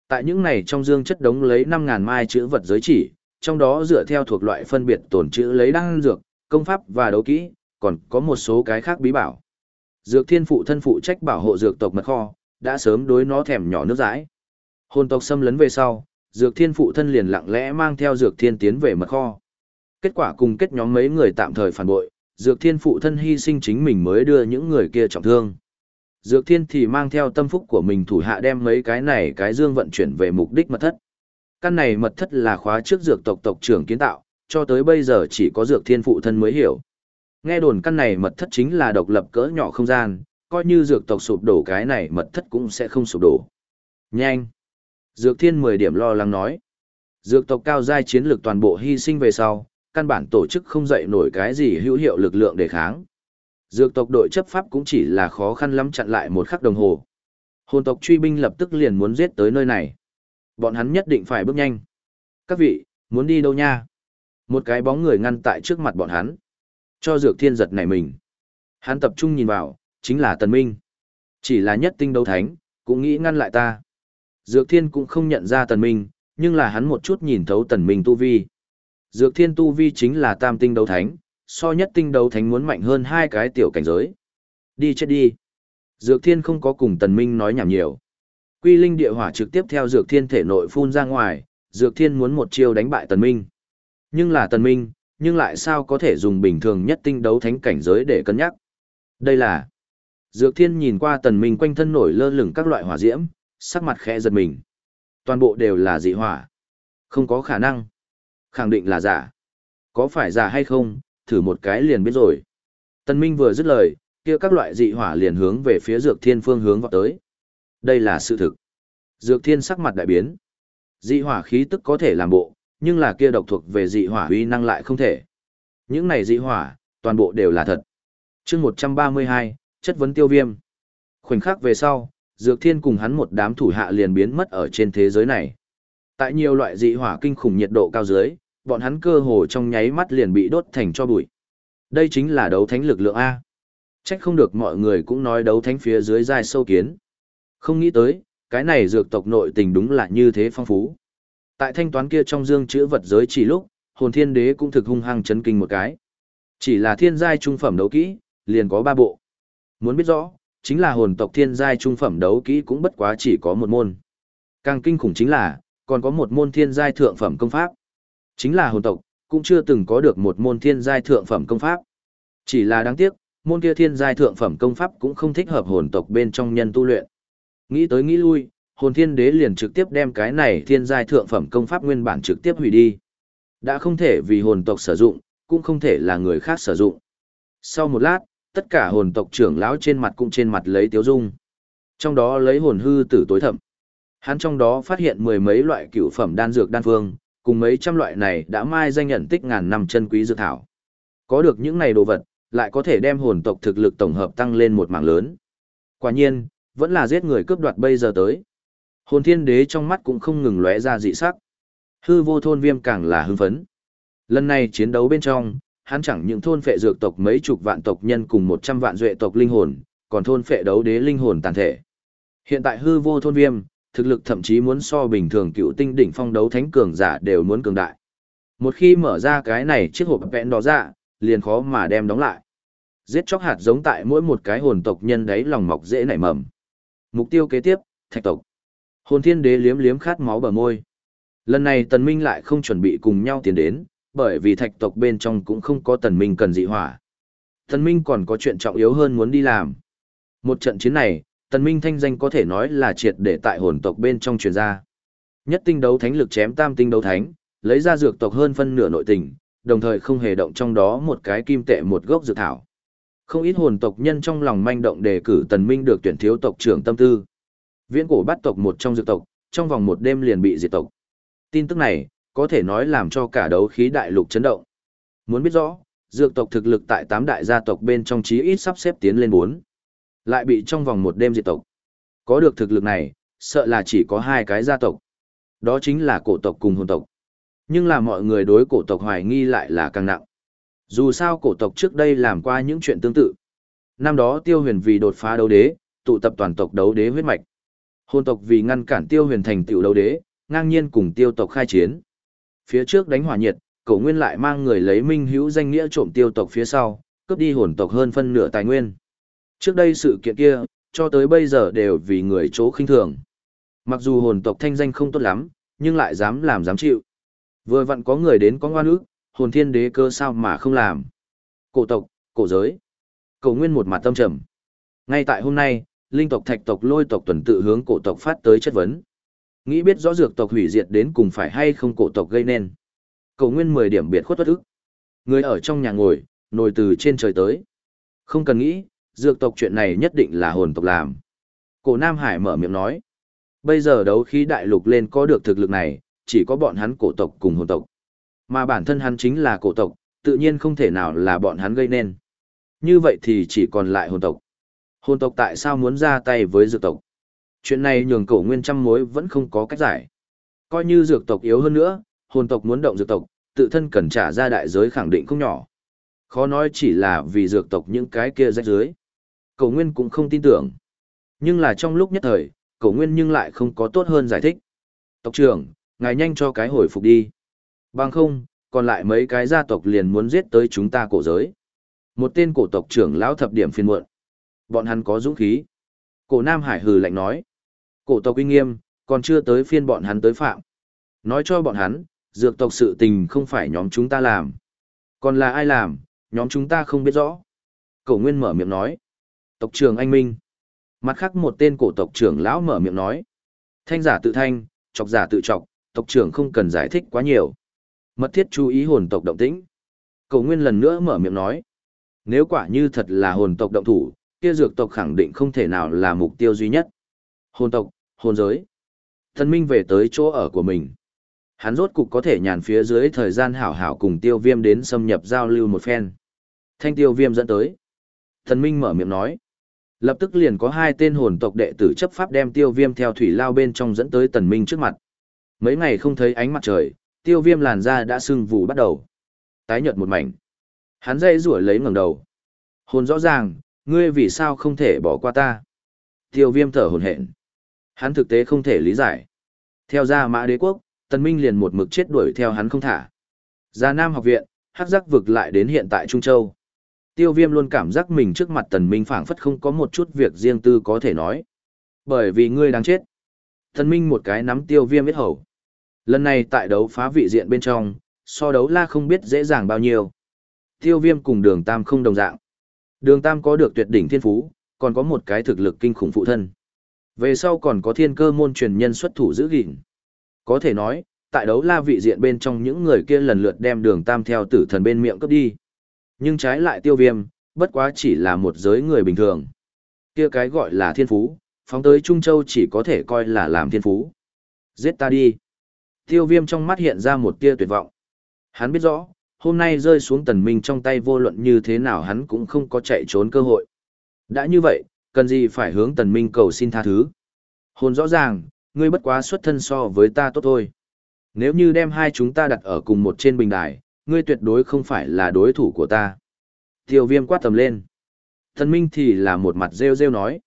Tại những này trong dương chất đống lấy 5.000 mai chữ vật giới chỉ, trong đó dựa theo thuộc loại phân biệt tổn chữ lấy đăng dược, công pháp và đấu kỹ, còn có một số cái khác bí bảo. Dược thiên phụ thân phụ trách bảo hộ dược tộc mật kho, đã sớm đối nó thèm nhỏ nước dãi. Hồn tộc xâm lấn về sau, dược thiên phụ thân liền lặng lẽ mang theo dược thiên tiến về mật kho. Kết quả cùng kết nhóm mấy người tạm thời phản bội, dược thiên phụ thân hy sinh chính mình mới đưa những người kia trọng thương. Dược thiên thì mang theo tâm phúc của mình thủ hạ đem mấy cái này cái dương vận chuyển về mục đích mật thất. Căn này mật thất là khóa trước dược tộc tộc trưởng kiến tạo, cho tới bây giờ chỉ có dược thiên phụ thân mới hiểu. Nghe đồn căn này mật thất chính là độc lập cỡ nhỏ không gian, coi như dược tộc sụp đổ cái này mật thất cũng sẽ không sụp đổ. Nhanh! Dược thiên 10 điểm lo lắng nói. Dược tộc cao giai chiến lược toàn bộ hy sinh về sau, căn bản tổ chức không dậy nổi cái gì hữu hiệu lực lượng để kháng. Dược tộc đội chấp pháp cũng chỉ là khó khăn lắm chặn lại một khắc đồng hồ. Hồn tộc truy binh lập tức liền muốn giết tới nơi này. Bọn hắn nhất định phải bước nhanh. Các vị, muốn đi đâu nha? Một cái bóng người ngăn tại trước mặt bọn hắn. Cho dược thiên giật này mình. Hắn tập trung nhìn vào, chính là Tần Minh. Chỉ là nhất tinh đấu thánh, cũng nghĩ ngăn lại ta. Dược thiên cũng không nhận ra Tần Minh, nhưng là hắn một chút nhìn thấu Tần Minh tu vi. Dược thiên tu vi chính là tam tinh đấu thánh, so nhất tinh đấu thánh muốn mạnh hơn hai cái tiểu cảnh giới. Đi chết đi. Dược thiên không có cùng Tần Minh nói nhảm nhiều. Quy linh địa hỏa trực tiếp theo dược thiên thể nội phun ra ngoài, dược thiên muốn một chiêu đánh bại Tần Minh. Nhưng là Tần Minh, nhưng lại sao có thể dùng bình thường nhất tinh đấu thánh cảnh giới để cân nhắc. Đây là Dược thiên nhìn qua Tần Minh quanh thân nổi lơ lửng các loại hỏa diễm, sắc mặt khẽ giật mình. Toàn bộ đều là dị hỏa. Không có khả năng. Khẳng định là giả. Có phải giả hay không, thử một cái liền biết rồi. Tần Minh vừa dứt lời, kia các loại dị hỏa liền hướng về phía Dược Thiên phương hướng vọt tới. Đây là sự thực. Dược Thiên sắc mặt đại biến. Dị hỏa khí tức có thể làm bộ, nhưng là kia độc thuộc về dị hỏa uy năng lại không thể. Những này dị hỏa, toàn bộ đều là thật. Chương 132, chất vấn tiêu viêm. Khoảnh khắc về sau, Dược Thiên cùng hắn một đám thủ hạ liền biến mất ở trên thế giới này. Tại nhiều loại dị hỏa kinh khủng nhiệt độ cao dưới, bọn hắn cơ hồ trong nháy mắt liền bị đốt thành cho bụi. Đây chính là đấu thánh lực lượng A. Trách không được mọi người cũng nói đấu thánh phía dưới dài sâu kiến. Không nghĩ tới, cái này dược tộc nội tình đúng là như thế phong phú. Tại thanh toán kia trong dương chữ vật giới chỉ lúc, hồn thiên đế cũng thực hung hăng chấn kinh một cái. Chỉ là thiên giai trung phẩm đấu kỹ, liền có ba bộ. Muốn biết rõ, chính là hồn tộc thiên giai trung phẩm đấu kỹ cũng bất quá chỉ có một môn. Càng kinh khủng chính là, còn có một môn thiên giai thượng phẩm công pháp. Chính là hồn tộc, cũng chưa từng có được một môn thiên giai thượng phẩm công pháp. Chỉ là đáng tiếc, môn kia thiên giai thượng phẩm công pháp cũng không thích hợp hồn tộc bên trong nhân tu luyện. Nghĩ tới nghĩ lui, hồn thiên đế liền trực tiếp đem cái này thiên giai thượng phẩm công pháp nguyên bản trực tiếp hủy đi. Đã không thể vì hồn tộc sử dụng, cũng không thể là người khác sử dụng. Sau một lát, tất cả hồn tộc trưởng lão trên mặt cũng trên mặt lấy tiếu dung. Trong đó lấy hồn hư tử tối thẩm. Hắn trong đó phát hiện mười mấy loại cựu phẩm đan dược đan phương, cùng mấy trăm loại này đã mai danh nhận tích ngàn năm chân quý dược thảo. Có được những này đồ vật, lại có thể đem hồn tộc thực lực tổng hợp tăng lên một mảng lớn. Quả nhiên, vẫn là giết người cướp đoạt bây giờ tới. Hồn thiên đế trong mắt cũng không ngừng lóe ra dị sắc. Hư vô thôn viêm càng là hưng phấn. Lần này chiến đấu bên trong, hắn chẳng những thôn phệ dược tộc mấy chục vạn tộc nhân cùng một trăm vạn duệ tộc linh hồn, còn thôn phệ đấu đế linh hồn tàn thể. Hiện tại hư vô thôn viêm, thực lực thậm chí muốn so bình thường cựu tinh đỉnh phong đấu thánh cường giả đều muốn cường đại. Một khi mở ra cái này chiếc hộp vẹn đó ra, dạ, liền khó mà đem đóng lại. Giết chóc hạt giống tại mỗi một cái hồn tộc nhân đấy lòng mọc dễ nảy mầm. Mục tiêu kế tiếp, thạch tộc. Hồn thiên đế liếm liếm khát máu bờ môi. Lần này tần minh lại không chuẩn bị cùng nhau tiến đến, bởi vì thạch tộc bên trong cũng không có tần minh cần dị hỏa. Tần minh còn có chuyện trọng yếu hơn muốn đi làm. Một trận chiến này, tần minh thanh danh có thể nói là triệt để tại hồn tộc bên trong truyền ra. Nhất tinh đấu thánh lực chém tam tinh đấu thánh, lấy ra dược tộc hơn phân nửa nội tình, đồng thời không hề động trong đó một cái kim tệ một gốc dược thảo. Không ít hồn tộc nhân trong lòng manh động đề cử Tần Minh được tuyển thiếu tộc trưởng tâm tư. Viễn cổ bắt tộc một trong dược tộc, trong vòng một đêm liền bị diệt tộc. Tin tức này, có thể nói làm cho cả đấu khí đại lục chấn động. Muốn biết rõ, dược tộc thực lực tại tám đại gia tộc bên trong chí ít sắp xếp tiến lên bốn. Lại bị trong vòng một đêm diệt tộc. Có được thực lực này, sợ là chỉ có hai cái gia tộc. Đó chính là cổ tộc cùng hồn tộc. Nhưng là mọi người đối cổ tộc hoài nghi lại là càng nặng. Dù sao cổ tộc trước đây làm qua những chuyện tương tự. Năm đó tiêu huyền vì đột phá đấu đế, tụ tập toàn tộc đấu đế huyết mạch. Hồn tộc vì ngăn cản tiêu huyền thành tựu đấu đế, ngang nhiên cùng tiêu tộc khai chiến. Phía trước đánh hỏa nhiệt, cổ nguyên lại mang người lấy minh hữu danh nghĩa trộm tiêu tộc phía sau, cướp đi hồn tộc hơn phân nửa tài nguyên. Trước đây sự kiện kia, cho tới bây giờ đều vì người chỗ khinh thường. Mặc dù hồn tộc thanh danh không tốt lắm, nhưng lại dám làm dám chịu. Vừa vặn có người đến có ngoan ước, hồn thiên đế cơ sao mà không làm. Cổ tộc, cổ giới. Cổ nguyên một mặt tâm trầm. Ngay tại hôm nay, linh tộc thạch tộc lôi tộc tuần tự hướng cổ tộc phát tới chất vấn. Nghĩ biết rõ dược tộc hủy diệt đến cùng phải hay không cổ tộc gây nên. Cổ nguyên 10 điểm biệt khuất bất ức. Người ở trong nhà ngồi, nồi từ trên trời tới. Không cần nghĩ, dược tộc chuyện này nhất định là hồn tộc làm. Cổ Nam Hải mở miệng nói. Bây giờ đấu khí đại lục lên có được thực lực này, chỉ có bọn hắn cổ tộc cùng hồn tộc. Mà bản thân hắn chính là cổ tộc, tự nhiên không thể nào là bọn hắn gây nên. Như vậy thì chỉ còn lại hồn tộc. Hồn tộc tại sao muốn ra tay với dược tộc? Chuyện này nhường cổ nguyên trăm mối vẫn không có cách giải. Coi như dược tộc yếu hơn nữa, hồn tộc muốn động dược tộc, tự thân cần trả ra đại giới khẳng định không nhỏ. Khó nói chỉ là vì dược tộc những cái kia rách dưới. Cầu nguyên cũng không tin tưởng. Nhưng là trong lúc nhất thời, Cầu nguyên nhưng lại không có tốt hơn giải thích. Tộc trưởng, ngài nhanh cho cái hồi phục đi. Bằng không, còn lại mấy cái gia tộc liền muốn giết tới chúng ta cổ giới. Một tên cổ tộc trưởng lão thập điểm phiên muộn. Bọn hắn có dũng khí. Cổ Nam Hải hừ lạnh nói. Cổ tộc uy nghiêm, còn chưa tới phiên bọn hắn tới phạm. Nói cho bọn hắn, dược tộc sự tình không phải nhóm chúng ta làm. Còn là ai làm, nhóm chúng ta không biết rõ. Cổ Nguyên mở miệng nói. Tộc trưởng anh Minh. Mặt khác một tên cổ tộc trưởng lão mở miệng nói. Thanh giả tự thanh, chọc giả tự chọc, tộc trưởng không cần giải thích quá nhiều. Mật thiết chú ý hồn tộc động tĩnh. Cầu Nguyên lần nữa mở miệng nói. Nếu quả như thật là hồn tộc động thủ, kia dược tộc khẳng định không thể nào là mục tiêu duy nhất. Hồn tộc, hồn giới. Thần Minh về tới chỗ ở của mình. Hắn rốt cục có thể nhàn phía dưới thời gian hảo hảo cùng tiêu viêm đến xâm nhập giao lưu một phen. Thanh tiêu viêm dẫn tới. Thần Minh mở miệng nói. Lập tức liền có hai tên hồn tộc đệ tử chấp pháp đem tiêu viêm theo thủy lao bên trong dẫn tới tần minh trước mặt. Mấy ngày không thấy ánh mặt trời, tiêu viêm làn da đã sưng vù bắt đầu. Tái nhợt một mảnh. Hắn dây rủa lấy ngẩng đầu. Hồn rõ ràng, ngươi vì sao không thể bỏ qua ta? Tiêu viêm thở hồn hển. Hắn thực tế không thể lý giải. Theo ra mã đế quốc, tần minh liền một mực chết đuổi theo hắn không thả. Gia Nam học viện, hắc giác vực lại đến hiện tại Trung Châu. Tiêu viêm luôn cảm giác mình trước mặt tần minh phảng phất không có một chút việc riêng tư có thể nói. Bởi vì ngươi đang chết. Tần minh một cái nắm tiêu viêm biết hầu. Lần này tại đấu phá vị diện bên trong, so đấu la không biết dễ dàng bao nhiêu. Tiêu viêm cùng đường tam không đồng dạng. Đường tam có được tuyệt đỉnh thiên phú, còn có một cái thực lực kinh khủng phụ thân. Về sau còn có thiên cơ môn truyền nhân xuất thủ giữ gìn. Có thể nói, tại đấu la vị diện bên trong những người kia lần lượt đem đường tam theo tử thần bên miệng cấp đi. Nhưng trái lại tiêu viêm, bất quá chỉ là một giới người bình thường. Kia cái gọi là thiên phú, phóng tới Trung Châu chỉ có thể coi là làm thiên phú. Giết ta đi. Tiêu viêm trong mắt hiện ra một tia tuyệt vọng. Hắn biết rõ, hôm nay rơi xuống tần minh trong tay vô luận như thế nào hắn cũng không có chạy trốn cơ hội. Đã như vậy, cần gì phải hướng tần minh cầu xin tha thứ. Hồn rõ ràng, ngươi bất quá xuất thân so với ta tốt thôi. Nếu như đem hai chúng ta đặt ở cùng một trên bình đài, ngươi tuyệt đối không phải là đối thủ của ta. Tiêu viêm quát tầm lên. thần minh thì là một mặt rêu rêu nói.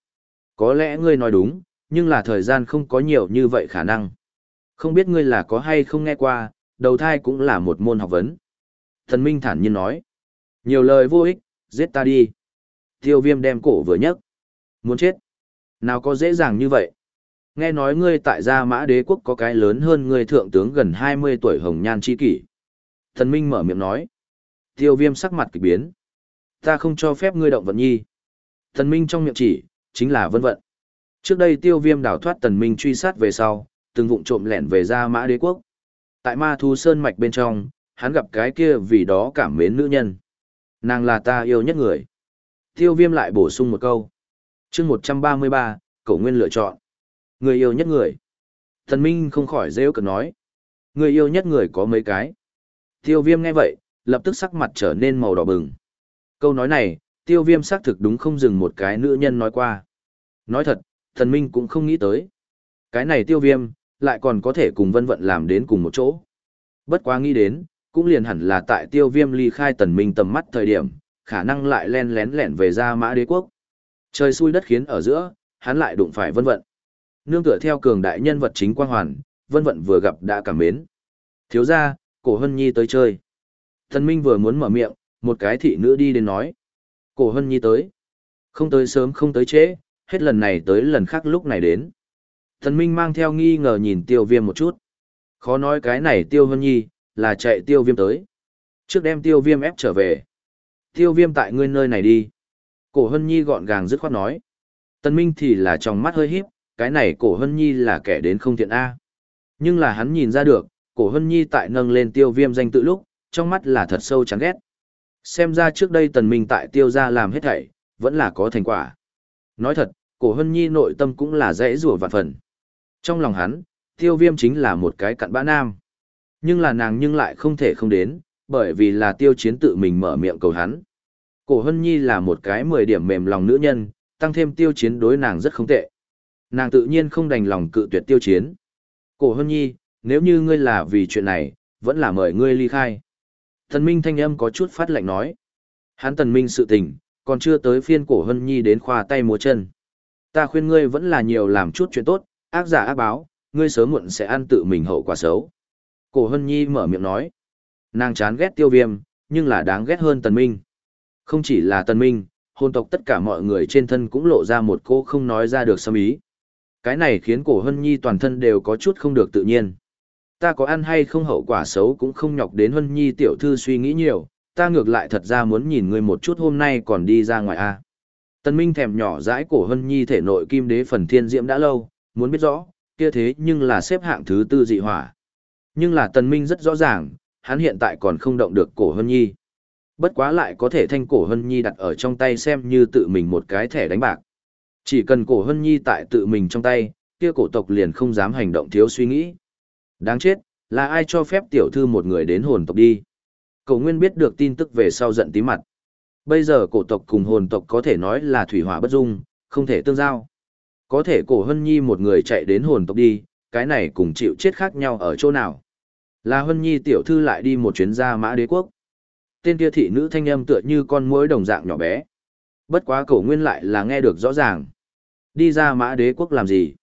Có lẽ ngươi nói đúng, nhưng là thời gian không có nhiều như vậy khả năng. Không biết ngươi là có hay không nghe qua, đầu thai cũng là một môn học vấn. Thần Minh thản nhiên nói. Nhiều lời vô ích, giết ta đi. Tiêu viêm đem cổ vừa nhấc. Muốn chết. Nào có dễ dàng như vậy. Nghe nói ngươi tại gia mã đế quốc có cái lớn hơn ngươi thượng tướng gần 20 tuổi hồng nhan chi kỷ. Thần Minh mở miệng nói. Tiêu viêm sắc mặt kịch biến. Ta không cho phép ngươi động vận nhi. Thần Minh trong miệng chỉ, chính là vân vận. Trước đây tiêu viêm đào thoát Thần minh truy sát về sau, từng vụng trộm lẻn về ra mã đế quốc. Tại ma thu sơn mạch bên trong, hắn gặp cái kia vì đó cảm mến nữ nhân. Nàng là ta yêu nhất người. Tiêu viêm lại bổ sung một câu. chương 133, cậu nguyên lựa chọn. Người yêu nhất người. Thần Minh không khỏi rêu cực nói. Người yêu nhất người có mấy cái. Tiêu viêm nghe vậy, lập tức sắc mặt trở nên màu đỏ bừng. Câu nói này, tiêu viêm xác thực đúng không dừng một cái nữ nhân nói qua. Nói thật, thần Minh cũng không nghĩ tới. Cái này tiêu viêm, lại còn có thể cùng vân vận làm đến cùng một chỗ. Bất quá nghĩ đến, cũng liền hẳn là tại tiêu viêm ly khai tần minh tầm mắt thời điểm, khả năng lại len lén lẻn về ra mã đế quốc. Trời xui đất khiến ở giữa, hắn lại đụng phải vân vận. Nương tựa theo cường đại nhân vật chính quang hoàn, vân vận vừa gặp đã cảm mến. Thiếu ra, cổ hân nhi tới chơi. Thần minh vừa muốn mở miệng, một cái thị nữ đi đến nói. Cổ hân nhi tới. Không tới sớm không tới trễ, hết lần này tới lần khác lúc này đến. Thần minh mang theo nghi ngờ nhìn tiêu viêm một chút. Khó nói cái này tiêu hân nhi, là chạy tiêu viêm tới. Trước đem tiêu viêm ép trở về. Tiêu viêm tại ngươi nơi này đi. Cổ hân nhi gọn gàng dứt khoát nói. Tân minh thì là trong mắt hơi híp, cái này cổ hân nhi là kẻ đến không thiện A. Nhưng là hắn nhìn ra được, cổ hân nhi tại nâng lên tiêu viêm danh tự lúc, trong mắt là thật sâu chán ghét. Xem ra trước đây tần minh tại tiêu gia làm hết thảy, vẫn là có thành quả. Nói thật, cổ hân nhi nội tâm cũng là dễ rủa vạn phần. Trong lòng hắn, tiêu viêm chính là một cái cặn bã nam. Nhưng là nàng nhưng lại không thể không đến, bởi vì là tiêu chiến tự mình mở miệng cầu hắn. Cổ hân nhi là một cái mười điểm mềm lòng nữ nhân, tăng thêm tiêu chiến đối nàng rất không tệ. Nàng tự nhiên không đành lòng cự tuyệt tiêu chiến. Cổ hân nhi, nếu như ngươi là vì chuyện này, vẫn là mời ngươi ly khai. Thần Minh thanh âm có chút phát lạnh nói. Hắn tần minh sự tình, còn chưa tới phiên cổ hân nhi đến khoa tay múa chân. Ta khuyên ngươi vẫn là nhiều làm chút chuyện tốt, ác giả ác báo, ngươi sớm muộn sẽ ăn tự mình hậu quả xấu. Cổ hân nhi mở miệng nói. Nàng chán ghét tiêu viêm, nhưng là đáng ghét hơn tần minh. Không chỉ là tần minh, hôn tộc tất cả mọi người trên thân cũng lộ ra một cô không nói ra được xâm ý. Cái này khiến cổ hân nhi toàn thân đều có chút không được tự nhiên. Ta có ăn hay không hậu quả xấu cũng không nhọc đến hân nhi tiểu thư suy nghĩ nhiều, ta ngược lại thật ra muốn nhìn ngươi một chút hôm nay còn đi ra ngoài a. Tần Minh thèm nhỏ dãi cổ hân nhi thể nội kim đế phần thiên diễm đã lâu, muốn biết rõ, kia thế nhưng là xếp hạng thứ tư dị hỏa. Nhưng là Tần Minh rất rõ ràng, hắn hiện tại còn không động được cổ hân nhi. Bất quá lại có thể thanh cổ hân nhi đặt ở trong tay xem như tự mình một cái thẻ đánh bạc. Chỉ cần cổ hân nhi tại tự mình trong tay, kia cổ tộc liền không dám hành động thiếu suy nghĩ. Đáng chết, là ai cho phép tiểu thư một người đến hồn tộc đi. Cổ nguyên biết được tin tức về sau giận tí mặt. Bây giờ cổ tộc cùng hồn tộc có thể nói là thủy hỏa bất dung, không thể tương giao. Có thể cổ hân nhi một người chạy đến hồn tộc đi, cái này cùng chịu chết khác nhau ở chỗ nào. Là hân nhi tiểu thư lại đi một chuyến ra mã đế quốc. Tên kia thị nữ thanh âm tựa như con muỗi đồng dạng nhỏ bé. Bất quá cổ nguyên lại là nghe được rõ ràng. Đi ra mã đế quốc làm gì?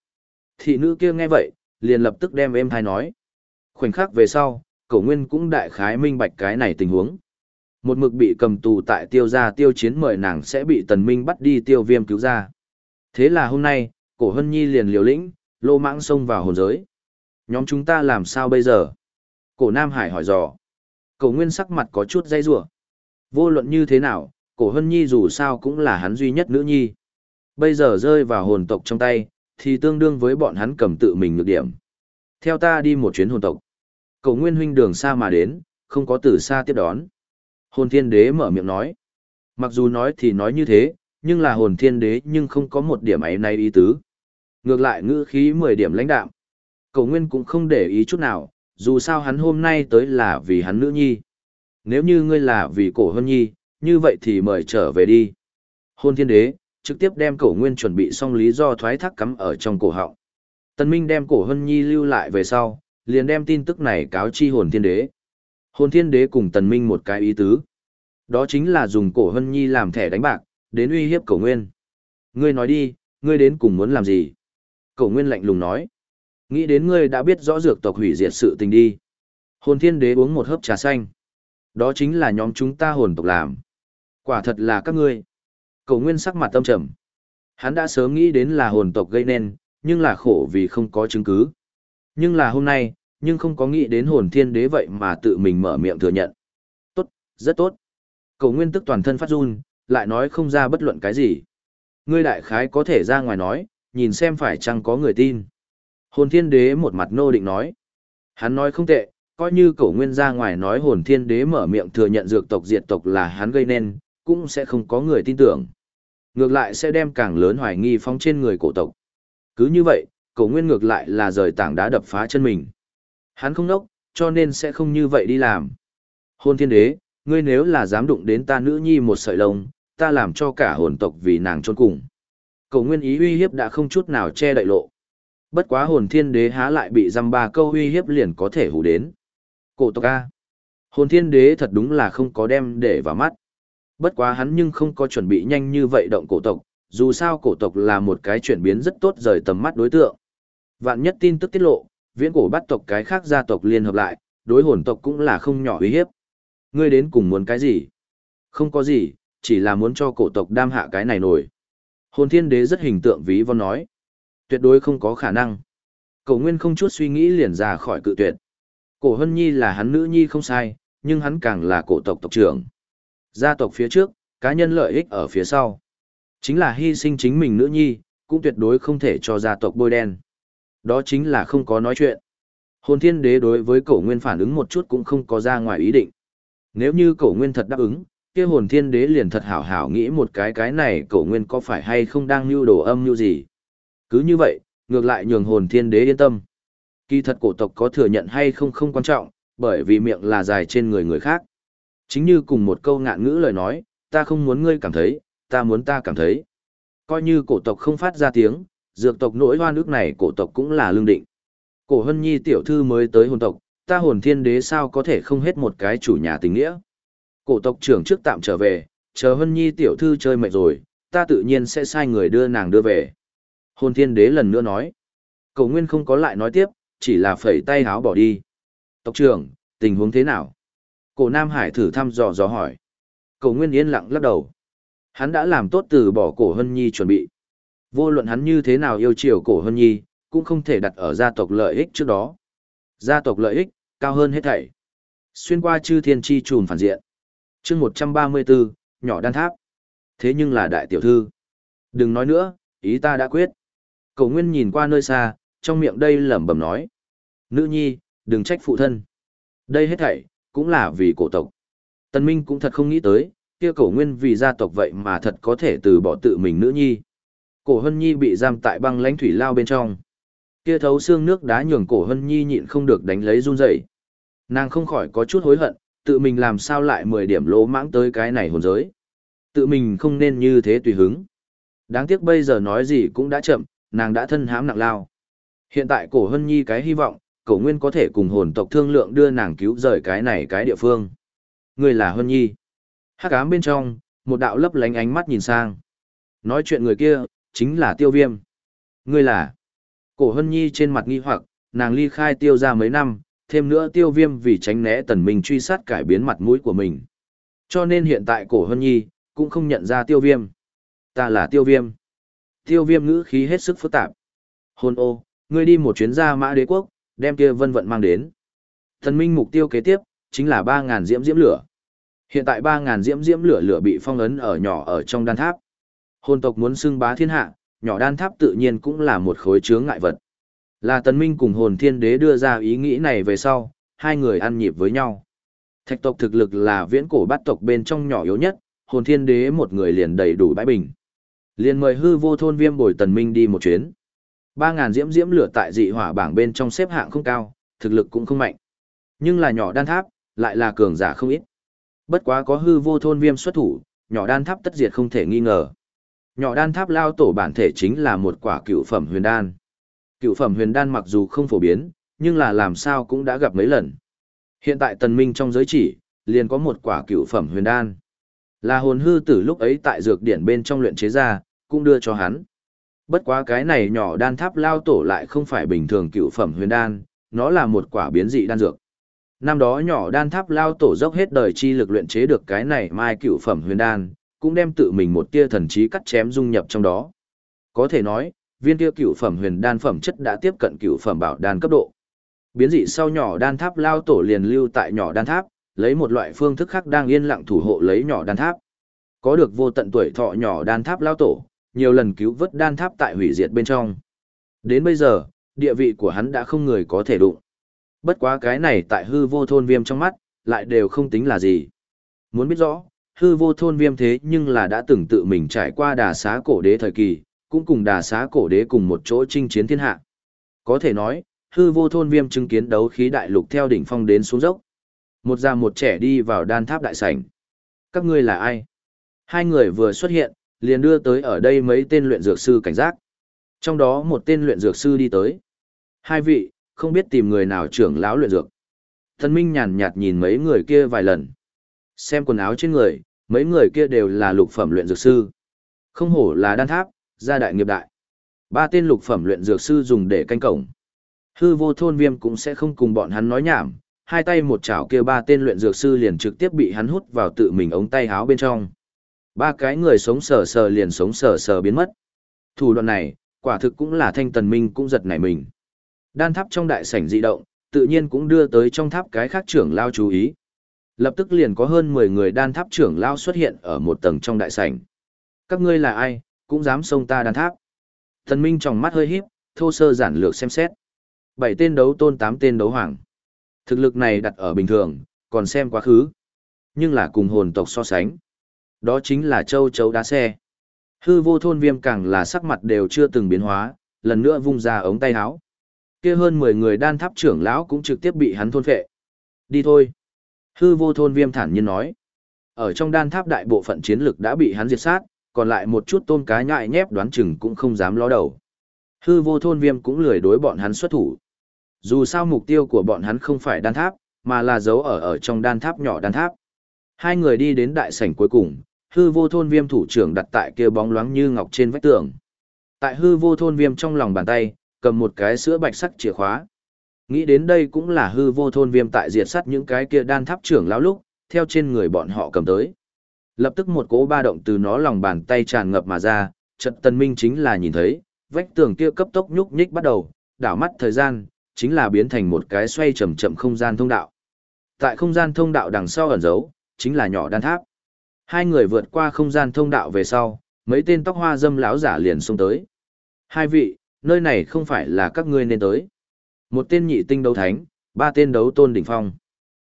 Thị nữ kia nghe vậy, liền lập tức đem êm thai nói. Khoảnh khắc về sau, cổ nguyên cũng đại khái minh bạch cái này tình huống. Một mực bị cầm tù tại tiêu gia tiêu chiến mời nàng sẽ bị tần minh bắt đi tiêu viêm cứu ra. Thế là hôm nay, cổ hân nhi liền liều lĩnh, lô mãng xông vào hồn giới. Nhóm chúng ta làm sao bây giờ? Cổ Nam Hải hỏi dò. Cổ Nguyên sắc mặt có chút dây rủa. Vô luận như thế nào, cổ Hân Nhi dù sao cũng là hắn duy nhất nữ nhi. Bây giờ rơi vào hồn tộc trong tay, thì tương đương với bọn hắn cầm tự mình nhược điểm. Theo ta đi một chuyến hồn tộc. Cậu Nguyên huynh đường xa mà đến, không có từ xa tiếp đón. Hồn thiên đế mở miệng nói. Mặc dù nói thì nói như thế, nhưng là hồn thiên đế nhưng không có một điểm ấy nay ý tứ. Ngược lại ngữ khí 10 điểm lãnh đạm. Cậu Nguyên cũng không để ý chút nào, dù sao hắn hôm nay tới là vì hắn nữ nhi. Nếu như ngươi là vì cổ hân nhi, như vậy thì mời trở về đi. Hôn thiên đế, trực tiếp đem cổ nguyên chuẩn bị xong lý do thoái thác cắm ở trong cổ họng. Tần Minh đem cổ hân nhi lưu lại về sau, liền đem tin tức này cáo chi hồn thiên đế. Hồn thiên đế cùng tần minh một cái ý tứ. Đó chính là dùng cổ hân nhi làm thẻ đánh bạc, đến uy hiếp cổ nguyên. Ngươi nói đi, ngươi đến cùng muốn làm gì? Cổ nguyên lạnh lùng nói. Nghĩ đến ngươi đã biết rõ dược tộc hủy diệt sự tình đi. Hồn thiên đế uống một hớp trà xanh. Đó chính là nhóm chúng ta hồn tộc làm. Quả thật là các ngươi. Cầu nguyên sắc mặt tâm trầm. Hắn đã sớm nghĩ đến là hồn tộc gây nên, nhưng là khổ vì không có chứng cứ. Nhưng là hôm nay, nhưng không có nghĩ đến hồn thiên đế vậy mà tự mình mở miệng thừa nhận. Tốt, rất tốt. Cầu nguyên tức toàn thân phát run, lại nói không ra bất luận cái gì. Ngươi đại khái có thể ra ngoài nói, nhìn xem phải chăng có người tin. Hồn thiên đế một mặt nô định nói. Hắn nói không tệ, coi như cổ nguyên ra ngoài nói hồn thiên đế mở miệng thừa nhận dược tộc diệt tộc là hắn gây nên, cũng sẽ không có người tin tưởng. Ngược lại sẽ đem càng lớn hoài nghi phóng trên người cổ tộc. Cứ như vậy, cổ nguyên ngược lại là rời tảng đá đập phá chân mình. Hắn không nốc, cho nên sẽ không như vậy đi làm. Hồn thiên đế, ngươi nếu là dám đụng đến ta nữ nhi một sợi lông, ta làm cho cả hồn tộc vì nàng trôn cùng. Cổ nguyên ý uy hiếp đã không chút nào che đậy lộ. Bất quá hồn thiên đế há lại bị dăm ba câu uy hiếp liền có thể hủ đến. Cổ tộc A. Hồn thiên đế thật đúng là không có đem để vào mắt. Bất quá hắn nhưng không có chuẩn bị nhanh như vậy động cổ tộc, dù sao cổ tộc là một cái chuyển biến rất tốt rời tầm mắt đối tượng. Vạn nhất tin tức tiết lộ, viễn cổ bắt tộc cái khác gia tộc liên hợp lại, đối hồn tộc cũng là không nhỏ uy hiếp. Ngươi đến cùng muốn cái gì? Không có gì, chỉ là muốn cho cổ tộc đam hạ cái này nổi. Hồn thiên đế rất hình tượng ví von nói. Tuyệt đối không có khả năng. Cổ nguyên không chút suy nghĩ liền ra khỏi cự tuyệt. Cổ hân nhi là hắn nữ nhi không sai, nhưng hắn càng là cổ tộc tộc trưởng. Gia tộc phía trước, cá nhân lợi ích ở phía sau. Chính là hy sinh chính mình nữ nhi, cũng tuyệt đối không thể cho gia tộc bôi đen. Đó chính là không có nói chuyện. Hồn thiên đế đối với cổ nguyên phản ứng một chút cũng không có ra ngoài ý định. Nếu như cổ nguyên thật đáp ứng, kia hồn thiên đế liền thật hảo hảo nghĩ một cái cái này cổ nguyên có phải hay không đang mưu đồ âm mưu gì. Cứ như vậy, ngược lại nhường hồn thiên đế yên tâm. Kỳ thật cổ tộc có thừa nhận hay không không quan trọng, bởi vì miệng là dài trên người người khác. Chính như cùng một câu ngạn ngữ lời nói, ta không muốn ngươi cảm thấy, ta muốn ta cảm thấy. Coi như cổ tộc không phát ra tiếng, dược tộc nỗi hoa nước này cổ tộc cũng là lương định. Cổ hân nhi tiểu thư mới tới hồn tộc, ta hồn thiên đế sao có thể không hết một cái chủ nhà tình nghĩa. Cổ tộc trưởng trước tạm trở về, chờ hân nhi tiểu thư chơi mệt rồi, ta tự nhiên sẽ sai người đưa nàng đưa về. Hồn thiên đế lần nữa nói. Cổ nguyên không có lại nói tiếp, chỉ là phẩy tay háo bỏ đi. Tộc trưởng, tình huống thế nào? Cổ Nam Hải thử thăm dò dò hỏi. Cổ Nguyên yên lặng lắc đầu. Hắn đã làm tốt từ bỏ cổ Hân Nhi chuẩn bị. Vô luận hắn như thế nào yêu chiều cổ Hân Nhi, cũng không thể đặt ở gia tộc lợi ích trước đó. Gia tộc lợi ích, cao hơn hết thảy. Xuyên qua chư thiên chi trùn phản diện. chương 134, nhỏ đan tháp. Thế nhưng là đại tiểu thư. Đừng nói nữa, ý ta đã quyết. Cổ Nguyên nhìn qua nơi xa, trong miệng đây lẩm bẩm nói. Nữ nhi, đừng trách phụ thân. Đây hết thảy, cũng là vì cổ tộc. Tân Minh cũng thật không nghĩ tới, kia cổ nguyên vì gia tộc vậy mà thật có thể từ bỏ tự mình nữ nhi. Cổ Hân Nhi bị giam tại băng lãnh thủy lao bên trong. Kia thấu xương nước đá nhường cổ Hân Nhi nhịn không được đánh lấy run rẩy. Nàng không khỏi có chút hối hận, tự mình làm sao lại 10 điểm lỗ mãng tới cái này hồn giới. Tự mình không nên như thế tùy hứng. Đáng tiếc bây giờ nói gì cũng đã chậm, nàng đã thân hãm nặng lao. Hiện tại cổ Hân Nhi cái hy vọng, cổ nguyên có thể cùng hồn tộc thương lượng đưa nàng cứu rời cái này cái địa phương. Người là Hân Nhi. Hắc ám bên trong, một đạo lấp lánh ánh mắt nhìn sang. Nói chuyện người kia, chính là tiêu viêm. Người là. Cổ Hân Nhi trên mặt nghi hoặc, nàng ly khai tiêu ra mấy năm, thêm nữa tiêu viêm vì tránh né tần mình truy sát cải biến mặt mũi của mình. Cho nên hiện tại cổ Hân Nhi, cũng không nhận ra tiêu viêm. Ta là tiêu viêm. Tiêu viêm ngữ khí hết sức phức tạp. Hôn ô, ngươi đi một chuyến ra mã đế quốc, đem kia vân vận mang đến. Thần minh mục tiêu kế tiếp, chính là 3.000 diễm diễm lửa. Hiện tại 3.000 diễm diễm lửa lửa bị phong ấn ở nhỏ ở trong đan tháp. Hồn tộc muốn xưng bá thiên hạ, nhỏ đan tháp tự nhiên cũng là một khối chướng ngại vật. Là tần minh cùng hồn thiên đế đưa ra ý nghĩ này về sau, hai người ăn nhịp với nhau. Thạch tộc thực lực là viễn cổ bát tộc bên trong nhỏ yếu nhất, hồn thiên đế một người liền đầy đủ bãi bình. Liền mời hư vô thôn viêm bồi tần minh đi một chuyến. Ba ngàn diễm diễm lửa tại dị hỏa bảng bên trong xếp hạng không cao, thực lực cũng không mạnh. Nhưng là nhỏ đan tháp, lại là cường giả không ít. Bất quá có hư vô thôn viêm xuất thủ, nhỏ đan tháp tất diệt không thể nghi ngờ. Nhỏ đan tháp lao tổ bản thể chính là một quả cựu phẩm huyền đan. Cựu phẩm huyền đan mặc dù không phổ biến, nhưng là làm sao cũng đã gặp mấy lần. Hiện tại tần minh trong giới chỉ, liền có một quả cựu phẩm huyền đan. Là hồn hư tử lúc ấy tại dược điển bên trong luyện chế ra, cũng đưa cho hắn. Bất quá cái này nhỏ đan tháp lao tổ lại không phải bình thường cựu phẩm huyền đan, nó là một quả biến dị đan dược. Năm đó nhỏ đan tháp lao tổ dốc hết đời chi lực luyện chế được cái này mai cựu phẩm huyền đan, cũng đem tự mình một tia thần trí cắt chém dung nhập trong đó. Có thể nói, viên tia cựu phẩm huyền đan phẩm chất đã tiếp cận cựu phẩm bảo đan cấp độ. Biến dị sau nhỏ đan tháp lao tổ liền lưu tại nhỏ đan tháp, lấy một loại phương thức khác đang yên lặng thủ hộ lấy nhỏ đan tháp. Có được vô tận tuổi thọ nhỏ đan tháp lao tổ, nhiều lần cứu vớt đan tháp tại hủy diệt bên trong. Đến bây giờ, địa vị của hắn đã không người có thể đụng. Bất quá cái này tại hư vô thôn viêm trong mắt, lại đều không tính là gì. Muốn biết rõ, hư vô thôn viêm thế nhưng là đã từng tự mình trải qua đà xá cổ đế thời kỳ, cũng cùng đà xá cổ đế cùng một chỗ chinh chiến thiên hạ. Có thể nói, hư vô thôn viêm chứng kiến đấu khí đại lục theo đỉnh phong đến xuống dốc. Một già một trẻ đi vào đan tháp đại sảnh. Các ngươi là ai? Hai người vừa xuất hiện, liền đưa tới ở đây mấy tên luyện dược sư cảnh giác. Trong đó một tên luyện dược sư đi tới. Hai vị, không biết tìm người nào trưởng lão luyện dược. Thần Minh nhàn nhạt nhìn mấy người kia vài lần. Xem quần áo trên người, mấy người kia đều là lục phẩm luyện dược sư. Không hổ là đan tháp, gia đại nghiệp đại. Ba tên lục phẩm luyện dược sư dùng để canh cổng. Hư vô thôn viêm cũng sẽ không cùng bọn hắn nói nhảm, hai tay một chảo kia ba tên luyện dược sư liền trực tiếp bị hắn hút vào tự mình ống tay háo bên trong. Ba cái người sống sờ sờ liền sống sờ sờ biến mất. Thủ đoạn này, quả thực cũng là thanh tần minh cũng giật nảy mình. Đan tháp trong đại sảnh dị động, tự nhiên cũng đưa tới trong tháp cái khác trưởng lao chú ý. Lập tức liền có hơn 10 người đan tháp trưởng lao xuất hiện ở một tầng trong đại sảnh. Các ngươi là ai, cũng dám xông ta đan tháp. Thần Minh trong mắt hơi híp, thô sơ giản lược xem xét. Bảy tên đấu tôn tám tên đấu hoàng. Thực lực này đặt ở bình thường, còn xem quá khứ. Nhưng là cùng hồn tộc so sánh. Đó chính là châu chấu đá xe. Hư vô thôn viêm càng là sắc mặt đều chưa từng biến hóa, lần nữa vung ra ống tay áo. kia hơn 10 người đan tháp trưởng lão cũng trực tiếp bị hắn thôn phệ. Đi thôi. Hư vô thôn viêm thản nhiên nói. Ở trong đan tháp đại bộ phận chiến lực đã bị hắn diệt sát, còn lại một chút tôm cá nhại nhép đoán chừng cũng không dám ló đầu. Hư vô thôn viêm cũng lười đối bọn hắn xuất thủ. Dù sao mục tiêu của bọn hắn không phải đan tháp, mà là giấu ở ở trong đan tháp nhỏ đan tháp. Hai người đi đến đại sảnh cuối cùng, hư vô thôn viêm thủ trưởng đặt tại kia bóng loáng như ngọc trên vách tường. Tại hư vô thôn viêm trong lòng bàn tay, cầm một cái sữa bạch sắc chìa khóa. Nghĩ đến đây cũng là hư vô thôn viêm tại diệt sắt những cái kia đan tháp trưởng lão lúc, theo trên người bọn họ cầm tới. Lập tức một cỗ ba động từ nó lòng bàn tay tràn ngập mà ra, trận tần minh chính là nhìn thấy, vách tường kia cấp tốc nhúc nhích bắt đầu, đảo mắt thời gian, chính là biến thành một cái xoay chậm chậm không gian thông đạo. Tại không gian thông đạo đằng sau ẩn giấu, chính là nhỏ đan tháp. Hai người vượt qua không gian thông đạo về sau, mấy tên tóc hoa dâm lão giả liền xông tới. Hai vị, nơi này không phải là các ngươi nên tới. Một tên nhị tinh đấu thánh, ba tên đấu tôn đỉnh phong.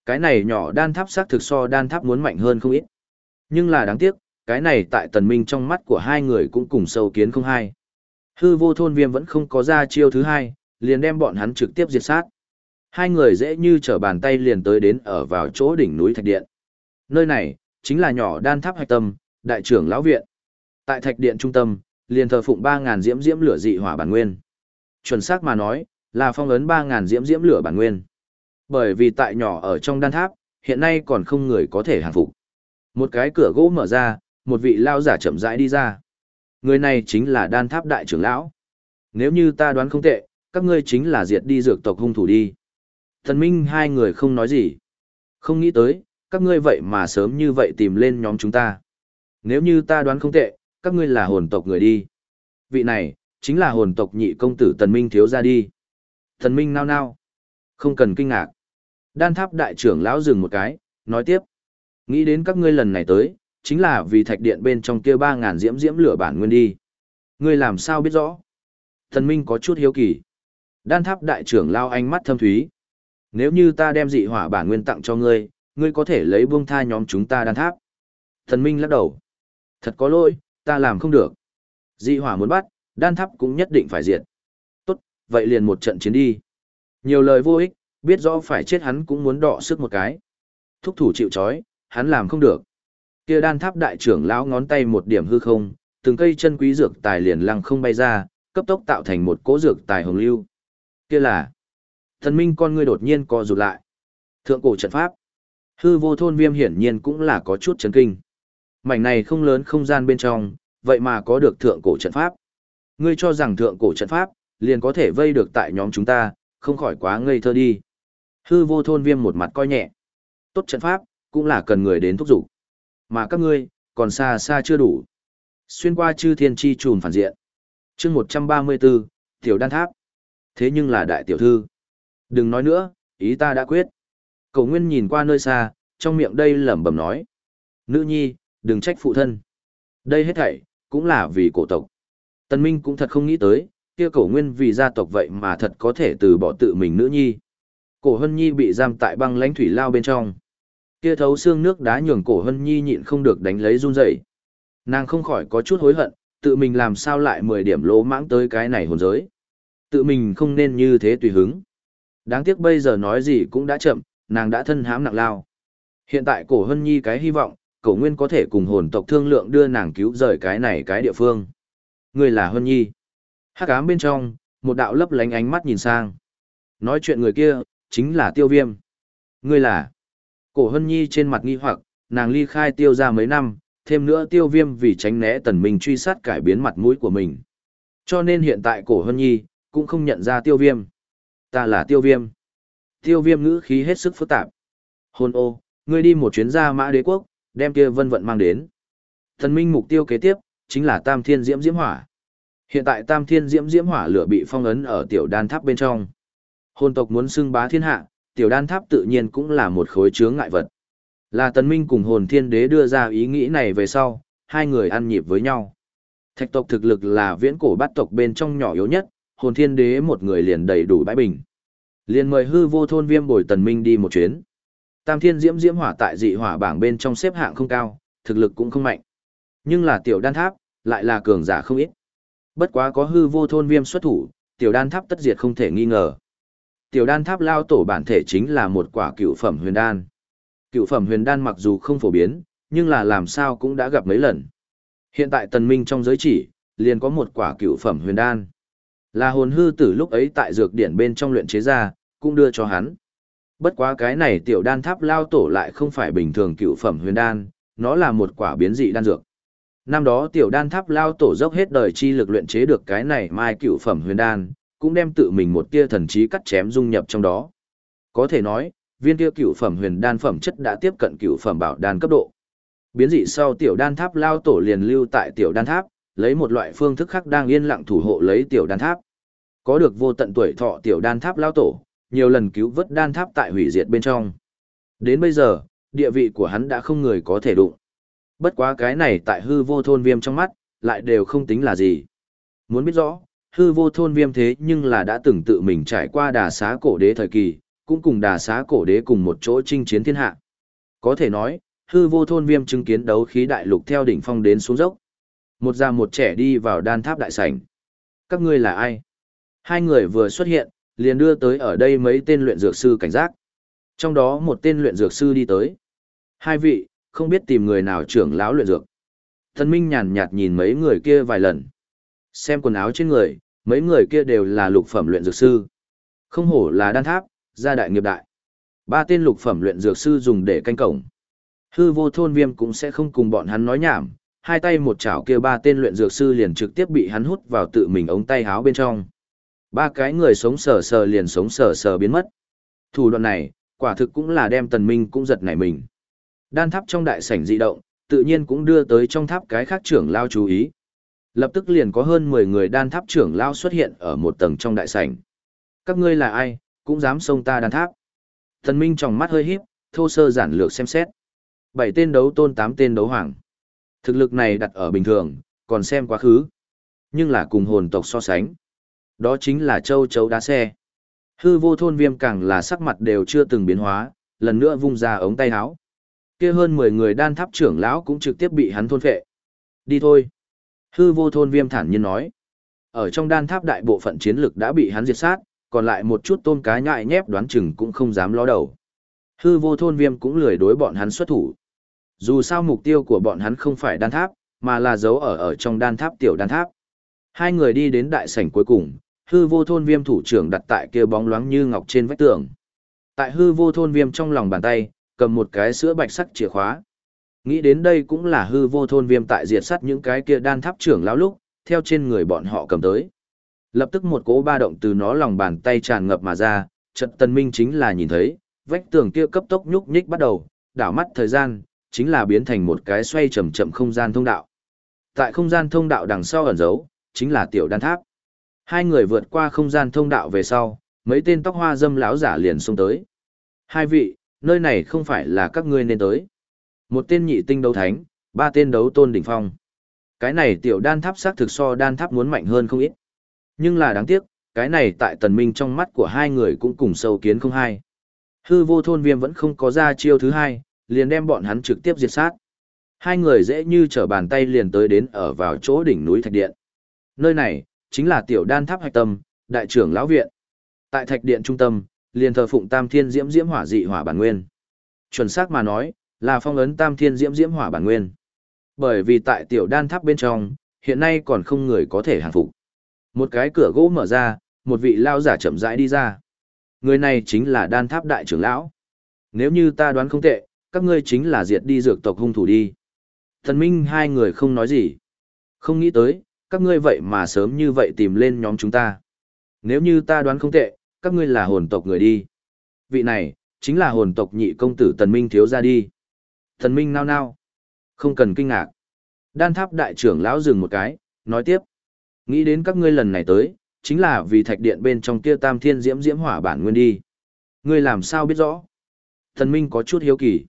Cái này nhỏ đan tháp xác thực so đan tháp muốn mạnh hơn không ít. Nhưng là đáng tiếc, cái này tại tần minh trong mắt của hai người cũng cùng sâu kiến không hai. Hư vô thôn viêm vẫn không có ra chiêu thứ hai, liền đem bọn hắn trực tiếp diệt sát. Hai người dễ như trở bàn tay liền tới đến ở vào chỗ đỉnh núi thạch điện. Nơi này, chính là nhỏ đan tháp hạch tâm, đại trưởng lão viện. Tại thạch điện trung tâm, liền thờ phụng ba ngàn diễm diễm lửa dị hỏa bản nguyên. Chuẩn xác mà nói, là phong ấn ba ngàn diễm diễm lửa bản nguyên. Bởi vì tại nhỏ ở trong đan tháp, hiện nay còn không người có thể hàng phục. Một cái cửa gỗ mở ra, một vị lao giả chậm rãi đi ra. Người này chính là đan tháp đại trưởng lão. Nếu như ta đoán không tệ, các ngươi chính là diệt đi dược tộc hung thủ đi. Thần minh hai người không nói gì. Không nghĩ tới, các ngươi vậy mà sớm như vậy tìm lên nhóm chúng ta. Nếu như ta đoán không tệ, các ngươi là hồn tộc người đi. Vị này, chính là hồn tộc nhị công tử Tần Minh thiếu ra đi. Tần Minh nao nao. Không cần kinh ngạc. Đan tháp đại trưởng lão dừng một cái, nói tiếp. Nghĩ đến các ngươi lần này tới, chính là vì thạch điện bên trong kia ba ngàn diễm diễm lửa bản nguyên đi. Ngươi làm sao biết rõ? Tần Minh có chút hiếu kỳ. Đan tháp đại trưởng lao ánh mắt thâm thúy. Nếu như ta đem dị hỏa bản nguyên tặng cho ngươi, ngươi có thể lấy buông tha nhóm chúng ta đan tháp. Thần Minh lắc đầu. Thật có lỗi, ta làm không được. Dị hỏa muốn bắt, đan tháp cũng nhất định phải diệt. Tốt, vậy liền một trận chiến đi. Nhiều lời vô ích, biết rõ phải chết hắn cũng muốn đọ sức một cái. Thúc thủ chịu chói, hắn làm không được. Kia đan tháp đại trưởng lão ngón tay một điểm hư không, từng cây chân quý dược tài liền lăng không bay ra, cấp tốc tạo thành một cỗ dược tài hồng lưu. Kia là Thần Minh con ngươi đột nhiên co rụt lại. Thượng cổ trận pháp. Hư vô thôn viêm hiển nhiên cũng là có chút chấn kinh. Mảnh này không lớn không gian bên trong, vậy mà có được thượng cổ trận pháp. Ngươi cho rằng thượng cổ trận pháp, liền có thể vây được tại nhóm chúng ta, không khỏi quá ngây thơ đi. Hư vô thôn viêm một mặt coi nhẹ. Tốt trận pháp, cũng là cần người đến thúc giục. Mà các ngươi, còn xa xa chưa đủ. Xuyên qua chư thiên chi trùn phản diện. chương 134, tiểu đan tháp. Thế nhưng là đại tiểu thư. Đừng nói nữa, ý ta đã quyết. Cậu Nguyên nhìn qua nơi xa, trong miệng đây lẩm bẩm nói. Nữ nhi, đừng trách phụ thân. Đây hết thảy, cũng là vì cổ tộc. Tân Minh cũng thật không nghĩ tới, kia cổ Nguyên vì gia tộc vậy mà thật có thể từ bỏ tự mình nữ nhi. Cổ Hân Nhi bị giam tại băng lãnh thủy lao bên trong. Kia thấu xương nước đá nhường Cổ Hân Nhi nhịn không được đánh lấy run rẩy. Nàng không khỏi có chút hối hận, tự mình làm sao lại 10 điểm lỗ mãng tới cái này hồn giới. Tự mình không nên như thế tùy hứng. Đáng tiếc bây giờ nói gì cũng đã chậm, nàng đã thân hãm nặng lao. Hiện tại cổ hân nhi cái hy vọng, cổ nguyên có thể cùng hồn tộc thương lượng đưa nàng cứu rời cái này cái địa phương. Người là hân nhi. Hắc ám bên trong, một đạo lấp lánh ánh mắt nhìn sang. Nói chuyện người kia, chính là tiêu viêm. người là. Cổ hân nhi trên mặt nghi hoặc, nàng ly khai tiêu ra mấy năm, thêm nữa tiêu viêm vì tránh né tần minh truy sát cải biến mặt mũi của mình. Cho nên hiện tại cổ hân nhi, cũng không nhận ra tiêu viêm. Ta là tiêu viêm. Tiêu viêm ngữ khí hết sức phức tạp. Hôn ô, ngươi đi một chuyến ra mã đế quốc, đem kia vân vận mang đến. Thần minh mục tiêu kế tiếp, chính là tam thiên diễm diễm hỏa. Hiện tại tam thiên diễm diễm hỏa lửa bị phong ấn ở tiểu đan tháp bên trong. Hồn tộc muốn xưng bá thiên hạ, tiểu đan tháp tự nhiên cũng là một khối chướng ngại vật. Là tần minh cùng hồn thiên đế đưa ra ý nghĩ này về sau, hai người ăn nhịp với nhau. Thạch tộc thực lực là viễn cổ bát tộc bên trong nhỏ yếu nhất, hồn thiên đế một người liền đầy đủ bãi bình. Liền mời hư vô thôn viêm bồi tần minh đi một chuyến. Tam thiên diễm diễm hỏa tại dị hỏa bảng bên trong xếp hạng không cao, thực lực cũng không mạnh. Nhưng là tiểu đan tháp, lại là cường giả không ít. Bất quá có hư vô thôn viêm xuất thủ, tiểu đan tháp tất diệt không thể nghi ngờ. Tiểu đan tháp lao tổ bản thể chính là một quả cựu phẩm huyền đan. Cựu phẩm huyền đan mặc dù không phổ biến, nhưng là làm sao cũng đã gặp mấy lần. Hiện tại tần minh trong giới chỉ, liền có một quả cựu phẩm huyền đan. Là hồn hư tử lúc ấy tại dược điển bên trong luyện chế ra, cũng đưa cho hắn. Bất quá cái này tiểu đan tháp lao tổ lại không phải bình thường cựu phẩm huyền đan, nó là một quả biến dị đan dược. Năm đó tiểu đan tháp lao tổ dốc hết đời chi lực luyện chế được cái này mai cựu phẩm huyền đan, cũng đem tự mình một tia thần trí cắt chém dung nhập trong đó. Có thể nói, viên kia cựu phẩm huyền đan phẩm chất đã tiếp cận cựu phẩm bảo đan cấp độ. Biến dị sau tiểu đan tháp lao tổ liền lưu tại tiểu đan tháp, lấy một loại phương thức khác đang yên lặng thủ hộ lấy tiểu đan tháp. Có được vô tận tuổi thọ tiểu đan tháp lao tổ, nhiều lần cứu vớt đan tháp tại hủy diệt bên trong. Đến bây giờ, địa vị của hắn đã không người có thể đụng. Bất quá cái này tại hư vô thôn viêm trong mắt, lại đều không tính là gì. Muốn biết rõ, hư vô thôn viêm thế nhưng là đã từng tự mình trải qua đà xá cổ đế thời kỳ, cũng cùng đà xá cổ đế cùng một chỗ chinh chiến thiên hạ. Có thể nói, hư vô thôn viêm chứng kiến đấu khí đại lục theo đỉnh phong đến xuống dốc. Một già một trẻ đi vào đan tháp đại sảnh. Các ngươi là ai? Hai người vừa xuất hiện, liền đưa tới ở đây mấy tên luyện dược sư cảnh giác. Trong đó một tên luyện dược sư đi tới. Hai vị, không biết tìm người nào trưởng lão luyện dược. Thần Minh nhàn nhạt nhìn mấy người kia vài lần. Xem quần áo trên người, mấy người kia đều là lục phẩm luyện dược sư. Không hổ là đan tháp, gia đại nghiệp đại. Ba tên lục phẩm luyện dược sư dùng để canh cổng. Hư vô thôn viêm cũng sẽ không cùng bọn hắn nói nhảm, hai tay một chảo kia ba tên luyện dược sư liền trực tiếp bị hắn hút vào tự mình ống tay háo bên trong. Ba cái người sống sờ sờ liền sống sờ sờ biến mất. Thủ đoạn này, quả thực cũng là đem tần minh cũng giật nảy mình. Đan tháp trong đại sảnh dị động, tự nhiên cũng đưa tới trong tháp cái khác trưởng lao chú ý. Lập tức liền có hơn 10 người đan tháp trưởng lao xuất hiện ở một tầng trong đại sảnh. Các ngươi là ai, cũng dám xông ta đan tháp. Tần minh trong mắt hơi híp, thô sơ giản lược xem xét. Bảy tên đấu tôn tám tên đấu hoàng. Thực lực này đặt ở bình thường, còn xem quá khứ. Nhưng là cùng hồn tộc so sánh. Đó chính là châu chấu đá xe. Hư vô thôn viêm càng là sắc mặt đều chưa từng biến hóa, lần nữa vung ra ống tay áo. kia hơn 10 người đan tháp trưởng lão cũng trực tiếp bị hắn thôn phệ. Đi thôi. Hư vô thôn viêm thản nhiên nói. Ở trong đan tháp đại bộ phận chiến lực đã bị hắn diệt sát, còn lại một chút tôm cá nhại nhép đoán chừng cũng không dám ló đầu. Hư vô thôn viêm cũng lười đối bọn hắn xuất thủ. Dù sao mục tiêu của bọn hắn không phải đan tháp, mà là giấu ở ở trong đan tháp tiểu đan tháp. Hai người đi đến đại sảnh cuối cùng, hư vô thôn viêm thủ trưởng đặt tại kia bóng loáng như ngọc trên vách tường. Tại hư vô thôn viêm trong lòng bàn tay, cầm một cái sữa bạch sắc chìa khóa. Nghĩ đến đây cũng là hư vô thôn viêm tại diệt sắt những cái kia đan tháp trưởng lão lúc, theo trên người bọn họ cầm tới. Lập tức một cỗ ba động từ nó lòng bàn tay tràn ngập mà ra, trận tân minh chính là nhìn thấy, vách tường kia cấp tốc nhúc nhích bắt đầu, đảo mắt thời gian, chính là biến thành một cái xoay chậm chậm không gian thông đạo. Tại không gian thông đạo đằng sau ẩn giấu, chính là tiểu đan tháp. Hai người vượt qua không gian thông đạo về sau, mấy tên tóc hoa dâm lão giả liền xông tới. Hai vị, nơi này không phải là các ngươi nên tới. Một tên nhị tinh đấu thánh, ba tên đấu tôn đỉnh phong. Cái này tiểu đan tháp xác thực so đan tháp muốn mạnh hơn không ít. Nhưng là đáng tiếc, cái này tại tần minh trong mắt của hai người cũng cùng sâu kiến không hai. Hư vô thôn viêm vẫn không có ra chiêu thứ hai, liền đem bọn hắn trực tiếp diệt sát. Hai người dễ như trở bàn tay liền tới đến ở vào chỗ đỉnh núi thạch điện. Nơi này, chính là tiểu đan tháp hạch tâm, đại trưởng lão viện. Tại thạch điện trung tâm, liền thờ phụng tam thiên diễm diễm hỏa dị hỏa bản nguyên. Chuẩn xác mà nói, là phong ấn tam thiên diễm diễm hỏa bản nguyên. Bởi vì tại tiểu đan tháp bên trong, hiện nay còn không người có thể hàng phục. Một cái cửa gỗ mở ra, một vị lao giả chậm rãi đi ra. Người này chính là đan tháp đại trưởng lão. Nếu như ta đoán không tệ, các ngươi chính là diệt đi dược tộc hung thủ đi. Thần minh hai người không nói gì. Không nghĩ tới, các ngươi vậy mà sớm như vậy tìm lên nhóm chúng ta. Nếu như ta đoán không tệ, các ngươi là hồn tộc người đi. Vị này, chính là hồn tộc nhị công tử Tần Minh thiếu ra đi. Thần Minh nao nao. Không cần kinh ngạc. Đan tháp đại trưởng lão dừng một cái, nói tiếp. Nghĩ đến các ngươi lần này tới, chính là vì thạch điện bên trong kia tam thiên diễm diễm hỏa bản nguyên đi. Ngươi làm sao biết rõ? Thần Minh có chút hiếu kỳ.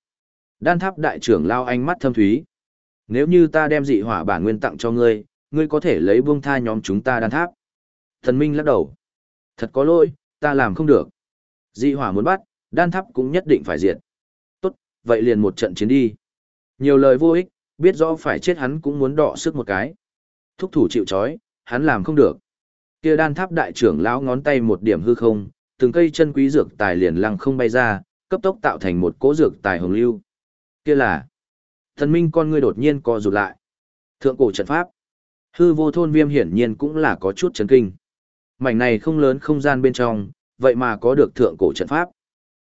Đan tháp đại trưởng lao ánh mắt thâm thúy. Nếu như ta đem dị hỏa bản nguyên tặng cho ngươi, ngươi có thể lấy buông tha nhóm chúng ta đan tháp. Thần Minh lắc đầu. Thật có lỗi, ta làm không được. Dị hỏa muốn bắt, đan tháp cũng nhất định phải diệt. Tốt, vậy liền một trận chiến đi. Nhiều lời vô ích, biết rõ phải chết hắn cũng muốn đọ sức một cái. Thúc thủ chịu chói, hắn làm không được. Kia đan tháp đại trưởng lão ngón tay một điểm hư không, từng cây chân quý dược tài liền lăng không bay ra, cấp tốc tạo thành một cỗ dược tài hồng lưu. Kia là Thần minh con ngươi đột nhiên co rụt lại. Thượng cổ trận pháp. Hư vô thôn viêm hiển nhiên cũng là có chút chấn kinh. Mảnh này không lớn không gian bên trong, vậy mà có được thượng cổ trận pháp.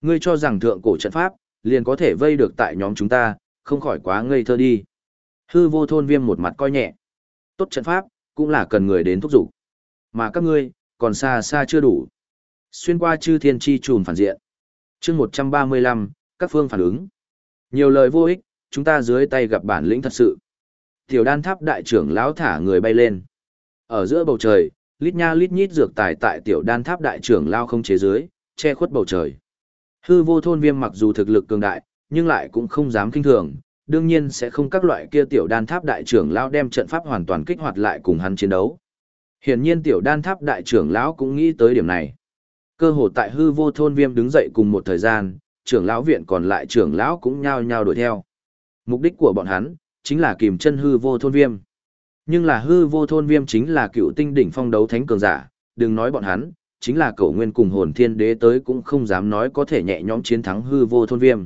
Ngươi cho rằng thượng cổ trận pháp, liền có thể vây được tại nhóm chúng ta, không khỏi quá ngây thơ đi. Hư vô thôn viêm một mặt coi nhẹ. Tốt trận pháp, cũng là cần người đến thúc giục. Mà các ngươi, còn xa xa chưa đủ. Xuyên qua chư thiên chi trùn phản diện. chương 135, các phương phản ứng. Nhiều lời vô ích, chúng ta dưới tay gặp bản lĩnh thật sự. Tiểu đan tháp đại trưởng lão thả người bay lên. Ở giữa bầu trời, lít nha lít nhít dược tài tại tiểu đan tháp đại trưởng lao không chế dưới, che khuất bầu trời. Hư vô thôn viêm mặc dù thực lực cường đại, nhưng lại cũng không dám kinh thường, đương nhiên sẽ không các loại kia tiểu đan tháp đại trưởng lão đem trận pháp hoàn toàn kích hoạt lại cùng hắn chiến đấu. Hiển nhiên tiểu đan tháp đại trưởng lão cũng nghĩ tới điểm này. Cơ hồ tại hư vô thôn viêm đứng dậy cùng một thời gian, trưởng lão viện còn lại trưởng lão cũng nhao nhao đuổi theo. Mục đích của bọn hắn, chính là kìm chân hư vô thôn viêm. Nhưng là hư vô thôn viêm chính là cựu tinh đỉnh phong đấu thánh cường giả, đừng nói bọn hắn, chính là cậu nguyên cùng hồn thiên đế tới cũng không dám nói có thể nhẹ nhõm chiến thắng hư vô thôn viêm.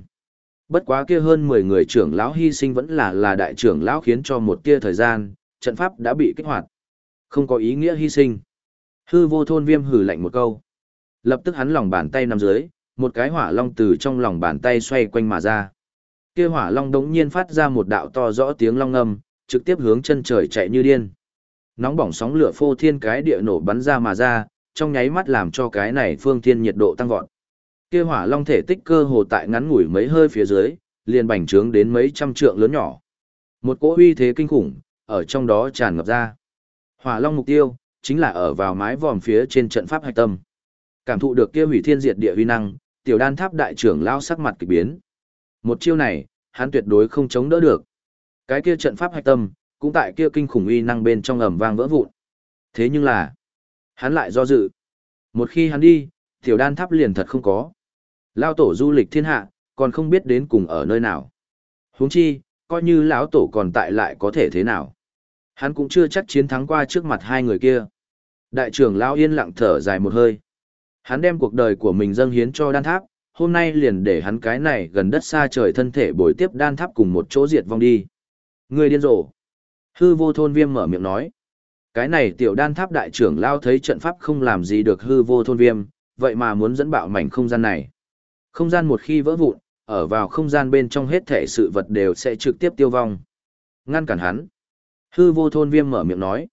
Bất quá kia hơn 10 người trưởng lão hy sinh vẫn là là đại trưởng lão khiến cho một tia thời gian, trận pháp đã bị kích hoạt. Không có ý nghĩa hy sinh. Hư vô thôn viêm hử lạnh một câu. Lập tức hắn lòng bàn tay nằm dưới, một cái hỏa long từ trong lòng bàn tay xoay quanh mà ra. Kia hỏa long đống nhiên phát ra một đạo to rõ tiếng long âm, trực tiếp hướng chân trời chạy như điên. Nóng bỏng sóng lửa phô thiên cái địa nổ bắn ra mà ra, trong nháy mắt làm cho cái này phương thiên nhiệt độ tăng vọt. Kia hỏa long thể tích cơ hồ tại ngắn ngủi mấy hơi phía dưới, liền bành trướng đến mấy trăm trượng lớn nhỏ. Một cỗ uy thế kinh khủng, ở trong đó tràn ngập ra. Hỏa long mục tiêu, chính là ở vào mái vòm phía trên trận pháp hạch tâm. Cảm thụ được kia hủy thiên diệt địa uy năng, tiểu đan tháp đại trưởng lao sắc mặt kỳ biến. Một chiêu này, hắn tuyệt đối không chống đỡ được. Cái kia trận pháp hạch tâm, cũng tại kia kinh khủng uy năng bên trong ầm vang vỡ vụn. Thế nhưng là, hắn lại do dự. Một khi hắn đi, tiểu đan tháp liền thật không có. Lao tổ du lịch thiên hạ, còn không biết đến cùng ở nơi nào. huống chi, coi như lão tổ còn tại lại có thể thế nào. Hắn cũng chưa chắc chiến thắng qua trước mặt hai người kia. Đại trưởng lão yên lặng thở dài một hơi. Hắn đem cuộc đời của mình dâng hiến cho đan tháp, hôm nay liền để hắn cái này gần đất xa trời thân thể bồi tiếp đan tháp cùng một chỗ diệt vong đi. Người điên rồ. Hư vô thôn viêm mở miệng nói. Cái này tiểu đan tháp đại trưởng lao thấy trận pháp không làm gì được hư vô thôn viêm, vậy mà muốn dẫn bạo mảnh không gian này. Không gian một khi vỡ vụn, ở vào không gian bên trong hết thể sự vật đều sẽ trực tiếp tiêu vong. Ngăn cản hắn. Hư vô thôn viêm mở miệng nói.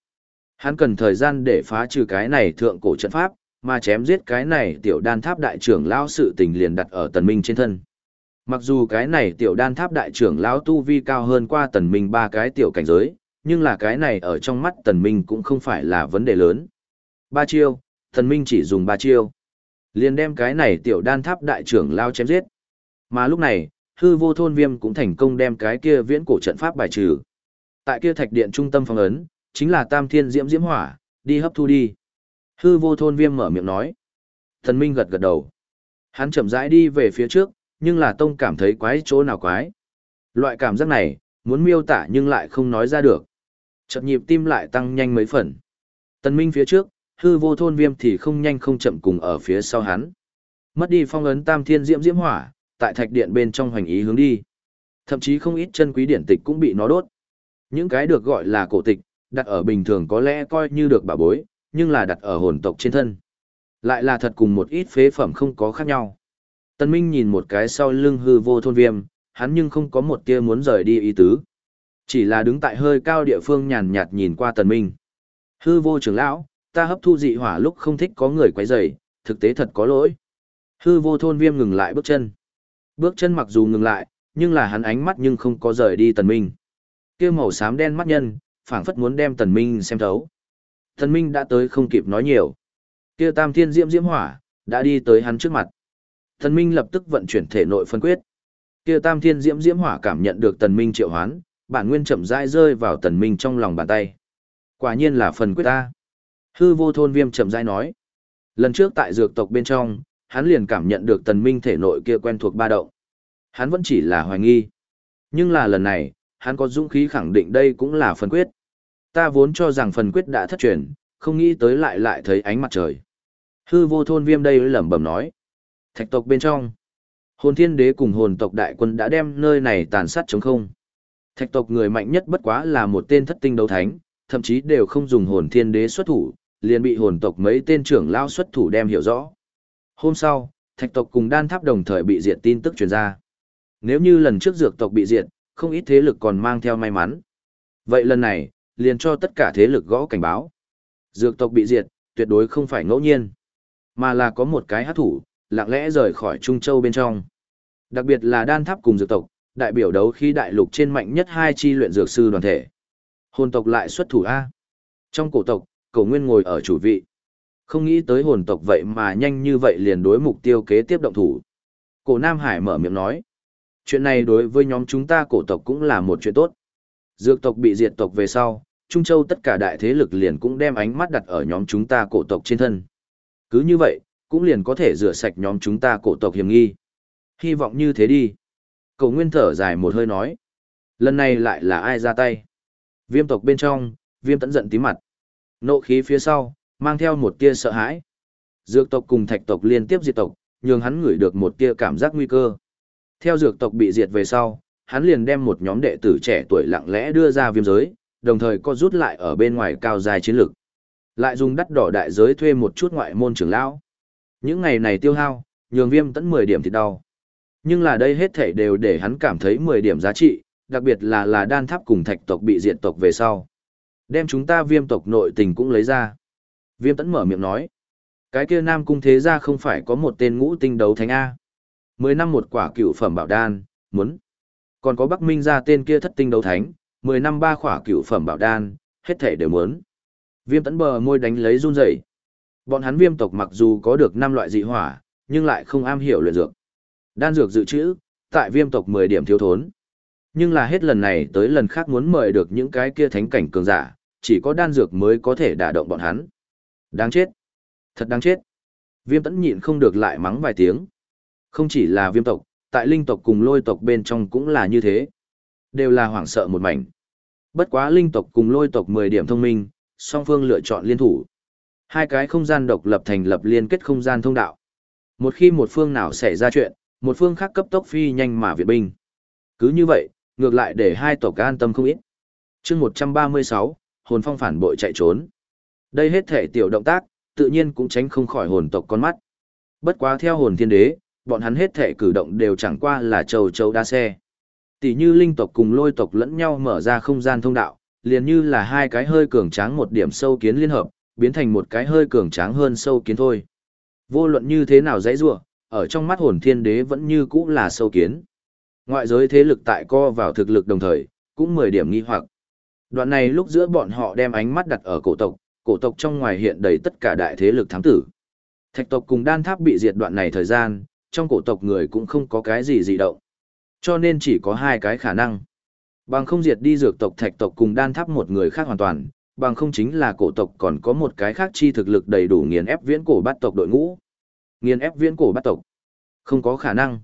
Hắn cần thời gian để phá trừ cái này thượng cổ trận pháp, mà chém giết cái này tiểu đan tháp đại trưởng lão sự tình liền đặt ở tần minh trên thân. Mặc dù cái này tiểu đan tháp đại trưởng lão tu vi cao hơn qua tần minh ba cái tiểu cảnh giới, nhưng là cái này ở trong mắt tần minh cũng không phải là vấn đề lớn. Ba chiêu, tần minh chỉ dùng ba chiêu. Liền đem cái này tiểu đan tháp đại trưởng lão chém giết. Mà lúc này, hư vô thôn viêm cũng thành công đem cái kia viễn cổ trận pháp bài trừ. Tại kia thạch điện trung tâm phong ấn, chính là tam thiên diễm diễm hỏa, đi hấp thu đi. Hư vô thôn viêm mở miệng nói. Thần Minh gật gật đầu. Hắn chậm rãi đi về phía trước, nhưng là tông cảm thấy quái chỗ nào quái. Loại cảm giác này, muốn miêu tả nhưng lại không nói ra được. Chậm nhịp tim lại tăng nhanh mấy phần. Tần Minh phía trước, hư vô thôn viêm thì không nhanh không chậm cùng ở phía sau hắn. Mất đi phong ấn tam thiên diễm diễm hỏa, tại thạch điện bên trong hoành ý hướng đi. Thậm chí không ít chân quý điển tịch cũng bị nó đốt. Những cái được gọi là cổ tịch, đặt ở bình thường có lẽ coi như được bảo bối, nhưng là đặt ở hồn tộc trên thân. Lại là thật cùng một ít phế phẩm không có khác nhau. Tân Minh nhìn một cái sau lưng hư vô thôn viêm, hắn nhưng không có một tia muốn rời đi ý tứ. Chỉ là đứng tại hơi cao địa phương nhàn nhạt nhìn qua Tần Minh. Hư vô trưởng lão, ta hấp thu dị hỏa lúc không thích có người quấy rầy, thực tế thật có lỗi. Hư vô thôn viêm ngừng lại bước chân. Bước chân mặc dù ngừng lại, nhưng là hắn ánh mắt nhưng không có rời đi Tần Minh. Kia màu xám đen mắt nhân, phảng phất muốn đem Tần Minh xem thấu. Thần Minh đã tới không kịp nói nhiều. Kia Tam Thiên Diễm Diễm Hỏa đã đi tới hắn trước mặt. Thần Minh lập tức vận chuyển thể nội phân quyết. Kia Tam Thiên Diễm Diễm Hỏa cảm nhận được Tần Minh triệu hoán, bản nguyên chậm rãi rơi vào Tần Minh trong lòng bàn tay. Quả nhiên là phần quyết ta. Hư vô thôn viêm chậm rãi nói. Lần trước tại dược tộc bên trong, hắn liền cảm nhận được Tần Minh thể nội kia quen thuộc ba động. Hắn vẫn chỉ là hoài nghi. Nhưng là lần này, hắn có dũng khí khẳng định đây cũng là phần quyết. Ta vốn cho rằng phần quyết đã thất truyền, không nghĩ tới lại lại thấy ánh mặt trời. Hư vô thôn viêm đây lẩm bẩm nói. Thạch tộc bên trong. Hồn thiên đế cùng hồn tộc đại quân đã đem nơi này tàn sát chống không. Thạch tộc người mạnh nhất bất quá là một tên thất tinh đấu thánh, thậm chí đều không dùng hồn thiên đế xuất thủ, liền bị hồn tộc mấy tên trưởng lao xuất thủ đem hiểu rõ. Hôm sau, thạch tộc cùng đan tháp đồng thời bị diệt tin tức truyền ra. Nếu như lần trước dược tộc bị diệt, không ít thế lực còn mang theo may mắn. Vậy lần này, liền cho tất cả thế lực gõ cảnh báo. Dược tộc bị diệt, tuyệt đối không phải ngẫu nhiên, mà là có một cái hát thủ, lặng lẽ rời khỏi Trung Châu bên trong. Đặc biệt là đan tháp cùng dược tộc, đại biểu đấu khi đại lục trên mạnh nhất hai chi luyện dược sư đoàn thể. Hồn tộc lại xuất thủ A. Trong cổ tộc, cổ nguyên ngồi ở chủ vị. Không nghĩ tới hồn tộc vậy mà nhanh như vậy liền đối mục tiêu kế tiếp động thủ. Cổ Nam Hải mở miệng nói. Chuyện này đối với nhóm chúng ta cổ tộc cũng là một chuyện tốt. Dược tộc bị diệt tộc về sau, Trung Châu tất cả đại thế lực liền cũng đem ánh mắt đặt ở nhóm chúng ta cổ tộc trên thân. Cứ như vậy, cũng liền có thể rửa sạch nhóm chúng ta cổ tộc hiểm nghi. Hy vọng như thế đi. Cậu nguyên thở dài một hơi nói. Lần này lại là ai ra tay? Viêm tộc bên trong, viêm tẫn giận tí mặt. Nộ khí phía sau, mang theo một tia sợ hãi. Dược tộc cùng thạch tộc liên tiếp diệt tộc, nhường hắn ngửi được một tia cảm giác nguy cơ. Theo dược tộc bị diệt về sau, hắn liền đem một nhóm đệ tử trẻ tuổi lặng lẽ đưa ra viêm giới, đồng thời có rút lại ở bên ngoài cao dài chiến lực. Lại dùng đắt đỏ đại giới thuê một chút ngoại môn trưởng lão. Những ngày này tiêu hao, nhường viêm tận 10 điểm thì đau. Nhưng là đây hết thảy đều để hắn cảm thấy 10 điểm giá trị, đặc biệt là là đan tháp cùng thạch tộc bị diệt tộc về sau. Đem chúng ta viêm tộc nội tình cũng lấy ra. Viêm tẫn mở miệng nói. Cái kia nam cung thế gia không phải có một tên ngũ tinh đấu thánh A. Mười năm một quả cựu phẩm bảo đan, muốn. Còn có Bắc Minh ra tên kia thất tinh đấu thánh, mười năm ba khỏa cựu phẩm bảo đan, hết thể đều muốn. Viêm tấn bờ môi đánh lấy run rẩy. Bọn hắn viêm tộc mặc dù có được năm loại dị hỏa, nhưng lại không am hiểu luyện dược. Đan dược dự trữ, tại viêm tộc mười điểm thiếu thốn. Nhưng là hết lần này tới lần khác muốn mời được những cái kia thánh cảnh cường giả, chỉ có đan dược mới có thể đả động bọn hắn. Đáng chết. Thật đáng chết. Viêm tẫn nhịn không được lại mắng vài tiếng. Không chỉ là viêm tộc, tại linh tộc cùng lôi tộc bên trong cũng là như thế. Đều là hoảng sợ một mảnh. Bất quá linh tộc cùng lôi tộc 10 điểm thông minh, song phương lựa chọn liên thủ. Hai cái không gian độc lập thành lập liên kết không gian thông đạo. Một khi một phương nào xảy ra chuyện, một phương khác cấp tốc phi nhanh mà viện binh. Cứ như vậy, ngược lại để hai tộc an tâm không ít. chương 136, hồn phong phản bội chạy trốn. Đây hết thể tiểu động tác, tự nhiên cũng tránh không khỏi hồn tộc con mắt. Bất quá theo hồn thiên đế, bọn hắn hết thể cử động đều chẳng qua là châu châu đa xe. Tỷ như linh tộc cùng lôi tộc lẫn nhau mở ra không gian thông đạo, liền như là hai cái hơi cường tráng một điểm sâu kiến liên hợp, biến thành một cái hơi cường tráng hơn sâu kiến thôi. Vô luận như thế nào dãy rủa, ở trong mắt hồn thiên đế vẫn như cũ là sâu kiến. Ngoại giới thế lực tại co vào thực lực đồng thời, cũng 10 điểm nghi hoặc. Đoạn này lúc giữa bọn họ đem ánh mắt đặt ở cổ tộc, cổ tộc trong ngoài hiện đầy tất cả đại thế lực thám tử. Thạch tộc cùng đan tháp bị diệt đoạn này thời gian, trong cổ tộc người cũng không có cái gì dị động. Cho nên chỉ có hai cái khả năng. Bằng không diệt đi dược tộc thạch tộc cùng đan tháp một người khác hoàn toàn, bằng không chính là cổ tộc còn có một cái khác chi thực lực đầy đủ nghiền ép viễn cổ bát tộc đội ngũ. Nghiền ép viễn cổ bát tộc. Không có khả năng.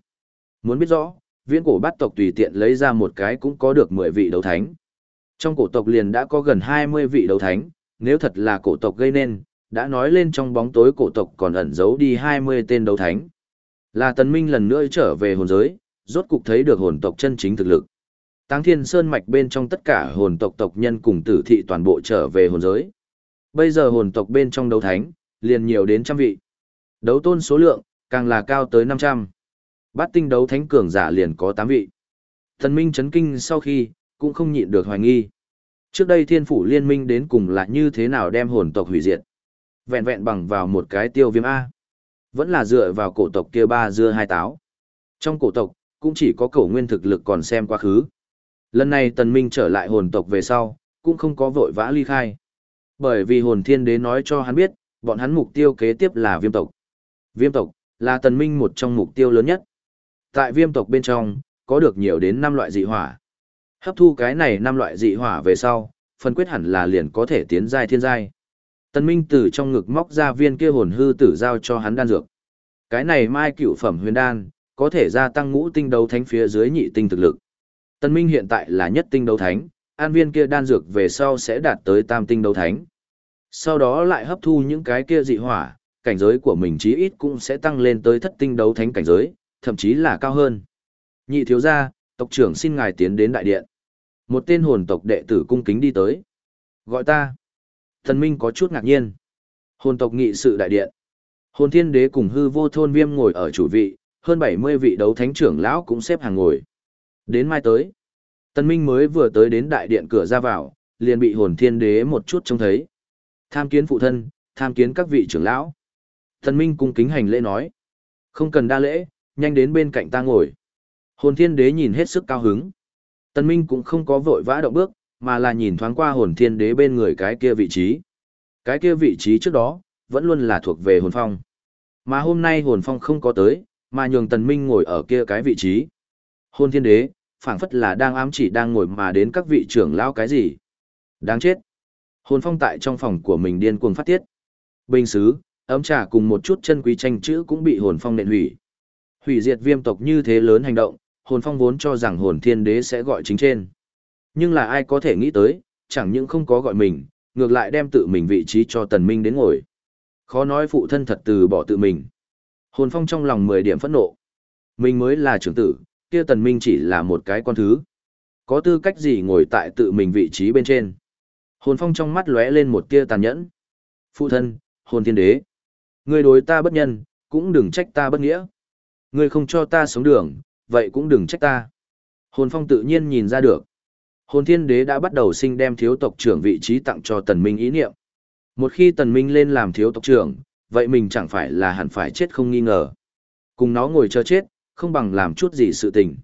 Muốn biết rõ, viễn cổ bát tộc tùy tiện lấy ra một cái cũng có được 10 vị đấu thánh. Trong cổ tộc liền đã có gần 20 vị đấu thánh, nếu thật là cổ tộc gây nên, đã nói lên trong bóng tối cổ tộc còn ẩn giấu đi 20 tên đấu thánh. Là tần minh lần nữa trở về hồn giới, rốt cục thấy được hồn tộc chân chính thực lực. Táng Thiên Sơn mạch bên trong tất cả hồn tộc tộc nhân cùng tử thị toàn bộ trở về hồn giới. Bây giờ hồn tộc bên trong đấu thánh, liền nhiều đến trăm vị. Đấu tôn số lượng, càng là cao tới 500. Bát tinh đấu thánh cường giả liền có 8 vị. Thần Minh chấn kinh sau khi, cũng không nhịn được hoài nghi. Trước đây thiên phủ liên minh đến cùng là như thế nào đem hồn tộc hủy diệt. Vẹn vẹn bằng vào một cái tiêu viêm A. Vẫn là dựa vào cổ tộc kia ba dưa hai táo. Trong cổ tộc, cũng chỉ có cổ nguyên thực lực còn xem quá khứ. Lần này tần minh trở lại hồn tộc về sau, cũng không có vội vã ly khai. Bởi vì hồn thiên đế nói cho hắn biết, bọn hắn mục tiêu kế tiếp là viêm tộc. Viêm tộc, là tần minh một trong mục tiêu lớn nhất. Tại viêm tộc bên trong, có được nhiều đến 5 loại dị hỏa. Hấp thu cái này 5 loại dị hỏa về sau, phần quyết hẳn là liền có thể tiến giai thiên giai. Tần Minh từ trong ngực móc ra viên kia hồn hư tử giao cho hắn đan dược. Cái này mai cựu phẩm huyền đan, có thể gia tăng ngũ tinh đấu thánh phía dưới nhị tinh thực lực. Tần Minh hiện tại là nhất tinh đấu thánh, an viên kia đan dược về sau sẽ đạt tới tam tinh đấu thánh. Sau đó lại hấp thu những cái kia dị hỏa, cảnh giới của mình chí ít cũng sẽ tăng lên tới thất tinh đấu thánh cảnh giới, thậm chí là cao hơn. Nhị thiếu gia, tộc trưởng xin ngài tiến đến đại điện. Một tên hồn tộc đệ tử cung kính đi tới. Gọi ta. Thần Minh có chút ngạc nhiên. Hồn tộc nghị sự đại điện. Hồn thiên đế cùng hư vô thôn viêm ngồi ở chủ vị, hơn 70 vị đấu thánh trưởng lão cũng xếp hàng ngồi. Đến mai tới. Tân Minh mới vừa tới đến đại điện cửa ra vào, liền bị hồn thiên đế một chút trông thấy. Tham kiến phụ thân, tham kiến các vị trưởng lão. Tân Minh cung kính hành lễ nói. Không cần đa lễ, nhanh đến bên cạnh ta ngồi. Hồn thiên đế nhìn hết sức cao hứng. Tân Minh cũng không có vội vã động bước, mà là nhìn thoáng qua hồn thiên đế bên người cái kia vị trí. Cái kia vị trí trước đó, vẫn luôn là thuộc về hồn phong. Mà hôm nay hồn phong không có tới, mà nhường tần minh ngồi ở kia cái vị trí. Hồn thiên đế, phảng phất là đang ám chỉ đang ngồi mà đến các vị trưởng lão cái gì. Đáng chết. Hồn phong tại trong phòng của mình điên cuồng phát tiết. Bình sứ ấm trà cùng một chút chân quý tranh chữ cũng bị hồn phong nện hủy. Hủy diệt viêm tộc như thế lớn hành động, hồn phong vốn cho rằng hồn thiên đế sẽ gọi chính trên. Nhưng là ai có thể nghĩ tới, chẳng những không có gọi mình, ngược lại đem tự mình vị trí cho tần minh đến ngồi. Khó nói phụ thân thật từ bỏ tự mình. Hồn phong trong lòng 10 điểm phẫn nộ. Mình mới là trưởng tử, kia tần minh chỉ là một cái con thứ. Có tư cách gì ngồi tại tự mình vị trí bên trên. Hồn phong trong mắt lóe lên một tia tàn nhẫn. Phụ thân, hồn thiên đế. Ngươi đối ta bất nhân, cũng đừng trách ta bất nghĩa. Ngươi không cho ta sống đường, vậy cũng đừng trách ta. Hồn phong tự nhiên nhìn ra được. Hồn thiên đế đã bắt đầu sinh đem thiếu tộc trưởng vị trí tặng cho tần minh ý niệm. Một khi tần minh lên làm thiếu tộc trưởng, vậy mình chẳng phải là hẳn phải chết không nghi ngờ. Cùng nó ngồi chờ chết, không bằng làm chút gì sự tình.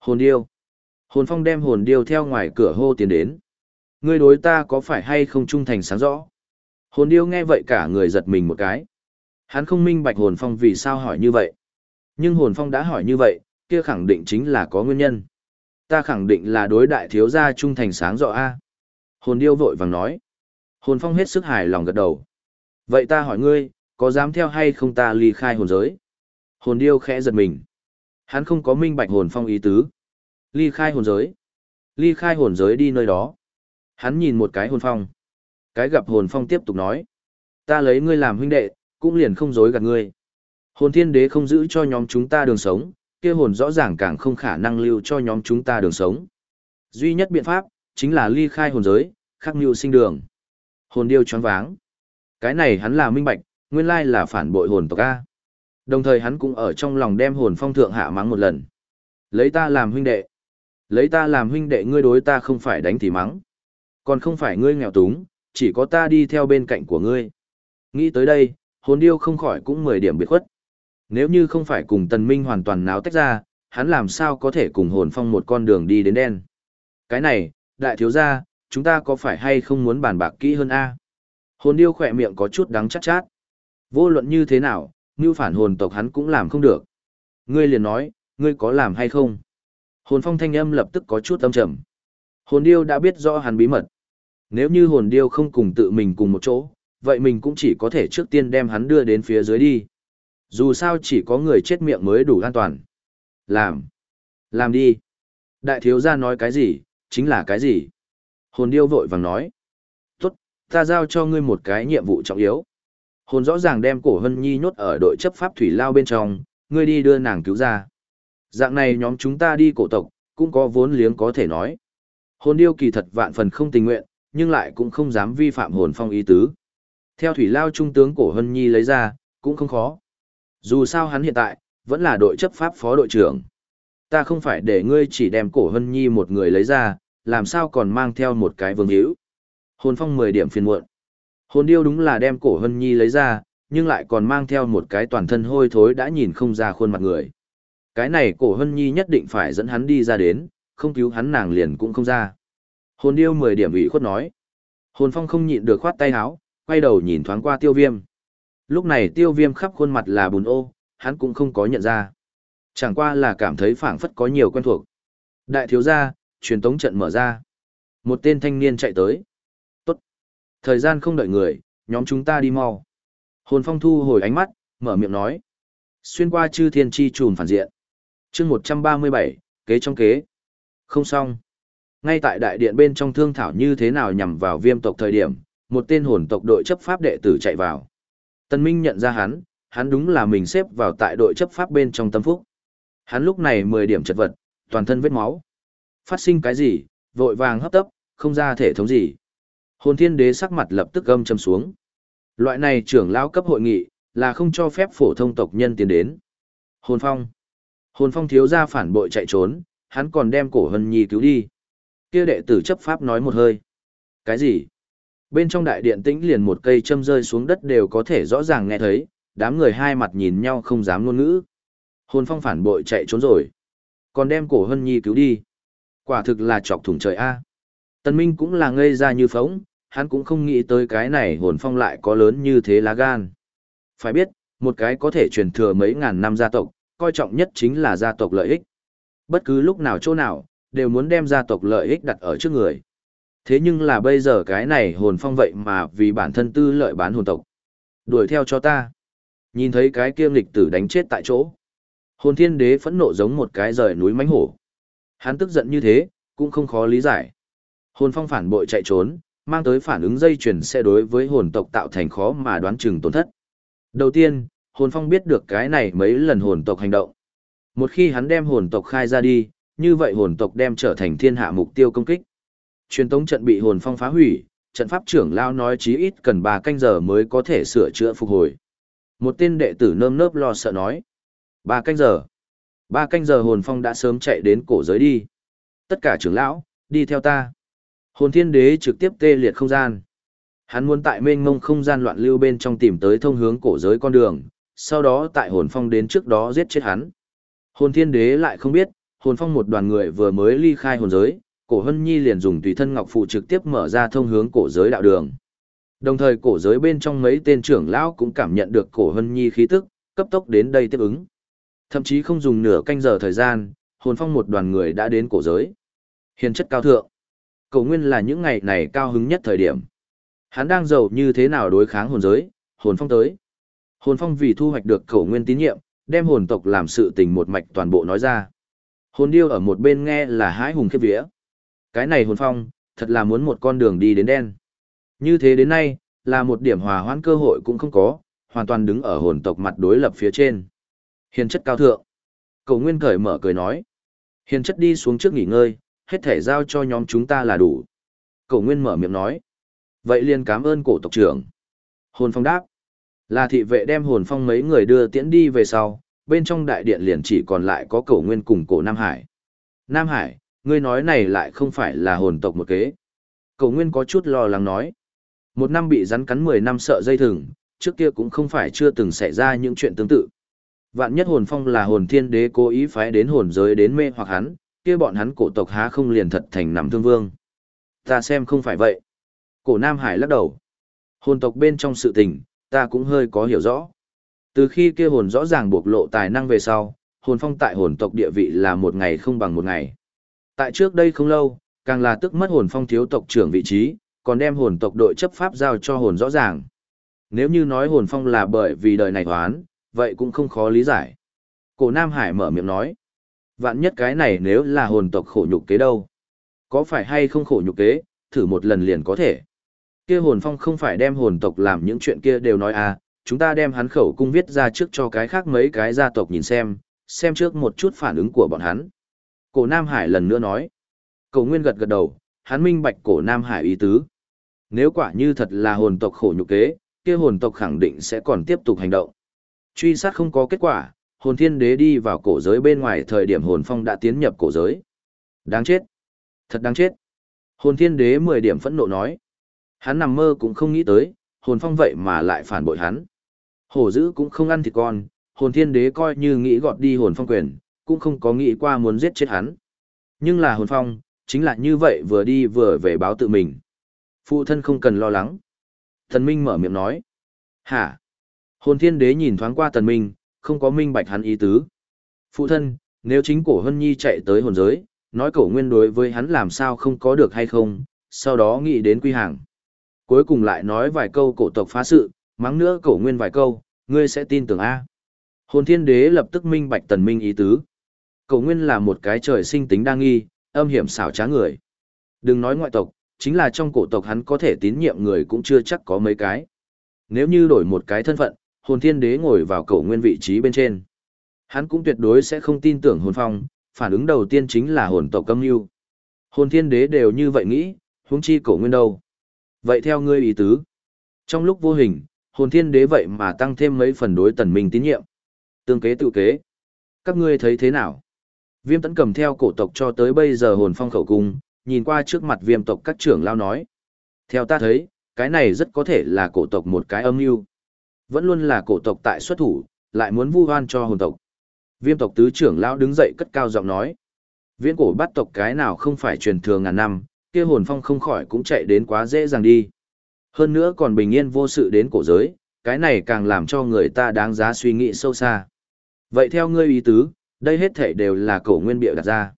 Hồn điêu. Hồn phong đem hồn điêu theo ngoài cửa hô tiến đến. Ngươi đối ta có phải hay không trung thành sáng rõ? Hồn điêu nghe vậy cả người giật mình một cái. Hắn không minh bạch hồn phong vì sao hỏi như vậy. Nhưng hồn phong đã hỏi như vậy, kia khẳng định chính là có nguyên nhân. Ta khẳng định là đối đại thiếu gia trung thành sáng rõ A. Hồn điêu vội vàng nói. Hồn phong hết sức hài lòng gật đầu. Vậy ta hỏi ngươi, có dám theo hay không ta ly khai hồn giới? Hồn điêu khẽ giật mình. Hắn không có minh bạch hồn phong ý tứ. Ly khai hồn giới. Ly khai hồn giới đi nơi đó. Hắn nhìn một cái hồn phong. Cái gặp hồn phong tiếp tục nói. Ta lấy ngươi làm huynh đệ, cũng liền không dối gạt ngươi. Hồn thiên đế không giữ cho nhóm chúng ta đường sống, kia hồn rõ ràng càng không khả năng lưu cho nhóm chúng ta đường sống. Duy nhất biện pháp, chính là ly khai hồn giới, khắc mưu sinh đường. Hồn điêu choáng váng. Cái này hắn là minh bạch, nguyên lai là phản bội hồn tộc A. Đồng thời hắn cũng ở trong lòng đem hồn phong thượng hạ mắng một lần. Lấy ta làm huynh đệ. Lấy ta làm huynh đệ ngươi đối ta không phải đánh thì mắng. Còn không phải ngươi nghèo túng, chỉ có ta đi theo bên cạnh của ngươi. Nghĩ tới đây, hồn điêu không khỏi cũng 10 điểm biệt khuất. Nếu như không phải cùng tần minh hoàn toàn náo tách ra, hắn làm sao có thể cùng hồn phong một con đường đi đến đen. Cái này, đại thiếu gia, chúng ta có phải hay không muốn bàn bạc kỹ hơn a? Hồn điêu khỏe miệng có chút đắng chát chát. Vô luận như thế nào, như phản hồn tộc hắn cũng làm không được. Ngươi liền nói, ngươi có làm hay không? Hồn phong thanh âm lập tức có chút âm trầm. Hồn điêu đã biết rõ hắn bí mật. Nếu như hồn điêu không cùng tự mình cùng một chỗ, vậy mình cũng chỉ có thể trước tiên đem hắn đưa đến phía dưới đi. Dù sao chỉ có người chết miệng mới đủ an toàn. Làm. Làm đi. Đại thiếu gia nói cái gì, chính là cái gì. Hồn điêu vội vàng nói. Tốt, ta giao cho ngươi một cái nhiệm vụ trọng yếu. Hồn rõ ràng đem cổ hân nhi nhốt ở đội chấp pháp thủy lao bên trong, ngươi đi đưa nàng cứu ra. Dạng này nhóm chúng ta đi cổ tộc, cũng có vốn liếng có thể nói. Hồn điêu kỳ thật vạn phần không tình nguyện, nhưng lại cũng không dám vi phạm hồn phong ý tứ. Theo thủy lao trung tướng cổ hân nhi lấy ra, cũng không khó. Dù sao hắn hiện tại, vẫn là đội chấp pháp phó đội trưởng. Ta không phải để ngươi chỉ đem cổ hân nhi một người lấy ra, làm sao còn mang theo một cái vương hữu. Hồn phong 10 điểm phiền muộn. Hồn điêu đúng là đem cổ hân nhi lấy ra, nhưng lại còn mang theo một cái toàn thân hôi thối đã nhìn không ra khuôn mặt người. Cái này cổ hân nhi nhất định phải dẫn hắn đi ra đến, không cứu hắn nàng liền cũng không ra. Hồn điêu 10 điểm ủy khuất nói. Hồn phong không nhịn được khoát tay áo, quay đầu nhìn thoáng qua tiêu viêm. Lúc này tiêu viêm khắp khuôn mặt là bùn ô, hắn cũng không có nhận ra. Chẳng qua là cảm thấy phảng phất có nhiều quen thuộc. Đại thiếu gia, truyền tống trận mở ra. Một tên thanh niên chạy tới. Tốt. Thời gian không đợi người, nhóm chúng ta đi mau. Hồn phong thu hồi ánh mắt, mở miệng nói. Xuyên qua chư thiên chi trùn phản diện. chương 137, kế trong kế. Không xong. Ngay tại đại điện bên trong thương thảo như thế nào nhằm vào viêm tộc thời điểm, một tên hồn tộc đội chấp pháp đệ tử chạy vào. Tân Minh nhận ra hắn, hắn đúng là mình xếp vào tại đội chấp pháp bên trong tâm phúc. Hắn lúc này 10 điểm chật vật, toàn thân vết máu. Phát sinh cái gì, vội vàng hấp tấp, không ra thể thống gì. Hồn thiên đế sắc mặt lập tức gâm châm xuống. Loại này trưởng lão cấp hội nghị, là không cho phép phổ thông tộc nhân tiến đến. Hồn phong. Hồn phong thiếu gia phản bội chạy trốn, hắn còn đem cổ hân nhi cứu đi. Kia đệ tử chấp pháp nói một hơi. Cái gì? Bên trong đại điện tĩnh liền một cây châm rơi xuống đất đều có thể rõ ràng nghe thấy, đám người hai mặt nhìn nhau không dám ngôn ngữ. Hồn phong phản bội chạy trốn rồi. Còn đem cổ hân nhi cứu đi. Quả thực là chọc thủng trời A. Tân Minh cũng là ngây ra như phóng, hắn cũng không nghĩ tới cái này hồn phong lại có lớn như thế lá gan. Phải biết, một cái có thể truyền thừa mấy ngàn năm gia tộc, coi trọng nhất chính là gia tộc lợi ích. Bất cứ lúc nào chỗ nào, đều muốn đem gia tộc lợi ích đặt ở trước người. Thế nhưng là bây giờ cái này hồn phong vậy mà vì bản thân tư lợi bán hồn tộc. Đuổi theo cho ta. Nhìn thấy cái kia nghịch tử đánh chết tại chỗ. Hồn thiên đế phẫn nộ giống một cái rời núi mánh hổ. Hắn tức giận như thế, cũng không khó lý giải. Hồn phong phản bội chạy trốn, mang tới phản ứng dây chuyển sẽ đối với hồn tộc tạo thành khó mà đoán chừng tổn thất. Đầu tiên, hồn phong biết được cái này mấy lần hồn tộc hành động. Một khi hắn đem hồn tộc khai ra đi, như vậy hồn tộc đem trở thành thiên hạ mục tiêu công kích. Truyền tống trận bị hồn phong phá hủy, trận pháp trưởng lao nói chí ít cần 3 canh giờ mới có thể sửa chữa phục hồi. Một tên đệ tử nơm nớp lo sợ nói. 3 canh giờ. 3 canh giờ hồn phong đã sớm chạy đến cổ giới đi. Tất cả trưởng lão, đi theo ta. Hồn thiên đế trực tiếp tê liệt không gian. Hắn muốn tại mênh mông không gian loạn lưu bên trong tìm tới thông hướng cổ giới con đường, sau đó tại hồn phong đến trước đó giết chết hắn. Hồn thiên đế lại không biết, hồn phong một đoàn người vừa mới ly khai hồn giới, cổ hân nhi liền dùng tùy thân ngọc phụ trực tiếp mở ra thông hướng cổ giới đạo đường. Đồng thời cổ giới bên trong mấy tên trưởng lão cũng cảm nhận được cổ hân nhi khí tức, cấp tốc đến đây tiếp ứng. Thậm chí không dùng nửa canh giờ thời gian, hồn phong một đoàn người đã đến cổ giới. Hiền chất cao thượng. Cổ nguyên là những ngày này cao hứng nhất thời điểm. Hắn đang giàu như thế nào đối kháng hồn giới, hồn phong tới. Hồn phong vì thu hoạch được cổ nguyên tín nhiệm, đem hồn tộc làm sự tình một mạch toàn bộ nói ra. Hồn điêu ở một bên nghe là hái hùng khiếp vía. Cái này hồn phong, thật là muốn một con đường đi đến đen. Như thế đến nay, là một điểm hòa hoãn cơ hội cũng không có, hoàn toàn đứng ở hồn tộc mặt đối lập phía trên. Hiền chất cao thượng. Cầu Nguyên cởi mở cười nói. Hiền chất đi xuống trước nghỉ ngơi, hết thể giao cho nhóm chúng ta là đủ. Cầu Nguyên mở miệng nói. Vậy liền cảm ơn cổ tộc trưởng. Hồn phong đáp. Là thị vệ đem hồn phong mấy người đưa tiễn đi về sau, bên trong đại điện liền chỉ còn lại có cổ Nguyên cùng cổ Nam Hải. Nam Hải, ngươi nói này lại không phải là hồn tộc một kế. Cậu Nguyên có chút lo lắng nói. Một năm bị rắn cắn mười năm sợ dây thừng, trước kia cũng không phải chưa từng xảy ra những chuyện tương tự. Vạn nhất hồn phong là hồn thiên đế cố ý phái đến hồn giới đến mê hoặc hắn, kia bọn hắn cổ tộc há không liền thật thành nằm thương vương. Ta xem không phải vậy. Cổ Nam Hải lắc đầu. Hồn tộc bên trong sự tình, ta cũng hơi có hiểu rõ. Từ khi kia hồn rõ ràng bộc lộ tài năng về sau, hồn phong tại hồn tộc địa vị là một ngày không bằng một ngày. Tại trước đây không lâu, càng là tức mất hồn phong thiếu tộc trưởng vị trí, còn đem hồn tộc đội chấp pháp giao cho hồn rõ ràng. Nếu như nói hồn phong là bởi vì đời này hoán, vậy cũng không khó lý giải. Cổ Nam Hải mở miệng nói. Vạn nhất cái này nếu là hồn tộc khổ nhục kế đâu? Có phải hay không khổ nhục kế, thử một lần liền có thể. Kia hồn phong không phải đem hồn tộc làm những chuyện kia đều nói à, chúng ta đem hắn khẩu cung viết ra trước cho cái khác mấy cái gia tộc nhìn xem, xem trước một chút phản ứng của bọn hắn. Cổ Nam Hải lần nữa nói. Cổ Nguyên gật gật đầu, hắn minh bạch cổ Nam Hải ý tứ. Nếu quả như thật là hồn tộc khổ nhục kế, kia hồn tộc khẳng định sẽ còn tiếp tục hành động. Truy sát không có kết quả, hồn thiên đế đi vào cổ giới bên ngoài thời điểm hồn phong đã tiến nhập cổ giới. Đáng chết. Thật đáng chết. Hồn thiên đế 10 điểm phẫn nộ nói. Hắn nằm mơ cũng không nghĩ tới, hồn phong vậy mà lại phản bội hắn. Hổ dữ cũng không ăn thịt con, hồn thiên đế coi như nghĩ gọt đi hồn phong quyền, cũng không có nghĩ qua muốn giết chết hắn. Nhưng là hồn phong, chính là như vậy vừa đi vừa về báo tự mình. Phụ thân không cần lo lắng. Thần Minh mở miệng nói. Hả? Hồn thiên đế nhìn thoáng qua thần Minh, không có minh bạch hắn ý tứ. Phụ thân, nếu chính cổ hân nhi chạy tới hồn giới, nói cổ nguyên đối với hắn làm sao không có được hay không, sau đó nghĩ đến quy hàng. Cuối cùng lại nói vài câu cổ tộc phá sự, mắng nữa cổ nguyên vài câu, ngươi sẽ tin tưởng A. Hồn thiên đế lập tức minh bạch tần minh ý tứ. Cổ nguyên là một cái trời sinh tính đa nghi, âm hiểm xảo trá người. Đừng nói ngoại tộc, chính là trong cổ tộc hắn có thể tín nhiệm người cũng chưa chắc có mấy cái. Nếu như đổi một cái thân phận, hồn thiên đế ngồi vào cổ nguyên vị trí bên trên. Hắn cũng tuyệt đối sẽ không tin tưởng hồn phong, phản ứng đầu tiên chính là hồn tộc âm lưu. Hồn thiên đế đều như vậy nghĩ, huống chi cổ nguyên đâu. Vậy theo ngươi ý tứ, trong lúc vô hình, hồn thiên đế vậy mà tăng thêm mấy phần đối tần minh tín nhiệm. Tương kế tự kế. Các ngươi thấy thế nào? Viêm tấn cầm theo cổ tộc cho tới bây giờ hồn phong khẩu cung, nhìn qua trước mặt viêm tộc các trưởng lao nói. Theo ta thấy, cái này rất có thể là cổ tộc một cái âm mưu Vẫn luôn là cổ tộc tại xuất thủ, lại muốn vu oan cho hồn tộc. Viêm tộc tứ trưởng lão đứng dậy cất cao giọng nói. Viễn cổ bắt tộc cái nào không phải truyền thường ngàn năm, kia hồn phong không khỏi cũng chạy đến quá dễ dàng đi. Hơn nữa còn bình yên vô sự đến cổ giới, cái này càng làm cho người ta đáng giá suy nghĩ sâu xa. Vậy theo ngươi ý tứ, đây hết thể đều là cổ nguyên bịa đặt ra.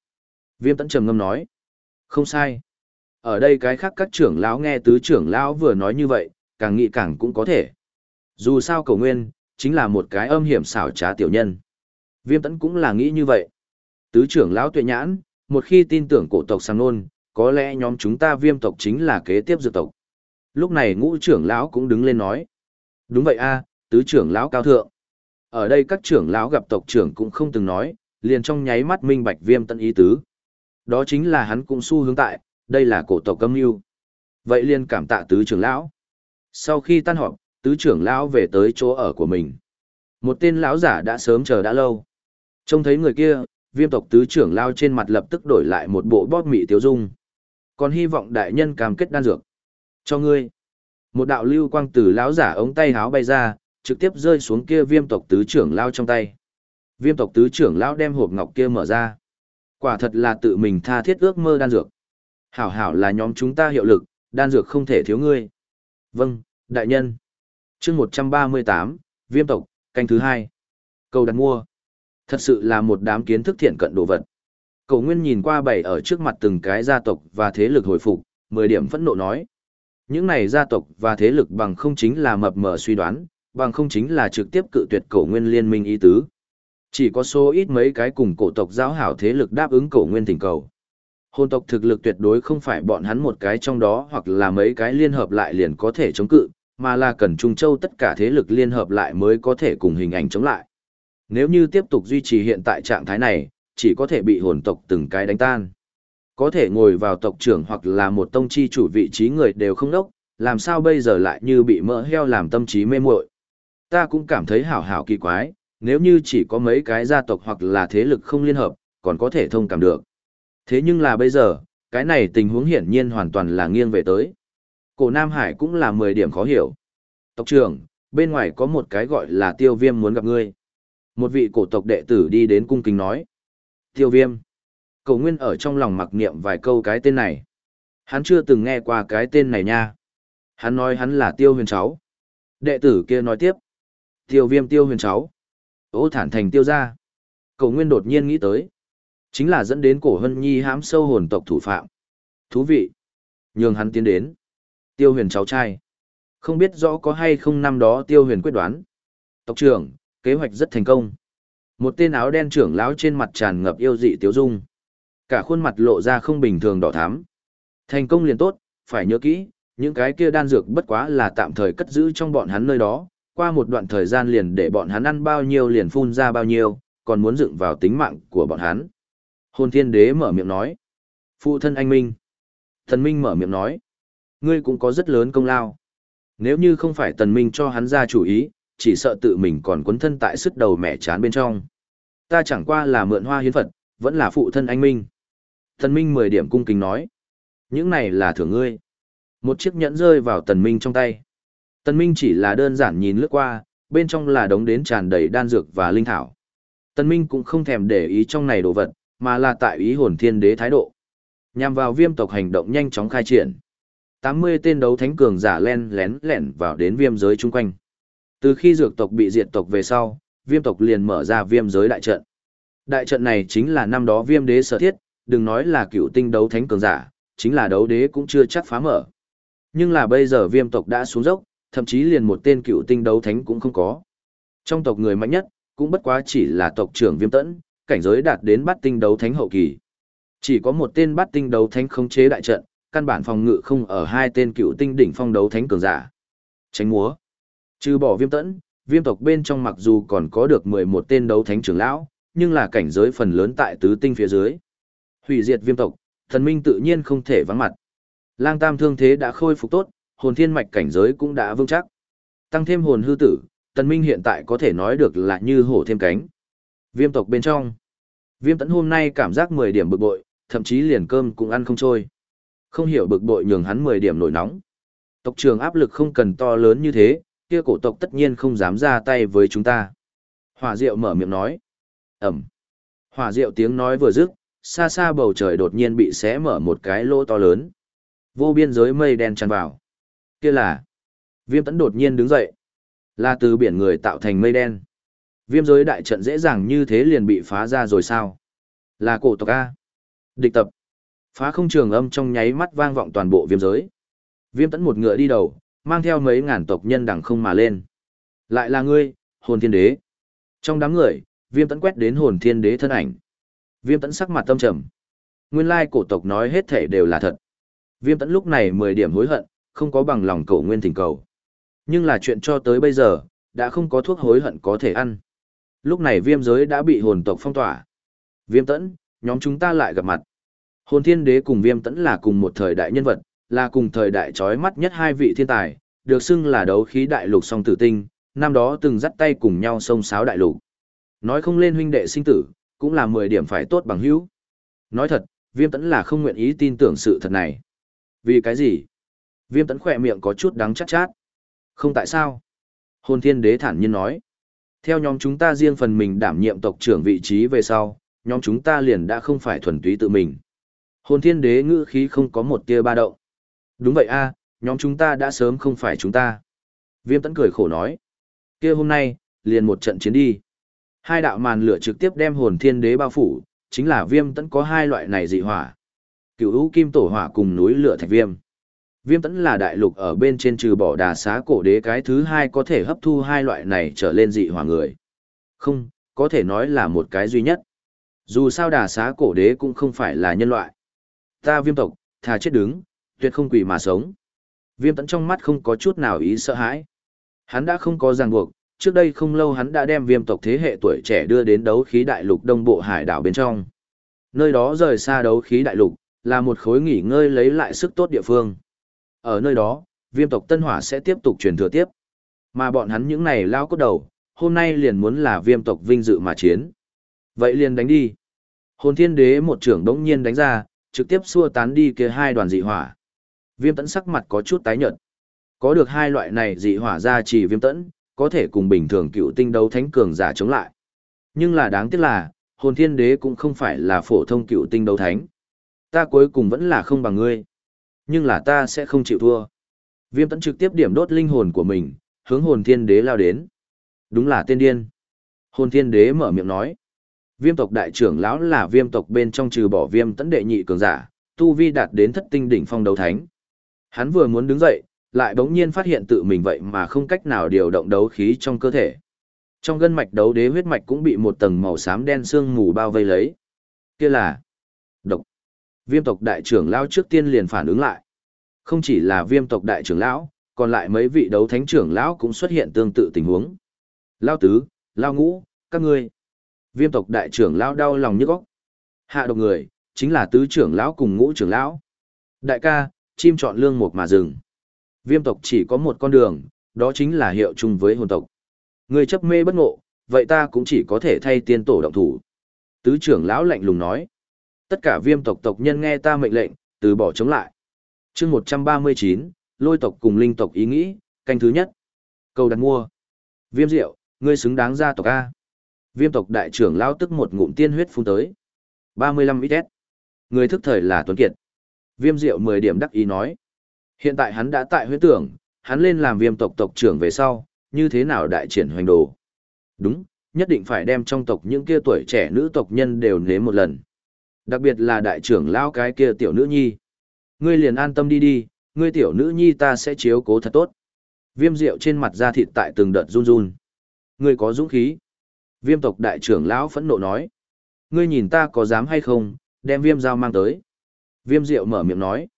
Viêm tẫn trầm ngâm nói. Không sai. Ở đây cái khác các trưởng lão nghe tứ trưởng lão vừa nói như vậy, càng nghĩ càng cũng có thể. Dù sao cổ nguyên, chính là một cái âm hiểm xảo trá tiểu nhân. Viêm tẫn cũng là nghĩ như vậy. Tứ trưởng lão tuệ nhãn, một khi tin tưởng cổ tộc sang nôn, có lẽ nhóm chúng ta viêm tộc chính là kế tiếp dược tộc. Lúc này ngũ trưởng lão cũng đứng lên nói. Đúng vậy a, tứ trưởng lão cao thượng. Ở đây các trưởng lão gặp tộc trưởng cũng không từng nói, liền trong nháy mắt minh bạch viêm tận ý tứ. Đó chính là hắn cũng xu hướng tại, đây là cổ tộc âm mưu. Vậy liền cảm tạ tứ trưởng lão. Sau khi tan họp, tứ trưởng lão về tới chỗ ở của mình. Một tên lão giả đã sớm chờ đã lâu. Trông thấy người kia, viêm tộc tứ trưởng lao trên mặt lập tức đổi lại một bộ bóp mị tiêu dung. Còn hy vọng đại nhân cam kết đan dược. Cho ngươi. Một đạo lưu quang từ lão giả ống tay háo bay ra, trực tiếp rơi xuống kia viêm tộc tứ trưởng lao trong tay. Viêm tộc tứ trưởng lão đem hộp ngọc kia mở ra. Quả thật là tự mình tha thiết ước mơ đan dược. Hảo hảo là nhóm chúng ta hiệu lực, đan dược không thể thiếu ngươi. Vâng, đại nhân. chương 138, viêm tộc, canh thứ hai. Cầu đặt mua. Thật sự là một đám kiến thức thiện cận đồ vật. Cầu Nguyên nhìn qua bảy ở trước mặt từng cái gia tộc và thế lực hồi phục, 10 điểm phẫn nộ nói. Những này gia tộc và thế lực bằng không chính là mập mờ suy đoán, bằng không chính là trực tiếp cự tuyệt cổ nguyên liên minh ý tứ. Chỉ có số ít mấy cái cùng cổ tộc giáo hảo thế lực đáp ứng cổ nguyên thỉnh cầu. Hôn tộc thực lực tuyệt đối không phải bọn hắn một cái trong đó hoặc là mấy cái liên hợp lại liền có thể chống cự, mà là cần Trung Châu tất cả thế lực liên hợp lại mới có thể cùng hình ảnh chống lại. Nếu như tiếp tục duy trì hiện tại trạng thái này, chỉ có thể bị hồn tộc từng cái đánh tan. Có thể ngồi vào tộc trưởng hoặc là một tông chi chủ vị trí người đều không đốc, làm sao bây giờ lại như bị mỡ heo làm tâm trí mê muội. Ta cũng cảm thấy hảo hảo kỳ quái, nếu như chỉ có mấy cái gia tộc hoặc là thế lực không liên hợp, còn có thể thông cảm được. Thế nhưng là bây giờ, cái này tình huống hiển nhiên hoàn toàn là nghiêng về tới. Cổ Nam Hải cũng là 10 điểm khó hiểu. Tộc trưởng, bên ngoài có một cái gọi là tiêu viêm muốn gặp ngươi. Một vị cổ tộc đệ tử đi đến cung kính nói. Tiêu viêm. Cổ nguyên ở trong lòng mặc niệm vài câu cái tên này. Hắn chưa từng nghe qua cái tên này nha. Hắn nói hắn là tiêu huyền cháu. Đệ tử kia nói tiếp. Tiêu viêm tiêu huyền cháu. Ô thản thành tiêu gia. Cầu nguyên đột nhiên nghĩ tới. Chính là dẫn đến cổ hân nhi hãm sâu hồn tộc thủ phạm. Thú vị. Nhường hắn tiến đến. Tiêu huyền cháu trai. Không biết rõ có hay không năm đó tiêu huyền quyết đoán. Tộc trưởng, Kế hoạch rất thành công. Một tên áo đen trưởng lão trên mặt tràn ngập yêu dị tiếu dung. Cả khuôn mặt lộ ra không bình thường đỏ thắm. Thành công liền tốt, phải nhớ kỹ, những cái kia đan dược bất quá là tạm thời cất giữ trong bọn hắn nơi đó, qua một đoạn thời gian liền để bọn hắn ăn bao nhiêu liền phun ra bao nhiêu, còn muốn dựng vào tính mạng của bọn hắn. Hồn thiên đế mở miệng nói. Phụ thân anh Minh. Thần Minh mở miệng nói. Ngươi cũng có rất lớn công lao. Nếu như không phải tần Minh cho hắn ra chủ ý, chỉ sợ tự mình còn quấn thân tại sức đầu mẹ chán bên trong. Ta chẳng qua là mượn hoa hiến Phật, vẫn là phụ thân anh Minh. Thần Minh mười điểm cung kính nói. Những này là thưởng ngươi. Một chiếc nhẫn rơi vào tần Minh trong tay. Tần Minh chỉ là đơn giản nhìn lướt qua, bên trong là đống đến tràn đầy đan dược và linh thảo. Tần Minh cũng không thèm để ý trong này đồ vật, mà là tại ý hồn thiên đế thái độ. Nhằm vào viêm tộc hành động nhanh chóng khai triển. 80 tên đấu thánh cường giả len lén lẻn vào đến viêm giới chung quanh. Từ khi dược tộc bị diệt tộc về sau, viêm tộc liền mở ra viêm giới đại trận. Đại trận này chính là năm đó viêm đế sở thiết, đừng nói là cựu tinh đấu thánh cường giả, chính là đấu đế cũng chưa chắc phá mở. Nhưng là bây giờ viêm tộc đã xuống dốc, thậm chí liền một tên cựu tinh đấu thánh cũng không có. Trong tộc người mạnh nhất, cũng bất quá chỉ là tộc trưởng viêm tẫn, cảnh giới đạt đến bát tinh đấu thánh hậu kỳ. Chỉ có một tên bát tinh đấu thánh khống chế đại trận, căn bản phòng ngự không ở hai tên cựu tinh đỉnh phong đấu thánh cường giả. Tránh múa. Trừ bỏ viêm tẫn, viêm tộc bên trong mặc dù còn có được 11 tên đấu thánh trưởng lão, nhưng là cảnh giới phần lớn tại tứ tinh phía dưới. Hủy diệt viêm tộc, thần minh tự nhiên không thể vắng mặt. Lang tam thương thế đã khôi phục tốt, hồn thiên mạch cảnh giới cũng đã vững chắc. Tăng thêm hồn hư tử, tần minh hiện tại có thể nói được là như hổ thêm cánh. Viêm tộc bên trong. Viêm tẫn hôm nay cảm giác 10 điểm bực bội, thậm chí liền cơm cũng ăn không trôi. Không hiểu bực bội nhường hắn 10 điểm nổi nóng. Tộc trường áp lực không cần to lớn như thế, kia cổ tộc tất nhiên không dám ra tay với chúng ta. Hỏa Diệu mở miệng nói. Ẩm. Hỏa Diệu tiếng nói vừa dứt, xa xa bầu trời đột nhiên bị xé mở một cái lỗ to lớn. Vô biên giới mây đen tràn vào. Kia là. Viêm tấn đột nhiên đứng dậy. Là từ biển người tạo thành mây đen. Viêm giới đại trận dễ dàng như thế liền bị phá ra rồi sao? Là cổ tộc A. Địch tập. Phá không trường âm trong nháy mắt vang vọng toàn bộ viêm giới. Viêm tấn một ngựa đi đầu, mang theo mấy ngàn tộc nhân đằng không mà lên. Lại là ngươi, hồn thiên đế. Trong đám người, viêm tấn quét đến hồn thiên đế thân ảnh. Viêm tấn sắc mặt tâm trầm. Nguyên lai cổ tộc nói hết thể đều là thật. Viêm tấn lúc này 10 điểm hối hận, không có bằng lòng cổ nguyên thỉnh cầu. Nhưng là chuyện cho tới bây giờ, đã không có thuốc hối hận có thể ăn. Lúc này viêm giới đã bị hồn tộc phong tỏa. Viêm tẫn, nhóm chúng ta lại gặp mặt. Hồn thiên đế cùng viêm tẫn là cùng một thời đại nhân vật, là cùng thời đại trói mắt nhất hai vị thiên tài, được xưng là đấu khí đại lục song tử tinh, năm đó từng dắt tay cùng nhau sông sáo đại lục. Nói không lên huynh đệ sinh tử, cũng là 10 điểm phải tốt bằng hữu. Nói thật, viêm tẫn là không nguyện ý tin tưởng sự thật này. Vì cái gì? Viêm tấn khỏe miệng có chút đắng chát chát. Không tại sao? Hồn thiên đế thản nhiên nói. Theo nhóm chúng ta riêng phần mình đảm nhiệm tộc trưởng vị trí về sau, nhóm chúng ta liền đã không phải thuần túy tự mình. Hồn thiên đế ngữ khí không có một tia ba động. Đúng vậy a, nhóm chúng ta đã sớm không phải chúng ta. Viêm tấn cười khổ nói. kia hôm nay, liền một trận chiến đi. Hai đạo màn lửa trực tiếp đem hồn thiên đế bao phủ, chính là viêm tấn có hai loại này dị hỏa. Cựu hữu kim tổ hỏa cùng núi lửa thạch viêm. Viêm tẫn là đại lục ở bên trên trừ bỏ đà xá cổ đế cái thứ hai có thể hấp thu hai loại này trở lên dị hỏa người. Không, có thể nói là một cái duy nhất. Dù sao đà xá cổ đế cũng không phải là nhân loại. Ta viêm tộc, thà chết đứng, tuyệt không quỷ mà sống. Viêm tẫn trong mắt không có chút nào ý sợ hãi. Hắn đã không có ràng buộc, trước đây không lâu hắn đã đem viêm tộc thế hệ tuổi trẻ đưa đến đấu khí đại lục đông bộ hải đảo bên trong. Nơi đó rời xa đấu khí đại lục, là một khối nghỉ ngơi lấy lại sức tốt địa phương. Ở nơi đó, viêm tộc Tân Hỏa sẽ tiếp tục truyền thừa tiếp. Mà bọn hắn những này lao cốt đầu, hôm nay liền muốn là viêm tộc vinh dự mà chiến. Vậy liền đánh đi. Hồn thiên đế một trưởng đống nhiên đánh ra, trực tiếp xua tán đi kia hai đoàn dị hỏa. Viêm tẫn sắc mặt có chút tái nhợt. Có được hai loại này dị hỏa ra chỉ viêm tẫn, có thể cùng bình thường cựu tinh đấu thánh cường giả chống lại. Nhưng là đáng tiếc là, hồn thiên đế cũng không phải là phổ thông cựu tinh đấu thánh. Ta cuối cùng vẫn là không bằng ngươi. Nhưng là ta sẽ không chịu thua. Viêm tẫn trực tiếp điểm đốt linh hồn của mình, hướng hồn thiên đế lao đến. Đúng là tên điên. Hồn thiên đế mở miệng nói. Viêm tộc đại trưởng lão là viêm tộc bên trong trừ bỏ viêm tẫn đệ nhị cường giả, tu vi đạt đến thất tinh đỉnh phong đấu thánh. Hắn vừa muốn đứng dậy, lại bỗng nhiên phát hiện tự mình vậy mà không cách nào điều động đấu khí trong cơ thể. Trong gân mạch đấu đế huyết mạch cũng bị một tầng màu xám đen sương mù bao vây lấy. Kia là. Viêm tộc đại trưởng lão trước tiên liền phản ứng lại. Không chỉ là viêm tộc đại trưởng lão, còn lại mấy vị đấu thánh trưởng lão cũng xuất hiện tương tự tình huống. Lao tứ, lao ngũ, các ngươi. Viêm tộc đại trưởng lão đau lòng nhức óc. Hạ độc người, chính là tứ trưởng lão cùng ngũ trưởng lão. Đại ca, chim chọn lương một mà rừng. Viêm tộc chỉ có một con đường, đó chính là hiệu chung với hồn tộc. Người chấp mê bất ngộ, vậy ta cũng chỉ có thể thay tiên tổ động thủ. Tứ trưởng lão lạnh lùng nói. Tất cả viêm tộc tộc nhân nghe ta mệnh lệnh, từ bỏ chống lại. chương 139, lôi tộc cùng linh tộc ý nghĩ, canh thứ nhất. Cầu đặt mua. Viêm diệu, ngươi xứng đáng ra tộc A. Viêm tộc đại trưởng lao tức một ngụm tiên huyết phun tới. 35 ít Người thức thời là Tuấn Kiệt. Viêm diệu 10 điểm đắc ý nói. Hiện tại hắn đã tại huyết tưởng, hắn lên làm viêm tộc tộc trưởng về sau, như thế nào đại triển hoành đồ. Đúng, nhất định phải đem trong tộc những kia tuổi trẻ nữ tộc nhân đều nếm một lần. Đặc biệt là đại trưởng lão cái kia tiểu nữ nhi. Ngươi liền an tâm đi đi, ngươi tiểu nữ nhi ta sẽ chiếu cố thật tốt. Viêm rượu trên mặt da thịt tại từng đợt run run. Ngươi có dũng khí. Viêm tộc đại trưởng lão phẫn nộ nói. Ngươi nhìn ta có dám hay không, đem viêm dao mang tới. Viêm rượu mở miệng nói.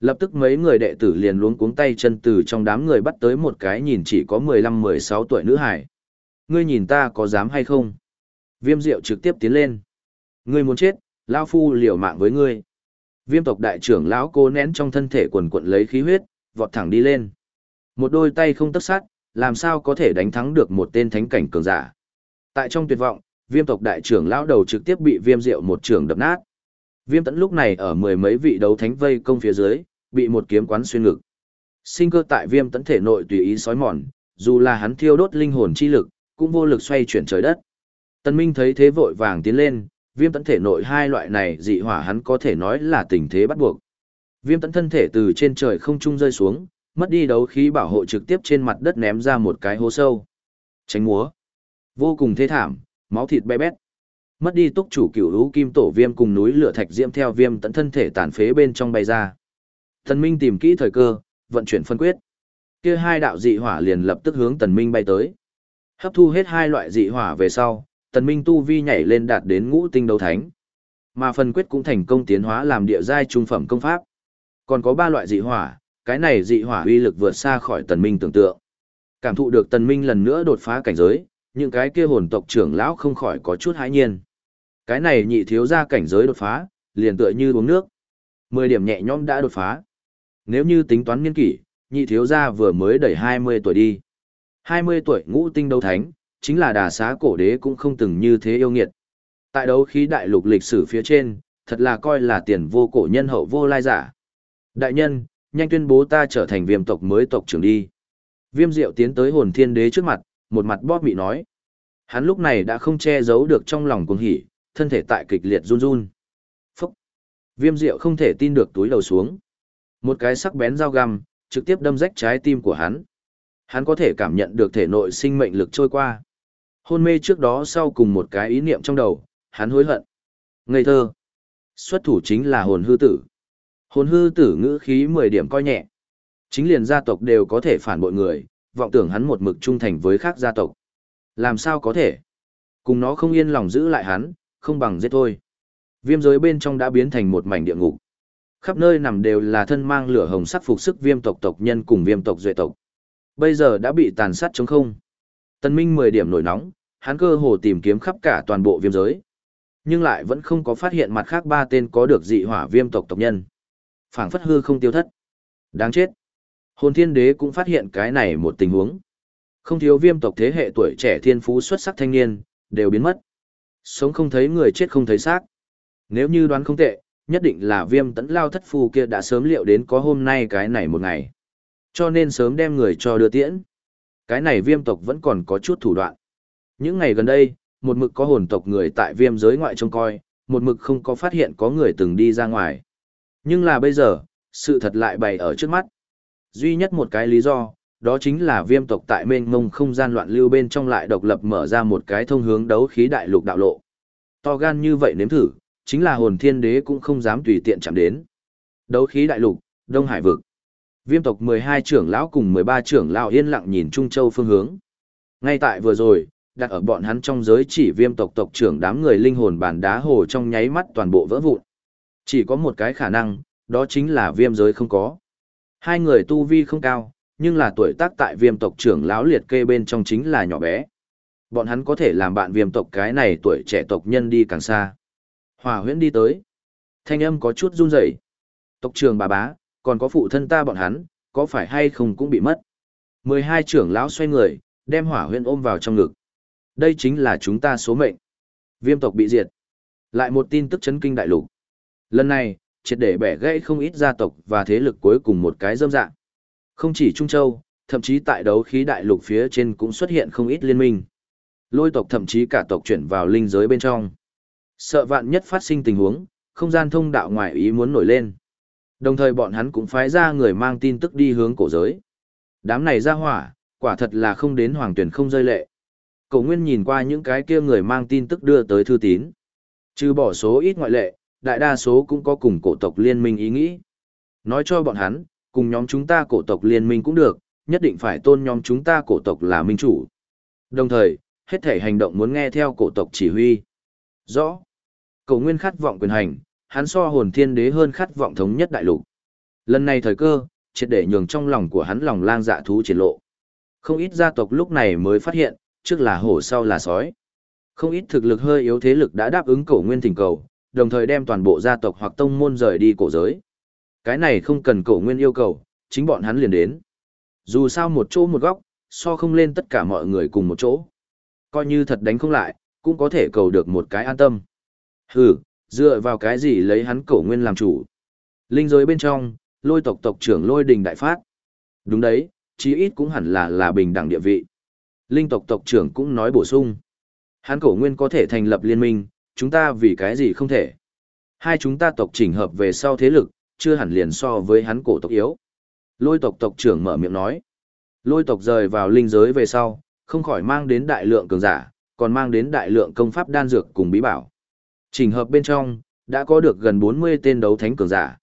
Lập tức mấy người đệ tử liền luống cuống tay chân từ trong đám người bắt tới một cái nhìn chỉ có 15-16 tuổi nữ hải. Ngươi nhìn ta có dám hay không? Viêm diệu trực tiếp tiến lên. Ngươi muốn chết, lão phu liều mạng với ngươi. Viêm tộc đại trưởng lão cô nén trong thân thể quần quận lấy khí huyết, vọt thẳng đi lên. Một đôi tay không tất sát, làm sao có thể đánh thắng được một tên thánh cảnh cường giả. Tại trong tuyệt vọng, viêm tộc đại trưởng lão đầu trực tiếp bị viêm diệu một trường đập nát. Viêm tẫn lúc này ở mười mấy vị đấu thánh vây công phía dưới, bị một kiếm quán xuyên ngực. Sinh cơ tại viêm tẫn thể nội tùy ý sói mòn, dù là hắn thiêu đốt linh hồn chi lực, cũng vô lực xoay chuyển trời đất. Tân Minh thấy thế vội vàng tiến lên, viêm tẫn thể nội hai loại này dị hỏa hắn có thể nói là tình thế bắt buộc. Viêm tẫn thân thể từ trên trời không trung rơi xuống, mất đi đấu khí bảo hộ trực tiếp trên mặt đất ném ra một cái hố sâu. Tránh múa. Vô cùng thê thảm, máu thịt bé bét. Mất đi túc chủ cửu hữu kim tổ viêm cùng núi lửa thạch diễm theo viêm tận thân thể tàn phế bên trong bay ra. Tần Minh tìm kỹ thời cơ, vận chuyển phân quyết. Kia hai đạo dị hỏa liền lập tức hướng Tần Minh bay tới. Hấp thu hết hai loại dị hỏa về sau, Tần Minh tu vi nhảy lên đạt đến ngũ tinh đấu thánh. Mà phần quyết cũng thành công tiến hóa làm địa giai trung phẩm công pháp. Còn có ba loại dị hỏa, cái này dị hỏa uy lực vượt xa khỏi Tần Minh tưởng tượng. Cảm thụ được Tần Minh lần nữa đột phá cảnh giới, những cái kia hồn tộc trưởng lão không khỏi có chút hãi nhiên. Cái này nhị thiếu gia cảnh giới đột phá, liền tựa như uống nước. Mười điểm nhẹ nhõm đã đột phá. Nếu như tính toán niên kỷ, nhị thiếu gia vừa mới đẩy 20 tuổi đi. 20 tuổi ngũ tinh đấu thánh, chính là đà xá cổ đế cũng không từng như thế yêu nghiệt. Tại đấu khí đại lục lịch sử phía trên, thật là coi là tiền vô cổ nhân hậu vô lai giả. Đại nhân, nhanh tuyên bố ta trở thành viêm tộc mới tộc trưởng đi. Viêm diệu tiến tới hồn thiên đế trước mặt, một mặt bóp bị nói. Hắn lúc này đã không che giấu được trong lòng cuồng hỉ, thân thể tại kịch liệt run run. Phúc! Viêm diệu không thể tin được túi đầu xuống. Một cái sắc bén dao găm, trực tiếp đâm rách trái tim của hắn. Hắn có thể cảm nhận được thể nội sinh mệnh lực trôi qua. Hôn mê trước đó sau cùng một cái ý niệm trong đầu, hắn hối hận. Ngây thơ! Xuất thủ chính là hồn hư tử. Hồn hư tử ngữ khí 10 điểm coi nhẹ. Chính liền gia tộc đều có thể phản bội người, vọng tưởng hắn một mực trung thành với khác gia tộc. Làm sao có thể? Cùng nó không yên lòng giữ lại hắn, không bằng giết thôi. Viêm giới bên trong đã biến thành một mảnh địa ngục. Khắp nơi nằm đều là thân mang lửa hồng sắc phục sức viêm tộc tộc nhân cùng viêm tộc duệ tộc. Bây giờ đã bị tàn sát chống không. Tân Minh 10 điểm nổi nóng, hắn cơ hồ tìm kiếm khắp cả toàn bộ viêm giới. Nhưng lại vẫn không có phát hiện mặt khác ba tên có được dị hỏa viêm tộc tộc nhân. Phảng phất hư không tiêu thất. Đáng chết. Hồn thiên đế cũng phát hiện cái này một tình huống. Không thiếu viêm tộc thế hệ tuổi trẻ thiên phú xuất sắc thanh niên, đều biến mất. Sống không thấy người chết không thấy xác. Nếu như đoán không tệ, nhất định là viêm tấn lao thất phu kia đã sớm liệu đến có hôm nay cái này một ngày. Cho nên sớm đem người cho đưa tiễn. Cái này viêm tộc vẫn còn có chút thủ đoạn. Những ngày gần đây, một mực có hồn tộc người tại viêm giới ngoại trông coi, một mực không có phát hiện có người từng đi ra ngoài. Nhưng là bây giờ, sự thật lại bày ở trước mắt. Duy nhất một cái lý do, đó chính là viêm tộc tại mênh mông không gian loạn lưu bên trong lại độc lập mở ra một cái thông hướng đấu khí đại lục đạo lộ. To gan như vậy nếm thử, chính là hồn thiên đế cũng không dám tùy tiện chạm đến. Đấu khí đại lục, Đông Hải vực. Viêm tộc 12 trưởng lão cùng 13 trưởng lão yên lặng nhìn Trung Châu phương hướng. Ngay tại vừa rồi, đặt ở bọn hắn trong giới chỉ viêm tộc tộc trưởng đám người linh hồn bản đá hồ trong nháy mắt toàn bộ vỡ vụn. Chỉ có một cái khả năng, đó chính là viêm giới không có. Hai người tu vi không cao, nhưng là tuổi tác tại viêm tộc trưởng lão liệt kê bên trong chính là nhỏ bé. Bọn hắn có thể làm bạn viêm tộc cái này tuổi trẻ tộc nhân đi càng xa. Hỏa huyễn đi tới. Thanh âm có chút run rẩy. Tộc trưởng bà bá, còn có phụ thân ta bọn hắn, có phải hay không cũng bị mất. mười hai trưởng lão xoay người, đem hỏa huyễn ôm vào trong ngực. Đây chính là chúng ta số mệnh. Viêm tộc bị diệt. Lại một tin tức chấn kinh đại lục. Lần này, triệt để bẻ gãy không ít gia tộc và thế lực cuối cùng một cái dâm dạng. Không chỉ Trung Châu, thậm chí tại đấu khí đại lục phía trên cũng xuất hiện không ít liên minh. Lôi tộc thậm chí cả tộc chuyển vào linh giới bên trong. Sợ vạn nhất phát sinh tình huống, không gian thông đạo ngoại ý muốn nổi lên. Đồng thời bọn hắn cũng phái ra người mang tin tức đi hướng cổ giới. Đám này ra hỏa, quả thật là không đến hoàng tuyển không rơi lệ. Cổ Nguyên nhìn qua những cái kia người mang tin tức đưa tới thư tín. Trừ bỏ số ít ngoại lệ, đại đa số cũng có cùng cổ tộc liên minh ý nghĩ. Nói cho bọn hắn, cùng nhóm chúng ta cổ tộc liên minh cũng được, nhất định phải tôn nhóm chúng ta cổ tộc là minh chủ. Đồng thời, hết thể hành động muốn nghe theo cổ tộc chỉ huy. Rõ. Cổ Nguyên khát vọng quyền hành, hắn so hồn thiên đế hơn khát vọng thống nhất đại lục. Lần này thời cơ, triệt để nhường trong lòng của hắn lòng lang dạ thú triển lộ. Không ít gia tộc lúc này mới phát hiện, trước là hổ sau là sói. Không ít thực lực hơi yếu thế lực đã đáp ứng cổ nguyên thỉnh cầu, đồng thời đem toàn bộ gia tộc hoặc tông môn rời đi cổ giới. Cái này không cần cổ nguyên yêu cầu, chính bọn hắn liền đến. Dù sao một chỗ một góc, so không lên tất cả mọi người cùng một chỗ. Coi như thật đánh không lại, cũng có thể cầu được một cái an tâm. Hừ, dựa vào cái gì lấy hắn cổ nguyên làm chủ. Linh giới bên trong, lôi tộc tộc trưởng lôi đình đại phát. Đúng đấy, chí ít cũng hẳn là là bình đẳng địa vị. Linh tộc tộc trưởng cũng nói bổ sung. Hán cổ nguyên có thể thành lập liên minh, chúng ta vì cái gì không thể. Hai chúng ta tộc chỉnh hợp về sau thế lực, chưa hẳn liền so với hắn cổ tộc yếu. Lôi tộc tộc trưởng mở miệng nói. Lôi tộc rời vào linh giới về sau, không khỏi mang đến đại lượng cường giả, còn mang đến đại lượng công pháp đan dược cùng bí bảo. Chỉnh hợp bên trong, đã có được gần 40 tên đấu thánh cường giả.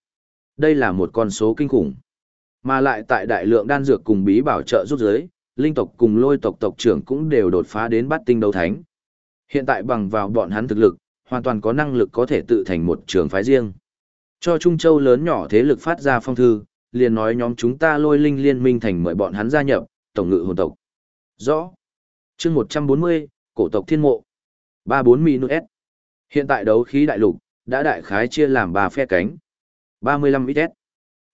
Đây là một con số kinh khủng. Mà lại tại đại lượng đan dược cùng bí bảo trợ giúp giới, linh tộc cùng lôi tộc tộc trưởng cũng đều đột phá đến bát tinh đấu thánh. Hiện tại bằng vào bọn hắn thực lực, hoàn toàn có năng lực có thể tự thành một trường phái riêng. Cho Trung Châu lớn nhỏ thế lực phát ra phong thư, liền nói nhóm chúng ta lôi linh liên minh thành mời bọn hắn gia nhập, tổng ngự hồn tộc. Rõ. chương 140, cổ tộc thiên mộ. 34 minus S. Hiện tại đấu khí đại lục, đã đại khái chia làm 3 phe cánh. 35 ít S.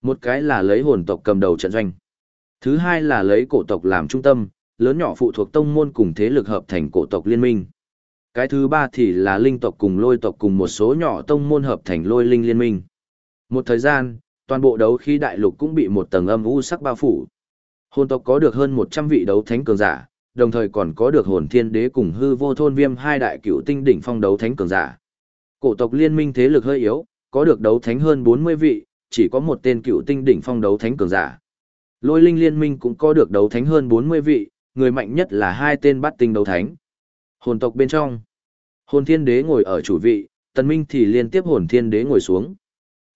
Một cái là lấy hồn tộc cầm đầu trận doanh. Thứ hai là lấy cổ tộc làm trung tâm, lớn nhỏ phụ thuộc tông môn cùng thế lực hợp thành cổ tộc liên minh. Cái thứ ba thì là linh tộc cùng lôi tộc cùng một số nhỏ tông môn hợp thành lôi linh liên minh. Một thời gian, toàn bộ đấu khí đại lục cũng bị một tầng âm u sắc bao phủ. Hồn tộc có được hơn 100 vị đấu thánh cường giả, đồng thời còn có được hồn thiên đế cùng hư vô thôn viêm hai đại cựu tinh đỉnh phong đấu thánh cường giả. Cổ tộc liên minh thế lực hơi yếu, có được đấu thánh hơn 40 vị, chỉ có một tên cựu tinh đỉnh phong đấu thánh cường giả. Lôi linh liên minh cũng có được đấu thánh hơn 40 vị, người mạnh nhất là hai tên bắt tinh đấu thánh. Hồn tộc bên trong, hồn thiên đế ngồi ở chủ vị, tần minh thì liên tiếp hồn thiên đế ngồi xuống.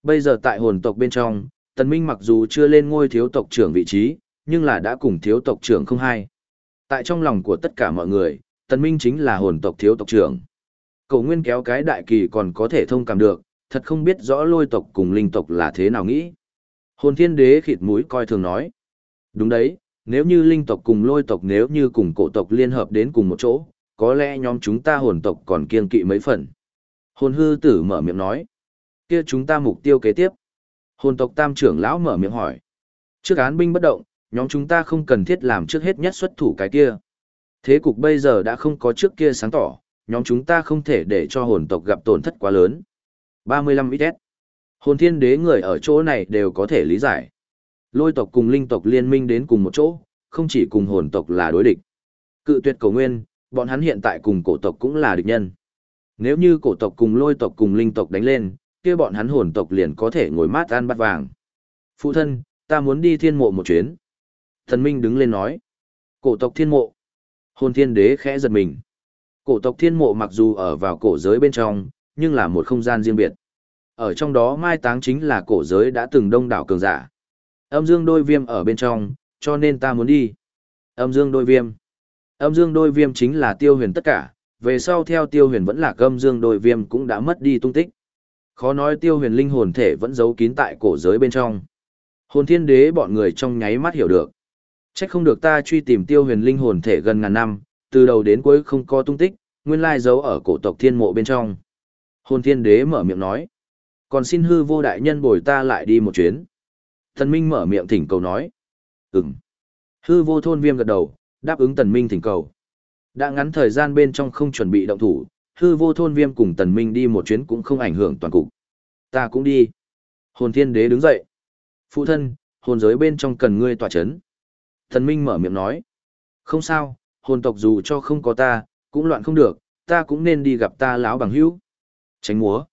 Bây giờ tại hồn tộc bên trong, tần minh mặc dù chưa lên ngôi thiếu tộc trưởng vị trí, nhưng là đã cùng thiếu tộc trưởng không hai. Tại trong lòng của tất cả mọi người, tần minh chính là hồn tộc thiếu tộc trưởng. Cậu nguyên kéo cái đại kỳ còn có thể thông cảm được, thật không biết rõ lôi tộc cùng linh tộc là thế nào nghĩ. Hồn thiên đế khịt mũi coi thường nói. Đúng đấy, nếu như linh tộc cùng lôi tộc nếu như cùng cổ tộc liên hợp đến cùng một chỗ, có lẽ nhóm chúng ta hồn tộc còn kiên kỵ mấy phần. Hồn hư tử mở miệng nói. Kia chúng ta mục tiêu kế tiếp. Hồn tộc tam trưởng lão mở miệng hỏi. Trước án binh bất động, nhóm chúng ta không cần thiết làm trước hết nhất xuất thủ cái kia. Thế cục bây giờ đã không có trước kia sáng tỏ, nhóm chúng ta không thể để cho hồn tộc gặp tổn thất quá lớn. 35 XS Hồn thiên đế người ở chỗ này đều có thể lý giải. Lôi tộc cùng linh tộc liên minh đến cùng một chỗ, không chỉ cùng hồn tộc là đối địch. Cự tuyệt cầu nguyên, bọn hắn hiện tại cùng cổ tộc cũng là địch nhân. Nếu như cổ tộc cùng lôi tộc cùng linh tộc đánh lên, kia bọn hắn hồn tộc liền có thể ngồi mát ăn bát vàng. Phụ thân, ta muốn đi thiên mộ một chuyến. Thần Minh đứng lên nói. Cổ tộc thiên mộ. Hồn thiên đế khẽ giật mình. Cổ tộc thiên mộ mặc dù ở vào cổ giới bên trong, nhưng là một không gian riêng biệt. Ở trong đó mai táng chính là cổ giới đã từng đông đảo cường giả. Âm dương đôi viêm ở bên trong, cho nên ta muốn đi. Âm dương đôi viêm. Âm dương đôi viêm chính là tiêu huyền tất cả, về sau theo tiêu huyền vẫn là âm dương đôi viêm cũng đã mất đi tung tích. Khó nói tiêu huyền linh hồn thể vẫn giấu kín tại cổ giới bên trong. Hồn thiên đế bọn người trong nháy mắt hiểu được. Trách không được ta truy tìm tiêu huyền linh hồn thể gần ngàn năm, từ đầu đến cuối không có tung tích, nguyên lai giấu ở cổ tộc thiên mộ bên trong. Hồn thiên đế mở miệng nói. Còn xin hư vô đại nhân bồi ta lại đi một chuyến. Thần Minh mở miệng thỉnh cầu nói. Ừm. Hư vô thôn viêm gật đầu, đáp ứng tần Minh thỉnh cầu. Đã ngắn thời gian bên trong không chuẩn bị động thủ, hư vô thôn viêm cùng tần Minh đi một chuyến cũng không ảnh hưởng toàn cục. Ta cũng đi. Hồn thiên đế đứng dậy. Phụ thân, hồn giới bên trong cần ngươi tỏa chấn. Tần Minh mở miệng nói. Không sao, hồn tộc dù cho không có ta, cũng loạn không được, ta cũng nên đi gặp ta lão bằng hữu. Tránh múa.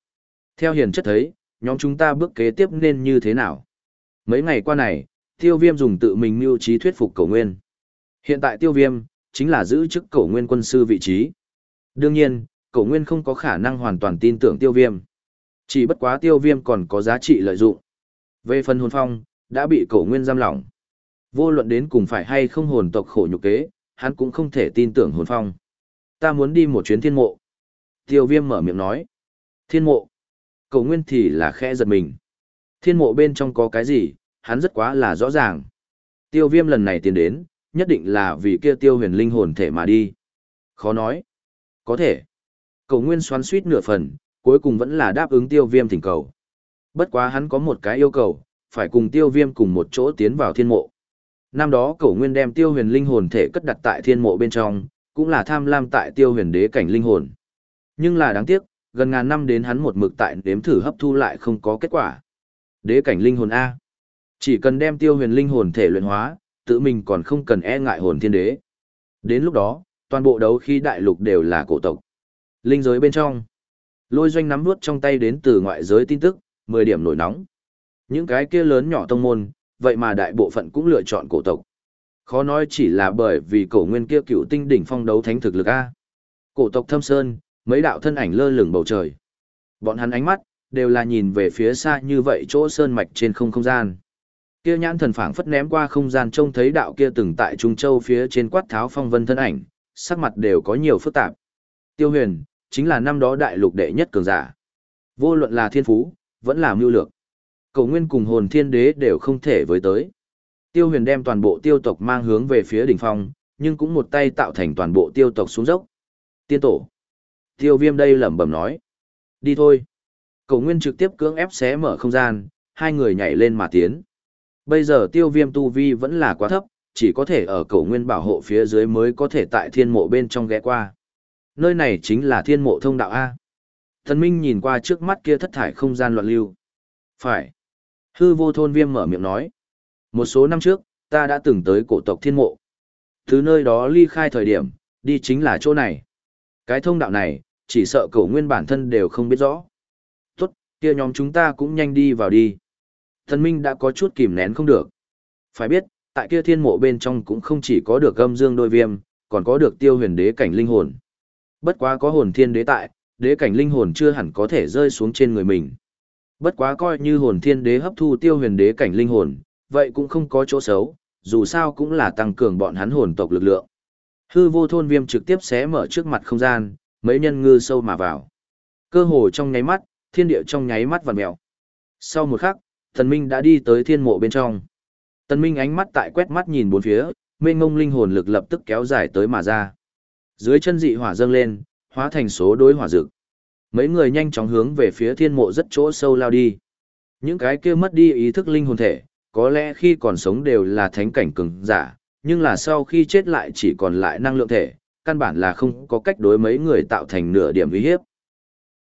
Theo hiền chất thấy, nhóm chúng ta bước kế tiếp nên như thế nào? Mấy ngày qua này, tiêu viêm dùng tự mình mưu trí thuyết phục cổ nguyên. Hiện tại tiêu viêm, chính là giữ chức cổ nguyên quân sư vị trí. Đương nhiên, cổ nguyên không có khả năng hoàn toàn tin tưởng tiêu viêm. Chỉ bất quá tiêu viêm còn có giá trị lợi dụng. Về phần hồn phong, đã bị cổ nguyên giam lỏng. Vô luận đến cùng phải hay không hồn tộc khổ nhục kế, hắn cũng không thể tin tưởng hồn phong. Ta muốn đi một chuyến thiên mộ. Tiêu viêm mở miệng nói. Thiên mộ. Cầu nguyên thì là khẽ giật mình. Thiên mộ bên trong có cái gì, hắn rất quá là rõ ràng. Tiêu viêm lần này tiến đến, nhất định là vì kia tiêu huyền linh hồn thể mà đi. Khó nói. Có thể. Cầu nguyên xoắn suýt nửa phần, cuối cùng vẫn là đáp ứng tiêu viêm thỉnh cầu. Bất quá hắn có một cái yêu cầu, phải cùng tiêu viêm cùng một chỗ tiến vào thiên mộ. Năm đó cầu nguyên đem tiêu huyền linh hồn thể cất đặt tại thiên mộ bên trong, cũng là tham lam tại tiêu huyền đế cảnh linh hồn. Nhưng là đáng tiếc, gần ngàn năm đến hắn một mực tại đếm thử hấp thu lại không có kết quả. Đế cảnh linh hồn A. Chỉ cần đem tiêu huyền linh hồn thể luyện hóa, tự mình còn không cần e ngại hồn thiên đế. Đến lúc đó, toàn bộ đấu khí đại lục đều là cổ tộc. Linh giới bên trong. Lôi doanh nắm nuốt trong tay đến từ ngoại giới tin tức, 10 điểm nổi nóng. Những cái kia lớn nhỏ tông môn, vậy mà đại bộ phận cũng lựa chọn cổ tộc. Khó nói chỉ là bởi vì cổ nguyên kia cựu tinh đỉnh phong đấu thánh thực lực A. Cổ tộc thâm sơn, mấy đạo thân ảnh lơ lửng bầu trời. Bọn hắn ánh mắt, đều là nhìn về phía xa như vậy chỗ sơn mạch trên không không gian. Kia nhãn thần phảng phất ném qua không gian trông thấy đạo kia từng tại Trung Châu phía trên quát tháo phong vân thân ảnh, sắc mặt đều có nhiều phức tạp. Tiêu huyền, chính là năm đó đại lục đệ nhất cường giả. Vô luận là thiên phú, vẫn là mưu lược. Cầu nguyên cùng hồn thiên đế đều không thể với tới. Tiêu huyền đem toàn bộ tiêu tộc mang hướng về phía đỉnh phong, nhưng cũng một tay tạo thành toàn bộ tiêu tộc xuống dốc. Tiên tổ. Tiêu viêm đây lẩm bẩm nói. Đi thôi. Cầu nguyên trực tiếp cưỡng ép xé mở không gian, hai người nhảy lên mà tiến. Bây giờ tiêu viêm tu vi vẫn là quá thấp, chỉ có thể ở cầu nguyên bảo hộ phía dưới mới có thể tại thiên mộ bên trong ghé qua. Nơi này chính là thiên mộ thông đạo A. Thần Minh nhìn qua trước mắt kia thất thải không gian loạn lưu. Phải. Hư vô thôn viêm mở miệng nói. Một số năm trước, ta đã từng tới cổ tộc thiên mộ. Từ nơi đó ly khai thời điểm, đi chính là chỗ này. Cái thông đạo này, chỉ sợ cổ nguyên bản thân đều không biết rõ. Tốt, kia nhóm chúng ta cũng nhanh đi vào đi. Thần Minh đã có chút kìm nén không được. Phải biết, tại kia thiên mộ bên trong cũng không chỉ có được âm dương đôi viêm, còn có được tiêu huyền đế cảnh linh hồn. Bất quá có hồn thiên đế tại, đế cảnh linh hồn chưa hẳn có thể rơi xuống trên người mình. Bất quá coi như hồn thiên đế hấp thu tiêu huyền đế cảnh linh hồn, vậy cũng không có chỗ xấu, dù sao cũng là tăng cường bọn hắn hồn tộc lực lượng. Hư vô thôn viêm trực tiếp xé mở trước mặt không gian, mấy nhân ngư sâu mà vào. Cơ hồ trong nháy mắt, thiên địa trong nháy mắt vặn mèo. Sau một khắc, thần minh đã đi tới thiên mộ bên trong. Tần minh ánh mắt tại quét mắt nhìn bốn phía, mênh ngông linh hồn lực lập tức kéo dài tới mà ra. Dưới chân dị hỏa dâng lên, hóa thành số đối hỏa dược. Mấy người nhanh chóng hướng về phía thiên mộ rất chỗ sâu lao đi. Những cái kia mất đi ý thức linh hồn thể, có lẽ khi còn sống đều là thánh cảnh cường giả, nhưng là sau khi chết lại chỉ còn lại năng lượng thể, căn bản là không có cách đối mấy người tạo thành nửa điểm uy hiếp.